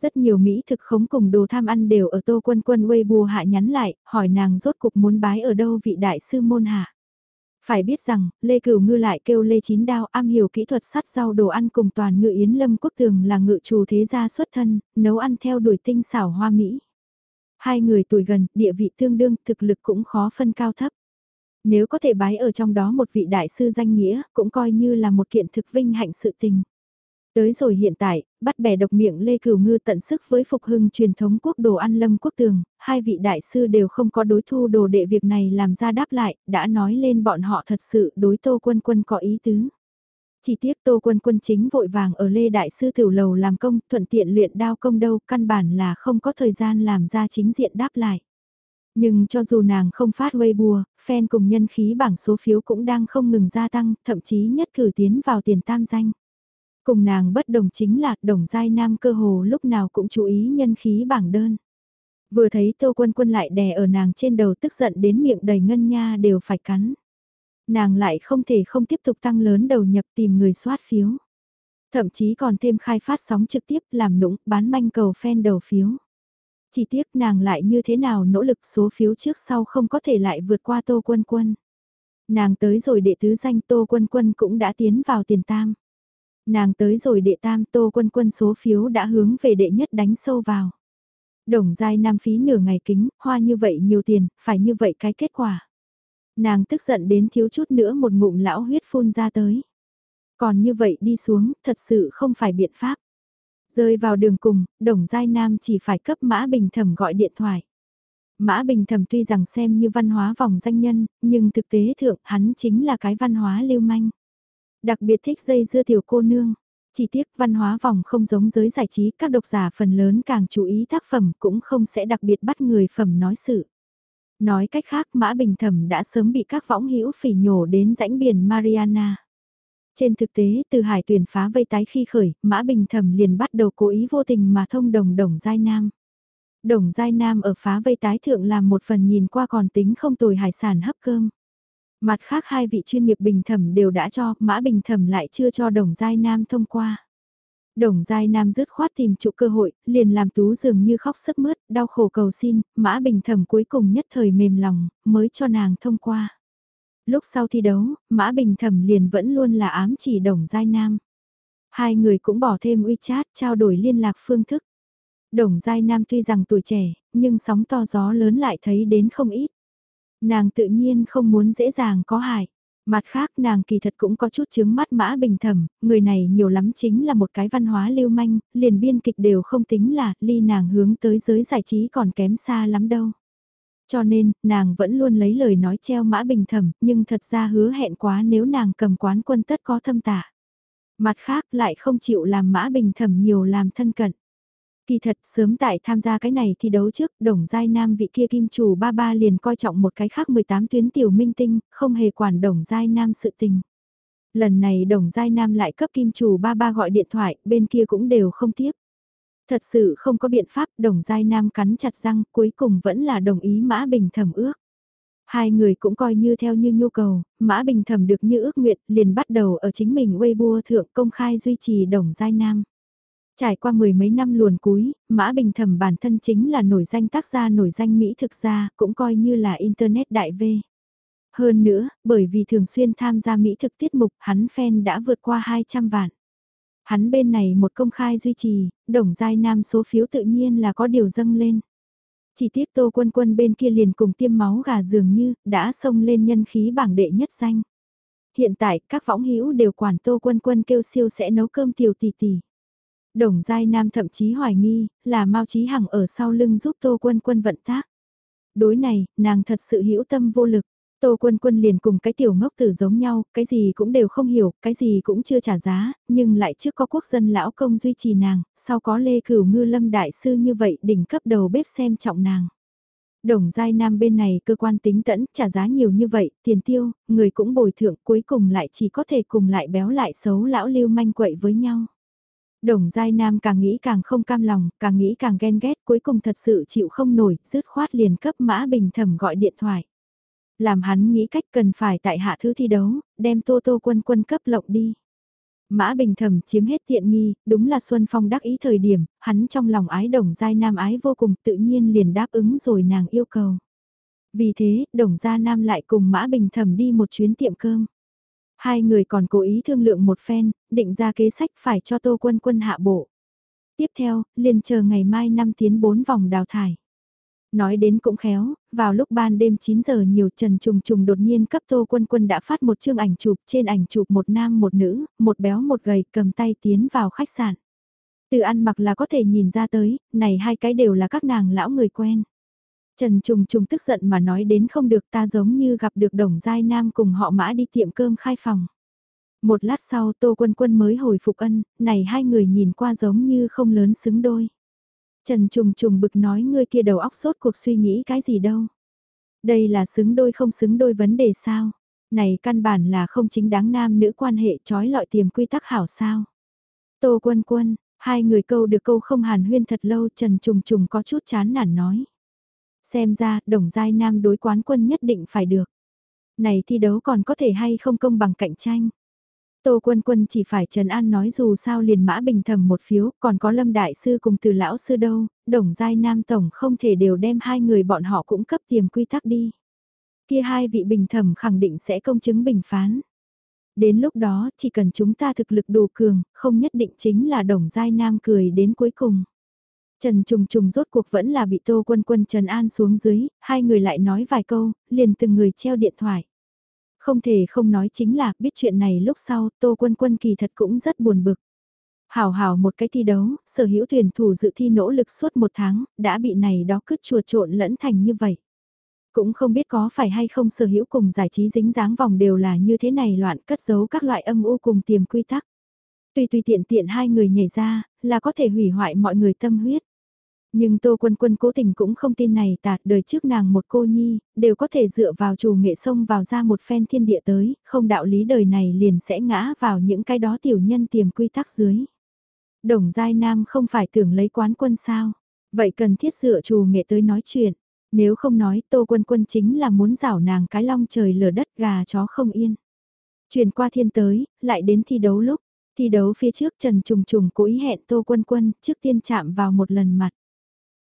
Rất nhiều Mỹ thực khống cùng đồ tham ăn đều ở Tô Quân Quân Weibo hạ nhắn lại, hỏi nàng rốt cục muốn bái ở đâu vị đại sư môn hạ. Phải biết rằng, Lê Cửu Ngư lại kêu Lê Chín Đao am hiểu kỹ thuật sắt rau đồ ăn cùng toàn ngự Yến Lâm Quốc Tường là ngự chủ thế gia xuất thân, nấu ăn theo đuổi tinh xảo hoa Mỹ. Hai người tuổi gần, địa vị tương đương, thực lực cũng khó phân cao thấp. Nếu có thể bái ở trong đó một vị đại sư danh nghĩa, cũng coi như là một kiện thực vinh hạnh sự tình. Tới rồi hiện tại, bắt bẻ độc miệng Lê Cửu Ngư tận sức với phục hưng truyền thống quốc đồ ăn lâm quốc tường, hai vị đại sư đều không có đối thu đồ đệ việc này làm ra đáp lại, đã nói lên bọn họ thật sự đối tô quân quân có ý tứ. Chỉ tiếc tô quân quân chính vội vàng ở Lê Đại Sư Tiểu Lầu làm công, thuận tiện luyện đao công đâu, căn bản là không có thời gian làm ra chính diện đáp lại. Nhưng cho dù nàng không phát Weibo, fan cùng nhân khí bảng số phiếu cũng đang không ngừng gia tăng, thậm chí nhất cử tiến vào tiền tam danh. Cùng nàng bất đồng chính là, đồng giai nam cơ hồ lúc nào cũng chú ý nhân khí bảng đơn. Vừa thấy tô quân quân lại đè ở nàng trên đầu tức giận đến miệng đầy ngân nha đều phải cắn. Nàng lại không thể không tiếp tục tăng lớn đầu nhập tìm người soát phiếu. Thậm chí còn thêm khai phát sóng trực tiếp làm nũng bán manh cầu fan đầu phiếu. Chỉ tiếc nàng lại như thế nào nỗ lực số phiếu trước sau không có thể lại vượt qua tô quân quân. Nàng tới rồi đệ tứ danh tô quân quân cũng đã tiến vào tiền tam. Nàng tới rồi đệ tam tô quân quân số phiếu đã hướng về đệ nhất đánh sâu vào. Đồng giai nam phí nửa ngày kính, hoa như vậy nhiều tiền, phải như vậy cái kết quả. Nàng tức giận đến thiếu chút nữa một ngụm lão huyết phun ra tới. Còn như vậy đi xuống, thật sự không phải biện pháp. Rơi vào đường cùng, đồng giai nam chỉ phải cấp Mã Bình Thẩm gọi điện thoại. Mã Bình Thẩm tuy rằng xem như văn hóa vòng danh nhân, nhưng thực tế thượng hắn chính là cái văn hóa lưu manh. Đặc biệt thích dây dưa tiểu cô nương. Chỉ tiếc văn hóa vòng không giống giới giải trí, các độc giả phần lớn càng chú ý tác phẩm cũng không sẽ đặc biệt bắt người phẩm nói sự. Nói cách khác Mã Bình Thẩm đã sớm bị các võng hữu phỉ nhổ đến rãnh biển Mariana. Trên thực tế, từ hải tuyển phá vây tái khi khởi, Mã Bình Thẩm liền bắt đầu cố ý vô tình mà thông đồng Đồng Giai Nam. Đồng Giai Nam ở phá vây tái thượng làm một phần nhìn qua còn tính không tồi hải sản hấp cơm. Mặt khác hai vị chuyên nghiệp bình thẩm đều đã cho, Mã Bình Thẩm lại chưa cho Đồng Giai Nam thông qua. Đồng Giai Nam dứt khoát tìm trụ cơ hội, liền làm tú dường như khóc sức mướt, đau khổ cầu xin, Mã Bình Thẩm cuối cùng nhất thời mềm lòng, mới cho nàng thông qua. Lúc sau thi đấu, Mã Bình Thẩm liền vẫn luôn là ám chỉ Đồng Giai Nam. Hai người cũng bỏ thêm WeChat trao đổi liên lạc phương thức. Đồng Giai Nam tuy rằng tuổi trẻ, nhưng sóng to gió lớn lại thấy đến không ít. Nàng tự nhiên không muốn dễ dàng có hại. Mặt khác nàng kỳ thật cũng có chút chướng mắt mã bình thẩm, người này nhiều lắm chính là một cái văn hóa lưu manh, liền biên kịch đều không tính là ly nàng hướng tới giới giải trí còn kém xa lắm đâu. Cho nên, nàng vẫn luôn lấy lời nói treo mã bình thẩm, nhưng thật ra hứa hẹn quá nếu nàng cầm quán quân tất có thâm tạ. Mặt khác lại không chịu làm mã bình thẩm nhiều làm thân cận. Kỳ thật sớm tại tham gia cái này thi đấu trước, đồng giai nam vị kia kim chủ ba ba liền coi trọng một cái khác 18 tuyến tiểu minh tinh, không hề quản đồng giai nam sự tình. Lần này đồng giai nam lại cấp kim chủ ba ba gọi điện thoại, bên kia cũng đều không tiếp. Thật sự không có biện pháp, đồng giai nam cắn chặt răng, cuối cùng vẫn là đồng ý Mã Bình thẩm ước. Hai người cũng coi như theo như nhu cầu, Mã Bình thẩm được như ước nguyện, liền bắt đầu ở chính mình Weibo thượng công khai duy trì đồng giai nam. Trải qua mười mấy năm luồn cúi, Mã Bình Thẩm bản thân chính là nổi danh tác gia nổi danh Mỹ thực gia, cũng coi như là Internet đại V. Hơn nữa, bởi vì thường xuyên tham gia Mỹ thực tiết mục, hắn fan đã vượt qua 200 vạn. Hắn bên này một công khai duy trì, đồng giai nam số phiếu tự nhiên là có điều dâng lên. Chỉ tiếc Tô Quân Quân bên kia liền cùng tiêm máu gà dường như đã xông lên nhân khí bảng đệ nhất danh. Hiện tại các võng hữu đều quản Tô Quân Quân kêu siêu sẽ nấu cơm tiểu tỷ tỷ. Đồng Giai Nam thậm chí hoài nghi là Mao Chí Hằng ở sau lưng giúp Tô Quân Quân vận tác. Đối này, nàng thật sự hữu tâm vô lực. Tô Quân Quân liền cùng cái tiểu ngốc tử giống nhau, cái gì cũng đều không hiểu, cái gì cũng chưa trả giá, nhưng lại trước có quốc dân lão công duy trì nàng, sau có Lê Cửu Ngư Lâm Đại Sư như vậy đỉnh cấp đầu bếp xem trọng nàng. Đồng Giai Nam bên này cơ quan tính tẫn trả giá nhiều như vậy, tiền tiêu, người cũng bồi thượng cuối cùng lại chỉ có thể cùng lại béo lại xấu lão lưu manh quậy với nhau. Đồng Giai Nam càng nghĩ càng không cam lòng, càng nghĩ càng ghen ghét cuối cùng thật sự chịu không nổi, dứt khoát liền cấp Mã Bình Thẩm gọi điện thoại làm hắn nghĩ cách cần phải tại hạ thứ thi đấu, đem Tô Tô quân quân cấp lộng đi. Mã Bình Thẩm chiếm hết tiện nghi, đúng là Xuân Phong đắc ý thời điểm, hắn trong lòng ái đồng giai nam ái vô cùng tự nhiên liền đáp ứng rồi nàng yêu cầu. Vì thế, đồng gia nam lại cùng Mã Bình Thẩm đi một chuyến tiệm cơm. Hai người còn cố ý thương lượng một phen, định ra kế sách phải cho Tô Quân Quân hạ bộ. Tiếp theo, liền chờ ngày mai năm tiến bốn vòng đào thải. Nói đến cũng khéo, vào lúc ban đêm 9 giờ nhiều Trần Trùng Trùng đột nhiên cấp Tô Quân Quân đã phát một chương ảnh chụp trên ảnh chụp một nam một nữ, một béo một gầy cầm tay tiến vào khách sạn. Từ ăn mặc là có thể nhìn ra tới, này hai cái đều là các nàng lão người quen. Trần Trùng Trùng tức giận mà nói đến không được ta giống như gặp được đồng giai nam cùng họ mã đi tiệm cơm khai phòng. Một lát sau Tô Quân Quân mới hồi phục ân, này hai người nhìn qua giống như không lớn xứng đôi. Trần Trùng Trùng bực nói ngươi kia đầu óc sốt cuộc suy nghĩ cái gì đâu. Đây là xứng đôi không xứng đôi vấn đề sao. Này căn bản là không chính đáng nam nữ quan hệ trói lọi tiềm quy tắc hảo sao. Tô quân quân, hai người câu được câu không hàn huyên thật lâu Trần Trùng Trùng có chút chán nản nói. Xem ra, đồng giai nam đối quán quân nhất định phải được. Này thi đấu còn có thể hay không công bằng cạnh tranh. Tô Quân Quân chỉ phải Trần An nói dù sao liền mã bình thầm một phiếu, còn có Lâm Đại Sư cùng từ lão sư đâu, đồng giai nam tổng không thể đều đem hai người bọn họ cũng cấp tiềm quy tắc đi. Kia hai vị bình thẩm khẳng định sẽ công chứng bình phán. Đến lúc đó chỉ cần chúng ta thực lực đủ cường, không nhất định chính là đồng giai nam cười đến cuối cùng. Trần Trùng Trùng rốt cuộc vẫn là bị Tô Quân Quân Trần An xuống dưới, hai người lại nói vài câu, liền từng người treo điện thoại. Không thể không nói chính là biết chuyện này lúc sau Tô Quân Quân kỳ thật cũng rất buồn bực. Hảo hảo một cái thi đấu, sở hữu tuyển thủ dự thi nỗ lực suốt một tháng, đã bị này đó cứt chùa trộn lẫn thành như vậy. Cũng không biết có phải hay không sở hữu cùng giải trí dính dáng vòng đều là như thế này loạn cất giấu các loại âm u cùng tiềm quy tắc. Tùy tùy tiện tiện hai người nhảy ra, là có thể hủy hoại mọi người tâm huyết. Nhưng Tô Quân Quân cố tình cũng không tin này tạt đời trước nàng một cô nhi, đều có thể dựa vào chủ nghệ sông vào ra một phen thiên địa tới, không đạo lý đời này liền sẽ ngã vào những cái đó tiểu nhân tiềm quy tắc dưới. Đồng Giai Nam không phải tưởng lấy quán quân sao, vậy cần thiết dựa chủ nghệ tới nói chuyện. Nếu không nói Tô Quân Quân chính là muốn rảo nàng cái long trời lở đất gà chó không yên. Chuyển qua thiên tới, lại đến thi đấu lúc. Thi đấu phía trước Trần Trùng Trùng cố ý hẹn Tô Quân Quân trước tiên chạm vào một lần mặt.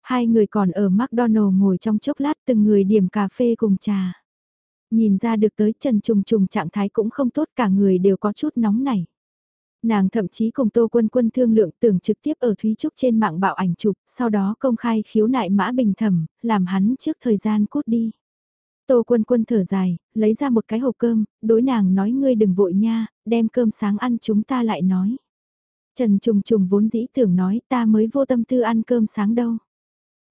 Hai người còn ở McDonald ngồi trong chốc lát từng người điểm cà phê cùng trà. Nhìn ra được tới Trần Trùng Trùng trạng thái cũng không tốt cả người đều có chút nóng nảy. Nàng thậm chí cùng Tô Quân Quân thương lượng tưởng trực tiếp ở Thúy Trúc trên mạng bạo ảnh chụp, sau đó công khai khiếu nại mã bình thẩm, làm hắn trước thời gian cút đi. Tô Quân Quân thở dài, lấy ra một cái hộp cơm, đối nàng nói ngươi đừng vội nha, đem cơm sáng ăn chúng ta lại nói. Trần Trùng Trùng vốn dĩ tưởng nói ta mới vô tâm tư ăn cơm sáng đâu.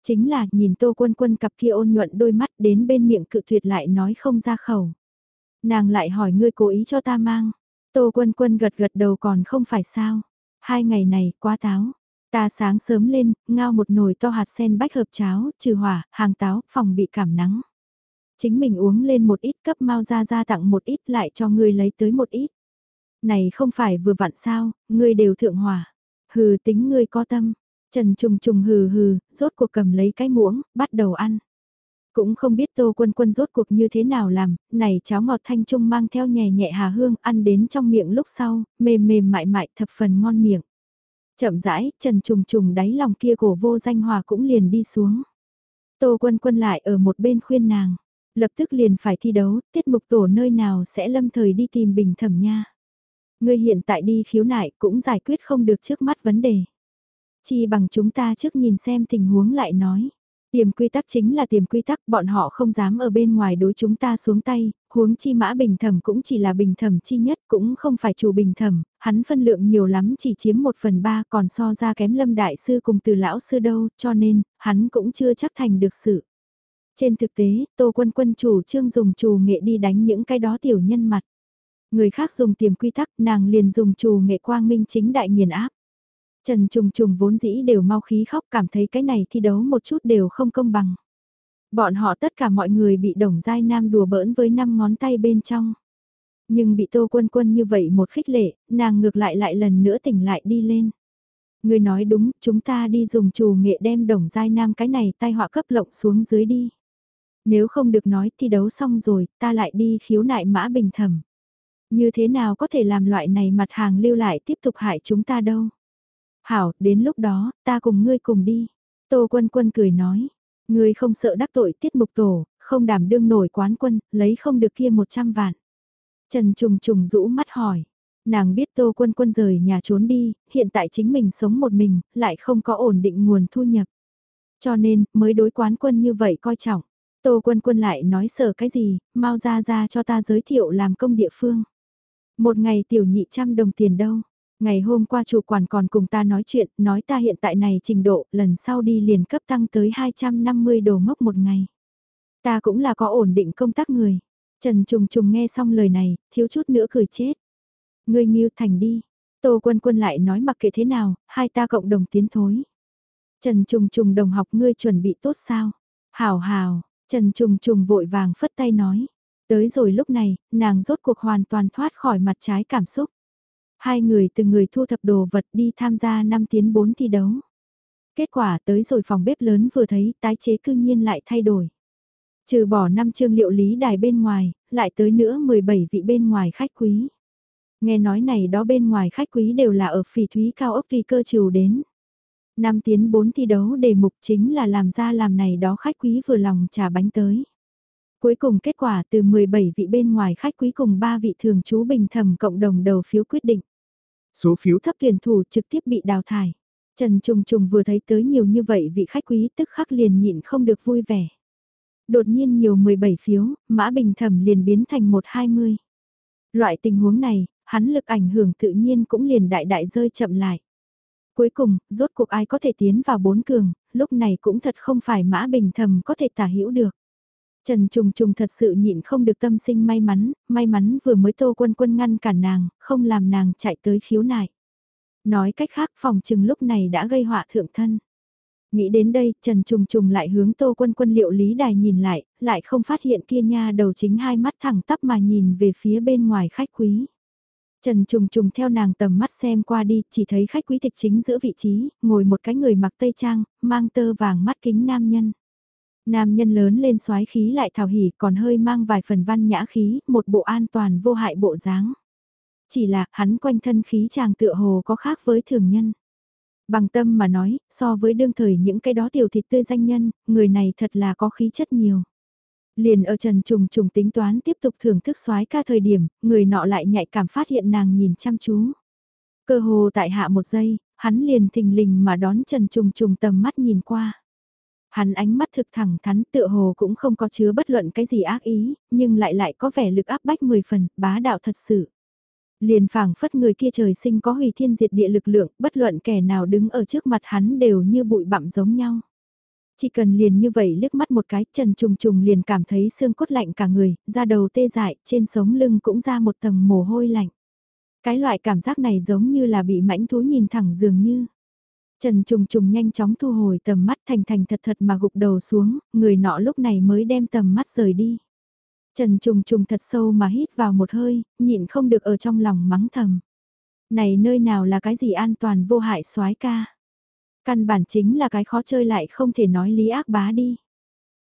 Chính là nhìn Tô Quân Quân cặp kia ôn nhuận đôi mắt đến bên miệng cự tuyệt lại nói không ra khẩu. Nàng lại hỏi ngươi cố ý cho ta mang. Tô Quân Quân gật gật đầu còn không phải sao. Hai ngày này quá táo. Ta sáng sớm lên, ngao một nồi to hạt sen bách hợp cháo, trừ hỏa, hàng táo, phòng bị cảm nắng. Chính mình uống lên một ít cấp mau ra ra tặng một ít lại cho ngươi lấy tới một ít. Này không phải vừa vặn sao, ngươi đều thượng hỏa. Hừ tính ngươi có tâm, Trần trùng trùng hừ hừ, rốt cuộc cầm lấy cái muỗng, bắt đầu ăn. Cũng không biết tô quân quân rốt cuộc như thế nào làm, này cháo ngọt thanh trung mang theo nhẹ nhẹ hà hương ăn đến trong miệng lúc sau, mềm mềm mại mại thập phần ngon miệng. Chậm rãi, trần trùng trùng đáy lòng kia cổ vô danh hòa cũng liền đi xuống. Tô quân quân lại ở một bên khuyên nàng, lập tức liền phải thi đấu, tiết mục tổ nơi nào sẽ lâm thời đi tìm bình thẩm nha. Ngươi hiện tại đi khiếu nại cũng giải quyết không được trước mắt vấn đề. Chi bằng chúng ta trước nhìn xem tình huống lại nói. Tiềm quy tắc chính là tiềm quy tắc, bọn họ không dám ở bên ngoài đối chúng ta xuống tay, huống chi mã bình thẩm cũng chỉ là bình thẩm chi nhất, cũng không phải chủ bình thẩm, hắn phân lượng nhiều lắm chỉ chiếm một phần ba còn so ra kém lâm đại sư cùng từ lão sư đâu, cho nên, hắn cũng chưa chắc thành được sự. Trên thực tế, Tô Quân Quân chủ trương dùng chủ nghệ đi đánh những cái đó tiểu nhân mặt. Người khác dùng tiềm quy tắc, nàng liền dùng chủ nghệ quang minh chính đại nghiền áp. Trần Trùng Trùng vốn dĩ đều mau khí khóc cảm thấy cái này thi đấu một chút đều không công bằng. Bọn họ tất cả mọi người bị đồng giai nam đùa bỡn với năm ngón tay bên trong. Nhưng bị tô quân quân như vậy một khích lệ, nàng ngược lại lại lần nữa tỉnh lại đi lên. Người nói đúng, chúng ta đi dùng trù nghệ đem đồng giai nam cái này tai họa cấp lộng xuống dưới đi. Nếu không được nói thi đấu xong rồi, ta lại đi khiếu nại mã bình thẩm. Như thế nào có thể làm loại này mặt hàng lưu lại tiếp tục hại chúng ta đâu. Hảo, đến lúc đó, ta cùng ngươi cùng đi. Tô Quân Quân cười nói, ngươi không sợ đắc tội tiết mục tổ, không đảm đương nổi quán quân, lấy không được kia 100 vạn. Trần Trùng Trùng rũ mắt hỏi, nàng biết Tô Quân Quân rời nhà trốn đi, hiện tại chính mình sống một mình, lại không có ổn định nguồn thu nhập. Cho nên, mới đối quán quân như vậy coi trọng. Tô Quân Quân lại nói sợ cái gì, mau ra ra cho ta giới thiệu làm công địa phương. Một ngày tiểu nhị trăm đồng tiền đâu, Ngày hôm qua chủ quản còn cùng ta nói chuyện, nói ta hiện tại này trình độ, lần sau đi liền cấp tăng tới 250 đồ ngốc một ngày. Ta cũng là có ổn định công tác người. Trần Trùng Trùng nghe xong lời này, thiếu chút nữa cười chết. Ngươi nghiêu thành đi. Tô Quân Quân lại nói mặc kệ thế nào, hai ta cộng đồng tiến thối. Trần Trùng Trùng đồng học ngươi chuẩn bị tốt sao? Hào hào, Trần Trùng Trùng vội vàng phất tay nói. Tới rồi lúc này, nàng rốt cuộc hoàn toàn thoát khỏi mặt trái cảm xúc. Hai người từng người thu thập đồ vật đi tham gia năm tiến 4 thi đấu. Kết quả tới rồi phòng bếp lớn vừa thấy tái chế cư nhiên lại thay đổi. Trừ bỏ năm chương liệu lý đài bên ngoài, lại tới nữa 17 vị bên ngoài khách quý. Nghe nói này đó bên ngoài khách quý đều là ở phỉ thúy cao ốc kỳ cơ trừ đến. Năm tiến 4 thi đấu đề mục chính là làm ra làm này đó khách quý vừa lòng trả bánh tới. Cuối cùng kết quả từ 17 vị bên ngoài khách quý cùng 3 vị thường trú bình thầm cộng đồng đầu phiếu quyết định. Số phiếu thấp tuyển thủ trực tiếp bị đào thải. Trần Trùng Trùng vừa thấy tới nhiều như vậy vị khách quý tức khắc liền nhịn không được vui vẻ. Đột nhiên nhiều 17 phiếu, mã bình thẩm liền biến thành 120. Loại tình huống này, hắn lực ảnh hưởng tự nhiên cũng liền đại đại rơi chậm lại. Cuối cùng, rốt cuộc ai có thể tiến vào bốn cường, lúc này cũng thật không phải mã bình thầm có thể tả hữu được. Trần Trùng Trùng thật sự nhịn không được tâm sinh may mắn, may mắn vừa mới tô quân quân ngăn cản nàng, không làm nàng chạy tới khiếu nại. Nói cách khác phòng trừng lúc này đã gây họa thượng thân. Nghĩ đến đây, Trần Trùng Trùng lại hướng tô quân quân liệu lý đài nhìn lại, lại không phát hiện kia nha đầu chính hai mắt thẳng tắp mà nhìn về phía bên ngoài khách quý. Trần Trùng Trùng theo nàng tầm mắt xem qua đi, chỉ thấy khách quý tịch chính giữa vị trí, ngồi một cái người mặc tây trang, mang tơ vàng mắt kính nam nhân. Nam nhân lớn lên xoái khí lại thảo hỉ còn hơi mang vài phần văn nhã khí, một bộ an toàn vô hại bộ dáng. Chỉ là hắn quanh thân khí chàng tựa hồ có khác với thường nhân. Bằng tâm mà nói, so với đương thời những cái đó tiểu thịt tươi danh nhân, người này thật là có khí chất nhiều. Liền ở Trần Trùng Trùng tính toán tiếp tục thưởng thức soái ca thời điểm, người nọ lại nhạy cảm phát hiện nàng nhìn chăm chú. Cơ hồ tại hạ một giây, hắn liền thình lình mà đón Trần Trùng Trùng tầm mắt nhìn qua. Hắn ánh mắt thực thẳng thắn tựa hồ cũng không có chứa bất luận cái gì ác ý, nhưng lại lại có vẻ lực áp bách 10 phần, bá đạo thật sự. Liền phảng phất người kia trời sinh có hủy thiên diệt địa lực lượng, bất luận kẻ nào đứng ở trước mặt hắn đều như bụi bặm giống nhau. Chỉ cần liền như vậy liếc mắt một cái, Trần Trùng Trùng liền cảm thấy xương cốt lạnh cả người, da đầu tê dại, trên sống lưng cũng ra một tầng mồ hôi lạnh. Cái loại cảm giác này giống như là bị mãnh thú nhìn thẳng dường như. Trần Trùng Trùng nhanh chóng thu hồi tầm mắt thành thành thật thật mà gục đầu xuống, người nọ lúc này mới đem tầm mắt rời đi. Trần Trùng Trùng thật sâu mà hít vào một hơi, nhịn không được ở trong lòng mắng thầm. Này nơi nào là cái gì an toàn vô hại soái ca. Căn bản chính là cái khó chơi lại không thể nói lý ác bá đi.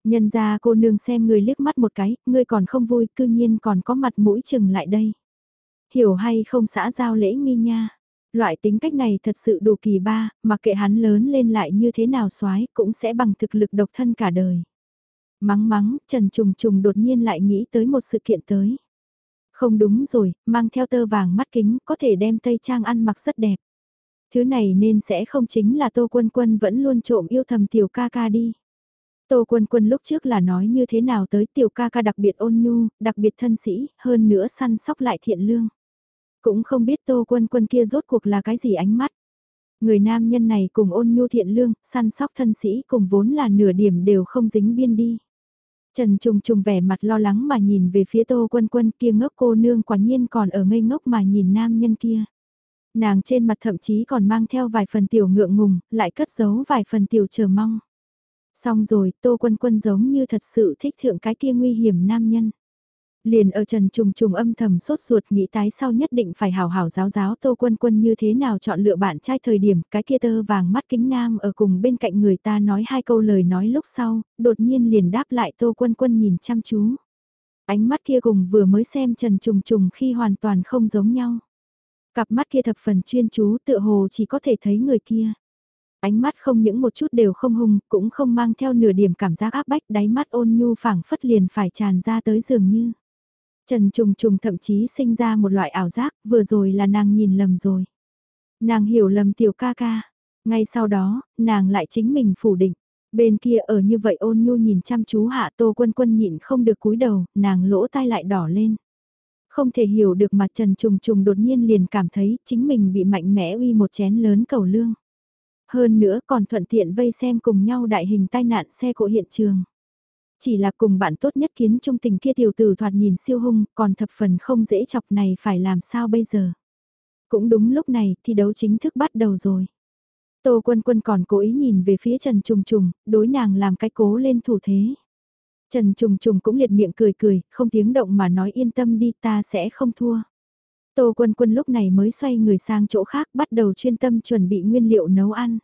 Nhân ra cô nương xem người liếc mắt một cái, ngươi còn không vui, cư nhiên còn có mặt mũi chừng lại đây. Hiểu hay không xã giao lễ nghi nha. Loại tính cách này thật sự đủ kỳ ba, mà kệ hắn lớn lên lại như thế nào soái cũng sẽ bằng thực lực độc thân cả đời. Mắng mắng, Trần Trùng Trùng đột nhiên lại nghĩ tới một sự kiện tới. Không đúng rồi, mang theo tơ vàng mắt kính có thể đem tây trang ăn mặc rất đẹp. Thứ này nên sẽ không chính là Tô Quân Quân vẫn luôn trộm yêu thầm tiểu ca ca đi. Tô Quân Quân lúc trước là nói như thế nào tới tiểu ca ca đặc biệt ôn nhu, đặc biệt thân sĩ, hơn nữa săn sóc lại thiện lương. Cũng không biết Tô Quân Quân kia rốt cuộc là cái gì ánh mắt. Người nam nhân này cùng ôn nhu thiện lương, săn sóc thân sĩ cùng vốn là nửa điểm đều không dính biên đi. Trần Trùng Trùng vẻ mặt lo lắng mà nhìn về phía Tô Quân Quân kia ngốc cô nương quả nhiên còn ở ngây ngốc mà nhìn nam nhân kia. Nàng trên mặt thậm chí còn mang theo vài phần tiểu ngượng ngùng, lại cất giấu vài phần tiểu chờ mong. Xong rồi, Tô Quân Quân giống như thật sự thích thượng cái kia nguy hiểm nam nhân. Liền ở Trần Trùng Trùng âm thầm sốt ruột nghĩ tái sau nhất định phải hào hào giáo giáo Tô Quân Quân như thế nào chọn lựa bạn trai thời điểm cái kia tơ vàng mắt kính nam ở cùng bên cạnh người ta nói hai câu lời nói lúc sau, đột nhiên liền đáp lại Tô Quân Quân nhìn chăm chú. Ánh mắt kia cùng vừa mới xem Trần Trùng Trùng khi hoàn toàn không giống nhau. Cặp mắt kia thập phần chuyên chú tựa hồ chỉ có thể thấy người kia. Ánh mắt không những một chút đều không hung, cũng không mang theo nửa điểm cảm giác áp bách đáy mắt ôn nhu phảng phất liền phải tràn ra tới dường như. Trần Trùng Trùng thậm chí sinh ra một loại ảo giác, vừa rồi là nàng nhìn lầm rồi. Nàng hiểu lầm tiểu ca ca. Ngay sau đó, nàng lại chính mình phủ định. Bên kia ở như vậy ôn nhu nhìn chăm chú hạ tô quân quân nhịn không được cúi đầu, nàng lỗ tai lại đỏ lên. Không thể hiểu được mà Trần Trùng Trùng đột nhiên liền cảm thấy chính mình bị mạnh mẽ uy một chén lớn cầu lương. Hơn nữa còn thuận tiện vây xem cùng nhau đại hình tai nạn xe cộ hiện trường. Chỉ là cùng bạn tốt nhất kiến trung tình kia tiểu tử thoạt nhìn siêu hung, còn thập phần không dễ chọc này phải làm sao bây giờ. Cũng đúng lúc này, thi đấu chính thức bắt đầu rồi. Tô Quân Quân còn cố ý nhìn về phía Trần Trùng Trùng, đối nàng làm cái cố lên thủ thế. Trần Trùng Trùng cũng liệt miệng cười cười, không tiếng động mà nói yên tâm đi ta sẽ không thua. Tô Quân Quân lúc này mới xoay người sang chỗ khác bắt đầu chuyên tâm chuẩn bị nguyên liệu nấu ăn.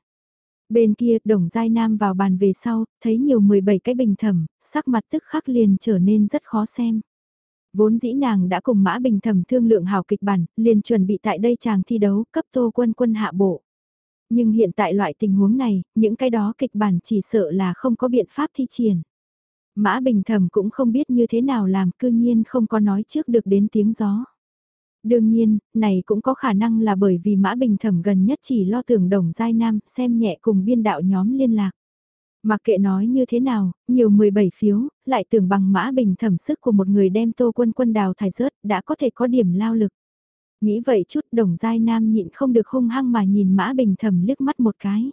Bên kia, đồng giai nam vào bàn về sau, thấy nhiều 17 cái bình thẩm, sắc mặt tức khắc liền trở nên rất khó xem. Vốn dĩ nàng đã cùng Mã Bình Thẩm thương lượng hào kịch bản, liền chuẩn bị tại đây chàng thi đấu cấp tô quân quân hạ bộ. Nhưng hiện tại loại tình huống này, những cái đó kịch bản chỉ sợ là không có biện pháp thi triển. Mã Bình Thẩm cũng không biết như thế nào làm cư nhiên không có nói trước được đến tiếng gió. Đương nhiên, này cũng có khả năng là bởi vì Mã Bình Thẩm gần nhất chỉ lo tưởng đồng giai nam xem nhẹ cùng biên đạo nhóm liên lạc. Mặc kệ nói như thế nào, nhiều 17 phiếu, lại tưởng bằng Mã Bình Thẩm sức của một người đem tô quân quân đào thải rớt đã có thể có điểm lao lực. Nghĩ vậy chút đồng giai nam nhịn không được hung hăng mà nhìn Mã Bình Thẩm liếc mắt một cái.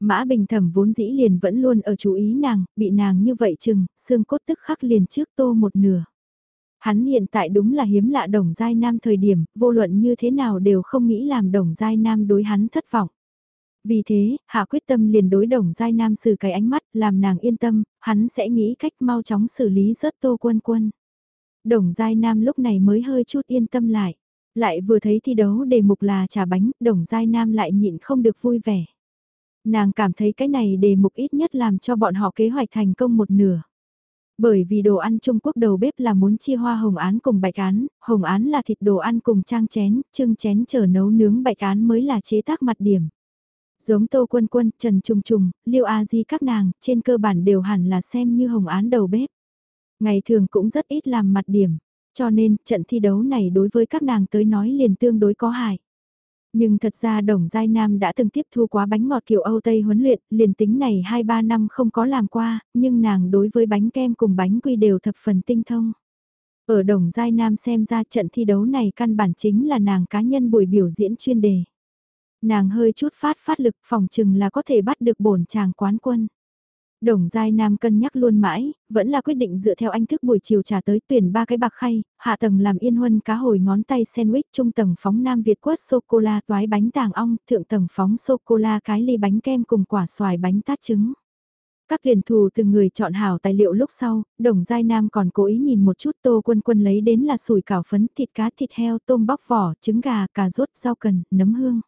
Mã Bình Thẩm vốn dĩ liền vẫn luôn ở chú ý nàng, bị nàng như vậy chừng, xương cốt tức khắc liền trước tô một nửa. Hắn hiện tại đúng là hiếm lạ đồng giai nam thời điểm, vô luận như thế nào đều không nghĩ làm đồng giai nam đối hắn thất vọng. Vì thế, Hạ quyết tâm liền đối đồng giai nam xử cái ánh mắt, làm nàng yên tâm, hắn sẽ nghĩ cách mau chóng xử lý rớt tô quân quân. Đồng giai nam lúc này mới hơi chút yên tâm lại. Lại vừa thấy thi đấu đề mục là trà bánh, đồng giai nam lại nhịn không được vui vẻ. Nàng cảm thấy cái này đề mục ít nhất làm cho bọn họ kế hoạch thành công một nửa. Bởi vì đồ ăn Trung Quốc đầu bếp là muốn chia hoa hồng án cùng bạch án, hồng án là thịt đồ ăn cùng trang chén, trưng chén chờ nấu nướng bạch án mới là chế tác mặt điểm. Giống Tô Quân Quân, Trần Trùng Trùng, Liêu A Di các nàng, trên cơ bản đều hẳn là xem như hồng án đầu bếp. Ngày thường cũng rất ít làm mặt điểm, cho nên trận thi đấu này đối với các nàng tới nói liền tương đối có hại. Nhưng thật ra Đồng Giai Nam đã từng tiếp thu quá bánh ngọt kiểu Âu Tây huấn luyện, liền tính này 2-3 năm không có làm qua, nhưng nàng đối với bánh kem cùng bánh quy đều thập phần tinh thông. Ở Đồng Giai Nam xem ra trận thi đấu này căn bản chính là nàng cá nhân buổi biểu diễn chuyên đề. Nàng hơi chút phát phát lực phòng chừng là có thể bắt được bổn chàng quán quân. Đồng Giai Nam cân nhắc luôn mãi, vẫn là quyết định dựa theo anh thức buổi chiều trả tới tuyển ba cái bạc khay, hạ tầng làm yên huân cá hồi ngón tay sandwich, trung tầng phóng Nam Việt quất sô-cô-la toái bánh tàng ong, thượng tầng phóng sô-cô-la cái ly bánh kem cùng quả xoài bánh tát trứng. Các tuyển thù từng người chọn hảo tài liệu lúc sau, đồng giai nam còn cố ý nhìn một chút tô quân quân lấy đến là sủi cảo phấn, thịt cá, thịt heo, tôm bóc vỏ, trứng gà, cà rốt, rau cần, nấm hương.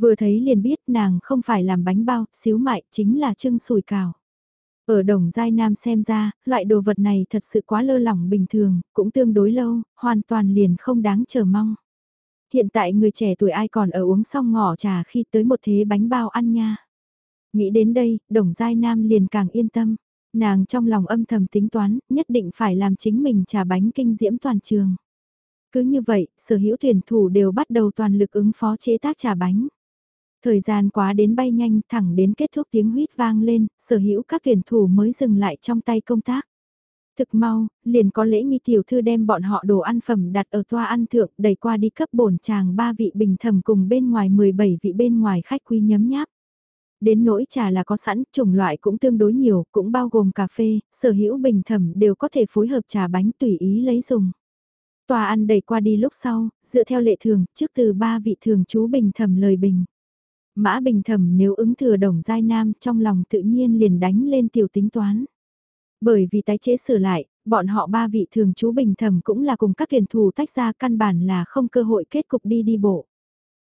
Vừa thấy liền biết nàng không phải làm bánh bao, xíu mại, chính là trưng sủi cào. Ở đồng giai nam xem ra, loại đồ vật này thật sự quá lơ lỏng bình thường, cũng tương đối lâu, hoàn toàn liền không đáng chờ mong. Hiện tại người trẻ tuổi ai còn ở uống xong ngỏ trà khi tới một thế bánh bao ăn nha. Nghĩ đến đây, đồng giai nam liền càng yên tâm. Nàng trong lòng âm thầm tính toán, nhất định phải làm chính mình trà bánh kinh diễm toàn trường. Cứ như vậy, sở hữu tuyển thủ đều bắt đầu toàn lực ứng phó chế tác trà bánh. Thời gian quá đến bay nhanh thẳng đến kết thúc tiếng huýt vang lên, sở hữu các tuyển thủ mới dừng lại trong tay công tác. Thực mau, liền có lễ nghi tiểu thư đem bọn họ đồ ăn phẩm đặt ở toa ăn thượng đẩy qua đi cấp bổn chàng ba vị bình thầm cùng bên ngoài 17 vị bên ngoài khách quý nhấm nháp. Đến nỗi trà là có sẵn, chủng loại cũng tương đối nhiều, cũng bao gồm cà phê, sở hữu bình thẩm đều có thể phối hợp trà bánh tùy ý lấy dùng. Tòa ăn đẩy qua đi lúc sau, dựa theo lệ thường, trước từ ba vị thường chú bình thẩm lời bình. Mã bình thẩm nếu ứng thừa đồng giai nam trong lòng tự nhiên liền đánh lên tiểu tính toán. Bởi vì tái chế sửa lại, bọn họ ba vị thường chú bình thẩm cũng là cùng các tuyển thủ tách ra căn bản là không cơ hội kết cục đi đi bộ.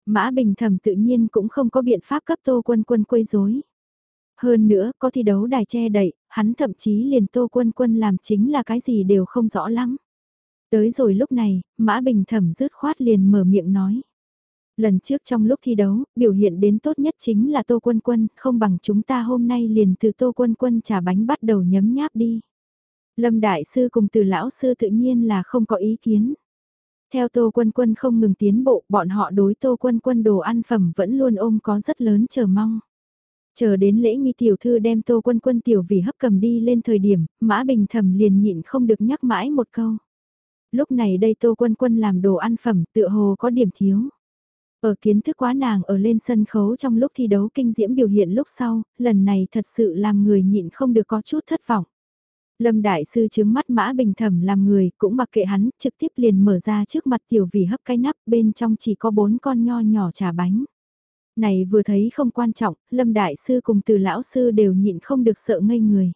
Mã Bình Thẩm tự nhiên cũng không có biện pháp cấp Tô Quân Quân quấy rối. Hơn nữa, có thi đấu đài che đậy, hắn thậm chí liền Tô Quân Quân làm chính là cái gì đều không rõ lắm. Tới rồi lúc này, Mã Bình Thẩm rứt khoát liền mở miệng nói. Lần trước trong lúc thi đấu, biểu hiện đến tốt nhất chính là Tô Quân Quân, không bằng chúng ta hôm nay liền từ Tô Quân Quân trà bánh bắt đầu nhấm nháp đi. Lâm Đại Sư cùng từ Lão Sư tự nhiên là không có ý kiến. Theo Tô Quân Quân không ngừng tiến bộ, bọn họ đối Tô Quân Quân đồ ăn phẩm vẫn luôn ôm có rất lớn chờ mong. Chờ đến lễ nghi tiểu thư đem Tô Quân Quân tiểu vì hấp cầm đi lên thời điểm, Mã Bình Thẩm liền nhịn không được nhắc mãi một câu. Lúc này đây Tô Quân Quân làm đồ ăn phẩm tựa hồ có điểm thiếu. Ở kiến thức quá nàng ở lên sân khấu trong lúc thi đấu kinh diễm biểu hiện lúc sau, lần này thật sự làm người nhịn không được có chút thất vọng. Lâm Đại Sư chứng mắt Mã Bình Thẩm làm người, cũng mặc kệ hắn, trực tiếp liền mở ra trước mặt tiểu vì hấp cái nắp, bên trong chỉ có bốn con nho nhỏ trà bánh. Này vừa thấy không quan trọng, Lâm Đại Sư cùng từ Lão Sư đều nhịn không được sợ ngây người.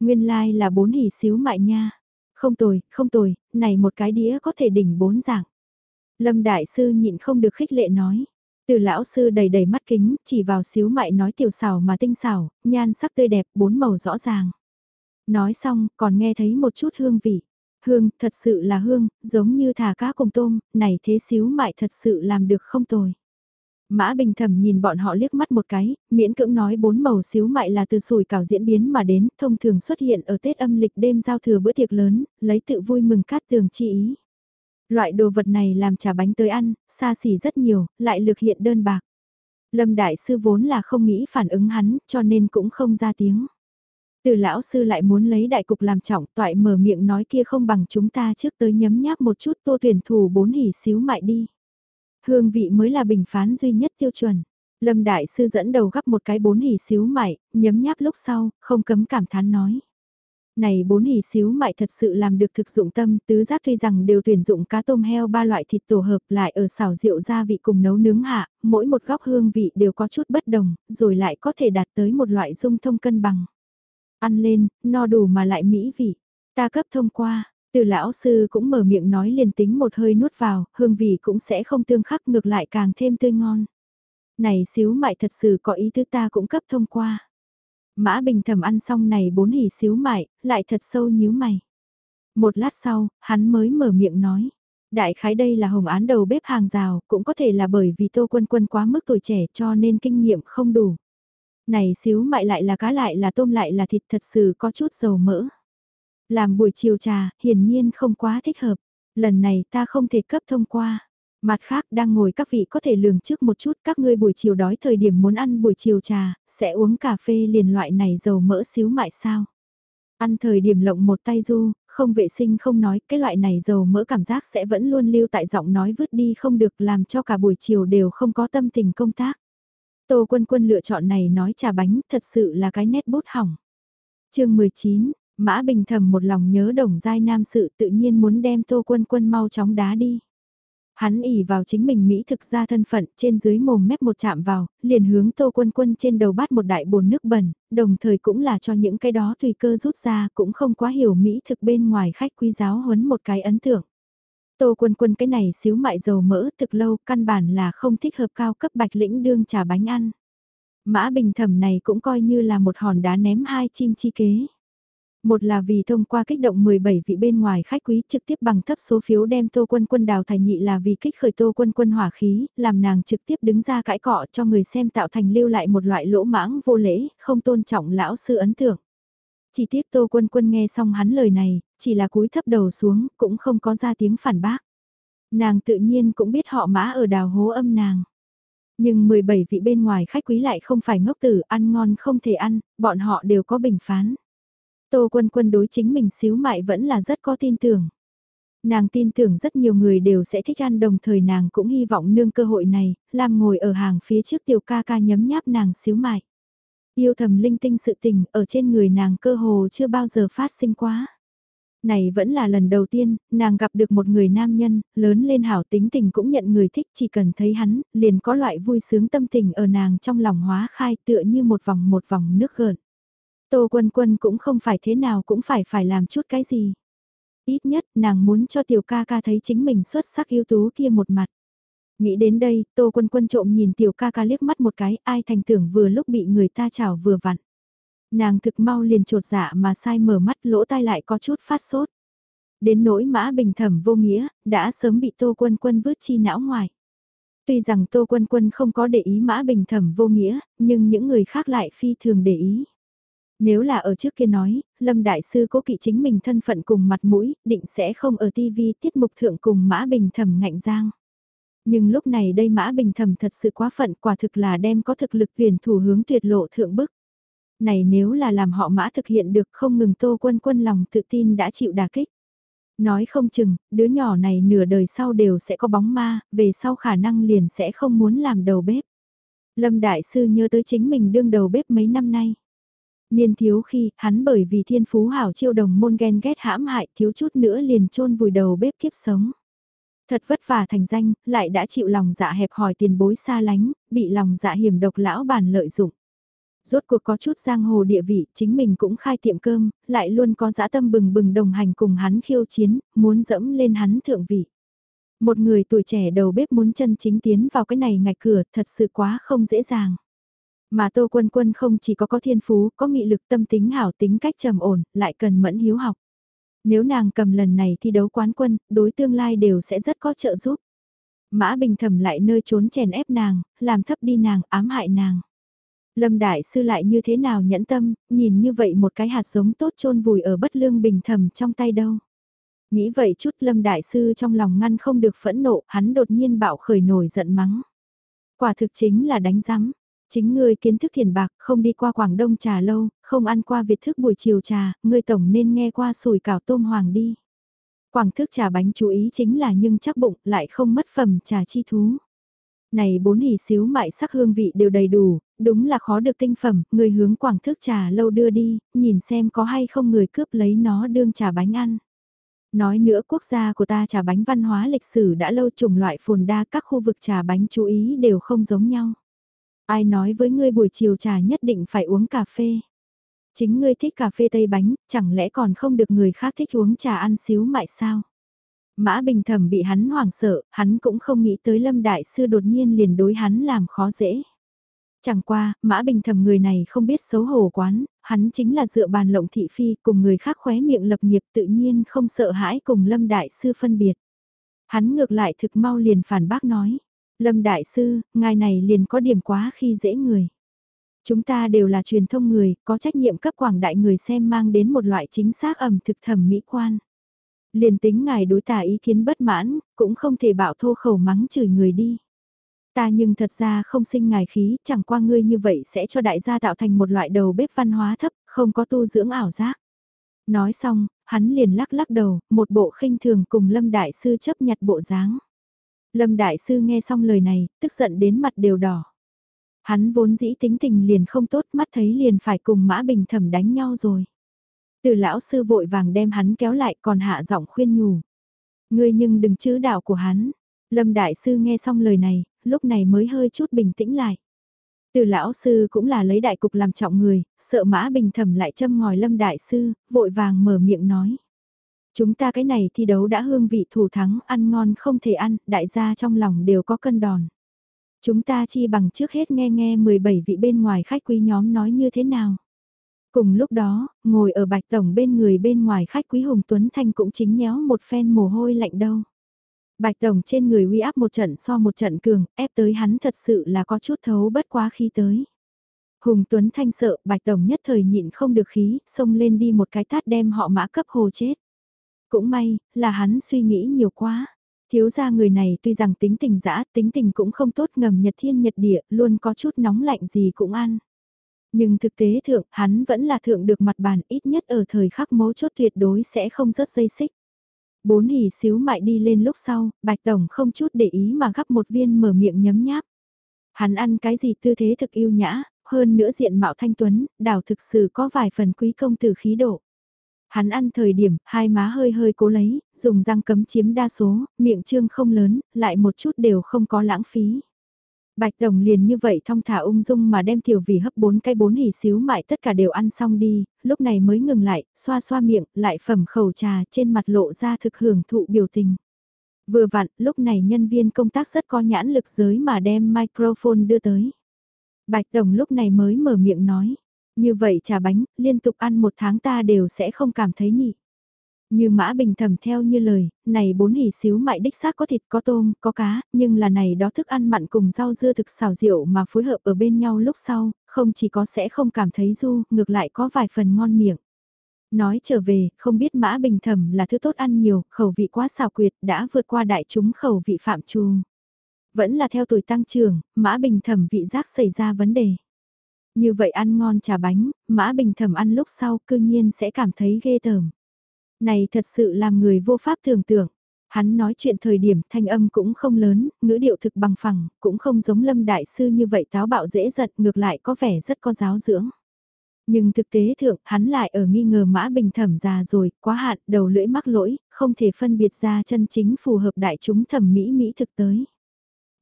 Nguyên lai like là bốn hỉ xíu mại nha. Không tồi, không tồi, này một cái đĩa có thể đỉnh bốn dạng. Lâm Đại Sư nhịn không được khích lệ nói. Từ lão sư đầy đầy mắt kính, chỉ vào xíu mại nói tiểu xảo mà tinh xảo, nhan sắc tươi đẹp, bốn màu rõ ràng. Nói xong, còn nghe thấy một chút hương vị. Hương, thật sự là hương, giống như thả cá cùng tôm, này thế xíu mại thật sự làm được không tồi. Mã Bình Thẩm nhìn bọn họ liếc mắt một cái, miễn cưỡng nói bốn màu xíu mại là từ sủi cảo diễn biến mà đến, thông thường xuất hiện ở Tết âm lịch đêm giao thừa bữa tiệc lớn, lấy tự vui mừng cát tường chi ý. Loại đồ vật này làm trà bánh tới ăn, xa xỉ rất nhiều, lại lược hiện đơn bạc. Lâm Đại Sư vốn là không nghĩ phản ứng hắn, cho nên cũng không ra tiếng. Từ lão sư lại muốn lấy đại cục làm trọng, toại mở miệng nói kia không bằng chúng ta trước tới nhấm nháp một chút tô tuyển thủ bốn hỉ xíu mại đi. Hương vị mới là bình phán duy nhất tiêu chuẩn. Lâm đại sư dẫn đầu gắp một cái bốn hỉ xíu mại, nhấm nháp lúc sau, không cấm cảm thán nói. Này bốn hỉ xíu mại thật sự làm được thực dụng tâm, tứ giác tuy rằng đều tuyển dụng cá tôm heo ba loại thịt tổ hợp lại ở xào rượu gia vị cùng nấu nướng hạ, mỗi một góc hương vị đều có chút bất đồng, rồi lại có thể đạt tới một loại dung thông cân bằng. Ăn lên, no đủ mà lại mỹ vị. Ta cấp thông qua, từ lão sư cũng mở miệng nói liền tính một hơi nuốt vào, hương vị cũng sẽ không tương khắc ngược lại càng thêm tươi ngon. Này xíu mại thật sự có ý tứ ta cũng cấp thông qua. Mã Bình thầm ăn xong này bốn hỉ xíu mại, lại thật sâu nhíu mày. Một lát sau, hắn mới mở miệng nói. Đại khái đây là hồng án đầu bếp hàng rào, cũng có thể là bởi vì tô quân quân quá mức tuổi trẻ cho nên kinh nghiệm không đủ. Này xíu mại lại là cá lại là tôm lại là thịt thật sự có chút dầu mỡ. Làm buổi chiều trà, hiển nhiên không quá thích hợp. Lần này ta không thể cấp thông qua. Mặt khác đang ngồi các vị có thể lường trước một chút các ngươi buổi chiều đói thời điểm muốn ăn buổi chiều trà, sẽ uống cà phê liền loại này dầu mỡ xíu mại sao. Ăn thời điểm lộng một tay du, không vệ sinh không nói, cái loại này dầu mỡ cảm giác sẽ vẫn luôn lưu tại giọng nói vứt đi không được làm cho cả buổi chiều đều không có tâm tình công tác. Tô Quân Quân lựa chọn này nói trà bánh thật sự là cái nét bút hỏng. chương 19, Mã Bình thầm một lòng nhớ đồng giai nam sự tự nhiên muốn đem Tô Quân Quân mau chóng đá đi. Hắn ỉ vào chính mình Mỹ thực ra thân phận trên dưới mồm mép một chạm vào, liền hướng Tô Quân Quân trên đầu bát một đại bồn nước bẩn, đồng thời cũng là cho những cái đó tùy cơ rút ra cũng không quá hiểu Mỹ thực bên ngoài khách quý giáo huấn một cái ấn tượng. Tô quân quân cái này xíu mại dầu mỡ thực lâu căn bản là không thích hợp cao cấp bạch lĩnh đương trà bánh ăn. Mã bình thẩm này cũng coi như là một hòn đá ném hai chim chi kế. Một là vì thông qua kích động 17 vị bên ngoài khách quý trực tiếp bằng thấp số phiếu đem Tô Quân Quân đào thành nhị là vì kích khởi Tô Quân Quân hỏa khí, làm nàng trực tiếp đứng ra cãi cọ cho người xem tạo thành lưu lại một loại lỗ mãng vô lễ, không tôn trọng lão sư ấn tượng. Chỉ tiếc Tô Quân Quân nghe xong hắn lời này, chỉ là cúi thấp đầu xuống, cũng không có ra tiếng phản bác. Nàng tự nhiên cũng biết họ mã ở đào hố âm nàng. Nhưng 17 vị bên ngoài khách quý lại không phải ngốc tử, ăn ngon không thể ăn, bọn họ đều có bình phán. Tô quân quân đối chính mình xíu mại vẫn là rất có tin tưởng. Nàng tin tưởng rất nhiều người đều sẽ thích ăn đồng thời nàng cũng hy vọng nương cơ hội này, làm ngồi ở hàng phía trước tiểu ca ca nhấm nháp nàng xíu mại. Yêu thầm linh tinh sự tình ở trên người nàng cơ hồ chưa bao giờ phát sinh quá. Này vẫn là lần đầu tiên, nàng gặp được một người nam nhân, lớn lên hảo tính tình cũng nhận người thích chỉ cần thấy hắn, liền có loại vui sướng tâm tình ở nàng trong lòng hóa khai tựa như một vòng một vòng nước gợn. Tô quân quân cũng không phải thế nào cũng phải phải làm chút cái gì. Ít nhất nàng muốn cho tiểu ca ca thấy chính mình xuất sắc ưu tú kia một mặt. Nghĩ đến đây, Tô Quân Quân trộm nhìn tiểu ca ca liếc mắt một cái, ai thành tưởng vừa lúc bị người ta chảo vừa vặn. Nàng thực mau liền trột dạ mà sai mở mắt lỗ tai lại có chút phát sốt. Đến nỗi mã bình thẩm vô nghĩa, đã sớm bị Tô Quân Quân vứt chi não ngoài. Tuy rằng Tô Quân Quân không có để ý mã bình thẩm vô nghĩa, nhưng những người khác lại phi thường để ý. Nếu là ở trước kia nói, Lâm Đại Sư cố kỵ chính mình thân phận cùng mặt mũi, định sẽ không ở TV tiết mục thượng cùng Mã Bình Thẩm ngạnh giang. Nhưng lúc này đây Mã Bình Thẩm thật sự quá phận quả thực là đem có thực lực tuyển thủ hướng tuyệt lộ thượng bức. Này nếu là làm họ Mã thực hiện được không ngừng tô quân quân lòng tự tin đã chịu đả kích. Nói không chừng, đứa nhỏ này nửa đời sau đều sẽ có bóng ma, về sau khả năng liền sẽ không muốn làm đầu bếp. Lâm Đại Sư nhớ tới chính mình đương đầu bếp mấy năm nay. Niên thiếu khi, hắn bởi vì thiên phú hảo chiêu đồng môn ghen ghét hãm hại thiếu chút nữa liền chôn vùi đầu bếp kiếp sống. Thật vất vả thành danh, lại đã chịu lòng dạ hẹp hòi tiền bối xa lánh, bị lòng dạ hiểm độc lão bản lợi dụng. Rốt cuộc có chút giang hồ địa vị, chính mình cũng khai tiệm cơm, lại luôn có dã tâm bừng bừng đồng hành cùng hắn khiêu chiến, muốn dẫm lên hắn thượng vị. Một người tuổi trẻ đầu bếp muốn chân chính tiến vào cái này ngạch cửa thật sự quá không dễ dàng. Mà Tô Quân Quân không chỉ có có thiên phú, có nghị lực tâm tính hảo tính cách trầm ổn, lại cần mẫn hiếu học. Nếu nàng cầm lần này thi đấu quán quân, đối tương lai đều sẽ rất có trợ giúp. Mã Bình Thẩm lại nơi trốn chèn ép nàng, làm thấp đi nàng, ám hại nàng. Lâm Đại Sư lại như thế nào nhẫn tâm, nhìn như vậy một cái hạt giống tốt chôn vùi ở bất lương bình thầm trong tay đâu. Nghĩ vậy chút Lâm Đại Sư trong lòng ngăn không được phẫn nộ, hắn đột nhiên bạo khởi nổi giận mắng. Quả thực chính là đánh rắm, Chính ngươi kiến thức thiền bạc, không đi qua Quảng Đông trà lâu, không ăn qua Việt thức buổi chiều trà, ngươi tổng nên nghe qua sủi cảo tôm hoàng đi. Quảng thức trà bánh chú ý chính là nhưng chắc bụng lại không mất phẩm trà chi thú. Này bốn hỉ xíu mại sắc hương vị đều đầy đủ, đúng là khó được tinh phẩm, người hướng quảng thức trà lâu đưa đi, nhìn xem có hay không người cướp lấy nó đương trà bánh ăn. Nói nữa quốc gia của ta trà bánh văn hóa lịch sử đã lâu trùng loại phồn đa các khu vực trà bánh chú ý đều không giống nhau. Ai nói với ngươi buổi chiều trà nhất định phải uống cà phê. Chính ngươi thích cà phê tây bánh, chẳng lẽ còn không được người khác thích uống trà ăn xíu mại sao? Mã Bình Thẩm bị hắn hoảng sợ, hắn cũng không nghĩ tới Lâm Đại Sư đột nhiên liền đối hắn làm khó dễ. Chẳng qua, Mã Bình Thẩm người này không biết xấu hổ quán, hắn chính là dựa bàn lộng thị phi cùng người khác khóe miệng lập nghiệp tự nhiên không sợ hãi cùng Lâm Đại Sư phân biệt. Hắn ngược lại thực mau liền phản bác nói, Lâm Đại Sư, ngài này liền có điểm quá khi dễ người. Chúng ta đều là truyền thông người, có trách nhiệm cấp quảng đại người xem mang đến một loại chính xác ẩm thực thẩm mỹ quan. Liền tính ngài đối tả ý kiến bất mãn, cũng không thể bạo thô khẩu mắng chửi người đi. Ta nhưng thật ra không sinh ngài khí, chẳng qua ngươi như vậy sẽ cho đại gia tạo thành một loại đầu bếp văn hóa thấp, không có tu dưỡng ảo giác. Nói xong, hắn liền lắc lắc đầu, một bộ khinh thường cùng Lâm Đại Sư chấp nhặt bộ dáng. Lâm Đại Sư nghe xong lời này, tức giận đến mặt đều đỏ. Hắn vốn dĩ tính tình liền không tốt mắt thấy liền phải cùng Mã Bình Thẩm đánh nhau rồi. Từ lão sư vội vàng đem hắn kéo lại còn hạ giọng khuyên nhủ. Ngươi nhưng đừng chữ đạo của hắn. Lâm Đại Sư nghe xong lời này, lúc này mới hơi chút bình tĩnh lại. Từ lão sư cũng là lấy đại cục làm trọng người, sợ mã bình thẩm lại châm ngòi lâm đại sư, vội vàng mở miệng nói. Chúng ta cái này thi đấu đã hương vị thủ thắng, ăn ngon không thể ăn, đại gia trong lòng đều có cân đòn. Chúng ta chi bằng trước hết nghe nghe 17 vị bên ngoài khách quý nhóm nói như thế nào. Cùng lúc đó, ngồi ở bạch tổng bên người bên ngoài khách quý Hùng Tuấn Thanh cũng chính nhéo một phen mồ hôi lạnh đâu. Bạch tổng trên người uy áp một trận so một trận cường, ép tới hắn thật sự là có chút thấu bất quá khi tới. Hùng Tuấn Thanh sợ bạch tổng nhất thời nhịn không được khí, xông lên đi một cái tát đem họ mã cấp hồ chết. Cũng may, là hắn suy nghĩ nhiều quá. Thiếu gia người này tuy rằng tính tình dã, tính tình cũng không tốt ngầm nhật thiên nhật địa, luôn có chút nóng lạnh gì cũng ăn. Nhưng thực tế thượng, hắn vẫn là thượng được mặt bàn ít nhất ở thời khắc mấu chốt tuyệt đối sẽ không rớt dây xích. Bốn hỉ xíu mại đi lên lúc sau, bạch tổng không chút để ý mà gắp một viên mở miệng nhấm nháp. Hắn ăn cái gì tư thế thực yêu nhã, hơn nữa diện mạo thanh tuấn, đảo thực sự có vài phần quý công tử khí độ. Hắn ăn thời điểm, hai má hơi hơi cố lấy, dùng răng cấm chiếm đa số, miệng trương không lớn, lại một chút đều không có lãng phí. Bạch Tổng liền như vậy thong thả ung dung mà đem tiểu vì hấp bốn cái bốn hỉ xíu mại tất cả đều ăn xong đi, lúc này mới ngừng lại, xoa xoa miệng, lại phẩm khẩu trà trên mặt lộ ra thực hưởng thụ biểu tình. Vừa vặn, lúc này nhân viên công tác rất có nhãn lực giới mà đem microphone đưa tới. Bạch Tổng lúc này mới mở miệng nói, như vậy trà bánh, liên tục ăn một tháng ta đều sẽ không cảm thấy nhị. Như mã bình thầm theo như lời, này bốn hỉ xíu mại đích xác có thịt có tôm, có cá, nhưng là này đó thức ăn mặn cùng rau dưa thực xào rượu mà phối hợp ở bên nhau lúc sau, không chỉ có sẽ không cảm thấy du, ngược lại có vài phần ngon miệng. Nói trở về, không biết mã bình thầm là thứ tốt ăn nhiều, khẩu vị quá xào quyệt, đã vượt qua đại chúng khẩu vị phạm trù. Vẫn là theo tuổi tăng trưởng, mã bình thầm vị giác xảy ra vấn đề. Như vậy ăn ngon trà bánh, mã bình thầm ăn lúc sau cư nhiên sẽ cảm thấy ghê tởm. Này thật sự làm người vô pháp tưởng tượng. Hắn nói chuyện thời điểm thanh âm cũng không lớn, ngữ điệu thực bằng phẳng, cũng không giống lâm đại sư như vậy táo bạo dễ giận ngược lại có vẻ rất có giáo dưỡng. Nhưng thực tế thượng, hắn lại ở nghi ngờ mã bình thẩm già rồi, quá hạn, đầu lưỡi mắc lỗi, không thể phân biệt ra chân chính phù hợp đại chúng thẩm mỹ mỹ thực tới.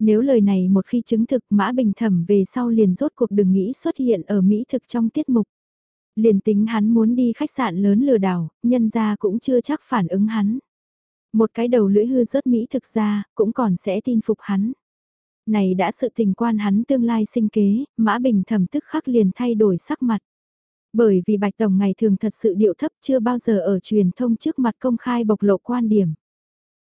Nếu lời này một khi chứng thực mã bình thẩm về sau liền rốt cuộc đừng nghĩ xuất hiện ở mỹ thực trong tiết mục. Liền tính hắn muốn đi khách sạn lớn lừa đảo, nhân ra cũng chưa chắc phản ứng hắn. Một cái đầu lưỡi hư rớt Mỹ thực ra, cũng còn sẽ tin phục hắn. Này đã sự tình quan hắn tương lai sinh kế, Mã Bình thẩm tức khắc liền thay đổi sắc mặt. Bởi vì Bạch Tổng ngày thường thật sự điệu thấp chưa bao giờ ở truyền thông trước mặt công khai bộc lộ quan điểm.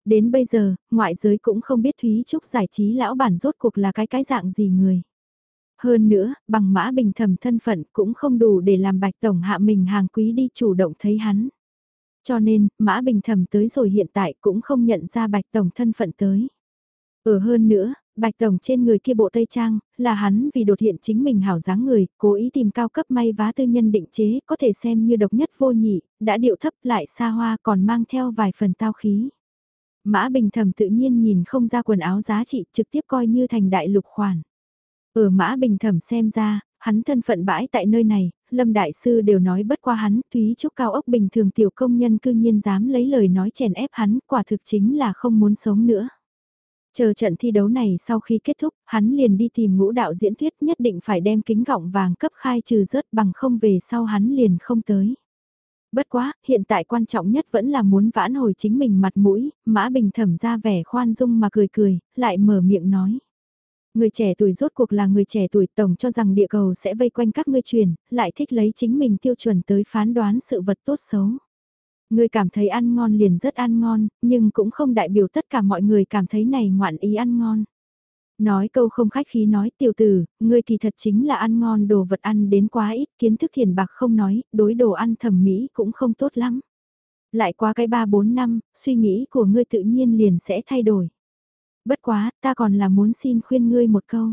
Đến bây giờ, ngoại giới cũng không biết Thúy Trúc giải trí lão bản rốt cuộc là cái cái dạng gì người. Hơn nữa, bằng mã bình thầm thân phận cũng không đủ để làm bạch tổng hạ mình hàng quý đi chủ động thấy hắn. Cho nên, mã bình thầm tới rồi hiện tại cũng không nhận ra bạch tổng thân phận tới. Ở hơn nữa, bạch tổng trên người kia bộ tây trang, là hắn vì đột hiện chính mình hảo dáng người, cố ý tìm cao cấp may vá tư nhân định chế, có thể xem như độc nhất vô nhị, đã điệu thấp lại xa hoa còn mang theo vài phần tao khí. Mã bình thầm tự nhiên nhìn không ra quần áo giá trị trực tiếp coi như thành đại lục khoản. Ở mã bình thẩm xem ra, hắn thân phận bãi tại nơi này, Lâm Đại Sư đều nói bất qua hắn, Thúy Trúc cao ốc bình thường tiểu công nhân cư nhiên dám lấy lời nói chèn ép hắn, quả thực chính là không muốn sống nữa. Chờ trận thi đấu này sau khi kết thúc, hắn liền đi tìm ngũ đạo diễn thuyết nhất định phải đem kính gọng vàng cấp khai trừ rớt bằng không về sau hắn liền không tới. Bất quá, hiện tại quan trọng nhất vẫn là muốn vãn hồi chính mình mặt mũi, mã bình thẩm ra vẻ khoan dung mà cười cười, lại mở miệng nói. Người trẻ tuổi rốt cuộc là người trẻ tuổi tổng cho rằng địa cầu sẽ vây quanh các ngươi truyền, lại thích lấy chính mình tiêu chuẩn tới phán đoán sự vật tốt xấu. Người cảm thấy ăn ngon liền rất ăn ngon, nhưng cũng không đại biểu tất cả mọi người cảm thấy này ngoạn ý ăn ngon. Nói câu không khách khí nói tiểu tử, ngươi thì thật chính là ăn ngon đồ vật ăn đến quá ít, kiến thức thiền bạc không nói, đối đồ ăn thẩm mỹ cũng không tốt lắm. Lại qua cái 3-4 năm, suy nghĩ của ngươi tự nhiên liền sẽ thay đổi. Bất quá, ta còn là muốn xin khuyên ngươi một câu.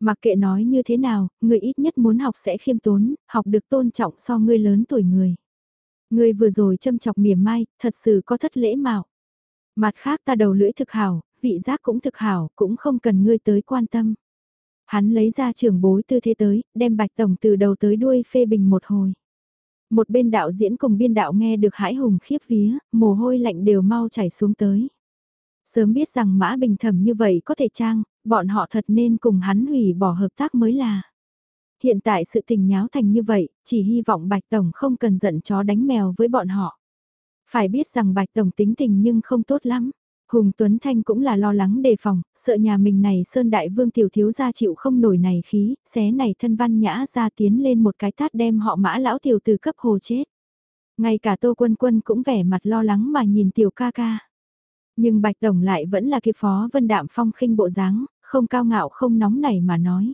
Mặc kệ nói như thế nào, ngươi ít nhất muốn học sẽ khiêm tốn, học được tôn trọng so ngươi lớn tuổi người. Ngươi vừa rồi châm chọc mỉa mai, thật sự có thất lễ mạo. Mặt khác ta đầu lưỡi thực hảo, vị giác cũng thực hảo, cũng không cần ngươi tới quan tâm. Hắn lấy ra trưởng bối tư thế tới, đem bạch tổng từ đầu tới đuôi phê bình một hồi. Một bên đạo diễn cùng biên đạo nghe được hãi hùng khiếp vía, mồ hôi lạnh đều mau chảy xuống tới. Sớm biết rằng Mã Bình Thẩm như vậy có thể trang, bọn họ thật nên cùng hắn hủy bỏ hợp tác mới là. Hiện tại sự tình nháo thành như vậy, chỉ hy vọng Bạch Tổng không cần giận chó đánh mèo với bọn họ. Phải biết rằng Bạch Tổng tính tình nhưng không tốt lắm. Hùng Tuấn Thanh cũng là lo lắng đề phòng, sợ nhà mình này Sơn Đại Vương tiểu thiếu gia chịu không nổi này khí, xé này thân văn nhã ra tiến lên một cái tát đem họ mã lão tiểu từ cấp hồ chết. Ngay cả Tô Quân Quân cũng vẻ mặt lo lắng mà nhìn tiểu ca ca. Nhưng Bạch Tổng lại vẫn là kia phó vân đạm phong khinh bộ dáng, không cao ngạo không nóng nảy mà nói.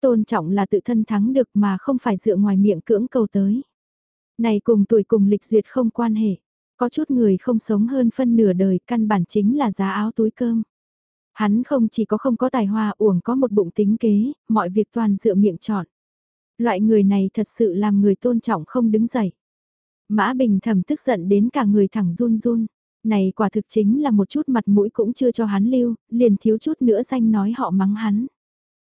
Tôn trọng là tự thân thắng được mà không phải dựa ngoài miệng cưỡng cầu tới. Này cùng tuổi cùng lịch duyệt không quan hệ. Có chút người không sống hơn phân nửa đời, căn bản chính là giá áo túi cơm. Hắn không chỉ có không có tài hoa uổng có một bụng tính kế, mọi việc toàn dựa miệng chọn. Loại người này thật sự làm người tôn trọng không đứng dậy. Mã Bình thầm tức giận đến cả người thẳng run run. Này quả thực chính là một chút mặt mũi cũng chưa cho hắn lưu, liền thiếu chút nữa danh nói họ mắng hắn.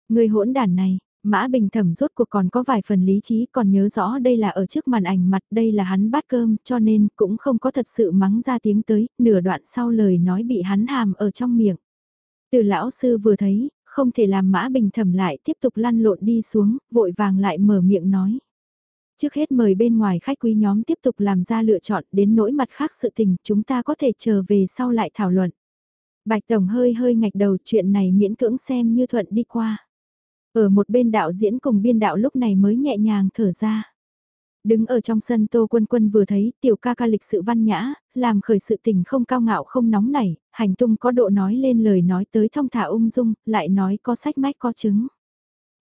Người hỗn đản này, Mã Bình thẩm rốt cuộc còn có vài phần lý trí còn nhớ rõ đây là ở trước màn ảnh mặt đây là hắn bát cơm cho nên cũng không có thật sự mắng ra tiếng tới, nửa đoạn sau lời nói bị hắn hàm ở trong miệng. Từ lão sư vừa thấy, không thể làm Mã Bình thẩm lại tiếp tục lăn lộn đi xuống, vội vàng lại mở miệng nói. Trước hết mời bên ngoài khách quý nhóm tiếp tục làm ra lựa chọn đến nỗi mặt khác sự tình chúng ta có thể chờ về sau lại thảo luận. Bạch Tổng hơi hơi ngạch đầu chuyện này miễn cưỡng xem như thuận đi qua. Ở một bên đạo diễn cùng biên đạo lúc này mới nhẹ nhàng thở ra. Đứng ở trong sân Tô Quân Quân vừa thấy tiểu ca ca lịch sự văn nhã, làm khởi sự tình không cao ngạo không nóng nảy, hành tung có độ nói lên lời nói tới thông thả ung dung, lại nói có sách mách có chứng.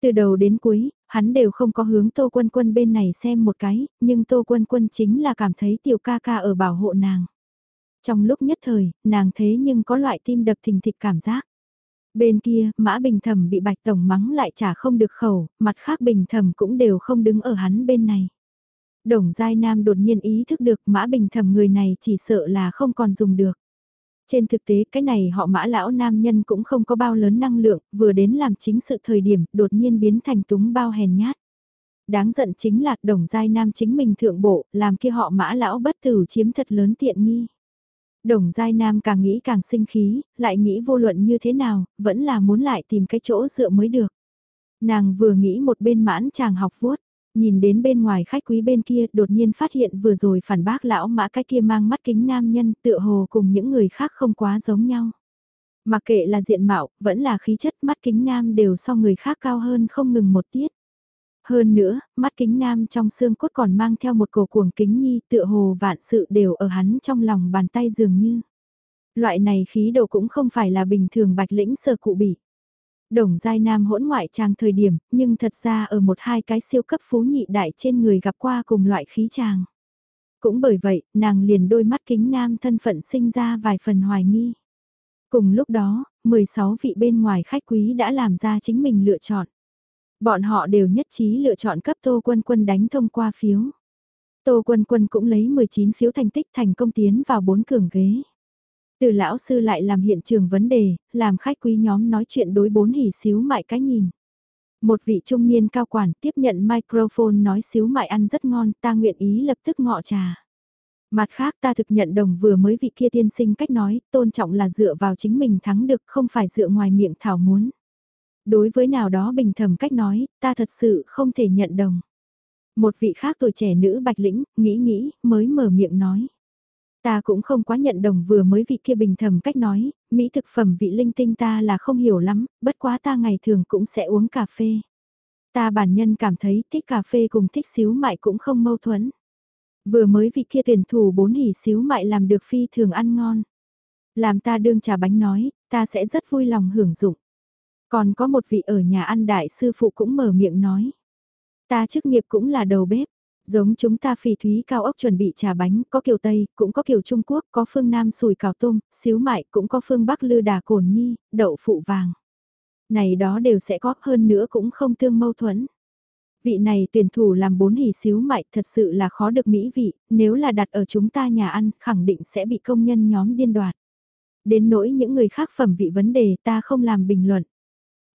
Từ đầu đến cuối, hắn đều không có hướng Tô Quân Quân bên này xem một cái, nhưng Tô Quân Quân chính là cảm thấy tiểu ca ca ở bảo hộ nàng. Trong lúc nhất thời, nàng thế nhưng có loại tim đập thình thịch cảm giác. Bên kia, Mã Bình Thẩm bị Bạch Tổng mắng lại trả không được khẩu, mặt khác Bình Thẩm cũng đều không đứng ở hắn bên này. Đồng Giai Nam đột nhiên ý thức được Mã Bình Thẩm người này chỉ sợ là không còn dùng được. Trên thực tế cái này họ mã lão nam nhân cũng không có bao lớn năng lượng, vừa đến làm chính sự thời điểm, đột nhiên biến thành túng bao hèn nhát. Đáng giận chính là đồng giai nam chính mình thượng bộ, làm kia họ mã lão bất tử chiếm thật lớn tiện nghi. Đồng Giai Nam càng nghĩ càng sinh khí, lại nghĩ vô luận như thế nào, vẫn là muốn lại tìm cái chỗ dựa mới được. Nàng vừa nghĩ một bên mãn chàng học vuốt, nhìn đến bên ngoài khách quý bên kia đột nhiên phát hiện vừa rồi phản bác lão mã cái kia mang mắt kính nam nhân tựa hồ cùng những người khác không quá giống nhau. Mặc kệ là diện mạo, vẫn là khí chất mắt kính nam đều so người khác cao hơn không ngừng một tiết. Hơn nữa, mắt kính nam trong xương cốt còn mang theo một cổ cuồng kính nhi tựa hồ vạn sự đều ở hắn trong lòng bàn tay dường như. Loại này khí độ cũng không phải là bình thường bạch lĩnh sơ cụ bị. Đồng giai nam hỗn ngoại trang thời điểm, nhưng thật ra ở một hai cái siêu cấp phú nhị đại trên người gặp qua cùng loại khí tràng. Cũng bởi vậy, nàng liền đôi mắt kính nam thân phận sinh ra vài phần hoài nghi. Cùng lúc đó, 16 vị bên ngoài khách quý đã làm ra chính mình lựa chọn. Bọn họ đều nhất trí lựa chọn cấp Tô Quân Quân đánh thông qua phiếu. Tô Quân Quân cũng lấy 19 phiếu thành tích thành công tiến vào bốn cường ghế. Từ lão sư lại làm hiện trường vấn đề, làm khách quý nhóm nói chuyện đối bốn hỉ xíu mại cái nhìn. Một vị trung niên cao quản tiếp nhận microphone nói xíu mại ăn rất ngon, ta nguyện ý lập tức ngọ trà. Mặt khác ta thực nhận đồng vừa mới vị kia tiên sinh cách nói, tôn trọng là dựa vào chính mình thắng được không phải dựa ngoài miệng thảo muốn đối với nào đó bình thầm cách nói, ta thật sự không thể nhận đồng. Một vị khác tuổi trẻ nữ bạch lĩnh, nghĩ nghĩ, mới mở miệng nói. Ta cũng không quá nhận đồng vừa mới vị kia bình thầm cách nói, Mỹ thực phẩm vị linh tinh ta là không hiểu lắm, bất quá ta ngày thường cũng sẽ uống cà phê. Ta bản nhân cảm thấy thích cà phê cùng thích xíu mại cũng không mâu thuẫn. Vừa mới vị kia tuyển thủ bốn hỉ xíu mại làm được phi thường ăn ngon. Làm ta đương trà bánh nói, ta sẽ rất vui lòng hưởng dụng. Còn có một vị ở nhà ăn đại sư phụ cũng mở miệng nói. Ta chức nghiệp cũng là đầu bếp. Giống chúng ta phỉ thúy cao ốc chuẩn bị trà bánh, có kiểu Tây, cũng có kiểu Trung Quốc, có phương Nam sùi cào tôm, xíu mại, cũng có phương Bắc lư đà cồn nhi, đậu phụ vàng. Này đó đều sẽ có hơn nữa cũng không tương mâu thuẫn. Vị này tuyển thủ làm bốn hỉ xíu mại thật sự là khó được mỹ vị, nếu là đặt ở chúng ta nhà ăn khẳng định sẽ bị công nhân nhóm điên đoạt. Đến nỗi những người khác phẩm vị vấn đề ta không làm bình luận.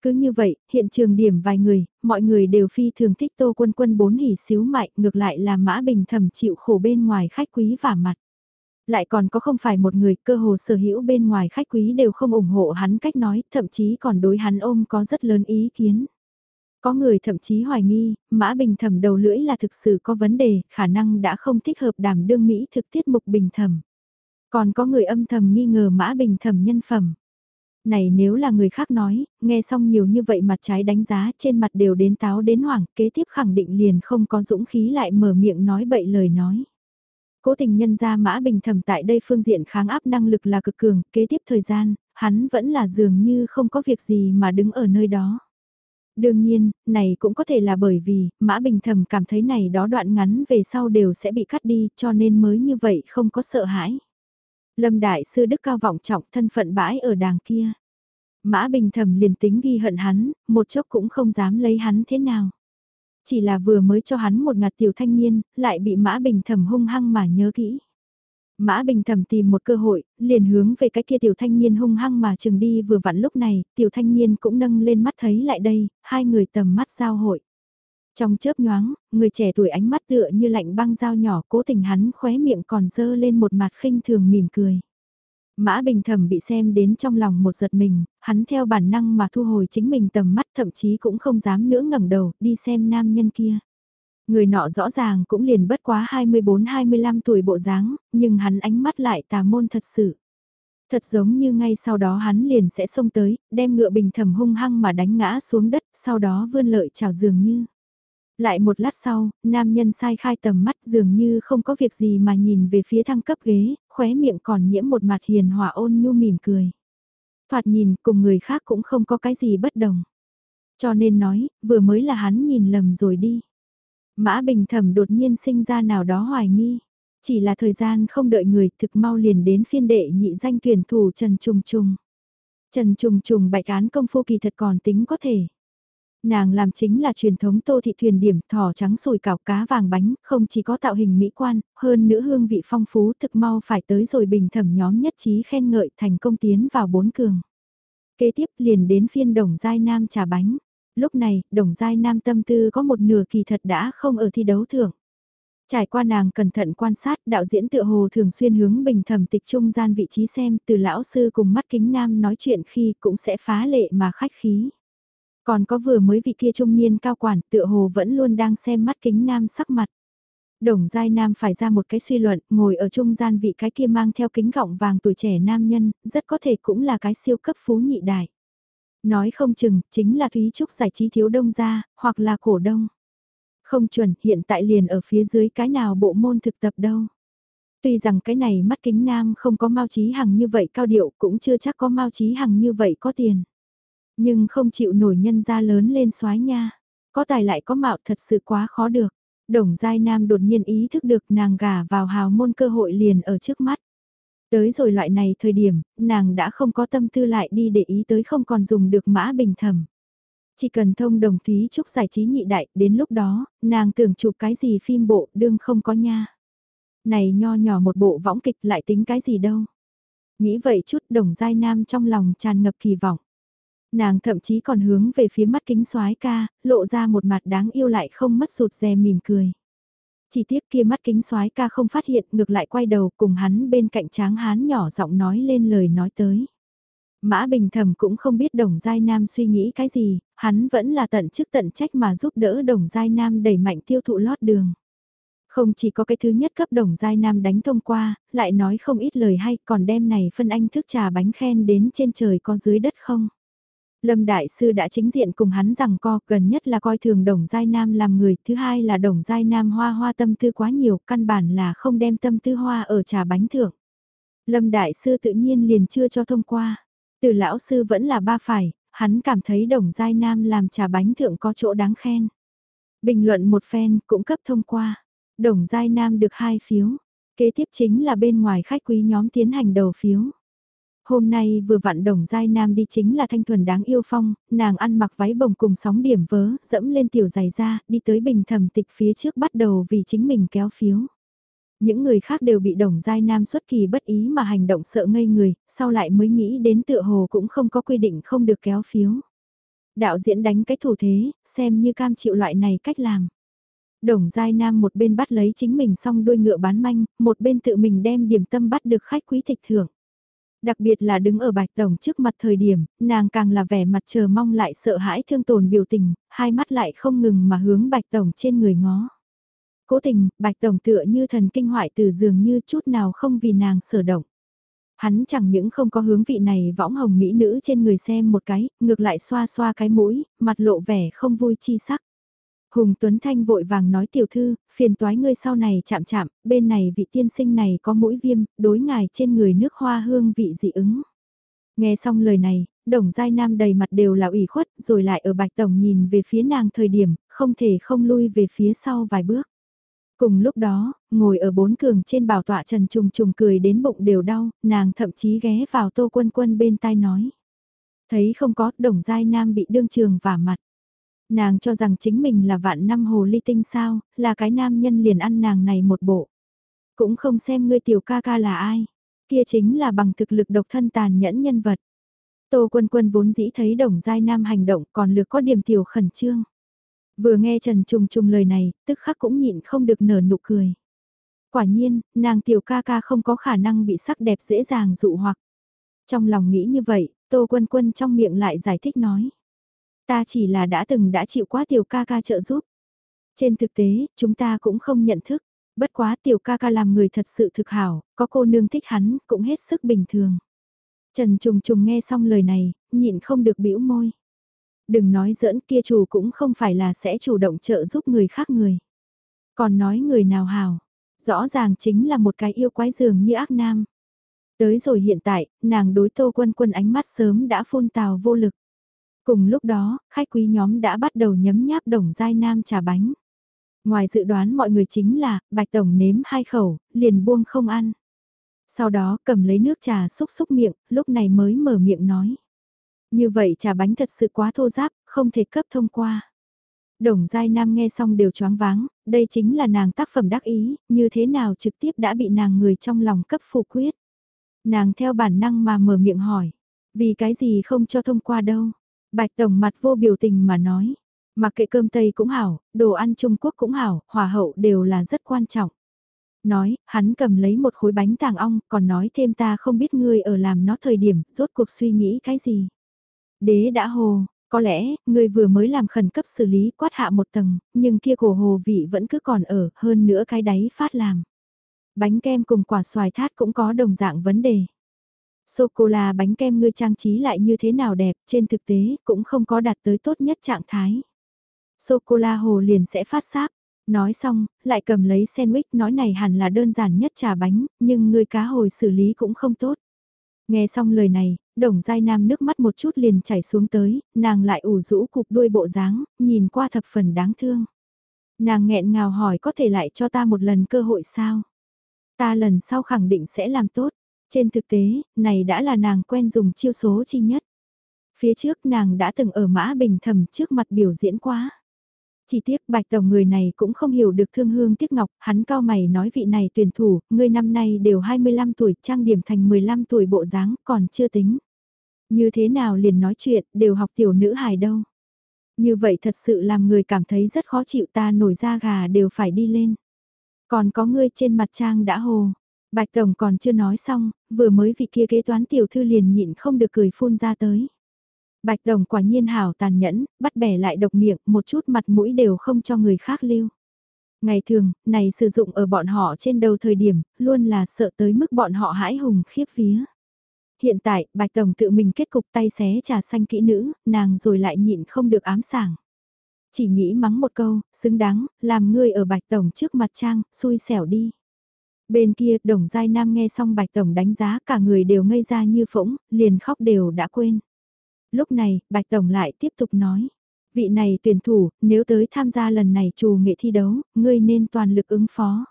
Cứ như vậy, hiện trường điểm vài người, mọi người đều phi thường thích tô quân quân bốn hỉ xíu mại, ngược lại là mã bình thầm chịu khổ bên ngoài khách quý vả mặt. Lại còn có không phải một người cơ hồ sở hữu bên ngoài khách quý đều không ủng hộ hắn cách nói, thậm chí còn đối hắn ôm có rất lớn ý kiến. Có người thậm chí hoài nghi, mã bình thầm đầu lưỡi là thực sự có vấn đề, khả năng đã không thích hợp đảm đương Mỹ thực tiết mục bình thầm. Còn có người âm thầm nghi ngờ mã bình thầm nhân phẩm. Này nếu là người khác nói, nghe xong nhiều như vậy mặt trái đánh giá trên mặt đều đến táo đến hoảng, kế tiếp khẳng định liền không có dũng khí lại mở miệng nói bậy lời nói. Cố tình nhân ra mã bình thầm tại đây phương diện kháng áp năng lực là cực cường, kế tiếp thời gian, hắn vẫn là dường như không có việc gì mà đứng ở nơi đó. Đương nhiên, này cũng có thể là bởi vì, Mã Bình Thầm cảm thấy này đó đoạn ngắn về sau đều sẽ bị cắt đi cho nên mới như vậy không có sợ hãi. Lâm Đại Sư Đức cao vọng trọng thân phận bãi ở đàng kia. Mã Bình Thầm liền tính ghi hận hắn, một chốc cũng không dám lấy hắn thế nào. Chỉ là vừa mới cho hắn một ngạt tiểu thanh niên, lại bị Mã Bình Thầm hung hăng mà nhớ kỹ. Mã Bình thầm tìm một cơ hội, liền hướng về cái kia tiểu thanh niên hung hăng mà chừng đi vừa vặn lúc này, tiểu thanh niên cũng nâng lên mắt thấy lại đây, hai người tầm mắt giao hội. Trong chớp nhoáng, người trẻ tuổi ánh mắt tựa như lạnh băng dao nhỏ cố tình hắn khóe miệng còn dơ lên một mặt khinh thường mỉm cười. Mã Bình thầm bị xem đến trong lòng một giật mình, hắn theo bản năng mà thu hồi chính mình tầm mắt thậm chí cũng không dám nữa ngẩng đầu đi xem nam nhân kia. Người nọ rõ ràng cũng liền bất quá 24-25 tuổi bộ dáng, nhưng hắn ánh mắt lại tà môn thật sự. Thật giống như ngay sau đó hắn liền sẽ xông tới, đem ngựa bình thầm hung hăng mà đánh ngã xuống đất, sau đó vươn lợi chào dường như. Lại một lát sau, nam nhân sai khai tầm mắt dường như không có việc gì mà nhìn về phía thăng cấp ghế, khóe miệng còn nhiễm một mặt hiền hòa ôn nhu mỉm cười. Thoạt nhìn cùng người khác cũng không có cái gì bất đồng. Cho nên nói, vừa mới là hắn nhìn lầm rồi đi. Mã Bình Thẩm đột nhiên sinh ra nào đó hoài nghi. Chỉ là thời gian không đợi người thực mau liền đến phiên đệ nhị danh tuyển thủ Trần Trùng Trùng. Trần Trùng Trùng bạch án công phu kỳ thật còn tính có thể. Nàng làm chính là truyền thống tô thị thuyền điểm thỏ trắng sùi cào cá vàng bánh, không chỉ có tạo hình mỹ quan, hơn nữa hương vị phong phú thực mau phải tới rồi bình thẩm nhóm nhất trí khen ngợi thành công tiến vào bốn cường. Kế tiếp liền đến phiên đồng giai nam trà bánh. Lúc này, đồng giai nam tâm tư có một nửa kỳ thật đã không ở thi đấu thưởng. Trải qua nàng cẩn thận quan sát, đạo diễn tựa hồ thường xuyên hướng bình thẩm tịch trung gian vị trí xem từ lão sư cùng mắt kính nam nói chuyện khi cũng sẽ phá lệ mà khách khí. Còn có vừa mới vị kia trung niên cao quản tựa hồ vẫn luôn đang xem mắt kính nam sắc mặt. Đồng Giai Nam phải ra một cái suy luận, ngồi ở trung gian vị cái kia mang theo kính gọng vàng tuổi trẻ nam nhân, rất có thể cũng là cái siêu cấp phú nhị đại. Nói không chừng, chính là Thúy Trúc giải trí thiếu đông gia, hoặc là cổ đông. Không chuẩn, hiện tại liền ở phía dưới cái nào bộ môn thực tập đâu. Tuy rằng cái này mắt kính nam không có Mao trí Hằng như vậy cao điệu cũng chưa chắc có Mao trí Hằng như vậy có tiền. Nhưng không chịu nổi nhân ra lớn lên soái nha. Có tài lại có mạo thật sự quá khó được. Đồng Giai Nam đột nhiên ý thức được nàng gả vào hào môn cơ hội liền ở trước mắt. Tới rồi loại này thời điểm, nàng đã không có tâm tư lại đi để ý tới không còn dùng được mã bình thầm. Chỉ cần thông đồng Thúy Trúc giải trí nhị đại, đến lúc đó, nàng tưởng chụp cái gì phim bộ đương không có nha. Này nho nhỏ một bộ võng kịch lại tính cái gì đâu. Nghĩ vậy chút đồng giai nam trong lòng tràn ngập kỳ vọng. Nàng thậm chí còn hướng về phía mắt kính soái ca, lộ ra một mặt đáng yêu lại không mất sụt rè mỉm cười. Chỉ tiếc kia mắt kính soái ca không phát hiện ngược lại quay đầu cùng hắn bên cạnh tráng hán nhỏ giọng nói lên lời nói tới. Mã Bình Thầm cũng không biết Đồng Giai Nam suy nghĩ cái gì, hắn vẫn là tận chức tận trách mà giúp đỡ Đồng Giai Nam đẩy mạnh tiêu thụ lót đường. Không chỉ có cái thứ nhất cấp Đồng Giai Nam đánh thông qua, lại nói không ít lời hay còn đem này phân anh thức trà bánh khen đến trên trời có dưới đất không. Lâm Đại Sư đã chính diện cùng hắn rằng co, gần nhất là coi thường Đồng Giai Nam làm người, thứ hai là Đồng Giai Nam hoa hoa tâm tư quá nhiều, căn bản là không đem tâm tư hoa ở trà bánh thưởng. Lâm Đại Sư tự nhiên liền chưa cho thông qua. Từ lão sư vẫn là ba phải, hắn cảm thấy Đồng Giai Nam làm trà bánh thượng có chỗ đáng khen. Bình luận một phen cũng cấp thông qua. Đồng Giai Nam được hai phiếu. Kế tiếp chính là bên ngoài khách quý nhóm tiến hành đầu phiếu. Hôm nay vừa vặn đồng giai nam đi chính là thanh thuần đáng yêu phong, nàng ăn mặc váy bồng cùng sóng điểm vớ, dẫm lên tiểu giày ra, đi tới bình thầm tịch phía trước bắt đầu vì chính mình kéo phiếu. Những người khác đều bị đồng giai nam xuất kỳ bất ý mà hành động sợ ngây người, sau lại mới nghĩ đến tựa hồ cũng không có quy định không được kéo phiếu. Đạo diễn đánh cái thủ thế, xem như cam chịu loại này cách làm. Đồng Giai Nam một bên bắt lấy chính mình xong đuôi ngựa bán manh, một bên tự mình đem điểm tâm bắt được khách quý thịt thưởng. Đặc biệt là đứng ở Bạch Tổng trước mặt thời điểm, nàng càng là vẻ mặt chờ mong lại sợ hãi thương tổn biểu tình, hai mắt lại không ngừng mà hướng Bạch Tổng trên người ngó. Cố tình, Bạch Tổng tựa như thần kinh hoại từ dường như chút nào không vì nàng sở động. Hắn chẳng những không có hướng vị này võng hồng mỹ nữ trên người xem một cái, ngược lại xoa xoa cái mũi, mặt lộ vẻ không vui chi sắc. Hùng Tuấn Thanh vội vàng nói tiểu thư, phiền toái ngươi sau này chạm chạm, bên này vị tiên sinh này có mũi viêm, đối ngài trên người nước hoa hương vị dị ứng. Nghe xong lời này, đồng giai nam đầy mặt đều là ủy khuất, rồi lại ở bạch tổng nhìn về phía nàng thời điểm, không thể không lui về phía sau vài bước. Cùng lúc đó, ngồi ở bốn cường trên bảo tọa trần trùng trùng cười đến bụng đều đau, nàng thậm chí ghé vào tô quân quân bên tai nói. Thấy không có, đồng giai nam bị đương trường vả mặt. Nàng cho rằng chính mình là vạn năm hồ ly tinh sao, là cái nam nhân liền ăn nàng này một bộ. Cũng không xem ngươi tiểu ca ca là ai, kia chính là bằng thực lực độc thân tàn nhẫn nhân vật. Tô quân quân vốn dĩ thấy đồng giai nam hành động còn lược có điểm tiểu khẩn trương. Vừa nghe Trần Trùng Trùng lời này, tức khắc cũng nhịn không được nở nụ cười. Quả nhiên, nàng tiểu ca ca không có khả năng bị sắc đẹp dễ dàng dụ hoặc. Trong lòng nghĩ như vậy, Tô Quân Quân trong miệng lại giải thích nói. Ta chỉ là đã từng đã chịu quá tiểu ca ca trợ giúp. Trên thực tế, chúng ta cũng không nhận thức. Bất quá tiểu ca ca làm người thật sự thực hảo, có cô nương thích hắn, cũng hết sức bình thường. Trần Trùng Trùng nghe xong lời này, nhịn không được bĩu môi. Đừng nói giỡn kia chủ cũng không phải là sẽ chủ động trợ giúp người khác người. Còn nói người nào hảo, rõ ràng chính là một cái yêu quái dường như ác nam. Tới rồi hiện tại, nàng đối tô quân quân ánh mắt sớm đã phun tào vô lực. Cùng lúc đó, khách quý nhóm đã bắt đầu nhấm nháp đồng dai nam trà bánh. Ngoài dự đoán mọi người chính là, bạch tổng nếm hai khẩu, liền buông không ăn. Sau đó cầm lấy nước trà xúc xúc miệng, lúc này mới mở miệng nói. Như vậy trà bánh thật sự quá thô giáp, không thể cấp thông qua. Đồng Giai Nam nghe xong đều choáng váng, đây chính là nàng tác phẩm đắc ý, như thế nào trực tiếp đã bị nàng người trong lòng cấp phủ quyết. Nàng theo bản năng mà mở miệng hỏi, vì cái gì không cho thông qua đâu. Bạch Tổng mặt vô biểu tình mà nói, mặc kệ cơm Tây cũng hảo, đồ ăn Trung Quốc cũng hảo, hòa hậu đều là rất quan trọng. Nói, hắn cầm lấy một khối bánh tàng ong, còn nói thêm ta không biết ngươi ở làm nó thời điểm, rốt cuộc suy nghĩ cái gì. Đế đã hồ, có lẽ, người vừa mới làm khẩn cấp xử lý quát hạ một tầng, nhưng kia cổ hồ vị vẫn cứ còn ở, hơn nữa cái đáy phát làm. Bánh kem cùng quả xoài thát cũng có đồng dạng vấn đề. Sô-cô-la bánh kem ngươi trang trí lại như thế nào đẹp, trên thực tế cũng không có đạt tới tốt nhất trạng thái. Sô-cô-la hồ liền sẽ phát sáp. Nói xong, lại cầm lấy sandwich nói này hẳn là đơn giản nhất trà bánh, nhưng ngươi cá hồi xử lý cũng không tốt. Nghe xong lời này, đồng dai nam nước mắt một chút liền chảy xuống tới, nàng lại ủ rũ cục đuôi bộ dáng, nhìn qua thập phần đáng thương. Nàng nghẹn ngào hỏi có thể lại cho ta một lần cơ hội sao? Ta lần sau khẳng định sẽ làm tốt. Trên thực tế, này đã là nàng quen dùng chiêu số chi nhất. Phía trước nàng đã từng ở mã bình thầm trước mặt biểu diễn quá. Chỉ tiếc bạch tổng người này cũng không hiểu được thương hương tiếc ngọc, hắn cao mày nói vị này tuyển thủ, người năm nay đều 25 tuổi, trang điểm thành 15 tuổi bộ dáng, còn chưa tính. Như thế nào liền nói chuyện, đều học tiểu nữ hài đâu. Như vậy thật sự làm người cảm thấy rất khó chịu ta nổi da gà đều phải đi lên. Còn có ngươi trên mặt trang đã hồ. Bạch Tổng còn chưa nói xong, vừa mới vị kia kế toán tiểu thư liền nhịn không được cười phun ra tới. Bạch tổng quả nhiên hảo tàn nhẫn, bắt bẻ lại độc miệng, một chút mặt mũi đều không cho người khác lưu. Ngày thường, này sử dụng ở bọn họ trên đầu thời điểm, luôn là sợ tới mức bọn họ hãi hùng khiếp vía. Hiện tại, Bạch Tổng tự mình kết cục tay xé trà xanh kỹ nữ, nàng rồi lại nhịn không được ám sảng. Chỉ nghĩ mắng một câu, xứng đáng, làm ngươi ở Bạch Tổng trước mặt trang, xui xẻo đi. Bên kia, Đồng Giai Nam nghe xong Bạch Tổng đánh giá cả người đều ngây ra như phỗng, liền khóc đều đã quên lúc này, Bạch Tổng lại tiếp tục nói. Vị này tuyển thủ, nếu tới tham gia lần này trù nghệ thi đấu, ngươi nên toàn lực ứng phó.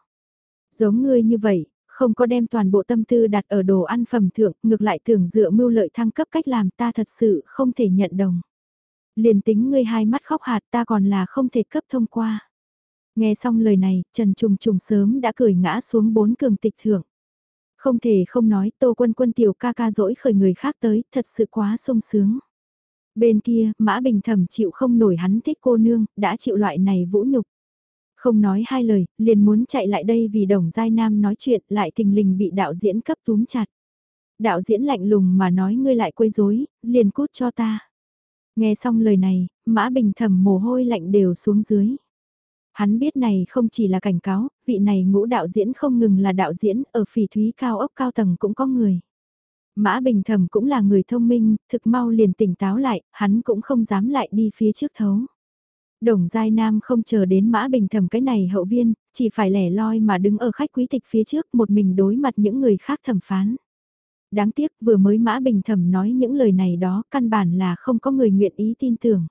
Giống ngươi như vậy, không có đem toàn bộ tâm tư đặt ở đồ ăn phẩm thượng, ngược lại tưởng dựa mưu lợi thăng cấp cách làm ta thật sự không thể nhận đồng. Liền tính ngươi hai mắt khóc hạt ta còn là không thể cấp thông qua. Nghe xong lời này, Trần Trùng Trùng sớm đã cười ngã xuống bốn cường tịch thượng. Không thể không nói tô quân quân tiểu ca ca dỗi khởi người khác tới, thật sự quá sung sướng. Bên kia, Mã Bình Thẩm chịu không nổi hắn thích cô nương, đã chịu loại này vũ nhục. Không nói hai lời, liền muốn chạy lại đây vì đồng giai nam nói chuyện lại tình lình bị đạo diễn cấp túm chặt. Đạo diễn lạnh lùng mà nói ngươi lại quấy rối, liền cút cho ta. Nghe xong lời này, Mã Bình Thẩm mồ hôi lạnh đều xuống dưới. Hắn biết này không chỉ là cảnh cáo, vị này ngũ đạo diễn không ngừng là đạo diễn, ở phỉ thúy cao ốc cao tầng cũng có người. Mã Bình Thầm cũng là người thông minh, thực mau liền tỉnh táo lại, hắn cũng không dám lại đi phía trước thấu. Đồng Giai Nam không chờ đến Mã Bình Thầm cái này hậu viên, chỉ phải lẻ loi mà đứng ở khách quý tịch phía trước một mình đối mặt những người khác thẩm phán. Đáng tiếc vừa mới Mã Bình thầm nói những lời này đó căn bản là không có người nguyện ý tin tưởng.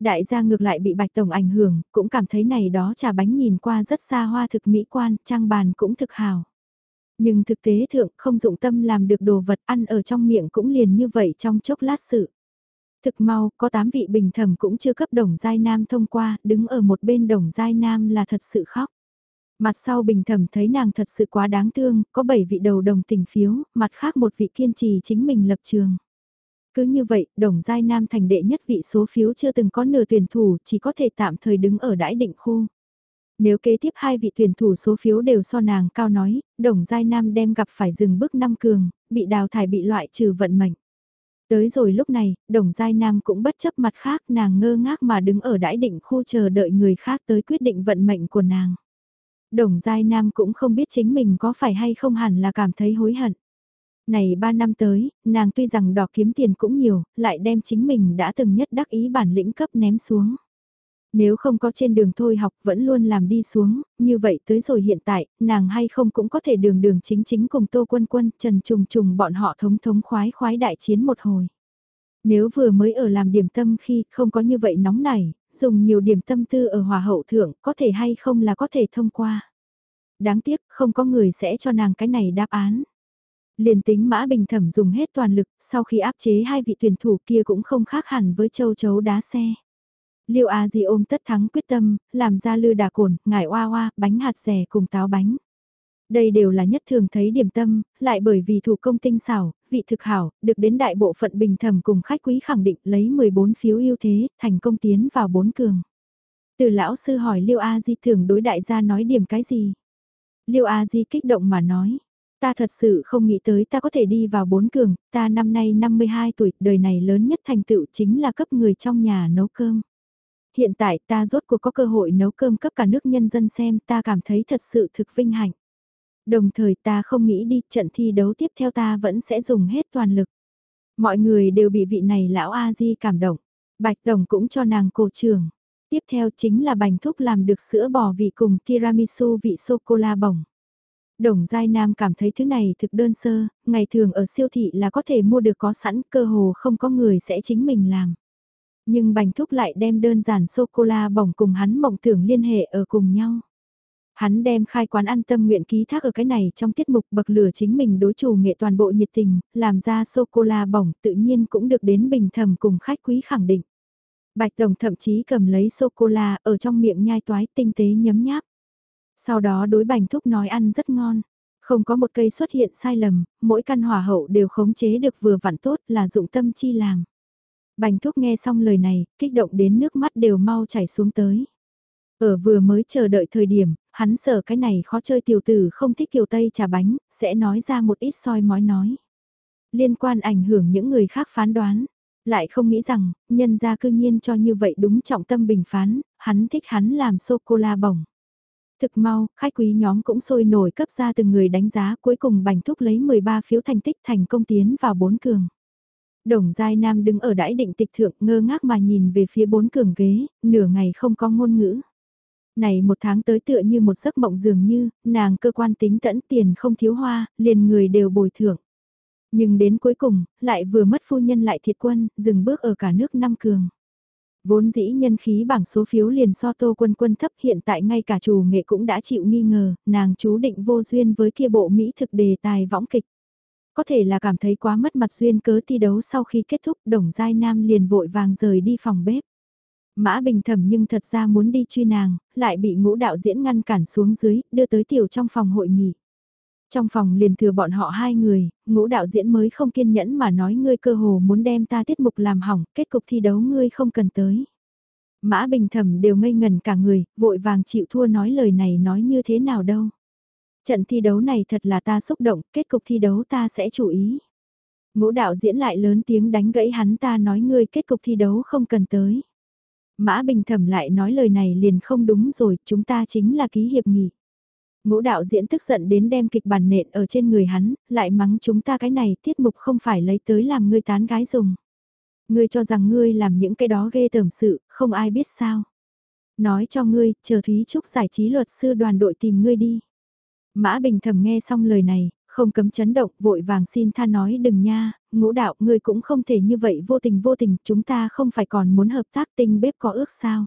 Đại gia ngược lại bị Bạch Tổng ảnh hưởng, cũng cảm thấy này đó trà bánh nhìn qua rất xa hoa thực mỹ quan, trang bàn cũng thực hào. Nhưng thực tế thượng không dụng tâm làm được đồ vật ăn ở trong miệng cũng liền như vậy trong chốc lát sự. Thực mau, có 8 vị bình thẩm cũng chưa cấp đồng giai nam thông qua, đứng ở một bên đồng giai nam là thật sự khóc. Mặt sau bình thẩm thấy nàng thật sự quá đáng thương, có 7 vị đầu đồng tình phiếu, mặt khác một vị kiên trì chính mình lập trường. Cứ như vậy, đồng giai nam thành đệ nhất vị số phiếu chưa từng có nửa tuyển thủ chỉ có thể tạm thời đứng ở đãi định khu. Nếu kế tiếp hai vị tuyển thủ số phiếu đều so nàng cao nói, đồng giai nam đem gặp phải dừng bước năm cường, bị đào thải bị loại trừ vận mệnh. Tới rồi lúc này, đồng giai nam cũng bất chấp mặt khác nàng ngơ ngác mà đứng ở đãi định khu chờ đợi người khác tới quyết định vận mệnh của nàng. Đồng giai nam cũng không biết chính mình có phải hay không hẳn là cảm thấy hối hận. Này ba năm tới, nàng tuy rằng đỏ kiếm tiền cũng nhiều, lại đem chính mình đã từng nhất đắc ý bản lĩnh cấp ném xuống. Nếu không có trên đường thôi học vẫn luôn làm đi xuống, như vậy tới rồi hiện tại, nàng hay không cũng có thể đường đường chính chính cùng Tô Quân Quân, Trần Trùng Trùng bọn họ thống thống khoái khoái đại chiến một hồi. Nếu vừa mới ở làm điểm tâm khi không có như vậy nóng nảy, dùng nhiều điểm tâm tư ở hòa hậu thượng có thể hay không là có thể thông qua. Đáng tiếc không có người sẽ cho nàng cái này đáp án. Liền tính mã bình thẩm dùng hết toàn lực, sau khi áp chế hai vị tuyển thủ kia cũng không khác hẳn với châu chấu đá xe. Liêu A Di ôm tất thắng quyết tâm, làm ra lư đà cồn, ngải oa oa, bánh hạt rẻ cùng táo bánh. Đây đều là nhất thường thấy điểm tâm, lại bởi vì thủ công tinh xảo, vị thực hảo, được đến đại bộ phận bình thẩm cùng khách quý khẳng định lấy 14 phiếu ưu thế, thành công tiến vào bốn cường. Từ lão sư hỏi Liêu A Di thường đối đại gia nói điểm cái gì? Liêu A Di kích động mà nói. Ta thật sự không nghĩ tới ta có thể đi vào bốn cường, ta năm nay 52 tuổi, đời này lớn nhất thành tựu chính là cấp người trong nhà nấu cơm. Hiện tại ta rốt cuộc có cơ hội nấu cơm cấp cả nước nhân dân xem ta cảm thấy thật sự thực vinh hạnh. Đồng thời ta không nghĩ đi trận thi đấu tiếp theo ta vẫn sẽ dùng hết toàn lực. Mọi người đều bị vị này lão A-di cảm động. Bạch Đồng cũng cho nàng cổ trưởng. Tiếp theo chính là bánh thúc làm được sữa bò vị cùng tiramisu vị sô-cô-la bồng Đồng Giai Nam cảm thấy thứ này thực đơn sơ, ngày thường ở siêu thị là có thể mua được có sẵn, cơ hồ không có người sẽ chính mình làm. Nhưng bành thúc lại đem đơn giản sô-cô-la bỏng cùng hắn mộng tưởng liên hệ ở cùng nhau. Hắn đem khai quán ăn tâm nguyện ký thác ở cái này trong tiết mục bậc lửa chính mình đối chủ nghệ toàn bộ nhiệt tình, làm ra sô-cô-la bỏng tự nhiên cũng được đến bình thầm cùng khách quý khẳng định. Bạch Đồng thậm chí cầm lấy sô-cô-la ở trong miệng nhai toái tinh tế nhấm nháp. Sau đó đối bành thúc nói ăn rất ngon. Không có một cây xuất hiện sai lầm, mỗi căn hỏa hậu đều khống chế được vừa vặn tốt là dụng tâm chi làm. Bành thúc nghe xong lời này, kích động đến nước mắt đều mau chảy xuống tới. Ở vừa mới chờ đợi thời điểm, hắn sợ cái này khó chơi tiểu tử không thích kiều tây trà bánh, sẽ nói ra một ít soi mói nói. Liên quan ảnh hưởng những người khác phán đoán, lại không nghĩ rằng, nhân gia cư nhiên cho như vậy đúng trọng tâm bình phán, hắn thích hắn làm sô-cô-la bỏng. Thực mau, khách quý nhóm cũng sôi nổi cấp ra từng người đánh giá cuối cùng bành thúc lấy 13 phiếu thành tích thành công tiến vào bốn cường. Đồng Giai Nam đứng ở đãi định tịch thượng ngơ ngác mà nhìn về phía bốn cường ghế, nửa ngày không có ngôn ngữ. Này một tháng tới tựa như một giấc mộng dường như, nàng cơ quan tính tẫn tiền không thiếu hoa, liền người đều bồi thưởng. Nhưng đến cuối cùng, lại vừa mất phu nhân lại thiệt quân, dừng bước ở cả nước năm cường. Vốn dĩ nhân khí bảng số phiếu liền so tô quân quân thấp hiện tại ngay cả chủ nghệ cũng đã chịu nghi ngờ, nàng chú định vô duyên với kia bộ Mỹ thực đề tài võng kịch. Có thể là cảm thấy quá mất mặt duyên cớ thi đấu sau khi kết thúc đồng giai nam liền vội vàng rời đi phòng bếp. Mã bình thầm nhưng thật ra muốn đi truy nàng, lại bị ngũ đạo diễn ngăn cản xuống dưới, đưa tới tiểu trong phòng hội nghị. Trong phòng liền thừa bọn họ hai người, ngũ đạo diễn mới không kiên nhẫn mà nói ngươi cơ hồ muốn đem ta tiết mục làm hỏng, kết cục thi đấu ngươi không cần tới. Mã bình thẩm đều ngây ngần cả người, vội vàng chịu thua nói lời này nói như thế nào đâu. Trận thi đấu này thật là ta xúc động, kết cục thi đấu ta sẽ chú ý. Ngũ đạo diễn lại lớn tiếng đánh gãy hắn ta nói ngươi kết cục thi đấu không cần tới. Mã Bình Thẩm lại nói lời này liền không đúng rồi, chúng ta chính là ký hiệp nghị. Ngũ đạo diễn tức giận đến đem kịch bản nện ở trên người hắn, lại mắng chúng ta cái này tiết mục không phải lấy tới làm ngươi tán gái dùng. Ngươi cho rằng ngươi làm những cái đó ghê tởm sự, không ai biết sao. Nói cho ngươi, chờ Thúy Trúc giải trí luật sư đoàn đội tìm ngươi đi. Mã Bình Thầm nghe xong lời này, Không cấm chấn động, vội vàng xin tha nói đừng nha, ngũ đạo, ngươi cũng không thể như vậy vô tình vô tình, chúng ta không phải còn muốn hợp tác tinh bếp có ước sao.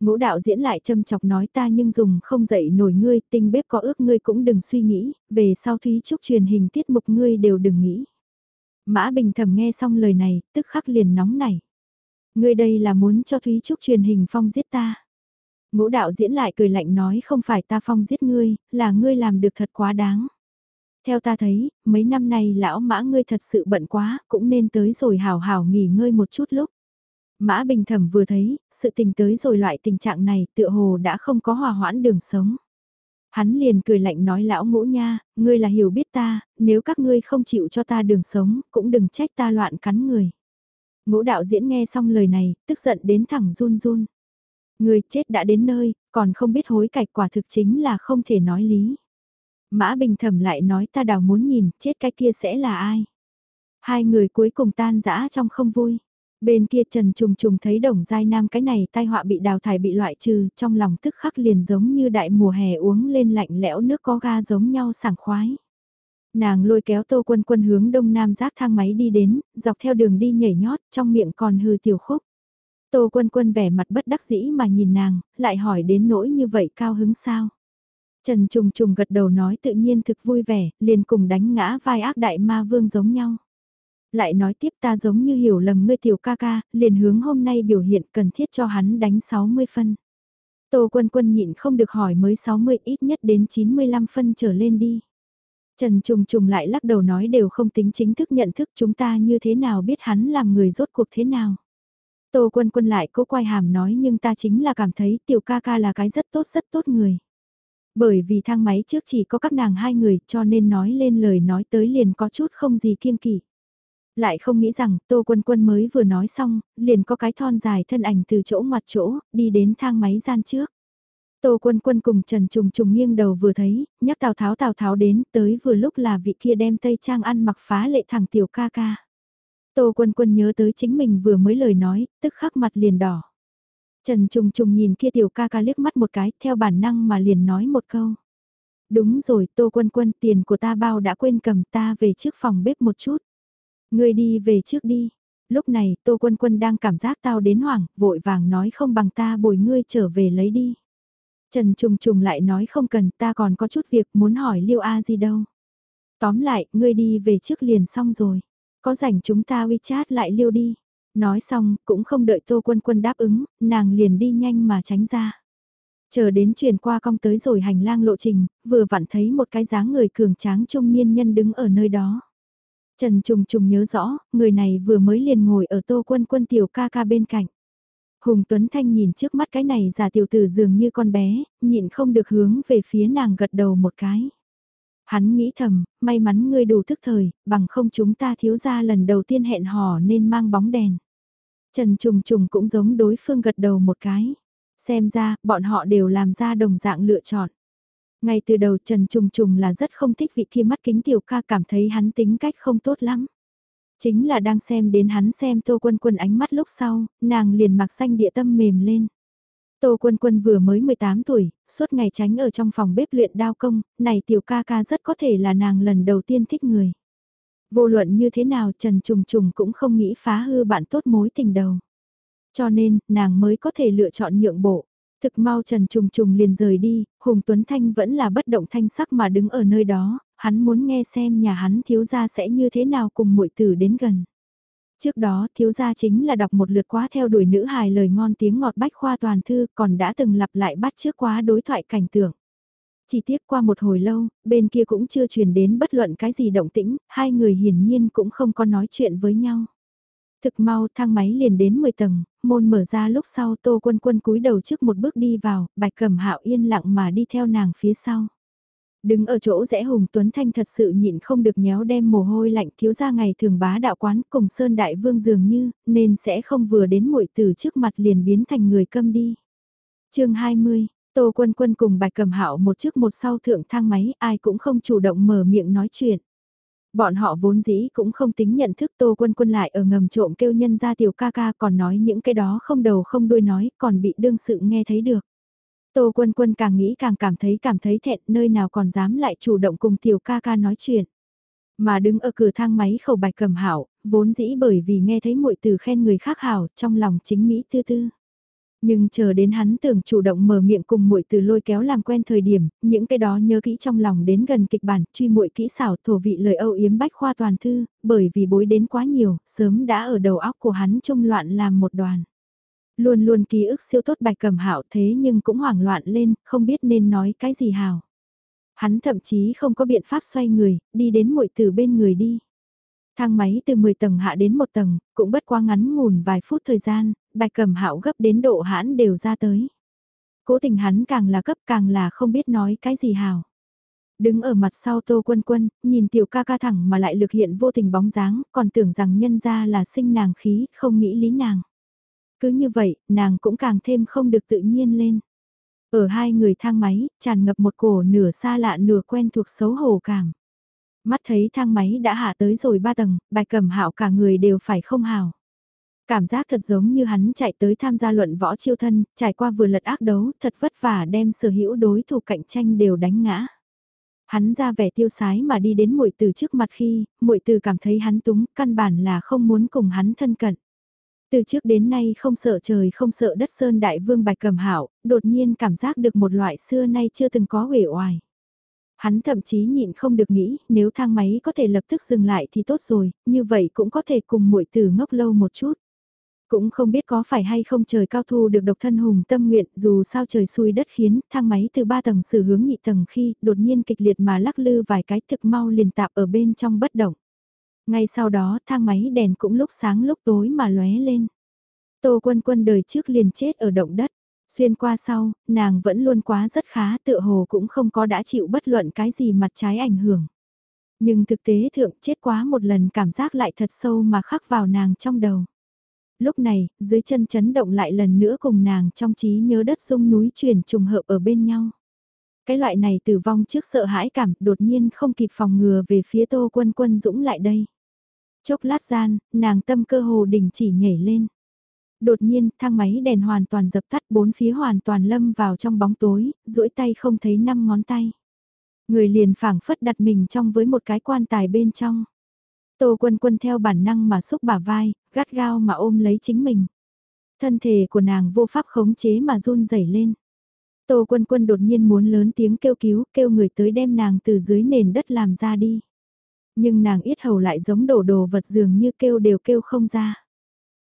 Ngũ đạo diễn lại châm chọc nói ta nhưng dùng không dậy nổi ngươi, tinh bếp có ước ngươi cũng đừng suy nghĩ, về sau Thúy Trúc truyền hình tiết mục ngươi đều đừng nghĩ. Mã Bình thầm nghe xong lời này, tức khắc liền nóng nảy. Ngươi đây là muốn cho Thúy Trúc truyền hình phong giết ta. Ngũ đạo diễn lại cười lạnh nói không phải ta phong giết ngươi, là ngươi làm được thật quá đáng. Theo ta thấy, mấy năm nay lão mã ngươi thật sự bận quá, cũng nên tới rồi hào hào nghỉ ngơi một chút lúc. Mã Bình Thẩm vừa thấy, sự tình tới rồi loại tình trạng này tựa hồ đã không có hòa hoãn đường sống. Hắn liền cười lạnh nói lão ngũ nha, ngươi là hiểu biết ta, nếu các ngươi không chịu cho ta đường sống, cũng đừng trách ta loạn cắn người. Ngũ đạo diễn nghe xong lời này, tức giận đến thẳng run run. Người chết đã đến nơi, còn không biết hối cải quả thực chính là không thể nói lý. Mã Bình Thẩm lại nói ta đào muốn nhìn, chết cái kia sẽ là ai? Hai người cuối cùng tan dã trong không vui. Bên kia Trần Trùng Trùng thấy đồng giai nam cái này tai họa bị đào thải bị loại trừ, trong lòng tức khắc liền giống như đại mùa hè uống lên lạnh lẽo nước có ga giống nhau sảng khoái. Nàng lôi kéo tô quân quân hướng đông nam giác thang máy đi đến, dọc theo đường đi nhảy nhót, trong miệng còn hư tiểu khúc. Tô quân quân vẻ mặt bất đắc dĩ mà nhìn nàng, lại hỏi đến nỗi như vậy cao hứng sao. Trần Trùng Trùng gật đầu nói tự nhiên thực vui vẻ, liền cùng đánh ngã vai ác đại ma vương giống nhau. Lại nói tiếp ta giống như hiểu lầm ngươi tiểu ca ca, liền hướng hôm nay biểu hiện cần thiết cho hắn đánh 60 phân. Tô quân quân nhịn không được hỏi mới 60 ít nhất đến 95 phân trở lên đi. Trần Trùng Trùng lại lắc đầu nói đều không tính chính thức nhận thức chúng ta như thế nào biết hắn làm người rốt cuộc thế nào. Tô quân quân lại cố quay hàm nói nhưng ta chính là cảm thấy tiểu ca ca là cái rất tốt rất tốt người. Bởi vì thang máy trước chỉ có các nàng hai người cho nên nói lên lời nói tới liền có chút không gì kiên kỵ. Lại không nghĩ rằng Tô Quân Quân mới vừa nói xong, liền có cái thon dài thân ảnh từ chỗ ngoặt chỗ, đi đến thang máy gian trước. Tô Quân Quân cùng Trần Trùng Trùng nghiêng đầu vừa thấy, nhắc Tào Tháo Tào Tháo đến, tới vừa lúc là vị kia đem Tây Trang ăn mặc phá lệ thẳng tiểu ca ca. Tô Quân Quân nhớ tới chính mình vừa mới lời nói, tức khắc mặt liền đỏ. Trần Trùng Trùng nhìn kia tiểu ca ca liếc mắt một cái, theo bản năng mà liền nói một câu. Đúng rồi, Tô Quân Quân, tiền của ta bao đã quên cầm ta về trước phòng bếp một chút. Ngươi đi về trước đi. Lúc này, Tô Quân Quân đang cảm giác tao đến hoảng, vội vàng nói không bằng ta bồi ngươi trở về lấy đi. Trần Trùng Trùng lại nói không cần, ta còn có chút việc muốn hỏi Liêu A gì đâu. Tóm lại, ngươi đi về trước liền xong rồi. Có rảnh chúng ta WeChat lại liêu đi. Nói xong, cũng không đợi Tô Quân Quân đáp ứng, nàng liền đi nhanh mà tránh ra. Chờ đến chuyển qua cong tới rồi hành lang lộ trình, vừa vặn thấy một cái dáng người cường tráng trung niên nhân đứng ở nơi đó. Trần Trùng Trùng nhớ rõ, người này vừa mới liền ngồi ở Tô Quân Quân tiểu ca ca bên cạnh. Hùng Tuấn Thanh nhìn trước mắt cái này giả tiểu tử dường như con bé, nhịn không được hướng về phía nàng gật đầu một cái. Hắn nghĩ thầm, may mắn ngươi đủ thức thời, bằng không chúng ta thiếu ra lần đầu tiên hẹn hò nên mang bóng đèn. Trần Trùng Trùng cũng giống đối phương gật đầu một cái. Xem ra, bọn họ đều làm ra đồng dạng lựa chọn. Ngay từ đầu Trần Trùng Trùng là rất không thích vị kia mắt kính tiểu ca cảm thấy hắn tính cách không tốt lắm. Chính là đang xem đến hắn xem Tô Quân Quân ánh mắt lúc sau, nàng liền mặc xanh địa tâm mềm lên. Tô Quân Quân vừa mới 18 tuổi, suốt ngày tránh ở trong phòng bếp luyện đao công, này tiểu ca ca rất có thể là nàng lần đầu tiên thích người. Vô luận như thế nào Trần Trùng Trùng cũng không nghĩ phá hư bạn tốt mối tình đầu. Cho nên, nàng mới có thể lựa chọn nhượng bộ. Thực mau Trần Trùng Trùng liền rời đi, Hùng Tuấn Thanh vẫn là bất động thanh sắc mà đứng ở nơi đó, hắn muốn nghe xem nhà hắn thiếu gia sẽ như thế nào cùng muội tử đến gần. Trước đó thiếu gia chính là đọc một lượt quá theo đuổi nữ hài lời ngon tiếng ngọt bách khoa toàn thư còn đã từng lặp lại bắt trước quá đối thoại cảnh tượng. Chỉ tiếc qua một hồi lâu, bên kia cũng chưa truyền đến bất luận cái gì động tĩnh, hai người hiển nhiên cũng không có nói chuyện với nhau. Thực mau thang máy liền đến 10 tầng, môn mở ra lúc sau tô quân quân cúi đầu trước một bước đi vào, bạch cẩm hạo yên lặng mà đi theo nàng phía sau. Đứng ở chỗ rẽ Hùng Tuấn Thanh thật sự nhịn không được nhéo đem mồ hôi lạnh thiếu ra ngày thường bá đạo quán cùng Sơn Đại Vương dường như, nên sẽ không vừa đến muội từ trước mặt liền biến thành người câm đi. chương 20, Tô Quân Quân cùng Bạch Cẩm Hạo một trước một sau thượng thang máy, ai cũng không chủ động mở miệng nói chuyện. Bọn họ vốn dĩ cũng không tính nhận thức Tô Quân Quân lại ở ngầm trộm kêu nhân ra tiểu ca ca còn nói những cái đó không đầu không đuôi nói, còn bị đương sự nghe thấy được. Tô Quân Quân càng nghĩ càng cảm thấy cảm thấy thẹn nơi nào còn dám lại chủ động cùng tiểu ca ca nói chuyện. Mà đứng ở cửa thang máy khẩu bạch cầm hảo, vốn dĩ bởi vì nghe thấy muội từ khen người khác hảo trong lòng chính Mỹ tư tư. Nhưng chờ đến hắn tưởng chủ động mở miệng cùng muội từ lôi kéo làm quen thời điểm, những cái đó nhớ kỹ trong lòng đến gần kịch bản, truy muội kỹ xảo thổ vị lời âu yếm bách khoa toàn thư, bởi vì bối đến quá nhiều, sớm đã ở đầu óc của hắn trung loạn làm một đoàn. Luôn luôn ký ức siêu tốt bạch cầm hạo thế nhưng cũng hoảng loạn lên, không biết nên nói cái gì hào. Hắn thậm chí không có biện pháp xoay người, đi đến muội từ bên người đi. Thang máy từ 10 tầng hạ đến một tầng, cũng bất quá ngắn ngủn vài phút thời gian, bạch cầm hạo gấp đến độ hãn đều ra tới. Cố tình hắn càng là cấp càng là không biết nói cái gì hào. Đứng ở mặt sau tô quân quân, nhìn tiểu ca ca thẳng mà lại lực hiện vô tình bóng dáng, còn tưởng rằng nhân ra là sinh nàng khí, không nghĩ lý nàng. Cứ như vậy, nàng cũng càng thêm không được tự nhiên lên. Ở hai người thang máy, tràn ngập một cổ nửa xa lạ nửa quen thuộc xấu hổ cảm. Mắt thấy thang máy đã hạ tới rồi ba tầng, bài cầm hạo cả người đều phải không hào. Cảm giác thật giống như hắn chạy tới tham gia luận võ chiêu thân, trải qua vừa lật ác đấu, thật vất vả đem sở hữu đối thủ cạnh tranh đều đánh ngã. Hắn ra vẻ tiêu sái mà đi đến muội từ trước mặt khi, muội từ cảm thấy hắn túng, căn bản là không muốn cùng hắn thân cận. Từ trước đến nay không sợ trời không sợ đất sơn đại vương bạch cầm hảo, đột nhiên cảm giác được một loại xưa nay chưa từng có uể oải. Hắn thậm chí nhịn không được nghĩ, nếu thang máy có thể lập tức dừng lại thì tốt rồi, như vậy cũng có thể cùng muội tử ngốc lâu một chút. Cũng không biết có phải hay không trời cao thu được độc thân hùng tâm nguyện, dù sao trời xui đất khiến, thang máy từ ba tầng xử hướng nhị tầng khi, đột nhiên kịch liệt mà lắc lư vài cái thực mau liền tạp ở bên trong bất động. Ngay sau đó thang máy đèn cũng lúc sáng lúc tối mà lóe lên. Tô quân quân đời trước liền chết ở động đất. Xuyên qua sau, nàng vẫn luôn quá rất khá tựa hồ cũng không có đã chịu bất luận cái gì mặt trái ảnh hưởng. Nhưng thực tế thượng chết quá một lần cảm giác lại thật sâu mà khắc vào nàng trong đầu. Lúc này, dưới chân chấn động lại lần nữa cùng nàng trong trí nhớ đất sung núi chuyển trùng hợp ở bên nhau. Cái loại này tử vong trước sợ hãi cảm đột nhiên không kịp phòng ngừa về phía tô quân quân dũng lại đây. Chốc lát gian, nàng tâm cơ hồ đình chỉ nhảy lên. Đột nhiên, thang máy đèn hoàn toàn dập tắt bốn phía hoàn toàn lâm vào trong bóng tối, duỗi tay không thấy năm ngón tay. Người liền phảng phất đặt mình trong với một cái quan tài bên trong. Tô quân quân theo bản năng mà xúc bả vai, gắt gao mà ôm lấy chính mình. Thân thể của nàng vô pháp khống chế mà run rẩy lên. Tô quân quân đột nhiên muốn lớn tiếng kêu cứu, kêu người tới đem nàng từ dưới nền đất làm ra đi. Nhưng nàng ít hầu lại giống đổ đồ vật dường như kêu đều kêu không ra.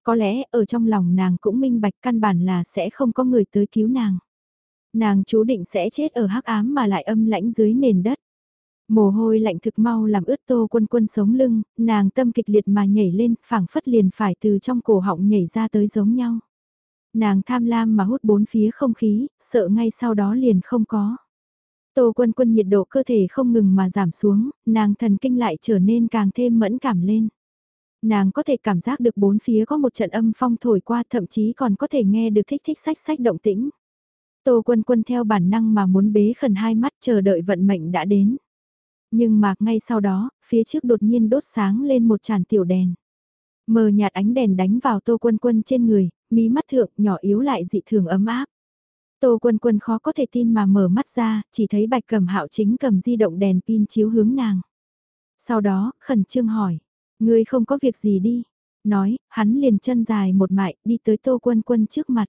Có lẽ ở trong lòng nàng cũng minh bạch căn bản là sẽ không có người tới cứu nàng. Nàng chú định sẽ chết ở hắc ám mà lại âm lãnh dưới nền đất. Mồ hôi lạnh thực mau làm ướt tô quân quân sống lưng, nàng tâm kịch liệt mà nhảy lên, phảng phất liền phải từ trong cổ họng nhảy ra tới giống nhau. Nàng tham lam mà hút bốn phía không khí, sợ ngay sau đó liền không có. Tô quân quân nhiệt độ cơ thể không ngừng mà giảm xuống, nàng thần kinh lại trở nên càng thêm mẫn cảm lên. Nàng có thể cảm giác được bốn phía có một trận âm phong thổi qua thậm chí còn có thể nghe được thích thích sách sách động tĩnh. Tô quân quân theo bản năng mà muốn bế khẩn hai mắt chờ đợi vận mệnh đã đến. Nhưng mà ngay sau đó, phía trước đột nhiên đốt sáng lên một tràn tiểu đèn. Mờ nhạt ánh đèn đánh vào tô quân quân trên người, mí mắt thượng nhỏ yếu lại dị thường ấm áp. Tô quân quân khó có thể tin mà mở mắt ra, chỉ thấy bạch cầm hạo chính cầm di động đèn pin chiếu hướng nàng. Sau đó, khẩn trương hỏi, ngươi không có việc gì đi. Nói, hắn liền chân dài một mại, đi tới tô quân quân trước mặt.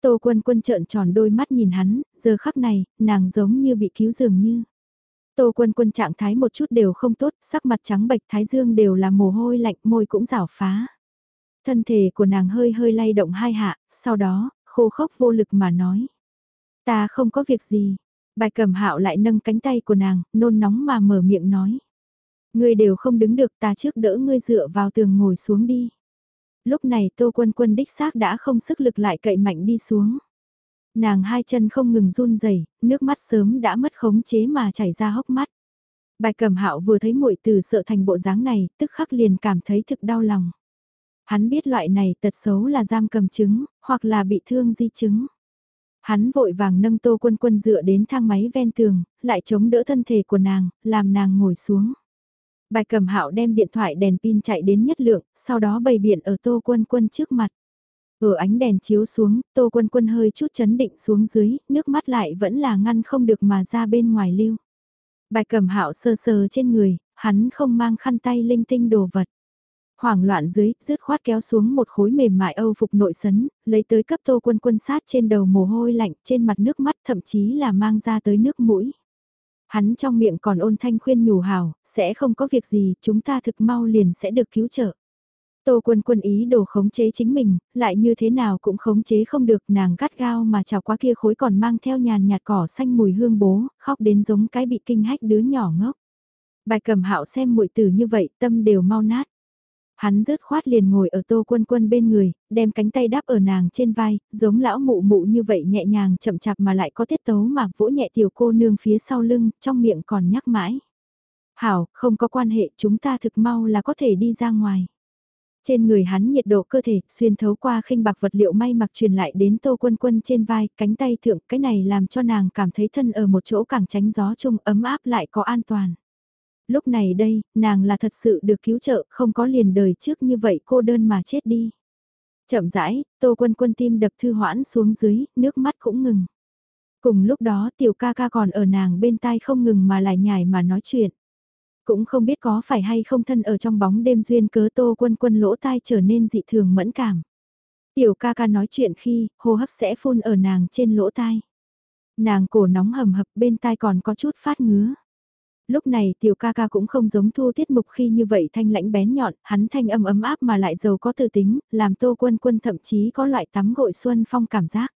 Tô quân quân trợn tròn đôi mắt nhìn hắn, giờ khắc này, nàng giống như bị cứu dường như. Tô quân quân trạng thái một chút đều không tốt, sắc mặt trắng bệch thái dương đều là mồ hôi lạnh môi cũng rảo phá. Thân thể của nàng hơi hơi lay động hai hạ, sau đó, khô khốc vô lực mà nói. Ta không có việc gì. Bài cầm hạo lại nâng cánh tay của nàng, nôn nóng mà mở miệng nói. Ngươi đều không đứng được ta trước đỡ ngươi dựa vào tường ngồi xuống đi. Lúc này tô quân quân đích xác đã không sức lực lại cậy mạnh đi xuống. Nàng hai chân không ngừng run rẩy, nước mắt sớm đã mất khống chế mà chảy ra hốc mắt. Bài cẩm hạo vừa thấy muội từ sợ thành bộ dáng này, tức khắc liền cảm thấy thực đau lòng. Hắn biết loại này tật xấu là giam cầm chứng, hoặc là bị thương di chứng. Hắn vội vàng nâng tô quân quân dựa đến thang máy ven tường, lại chống đỡ thân thể của nàng, làm nàng ngồi xuống. Bài cầm hạo đem điện thoại đèn pin chạy đến nhất lượng, sau đó bày biện ở tô quân quân trước mặt. Ở ánh đèn chiếu xuống, Tô Quân Quân hơi chút chấn định xuống dưới, nước mắt lại vẫn là ngăn không được mà ra bên ngoài lưu. Bài cầm hạo sơ sơ trên người, hắn không mang khăn tay linh tinh đồ vật. Hoảng loạn dưới, rứt khoát kéo xuống một khối mềm mại âu phục nội sấn, lấy tới cấp tô quân quân sát trên đầu mồ hôi lạnh, trên mặt nước mắt thậm chí là mang ra tới nước mũi. Hắn trong miệng còn ôn thanh khuyên nhủ hào, sẽ không có việc gì, chúng ta thực mau liền sẽ được cứu trợ. Tô quân quân ý đồ khống chế chính mình, lại như thế nào cũng khống chế không được nàng gắt gao mà chào qua kia khối còn mang theo nhàn nhạt cỏ xanh mùi hương bố, khóc đến giống cái bị kinh hách đứa nhỏ ngốc. Bài cầm hạo xem muội tử như vậy tâm đều mau nát. Hắn rớt khoát liền ngồi ở tô quân quân bên người, đem cánh tay đáp ở nàng trên vai, giống lão mụ mụ như vậy nhẹ nhàng chậm chạp mà lại có tiết tấu mà vỗ nhẹ tiểu cô nương phía sau lưng, trong miệng còn nhắc mãi. Hảo, không có quan hệ chúng ta thực mau là có thể đi ra ngoài. Trên người hắn nhiệt độ cơ thể xuyên thấu qua khinh bạc vật liệu may mặc truyền lại đến tô quân quân trên vai, cánh tay thượng, cái này làm cho nàng cảm thấy thân ở một chỗ càng tránh gió chung ấm áp lại có an toàn. Lúc này đây, nàng là thật sự được cứu trợ, không có liền đời trước như vậy cô đơn mà chết đi. Chậm rãi, tô quân quân tim đập thư hoãn xuống dưới, nước mắt cũng ngừng. Cùng lúc đó tiểu ca ca còn ở nàng bên tai không ngừng mà lại nhảy mà nói chuyện. Cũng không biết có phải hay không thân ở trong bóng đêm duyên cớ tô quân quân lỗ tai trở nên dị thường mẫn cảm. Tiểu ca ca nói chuyện khi, hô hấp sẽ phun ở nàng trên lỗ tai. Nàng cổ nóng hầm hập bên tai còn có chút phát ngứa. Lúc này tiểu ca ca cũng không giống thu tiết mục khi như vậy thanh lãnh bén nhọn, hắn thanh âm ấm áp mà lại giàu có tư tính, làm tô quân quân thậm chí có loại tắm gội xuân phong cảm giác.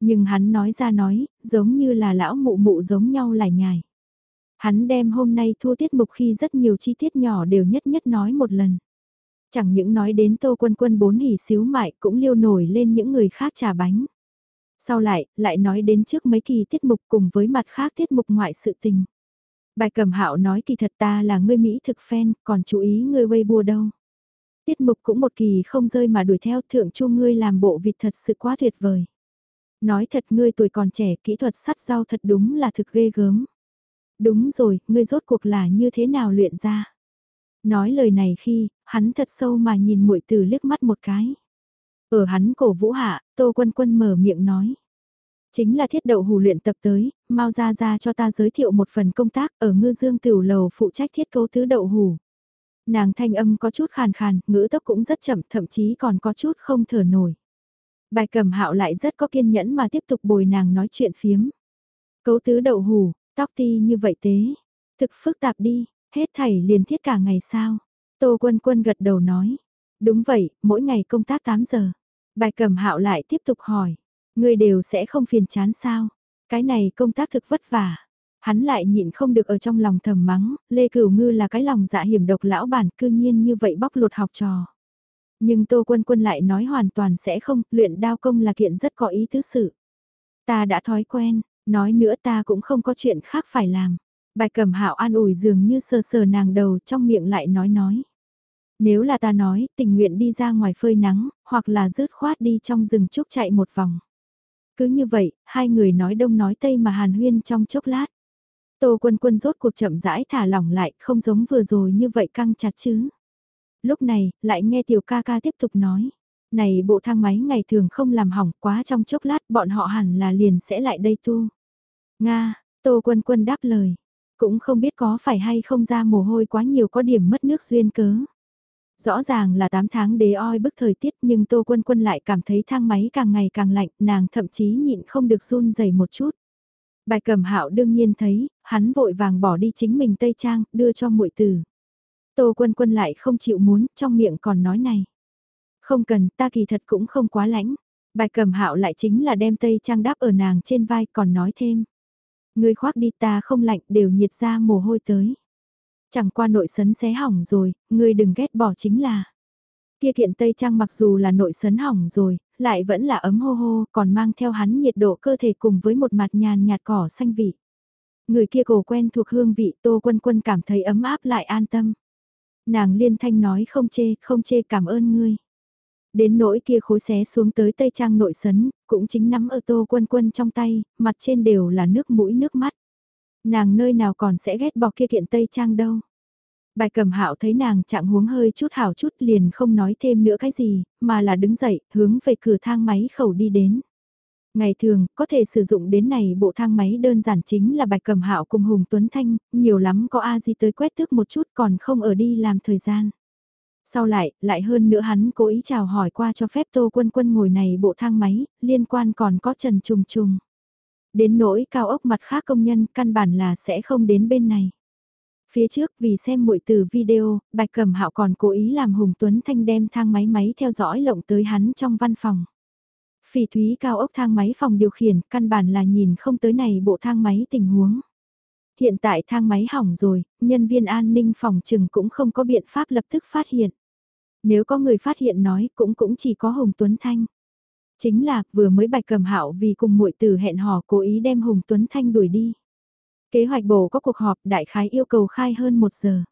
Nhưng hắn nói ra nói, giống như là lão mụ mụ giống nhau lại nhài. Hắn đem hôm nay thu tiết mục khi rất nhiều chi tiết nhỏ đều nhất nhất nói một lần. Chẳng những nói đến tô quân quân bốn hỉ xíu mại cũng liêu nổi lên những người khác trà bánh. Sau lại, lại nói đến trước mấy kỳ tiết mục cùng với mặt khác tiết mục ngoại sự tình. Bài cầm hạo nói kỳ thật ta là ngươi Mỹ thực fan, còn chú ý ngươi Weibo đâu. Tiết mục cũng một kỳ không rơi mà đuổi theo thượng chu ngươi làm bộ vịt thật sự quá tuyệt vời. Nói thật ngươi tuổi còn trẻ, kỹ thuật sắt rau thật đúng là thực ghê gớm. Đúng rồi, ngươi rốt cuộc là như thế nào luyện ra. Nói lời này khi, hắn thật sâu mà nhìn muội từ liếc mắt một cái. Ở hắn cổ vũ hạ, Tô Quân Quân mở miệng nói. Chính là thiết đậu hù luyện tập tới, mau ra ra cho ta giới thiệu một phần công tác ở ngư dương tiểu lầu phụ trách thiết cấu tứ đậu hù. Nàng thanh âm có chút khàn khàn, ngữ tốc cũng rất chậm, thậm chí còn có chút không thở nổi. Bài cầm hạo lại rất có kiên nhẫn mà tiếp tục bồi nàng nói chuyện phiếm. Cấu tứ đậu hù, tóc ti như vậy tế. Thực phức tạp đi, hết thảy liền thiết cả ngày sao. Tô quân quân gật đầu nói. Đúng vậy, mỗi ngày công tác 8 giờ. Bài cầm hạo lại tiếp tục hỏi. Người đều sẽ không phiền chán sao. Cái này công tác thực vất vả. Hắn lại nhịn không được ở trong lòng thầm mắng, Lê Cửu Ngư là cái lòng dạ hiểm độc lão bản cư nhiên như vậy bóc lột học trò. Nhưng Tô Quân Quân lại nói hoàn toàn sẽ không, luyện đao công là kiện rất có ý tứ sự. Ta đã thói quen, nói nữa ta cũng không có chuyện khác phải làm. Bài cầm hạo an ủi dường như sờ sờ nàng đầu trong miệng lại nói nói. Nếu là ta nói, tình nguyện đi ra ngoài phơi nắng, hoặc là rớt khoát đi trong rừng trúc chạy một vòng. Cứ như vậy, hai người nói đông nói tây mà hàn huyên trong chốc lát. Tô quân quân rốt cuộc chậm rãi thả lỏng lại, không giống vừa rồi như vậy căng chặt chứ. Lúc này, lại nghe tiểu ca ca tiếp tục nói. Này bộ thang máy ngày thường không làm hỏng quá trong chốc lát bọn họ hẳn là liền sẽ lại đây tu. Nga, Tô quân quân đáp lời. Cũng không biết có phải hay không ra mồ hôi quá nhiều có điểm mất nước duyên cớ. Rõ ràng là 8 tháng đế oi bức thời tiết nhưng Tô Quân Quân lại cảm thấy thang máy càng ngày càng lạnh, nàng thậm chí nhịn không được run rẩy một chút. Bài cầm hạo đương nhiên thấy, hắn vội vàng bỏ đi chính mình Tây Trang, đưa cho muội tử. Tô Quân Quân lại không chịu muốn, trong miệng còn nói này. Không cần, ta kỳ thật cũng không quá lãnh. Bài cầm hạo lại chính là đem Tây Trang đáp ở nàng trên vai còn nói thêm. Người khoác đi ta không lạnh đều nhiệt ra mồ hôi tới. Chẳng qua nội sấn xé hỏng rồi, ngươi đừng ghét bỏ chính là. Kia kiện Tây Trang mặc dù là nội sấn hỏng rồi, lại vẫn là ấm hô hô, còn mang theo hắn nhiệt độ cơ thể cùng với một mặt nhàn nhạt cỏ xanh vị. Người kia cổ quen thuộc hương vị Tô Quân Quân cảm thấy ấm áp lại an tâm. Nàng liên thanh nói không chê, không chê cảm ơn ngươi. Đến nỗi kia khối xé xuống tới Tây Trang nội sấn, cũng chính nắm ở Tô Quân Quân trong tay, mặt trên đều là nước mũi nước mắt. Nàng nơi nào còn sẽ ghét bỏ kia kiện Tây Trang đâu. Bài cầm hạo thấy nàng trạng huống hơi chút hảo chút liền không nói thêm nữa cái gì, mà là đứng dậy, hướng về cửa thang máy khẩu đi đến. Ngày thường, có thể sử dụng đến này bộ thang máy đơn giản chính là bạch cầm hạo cùng Hùng Tuấn Thanh, nhiều lắm có A Di tới quét tước một chút còn không ở đi làm thời gian. Sau lại, lại hơn nữa hắn cố ý chào hỏi qua cho phép Tô Quân Quân ngồi này bộ thang máy, liên quan còn có Trần Trùng Trùng. Đến nỗi cao ốc mặt khác công nhân căn bản là sẽ không đến bên này. Phía trước vì xem muội từ video, Bạch Cẩm Hạo còn cố ý làm Hùng Tuấn Thanh đem thang máy máy theo dõi lộng tới hắn trong văn phòng. Phỉ thúy cao ốc thang máy phòng điều khiển, căn bản là nhìn không tới này bộ thang máy tình huống. Hiện tại thang máy hỏng rồi, nhân viên an ninh phòng trừng cũng không có biện pháp lập tức phát hiện. Nếu có người phát hiện nói cũng cũng chỉ có Hùng Tuấn Thanh. Chính là vừa mới bạch cầm hạo vì cùng muội tử hẹn hò cố ý đem Hùng Tuấn Thanh đuổi đi. Kế hoạch bổ có cuộc họp đại khái yêu cầu khai hơn một giờ.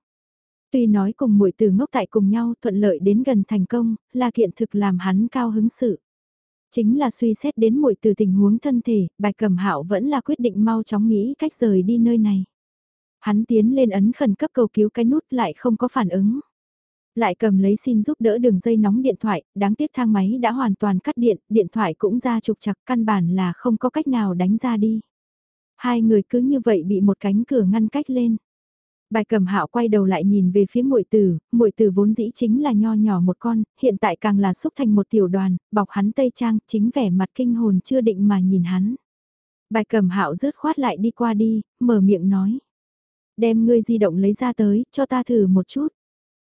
Tuy nói cùng muội tử ngốc tại cùng nhau thuận lợi đến gần thành công, là kiện thực làm hắn cao hứng sự. Chính là suy xét đến muội tử tình huống thân thể, bạch cầm hạo vẫn là quyết định mau chóng nghĩ cách rời đi nơi này. Hắn tiến lên ấn khẩn cấp cầu cứu cái nút lại không có phản ứng. Lại cầm lấy xin giúp đỡ đường dây nóng điện thoại, đáng tiếc thang máy đã hoàn toàn cắt điện, điện thoại cũng ra trục chặt căn bản là không có cách nào đánh ra đi. Hai người cứ như vậy bị một cánh cửa ngăn cách lên. Bài cầm hạo quay đầu lại nhìn về phía muội tử, muội tử vốn dĩ chính là nho nhỏ một con, hiện tại càng là xúc thành một tiểu đoàn, bọc hắn tây trang, chính vẻ mặt kinh hồn chưa định mà nhìn hắn. Bài cầm hạo rớt khoát lại đi qua đi, mở miệng nói. Đem ngươi di động lấy ra tới, cho ta thử một chút.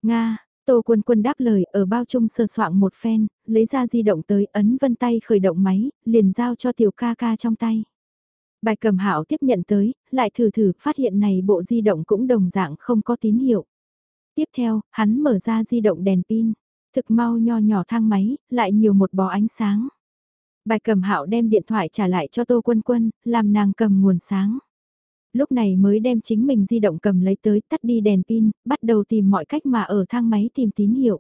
Nga, Tô Quân Quân đáp lời ở bao trung sơ soạn một phen, lấy ra di động tới ấn vân tay khởi động máy, liền giao cho tiểu ca ca trong tay. Bài cầm hạo tiếp nhận tới, lại thử thử phát hiện này bộ di động cũng đồng dạng không có tín hiệu. Tiếp theo, hắn mở ra di động đèn pin, thực mau nho nhỏ thang máy, lại nhiều một bó ánh sáng. Bài cầm hạo đem điện thoại trả lại cho Tô Quân Quân, làm nàng cầm nguồn sáng. Lúc này mới đem chính mình di động cầm lấy tới tắt đi đèn pin, bắt đầu tìm mọi cách mà ở thang máy tìm tín hiệu.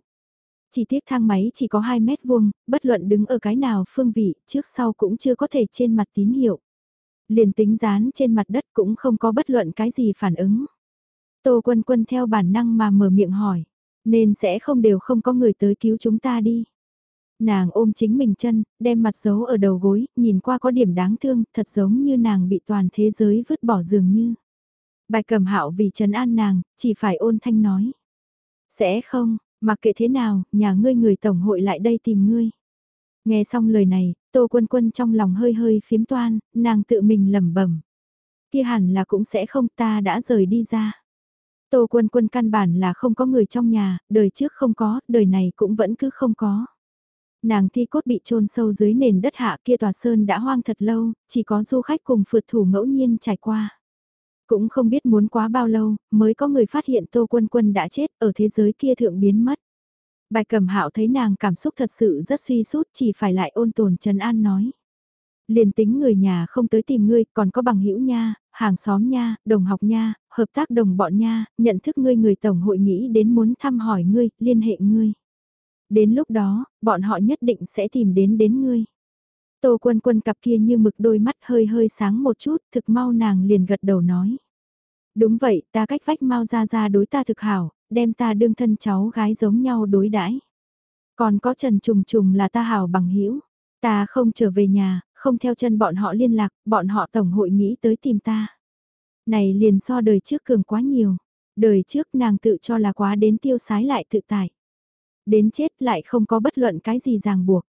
Chỉ tiếc thang máy chỉ có 2 mét vuông, bất luận đứng ở cái nào phương vị, trước sau cũng chưa có thể trên mặt tín hiệu liền tính dán trên mặt đất cũng không có bất luận cái gì phản ứng. Tô quân quân theo bản năng mà mở miệng hỏi, nên sẽ không đều không có người tới cứu chúng ta đi. Nàng ôm chính mình chân, đem mặt giấu ở đầu gối, nhìn qua có điểm đáng thương, thật giống như nàng bị toàn thế giới vứt bỏ dường như. Bài cầm hạo vì trấn an nàng, chỉ phải ôn thanh nói. Sẽ không, mặc kệ thế nào, nhà ngươi người tổng hội lại đây tìm ngươi. Nghe xong lời này, Tô Quân Quân trong lòng hơi hơi phiếm toan, nàng tự mình lẩm bẩm. Kia hẳn là cũng sẽ không ta đã rời đi ra. Tô Quân Quân căn bản là không có người trong nhà, đời trước không có, đời này cũng vẫn cứ không có. Nàng thi cốt bị chôn sâu dưới nền đất hạ kia tòa sơn đã hoang thật lâu, chỉ có du khách cùng phượt thủ ngẫu nhiên trải qua. Cũng không biết muốn quá bao lâu, mới có người phát hiện Tô Quân Quân đã chết ở thế giới kia thượng biến mất. Bài cầm hạo thấy nàng cảm xúc thật sự rất suy sút chỉ phải lại ôn tồn Trần An nói. Liền tính người nhà không tới tìm ngươi, còn có bằng hữu nha, hàng xóm nha, đồng học nha, hợp tác đồng bọn nha, nhận thức ngươi người tổng hội nghĩ đến muốn thăm hỏi ngươi, liên hệ ngươi. Đến lúc đó, bọn họ nhất định sẽ tìm đến đến ngươi. Tô quân quân cặp kia như mực đôi mắt hơi hơi sáng một chút, thực mau nàng liền gật đầu nói. Đúng vậy, ta cách vách mau ra ra đối ta thực hảo, đem ta đương thân cháu gái giống nhau đối đãi. Còn có Trần Trùng Trùng là ta hảo bằng hữu ta không trở về nhà, không theo chân bọn họ liên lạc, bọn họ tổng hội nghĩ tới tìm ta. Này liền so đời trước cường quá nhiều, đời trước nàng tự cho là quá đến tiêu sái lại tự tại. Đến chết lại không có bất luận cái gì ràng buộc.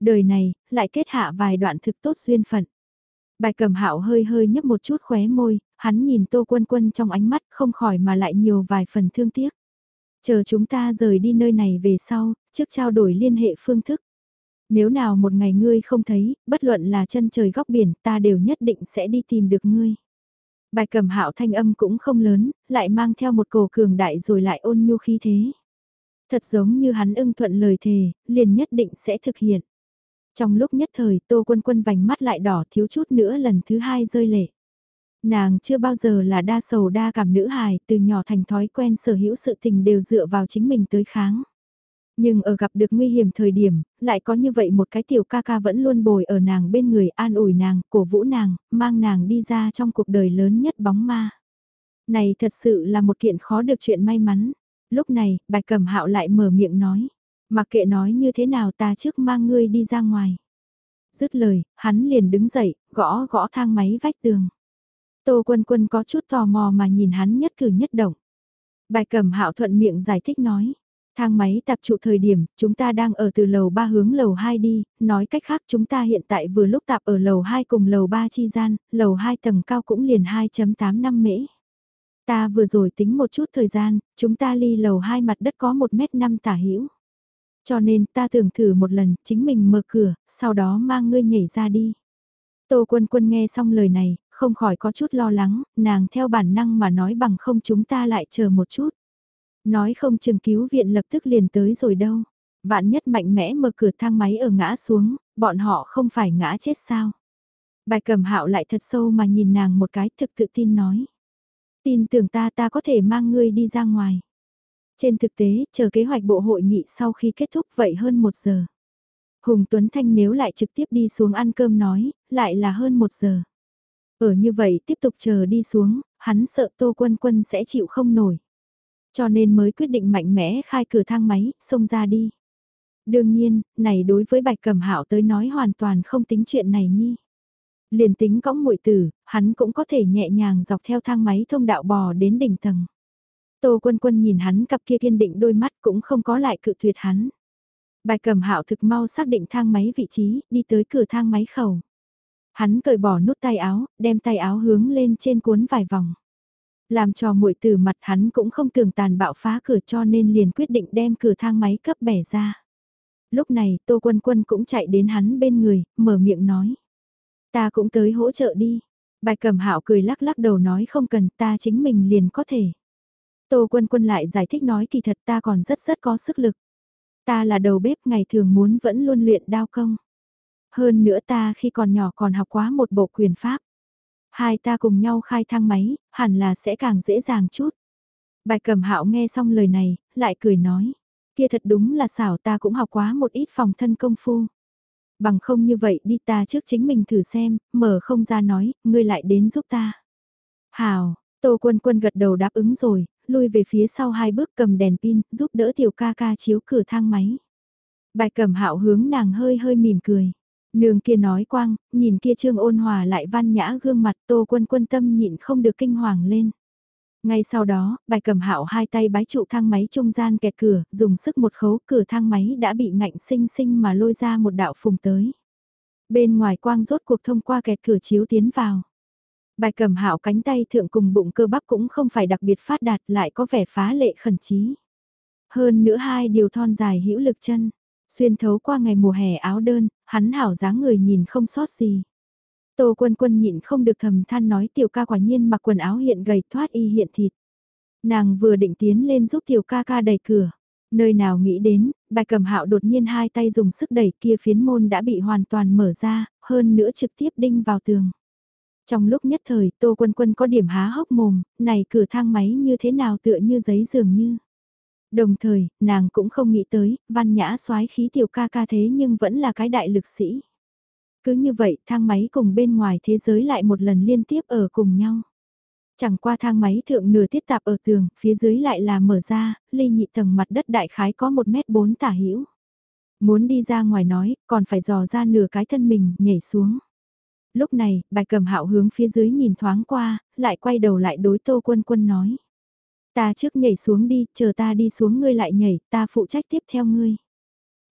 Đời này, lại kết hạ vài đoạn thực tốt duyên phận. Bài cầm hạo hơi hơi nhấp một chút khóe môi, hắn nhìn tô quân quân trong ánh mắt không khỏi mà lại nhiều vài phần thương tiếc. Chờ chúng ta rời đi nơi này về sau, trước trao đổi liên hệ phương thức. Nếu nào một ngày ngươi không thấy, bất luận là chân trời góc biển, ta đều nhất định sẽ đi tìm được ngươi. Bài cầm hạo thanh âm cũng không lớn, lại mang theo một cổ cường đại rồi lại ôn nhu khí thế. Thật giống như hắn ưng thuận lời thề, liền nhất định sẽ thực hiện. Trong lúc nhất thời Tô Quân Quân vành mắt lại đỏ thiếu chút nữa lần thứ hai rơi lệ. Nàng chưa bao giờ là đa sầu đa cảm nữ hài, từ nhỏ thành thói quen sở hữu sự tình đều dựa vào chính mình tới kháng. Nhưng ở gặp được nguy hiểm thời điểm, lại có như vậy một cái tiểu ca ca vẫn luôn bồi ở nàng bên người an ủi nàng, cổ vũ nàng, mang nàng đi ra trong cuộc đời lớn nhất bóng ma. Này thật sự là một kiện khó được chuyện may mắn. Lúc này, bạch cẩm hạo lại mở miệng nói. Mặc kệ nói như thế nào ta trước mang ngươi đi ra ngoài. Dứt lời, hắn liền đứng dậy, gõ gõ thang máy vách tường. Tô quân quân có chút tò mò mà nhìn hắn nhất cử nhất động. Bài cẩm hạo thuận miệng giải thích nói. Thang máy tập trụ thời điểm, chúng ta đang ở từ lầu 3 hướng lầu 2 đi, nói cách khác chúng ta hiện tại vừa lúc tạp ở lầu 2 cùng lầu 3 chi gian, lầu 2 tầng cao cũng liền 2.85 mễ. Ta vừa rồi tính một chút thời gian, chúng ta ly lầu hai mặt đất có 1 mét 5 tả hữu Cho nên ta tưởng thử một lần, chính mình mở cửa, sau đó mang ngươi nhảy ra đi. Tô quân quân nghe xong lời này, không khỏi có chút lo lắng, nàng theo bản năng mà nói bằng không chúng ta lại chờ một chút. Nói không chừng cứu viện lập tức liền tới rồi đâu. Vạn nhất mạnh mẽ mở cửa thang máy ở ngã xuống, bọn họ không phải ngã chết sao. Bài cầm hạo lại thật sâu mà nhìn nàng một cái thực tự tin nói. Tin tưởng ta ta có thể mang ngươi đi ra ngoài. Trên thực tế, chờ kế hoạch bộ hội nghị sau khi kết thúc vậy hơn một giờ. Hùng Tuấn Thanh nếu lại trực tiếp đi xuống ăn cơm nói, lại là hơn một giờ. Ở như vậy tiếp tục chờ đi xuống, hắn sợ Tô Quân Quân sẽ chịu không nổi. Cho nên mới quyết định mạnh mẽ khai cửa thang máy, xông ra đi. Đương nhiên, này đối với Bạch Cẩm Hạo tới nói hoàn toàn không tính chuyện này nhi. Liền tính cõng muội tử, hắn cũng có thể nhẹ nhàng dọc theo thang máy thông đạo bò đến đỉnh tầng. Tô Quân Quân nhìn hắn cặp kia kiên định đôi mắt cũng không có lại cự tuyệt hắn. bài cầm Hạo thực mau xác định thang máy vị trí, đi tới cửa thang máy khẩu. Hắn cởi bỏ nút tay áo, đem tay áo hướng lên trên cuốn vài vòng. Làm cho muội từ mặt hắn cũng không tưởng tàn bạo phá cửa cho nên liền quyết định đem cửa thang máy cấp bẻ ra. Lúc này Tô Quân Quân cũng chạy đến hắn bên người, mở miệng nói. Ta cũng tới hỗ trợ đi. Bài cẩm hạo cười lắc lắc đầu nói không cần ta chính mình liền có thể. Tô Quân Quân lại giải thích nói kỳ thật ta còn rất rất có sức lực. Ta là đầu bếp ngày thường muốn vẫn luôn luyện đao công. Hơn nữa ta khi còn nhỏ còn học quá một bộ quyền pháp. Hai ta cùng nhau khai thang máy, hẳn là sẽ càng dễ dàng chút. Bạch Cẩm Hạo nghe xong lời này, lại cười nói, kia thật đúng là xảo ta cũng học quá một ít phòng thân công phu. Bằng không như vậy đi ta trước chính mình thử xem, mở không ra nói, ngươi lại đến giúp ta. Hào, Tô Quân Quân gật đầu đáp ứng rồi, lui về phía sau hai bước cầm đèn pin, giúp đỡ tiểu ca ca chiếu cửa thang máy. Bạch Cẩm Hạo hướng nàng hơi hơi mỉm cười. Nương kia nói quang, nhìn kia trương ôn hòa lại văn nhã gương mặt tô quân quân tâm nhịn không được kinh hoàng lên. Ngay sau đó, bài cầm hạo hai tay bái trụ thang máy trung gian kẹt cửa, dùng sức một khấu cửa thang máy đã bị ngạnh sinh sinh mà lôi ra một đạo phùng tới. Bên ngoài quang rốt cuộc thông qua kẹt cửa chiếu tiến vào. Bài cầm hạo cánh tay thượng cùng bụng cơ bắp cũng không phải đặc biệt phát đạt lại có vẻ phá lệ khẩn trí. Hơn nữa hai điều thon dài hữu lực chân, Xuyên thấu qua ngày mùa hè áo đơn, hắn hảo dáng người nhìn không sót gì. Tô quân quân nhịn không được thầm than nói tiểu ca quả nhiên mặc quần áo hiện gầy thoát y hiện thịt. Nàng vừa định tiến lên giúp tiểu ca ca đẩy cửa. Nơi nào nghĩ đến, bài cầm hạo đột nhiên hai tay dùng sức đẩy kia phiến môn đã bị hoàn toàn mở ra, hơn nữa trực tiếp đinh vào tường. Trong lúc nhất thời, Tô Quân Quân có điểm há hốc mồm, này cửa thang máy như thế nào tựa như giấy dường như. Đồng thời, nàng cũng không nghĩ tới, văn nhã soái khí tiểu ca ca thế nhưng vẫn là cái đại lực sĩ. Cứ như vậy, thang máy cùng bên ngoài thế giới lại một lần liên tiếp ở cùng nhau. Chẳng qua thang máy thượng nửa tiết tạp ở tường, phía dưới lại là mở ra, ly nhị tầng mặt đất đại khái có 1 mét 4 tả hữu Muốn đi ra ngoài nói, còn phải dò ra nửa cái thân mình, nhảy xuống. Lúc này, bài cầm hạo hướng phía dưới nhìn thoáng qua, lại quay đầu lại đối tô quân quân nói. Ta trước nhảy xuống đi, chờ ta đi xuống ngươi lại nhảy, ta phụ trách tiếp theo ngươi.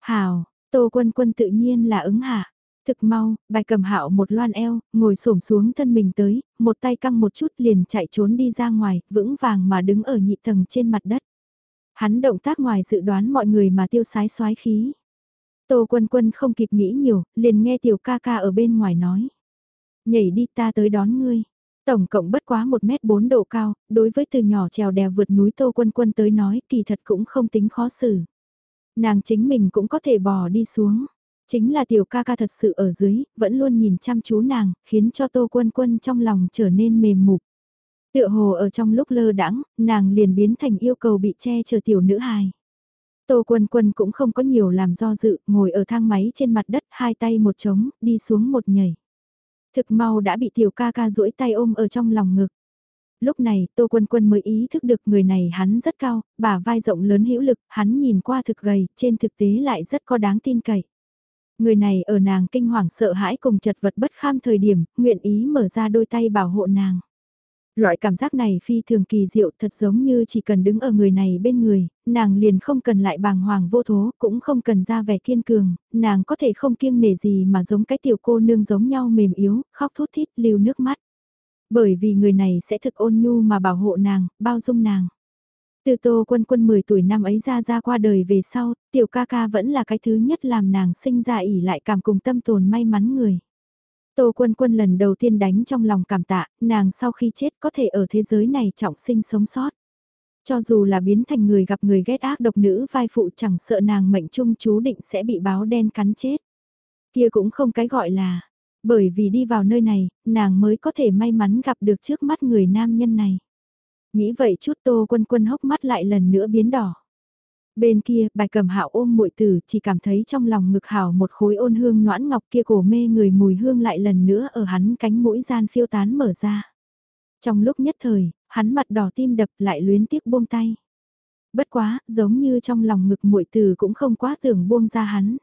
Hào, Tô Quân Quân tự nhiên là ứng hạ. Thực mau, bài cầm hạo một loan eo, ngồi xổm xuống thân mình tới, một tay căng một chút liền chạy trốn đi ra ngoài, vững vàng mà đứng ở nhị tầng trên mặt đất. Hắn động tác ngoài dự đoán mọi người mà tiêu sái xoái khí. Tô Quân Quân không kịp nghĩ nhiều, liền nghe tiểu ca ca ở bên ngoài nói. Nhảy đi ta tới đón ngươi. Tổng cộng bất quá 1 mét 4 độ cao, đối với từ nhỏ trèo đèo vượt núi Tô Quân Quân tới nói kỳ thật cũng không tính khó xử. Nàng chính mình cũng có thể bò đi xuống. Chính là tiểu ca ca thật sự ở dưới, vẫn luôn nhìn chăm chú nàng, khiến cho Tô Quân Quân trong lòng trở nên mềm mục. Tựa hồ ở trong lúc lơ đãng, nàng liền biến thành yêu cầu bị che chở tiểu nữ hài. Tô Quân Quân cũng không có nhiều làm do dự, ngồi ở thang máy trên mặt đất, hai tay một trống, đi xuống một nhảy. Thực mau đã bị tiểu ca ca duỗi tay ôm ở trong lòng ngực. lúc này Tô Quân Quân mới ý thức được người này hắn rất cao, bả vai rộng lớn hữu lực, hắn nhìn qua thực gầy, trên thực tế lại rất có đáng tin cậy. Người này ở nàng kinh hoàng sợ hãi cùng chật vật bất kham thời điểm, nguyện ý mở ra đôi tay bảo hộ nàng. Loại cảm giác này phi thường kỳ diệu thật giống như chỉ cần đứng ở người này bên người, nàng liền không cần lại bàng hoàng vô thố, cũng không cần ra vẻ kiên cường, nàng có thể không kiêng nể gì mà giống cái tiểu cô nương giống nhau mềm yếu, khóc thút thít, lưu nước mắt. Bởi vì người này sẽ thực ôn nhu mà bảo hộ nàng, bao dung nàng. Từ tô quân quân 10 tuổi năm ấy ra ra qua đời về sau, tiểu ca ca vẫn là cái thứ nhất làm nàng sinh ra ỉ lại cảm cùng tâm tồn may mắn người. Tô quân quân lần đầu tiên đánh trong lòng cảm tạ, nàng sau khi chết có thể ở thế giới này trọng sinh sống sót. Cho dù là biến thành người gặp người ghét ác độc nữ vai phụ chẳng sợ nàng mệnh trung chú định sẽ bị báo đen cắn chết. Kia cũng không cái gọi là, bởi vì đi vào nơi này, nàng mới có thể may mắn gặp được trước mắt người nam nhân này. Nghĩ vậy chút tô quân quân hốc mắt lại lần nữa biến đỏ. Bên kia, bài cầm hạo ôm muội tử chỉ cảm thấy trong lòng ngực hảo một khối ôn hương noãn ngọc kia cổ mê người mùi hương lại lần nữa ở hắn cánh mũi gian phiêu tán mở ra. Trong lúc nhất thời, hắn mặt đỏ tim đập lại luyến tiếc buông tay. Bất quá, giống như trong lòng ngực muội tử cũng không quá tưởng buông ra hắn.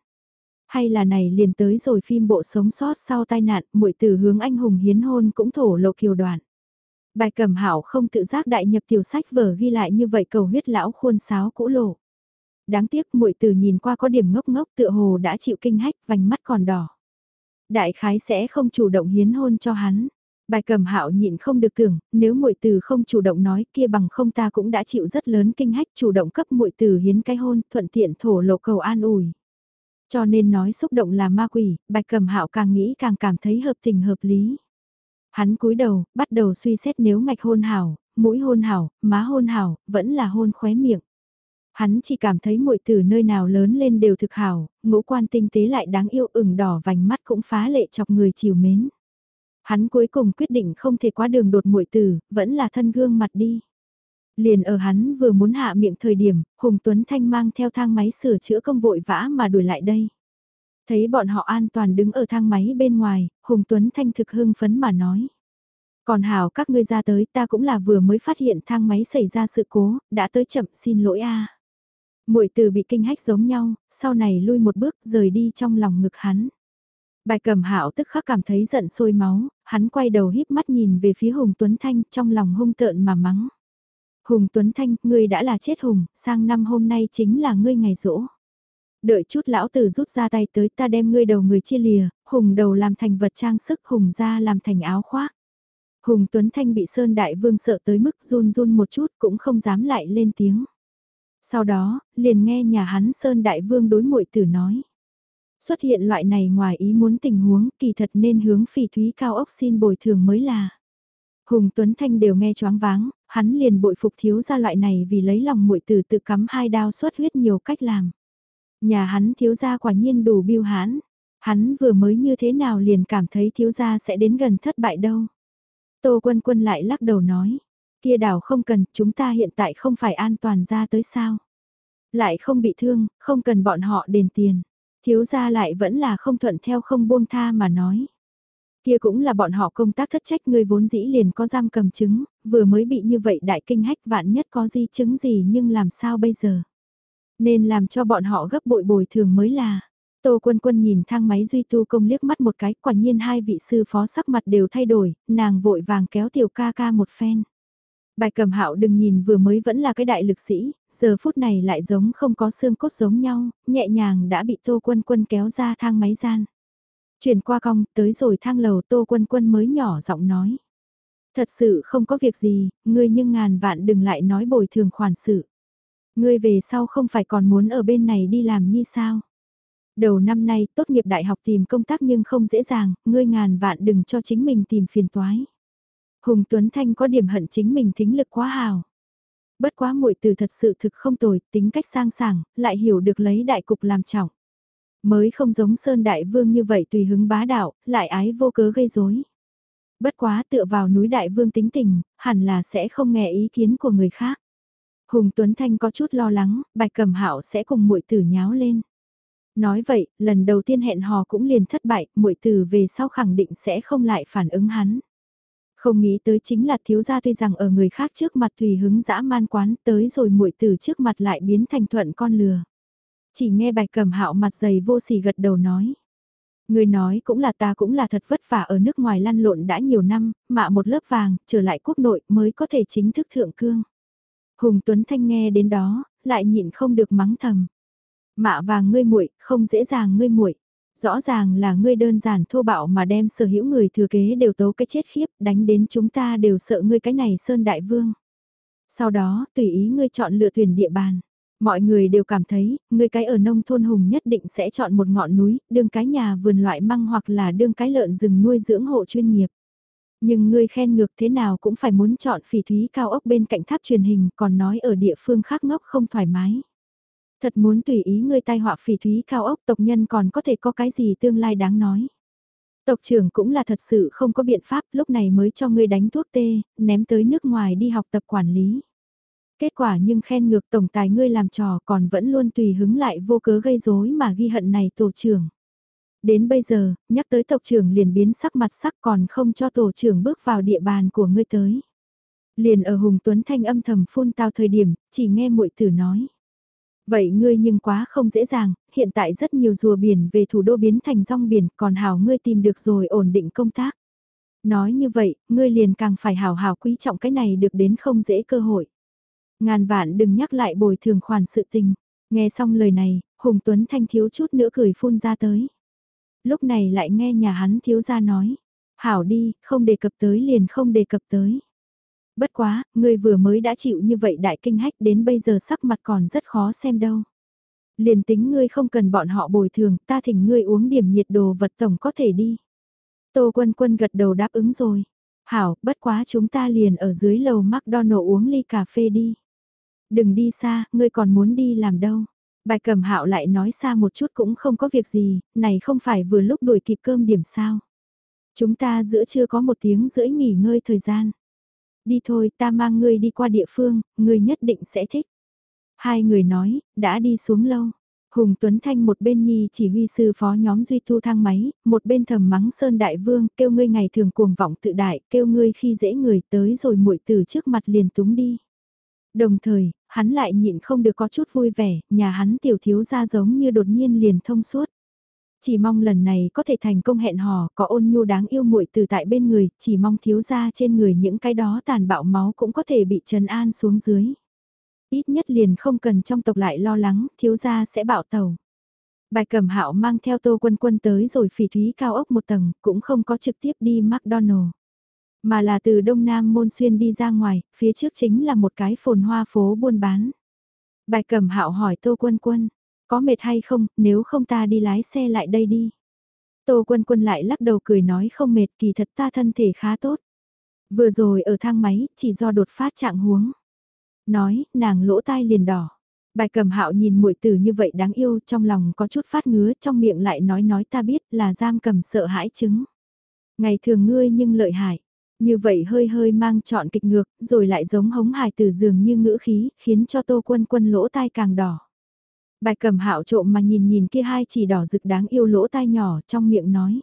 Hay là này liền tới rồi phim bộ sống sót sau tai nạn, muội tử hướng anh hùng hiến hôn cũng thổ lộ kiều đoạn. Bài cầm hảo không tự giác đại nhập tiểu sách vở ghi lại như vậy cầu huyết lão khuôn sáo cũ lộ. Đáng tiếc muội tử nhìn qua có điểm ngốc ngốc tựa hồ đã chịu kinh hách vành mắt còn đỏ. Đại khái sẽ không chủ động hiến hôn cho hắn. Bài cầm hạo nhịn không được tưởng, nếu muội tử không chủ động nói kia bằng không ta cũng đã chịu rất lớn kinh hách chủ động cấp muội tử hiến cái hôn, thuận tiện thổ lộ cầu an ủi. Cho nên nói xúc động là ma quỷ, bạch cầm hạo càng nghĩ càng cảm thấy hợp tình hợp lý. Hắn cúi đầu, bắt đầu suy xét nếu ngạch hôn hảo, mũi hôn hảo, má hôn hảo, vẫn là hôn khóe miệng. Hắn chỉ cảm thấy muội tử nơi nào lớn lên đều thực hảo, ngũ quan tinh tế lại đáng yêu ửng đỏ vành mắt cũng phá lệ chọc người chiều mến. Hắn cuối cùng quyết định không thể qua đường đột muội tử, vẫn là thân gương mặt đi. Liền ở hắn vừa muốn hạ miệng thời điểm, Hùng Tuấn Thanh mang theo thang máy sửa chữa công vội vã mà đuổi lại đây. Thấy bọn họ an toàn đứng ở thang máy bên ngoài, Hùng Tuấn Thanh thực hưng phấn mà nói. Còn hảo các ngươi ra tới ta cũng là vừa mới phát hiện thang máy xảy ra sự cố, đã tới chậm xin lỗi a. Muội từ bị kinh hách giống nhau, sau này lui một bước rời đi trong lòng ngực hắn. Bài cầm hạo tức khắc cảm thấy giận sôi máu, hắn quay đầu híp mắt nhìn về phía Hùng Tuấn Thanh trong lòng hung tợn mà mắng. Hùng Tuấn Thanh, ngươi đã là chết Hùng, sang năm hôm nay chính là ngươi ngày rỗ. Đợi chút lão tử rút ra tay tới ta đem ngươi đầu người chia lìa, Hùng đầu làm thành vật trang sức, Hùng da làm thành áo khoác. Hùng Tuấn Thanh bị Sơn Đại Vương sợ tới mức run run một chút cũng không dám lại lên tiếng. Sau đó, liền nghe nhà hắn Sơn Đại Vương đối muội tử nói. Xuất hiện loại này ngoài ý muốn tình huống kỳ thật nên hướng phỉ thúy cao ốc xin bồi thường mới là. Hùng Tuấn Thanh đều nghe choáng váng, hắn liền bội phục thiếu ra loại này vì lấy lòng muội tử tự cắm hai đao xuất huyết nhiều cách làm. Nhà hắn thiếu gia quả nhiên đủ biêu hãn, hắn vừa mới như thế nào liền cảm thấy thiếu gia sẽ đến gần thất bại đâu. Tô quân quân lại lắc đầu nói, kia đảo không cần, chúng ta hiện tại không phải an toàn ra tới sao. Lại không bị thương, không cần bọn họ đền tiền. Thiếu gia lại vẫn là không thuận theo không buông tha mà nói. Kia cũng là bọn họ công tác thất trách người vốn dĩ liền có giam cầm chứng, vừa mới bị như vậy đại kinh hách vạn nhất có di chứng gì nhưng làm sao bây giờ. Nên làm cho bọn họ gấp bội bồi thường mới là. Tô Quân Quân nhìn thang máy duy tu công liếc mắt một cái, quả nhiên hai vị sư phó sắc mặt đều thay đổi, nàng vội vàng kéo tiểu ca ca một phen. Bài cầm hạo đừng nhìn vừa mới vẫn là cái đại lực sĩ, giờ phút này lại giống không có xương cốt giống nhau, nhẹ nhàng đã bị Tô Quân Quân kéo ra thang máy gian. Chuyển qua cong, tới rồi thang lầu Tô Quân Quân mới nhỏ giọng nói. Thật sự không có việc gì, ngươi nhưng ngàn vạn đừng lại nói bồi thường khoản sự. Ngươi về sau không phải còn muốn ở bên này đi làm như sao? Đầu năm nay tốt nghiệp đại học tìm công tác nhưng không dễ dàng, ngươi ngàn vạn đừng cho chính mình tìm phiền toái. Hùng Tuấn Thanh có điểm hận chính mình thính lực quá hào. Bất quá muội từ thật sự thực không tồi, tính cách sang sảng, lại hiểu được lấy đại cục làm trọng. Mới không giống Sơn Đại Vương như vậy tùy hứng bá đạo, lại ái vô cớ gây rối. Bất quá tựa vào núi Đại Vương tính tình, hẳn là sẽ không nghe ý kiến của người khác. Hùng Tuấn Thanh có chút lo lắng, bạch cầm hạo sẽ cùng muội tử nháo lên. Nói vậy, lần đầu tiên hẹn hò cũng liền thất bại, muội tử về sau khẳng định sẽ không lại phản ứng hắn. Không nghĩ tới chính là thiếu gia tuy rằng ở người khác trước mặt tùy hứng dã man quán tới rồi muội Tử trước mặt lại biến thành thuận con lừa. Chỉ nghe bạch cầm hạo mặt dày vô sỉ gật đầu nói. Người nói cũng là ta cũng là thật vất vả ở nước ngoài lăn lộn đã nhiều năm, mạ một lớp vàng, trở lại quốc nội mới có thể chính thức thượng cương. Hùng Tuấn Thanh nghe đến đó, lại nhịn không được mắng thầm. Mạ vàng ngươi muội, không dễ dàng ngươi muội. Rõ ràng là ngươi đơn giản thô bạo mà đem sở hữu người thừa kế đều tấu cái chết khiếp, đánh đến chúng ta đều sợ ngươi cái này sơn đại vương. Sau đó, tùy ý ngươi chọn lựa thuyền địa bàn. Mọi người đều cảm thấy, ngươi cái ở nông thôn hùng nhất định sẽ chọn một ngọn núi, đương cái nhà vườn loại măng hoặc là đương cái lợn rừng nuôi dưỡng hộ chuyên nghiệp. Nhưng ngươi khen ngược thế nào cũng phải muốn chọn phỉ thúy cao ốc bên cạnh tháp truyền hình còn nói ở địa phương khác ngốc không thoải mái. Thật muốn tùy ý ngươi tai họa phỉ thúy cao ốc tộc nhân còn có thể có cái gì tương lai đáng nói. Tộc trưởng cũng là thật sự không có biện pháp lúc này mới cho ngươi đánh thuốc tê, ném tới nước ngoài đi học tập quản lý. Kết quả nhưng khen ngược tổng tài ngươi làm trò còn vẫn luôn tùy hứng lại vô cớ gây rối mà ghi hận này tổ trưởng. Đến bây giờ, nhắc tới tộc trưởng liền biến sắc mặt sắc còn không cho tổ trưởng bước vào địa bàn của ngươi tới. Liền ở Hùng Tuấn Thanh âm thầm phun tao thời điểm, chỉ nghe muội tử nói. Vậy ngươi nhưng quá không dễ dàng, hiện tại rất nhiều rùa biển về thủ đô biến thành rong biển, còn hảo ngươi tìm được rồi ổn định công tác. Nói như vậy, ngươi liền càng phải hảo hảo quý trọng cái này được đến không dễ cơ hội. Ngàn vạn đừng nhắc lại bồi thường khoản sự tình. Nghe xong lời này, Hùng Tuấn Thanh thiếu chút nữa cười phun ra tới. Lúc này lại nghe nhà hắn thiếu gia nói. Hảo đi, không đề cập tới liền không đề cập tới. Bất quá, ngươi vừa mới đã chịu như vậy đại kinh hách đến bây giờ sắc mặt còn rất khó xem đâu. Liền tính ngươi không cần bọn họ bồi thường, ta thỉnh ngươi uống điểm nhiệt đồ vật tổng có thể đi. Tô quân quân gật đầu đáp ứng rồi. Hảo, bất quá chúng ta liền ở dưới lầu McDonald uống ly cà phê đi. Đừng đi xa, ngươi còn muốn đi làm đâu. Bài cầm hạo lại nói xa một chút cũng không có việc gì, này không phải vừa lúc đuổi kịp cơm điểm sao. Chúng ta giữa trưa có một tiếng rưỡi nghỉ ngơi thời gian. Đi thôi, ta mang ngươi đi qua địa phương, ngươi nhất định sẽ thích. Hai người nói, đã đi xuống lâu. Hùng Tuấn Thanh một bên nhi chỉ huy sư phó nhóm duy thu thang máy, một bên thầm mắng Sơn Đại Vương, kêu ngươi ngày thường cuồng vọng tự đại, kêu ngươi khi dễ người tới rồi muội từ trước mặt liền túng đi. Đồng thời, hắn lại nhịn không được có chút vui vẻ, nhà hắn tiểu thiếu ra giống như đột nhiên liền thông suốt. Chỉ mong lần này có thể thành công hẹn hò, có ôn nhu đáng yêu muội từ tại bên người, chỉ mong thiếu ra trên người những cái đó tàn bạo máu cũng có thể bị trần an xuống dưới. Ít nhất liền không cần trong tộc lại lo lắng, thiếu ra sẽ bạo tàu. Bài cầm hạo mang theo tô quân quân tới rồi phỉ thúy cao ốc một tầng, cũng không có trực tiếp đi McDonald's. Mà là từ Đông Nam Môn Xuyên đi ra ngoài, phía trước chính là một cái phồn hoa phố buôn bán. Bài cẩm hạo hỏi Tô Quân Quân, có mệt hay không, nếu không ta đi lái xe lại đây đi. Tô Quân Quân lại lắc đầu cười nói không mệt kỳ thật ta thân thể khá tốt. Vừa rồi ở thang máy, chỉ do đột phát trạng huống. Nói, nàng lỗ tai liền đỏ. Bài cầm hạo nhìn muội tử như vậy đáng yêu trong lòng có chút phát ngứa trong miệng lại nói nói ta biết là giam cầm sợ hãi chứng. Ngày thường ngươi nhưng lợi hại. Như vậy hơi hơi mang trọn kịch ngược, rồi lại giống hống hài từ giường như ngữ khí, khiến cho tô quân quân lỗ tai càng đỏ. Bài cầm hạo trộm mà nhìn nhìn kia hai chỉ đỏ rực đáng yêu lỗ tai nhỏ trong miệng nói.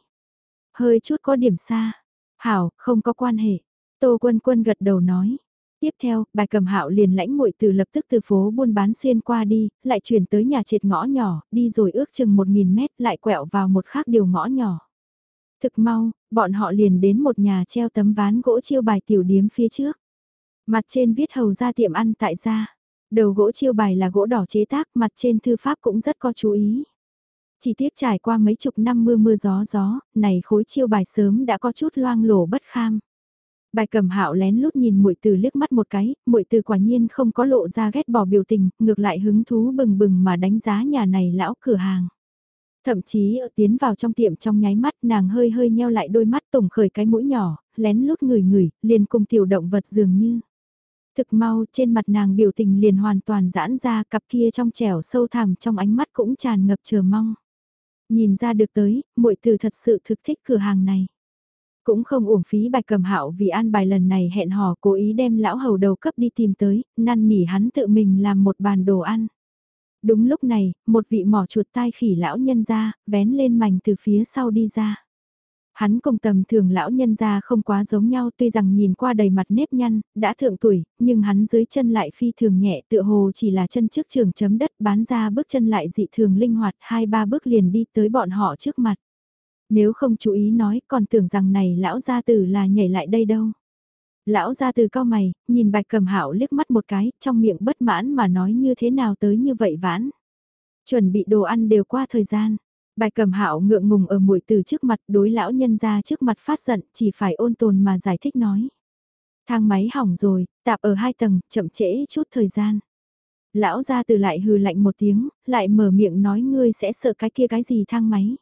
Hơi chút có điểm xa. Hảo, không có quan hệ. Tô quân quân gật đầu nói. Tiếp theo, bài cầm hạo liền lãnh muội từ lập tức từ phố buôn bán xuyên qua đi, lại chuyển tới nhà trệt ngõ nhỏ, đi rồi ước chừng 1.000 mét lại quẹo vào một khác điều ngõ nhỏ. Thực mau, bọn họ liền đến một nhà treo tấm ván gỗ chiêu bài tiểu điếm phía trước. Mặt trên viết hầu ra tiệm ăn tại gia. Đầu gỗ chiêu bài là gỗ đỏ chế tác, mặt trên thư pháp cũng rất có chú ý. Chỉ tiếc trải qua mấy chục năm mưa mưa gió gió, này khối chiêu bài sớm đã có chút loang lổ bất kham. Bài cầm hạo lén lút nhìn muội từ liếc mắt một cái, muội từ quả nhiên không có lộ ra ghét bỏ biểu tình, ngược lại hứng thú bừng bừng mà đánh giá nhà này lão cửa hàng. Thậm chí ở tiến vào trong tiệm trong nháy mắt nàng hơi hơi nheo lại đôi mắt tổng khởi cái mũi nhỏ, lén lút người người, liền cùng tiểu động vật dường như. Thực mau trên mặt nàng biểu tình liền hoàn toàn giãn ra cặp kia trong trẻo sâu thẳm trong ánh mắt cũng tràn ngập chờ mong. Nhìn ra được tới, muội từ thật sự thực thích cửa hàng này. Cũng không uổng phí bạch cầm hạo vì an bài lần này hẹn hò cố ý đem lão hầu đầu cấp đi tìm tới, năn nỉ hắn tự mình làm một bàn đồ ăn. Đúng lúc này, một vị mỏ chuột tai khỉ lão nhân ra, vén lên mảnh từ phía sau đi ra. Hắn cùng tầm thường lão nhân gia không quá giống nhau tuy rằng nhìn qua đầy mặt nếp nhăn, đã thượng tuổi, nhưng hắn dưới chân lại phi thường nhẹ tựa hồ chỉ là chân trước trường chấm đất bán ra bước chân lại dị thường linh hoạt hai ba bước liền đi tới bọn họ trước mặt. Nếu không chú ý nói còn tưởng rằng này lão gia tử là nhảy lại đây đâu. Lão gia từ cao mày, nhìn bạch cầm hạo liếc mắt một cái, trong miệng bất mãn mà nói như thế nào tới như vậy vãn. Chuẩn bị đồ ăn đều qua thời gian. Bạch cầm hạo ngượng ngùng ở mũi từ trước mặt đối lão nhân ra trước mặt phát giận chỉ phải ôn tồn mà giải thích nói. Thang máy hỏng rồi, tạp ở hai tầng, chậm trễ chút thời gian. Lão ra từ lại hừ lạnh một tiếng, lại mở miệng nói ngươi sẽ sợ cái kia cái gì thang máy.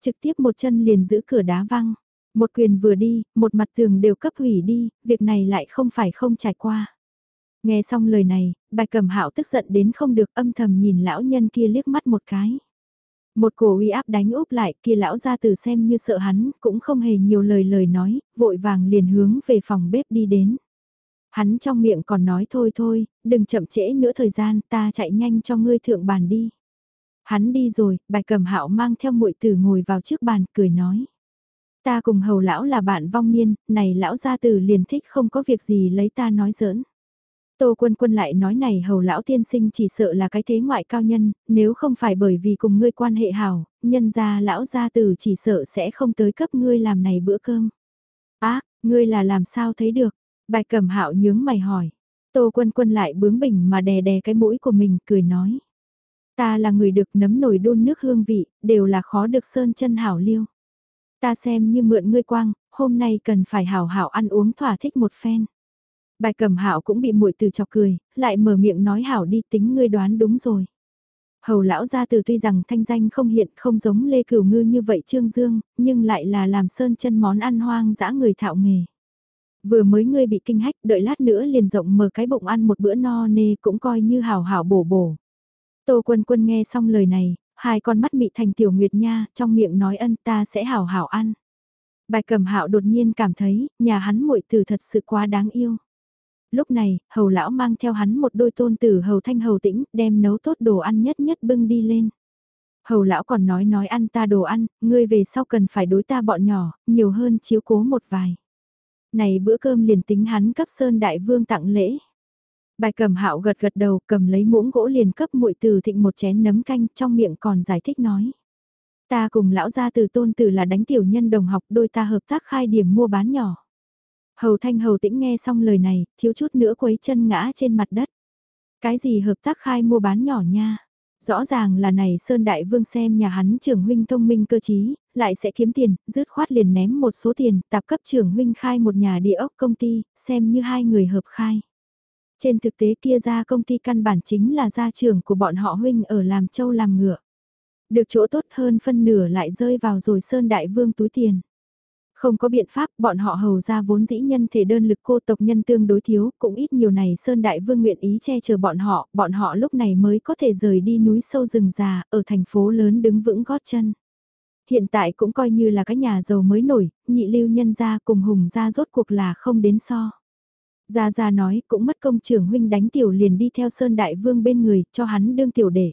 Trực tiếp một chân liền giữ cửa đá văng. Một quyền vừa đi, một mặt tường đều cấp hủy đi, việc này lại không phải không trải qua. Nghe xong lời này, bạch cầm hạo tức giận đến không được âm thầm nhìn lão nhân kia liếc mắt một cái. Một cổ uy áp đánh úp lại kia lão ra từ xem như sợ hắn, cũng không hề nhiều lời lời nói, vội vàng liền hướng về phòng bếp đi đến. Hắn trong miệng còn nói thôi thôi, đừng chậm trễ nữa thời gian, ta chạy nhanh cho ngươi thượng bàn đi. Hắn đi rồi, bạch cầm hạo mang theo muội tử ngồi vào trước bàn, cười nói. Ta cùng hầu lão là bạn vong niên, này lão gia tử liền thích không có việc gì lấy ta nói giỡn. Tô quân quân lại nói này hầu lão tiên sinh chỉ sợ là cái thế ngoại cao nhân, nếu không phải bởi vì cùng ngươi quan hệ hảo, nhân gia lão gia tử chỉ sợ sẽ không tới cấp ngươi làm này bữa cơm. Á, ngươi là làm sao thấy được? Bài cẩm hạo nhướng mày hỏi. Tô quân quân lại bướng bỉnh mà đè đè cái mũi của mình, cười nói. Ta là người được nấm nồi đun nước hương vị, đều là khó được sơn chân hảo liêu. Ta xem như mượn ngươi quang, hôm nay cần phải hảo hảo ăn uống thỏa thích một phen. Bài cầm hảo cũng bị muội từ chọc cười, lại mở miệng nói hảo đi tính ngươi đoán đúng rồi. Hầu lão gia từ tuy rằng thanh danh không hiện không giống Lê Cửu Ngư như vậy Trương Dương, nhưng lại là làm sơn chân món ăn hoang dã người thạo nghề. Vừa mới ngươi bị kinh hách, đợi lát nữa liền rộng mở cái bụng ăn một bữa no nê cũng coi như hảo hảo bổ bổ. Tô quân quân nghe xong lời này, hai con mắt mị thành tiểu nguyệt nha, trong miệng nói ân ta sẽ hảo hảo ăn. Bạch cầm hạo đột nhiên cảm thấy, nhà hắn muội tử thật sự quá đáng yêu. Lúc này, hầu lão mang theo hắn một đôi tôn tử hầu thanh hầu tĩnh, đem nấu tốt đồ ăn nhất nhất bưng đi lên. Hầu lão còn nói nói ăn ta đồ ăn, ngươi về sau cần phải đối ta bọn nhỏ, nhiều hơn chiếu cố một vài. Này bữa cơm liền tính hắn cấp Sơn Đại Vương tặng lễ. Bài cầm hạo gật gật đầu cầm lấy muỗng gỗ liền cấp muội từ thịnh một chén nấm canh trong miệng còn giải thích nói. Ta cùng lão gia từ tôn tử là đánh tiểu nhân đồng học đôi ta hợp tác khai điểm mua bán nhỏ. Hầu thanh hầu tĩnh nghe xong lời này, thiếu chút nữa quấy chân ngã trên mặt đất. Cái gì hợp tác khai mua bán nhỏ nha? Rõ ràng là này Sơn Đại Vương xem nhà hắn trưởng huynh thông minh cơ chí, lại sẽ kiếm tiền, rứt khoát liền ném một số tiền, tạp cấp trưởng huynh khai một nhà địa ốc công ty, xem như hai người hợp khai. Trên thực tế kia ra công ty căn bản chính là gia trưởng của bọn họ huynh ở làm châu làm ngựa. Được chỗ tốt hơn phân nửa lại rơi vào rồi Sơn Đại Vương túi tiền. Không có biện pháp, bọn họ hầu ra vốn dĩ nhân thể đơn lực cô tộc nhân tương đối thiếu, cũng ít nhiều này Sơn Đại Vương nguyện ý che chở bọn họ, bọn họ lúc này mới có thể rời đi núi sâu rừng già, ở thành phố lớn đứng vững gót chân. Hiện tại cũng coi như là cái nhà giàu mới nổi, nhị lưu nhân gia cùng hùng gia rốt cuộc là không đến so. Gia Gia nói cũng mất công trưởng huynh đánh tiểu liền đi theo Sơn Đại Vương bên người cho hắn đương tiểu để.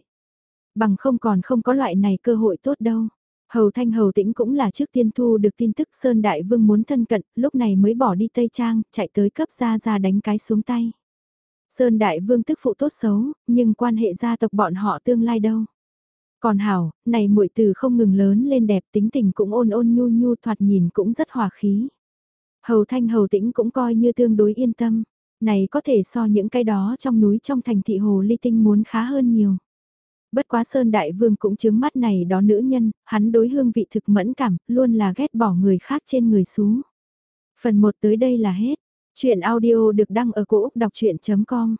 Bằng không còn không có loại này cơ hội tốt đâu. Hầu Thanh Hầu Tĩnh cũng là trước tiên thu được tin tức Sơn Đại Vương muốn thân cận, lúc này mới bỏ đi Tây Trang, chạy tới cấp Gia Gia đánh cái xuống tay. Sơn Đại Vương tức phụ tốt xấu, nhưng quan hệ gia tộc bọn họ tương lai đâu. Còn Hảo, này muội từ không ngừng lớn lên đẹp tính tình cũng ôn ôn nhu nhu thoạt nhìn cũng rất hòa khí. Hầu thanh hầu tĩnh cũng coi như tương đối yên tâm. Này có thể so những cái đó trong núi trong thành thị hồ ly tinh muốn khá hơn nhiều. Bất quá Sơn Đại Vương cũng chứng mắt này đó nữ nhân, hắn đối hương vị thực mẫn cảm, luôn là ghét bỏ người khác trên người xuống. Phần 1 tới đây là hết. Chuyện audio được đăng ở cổ Úc đọc chuyện.com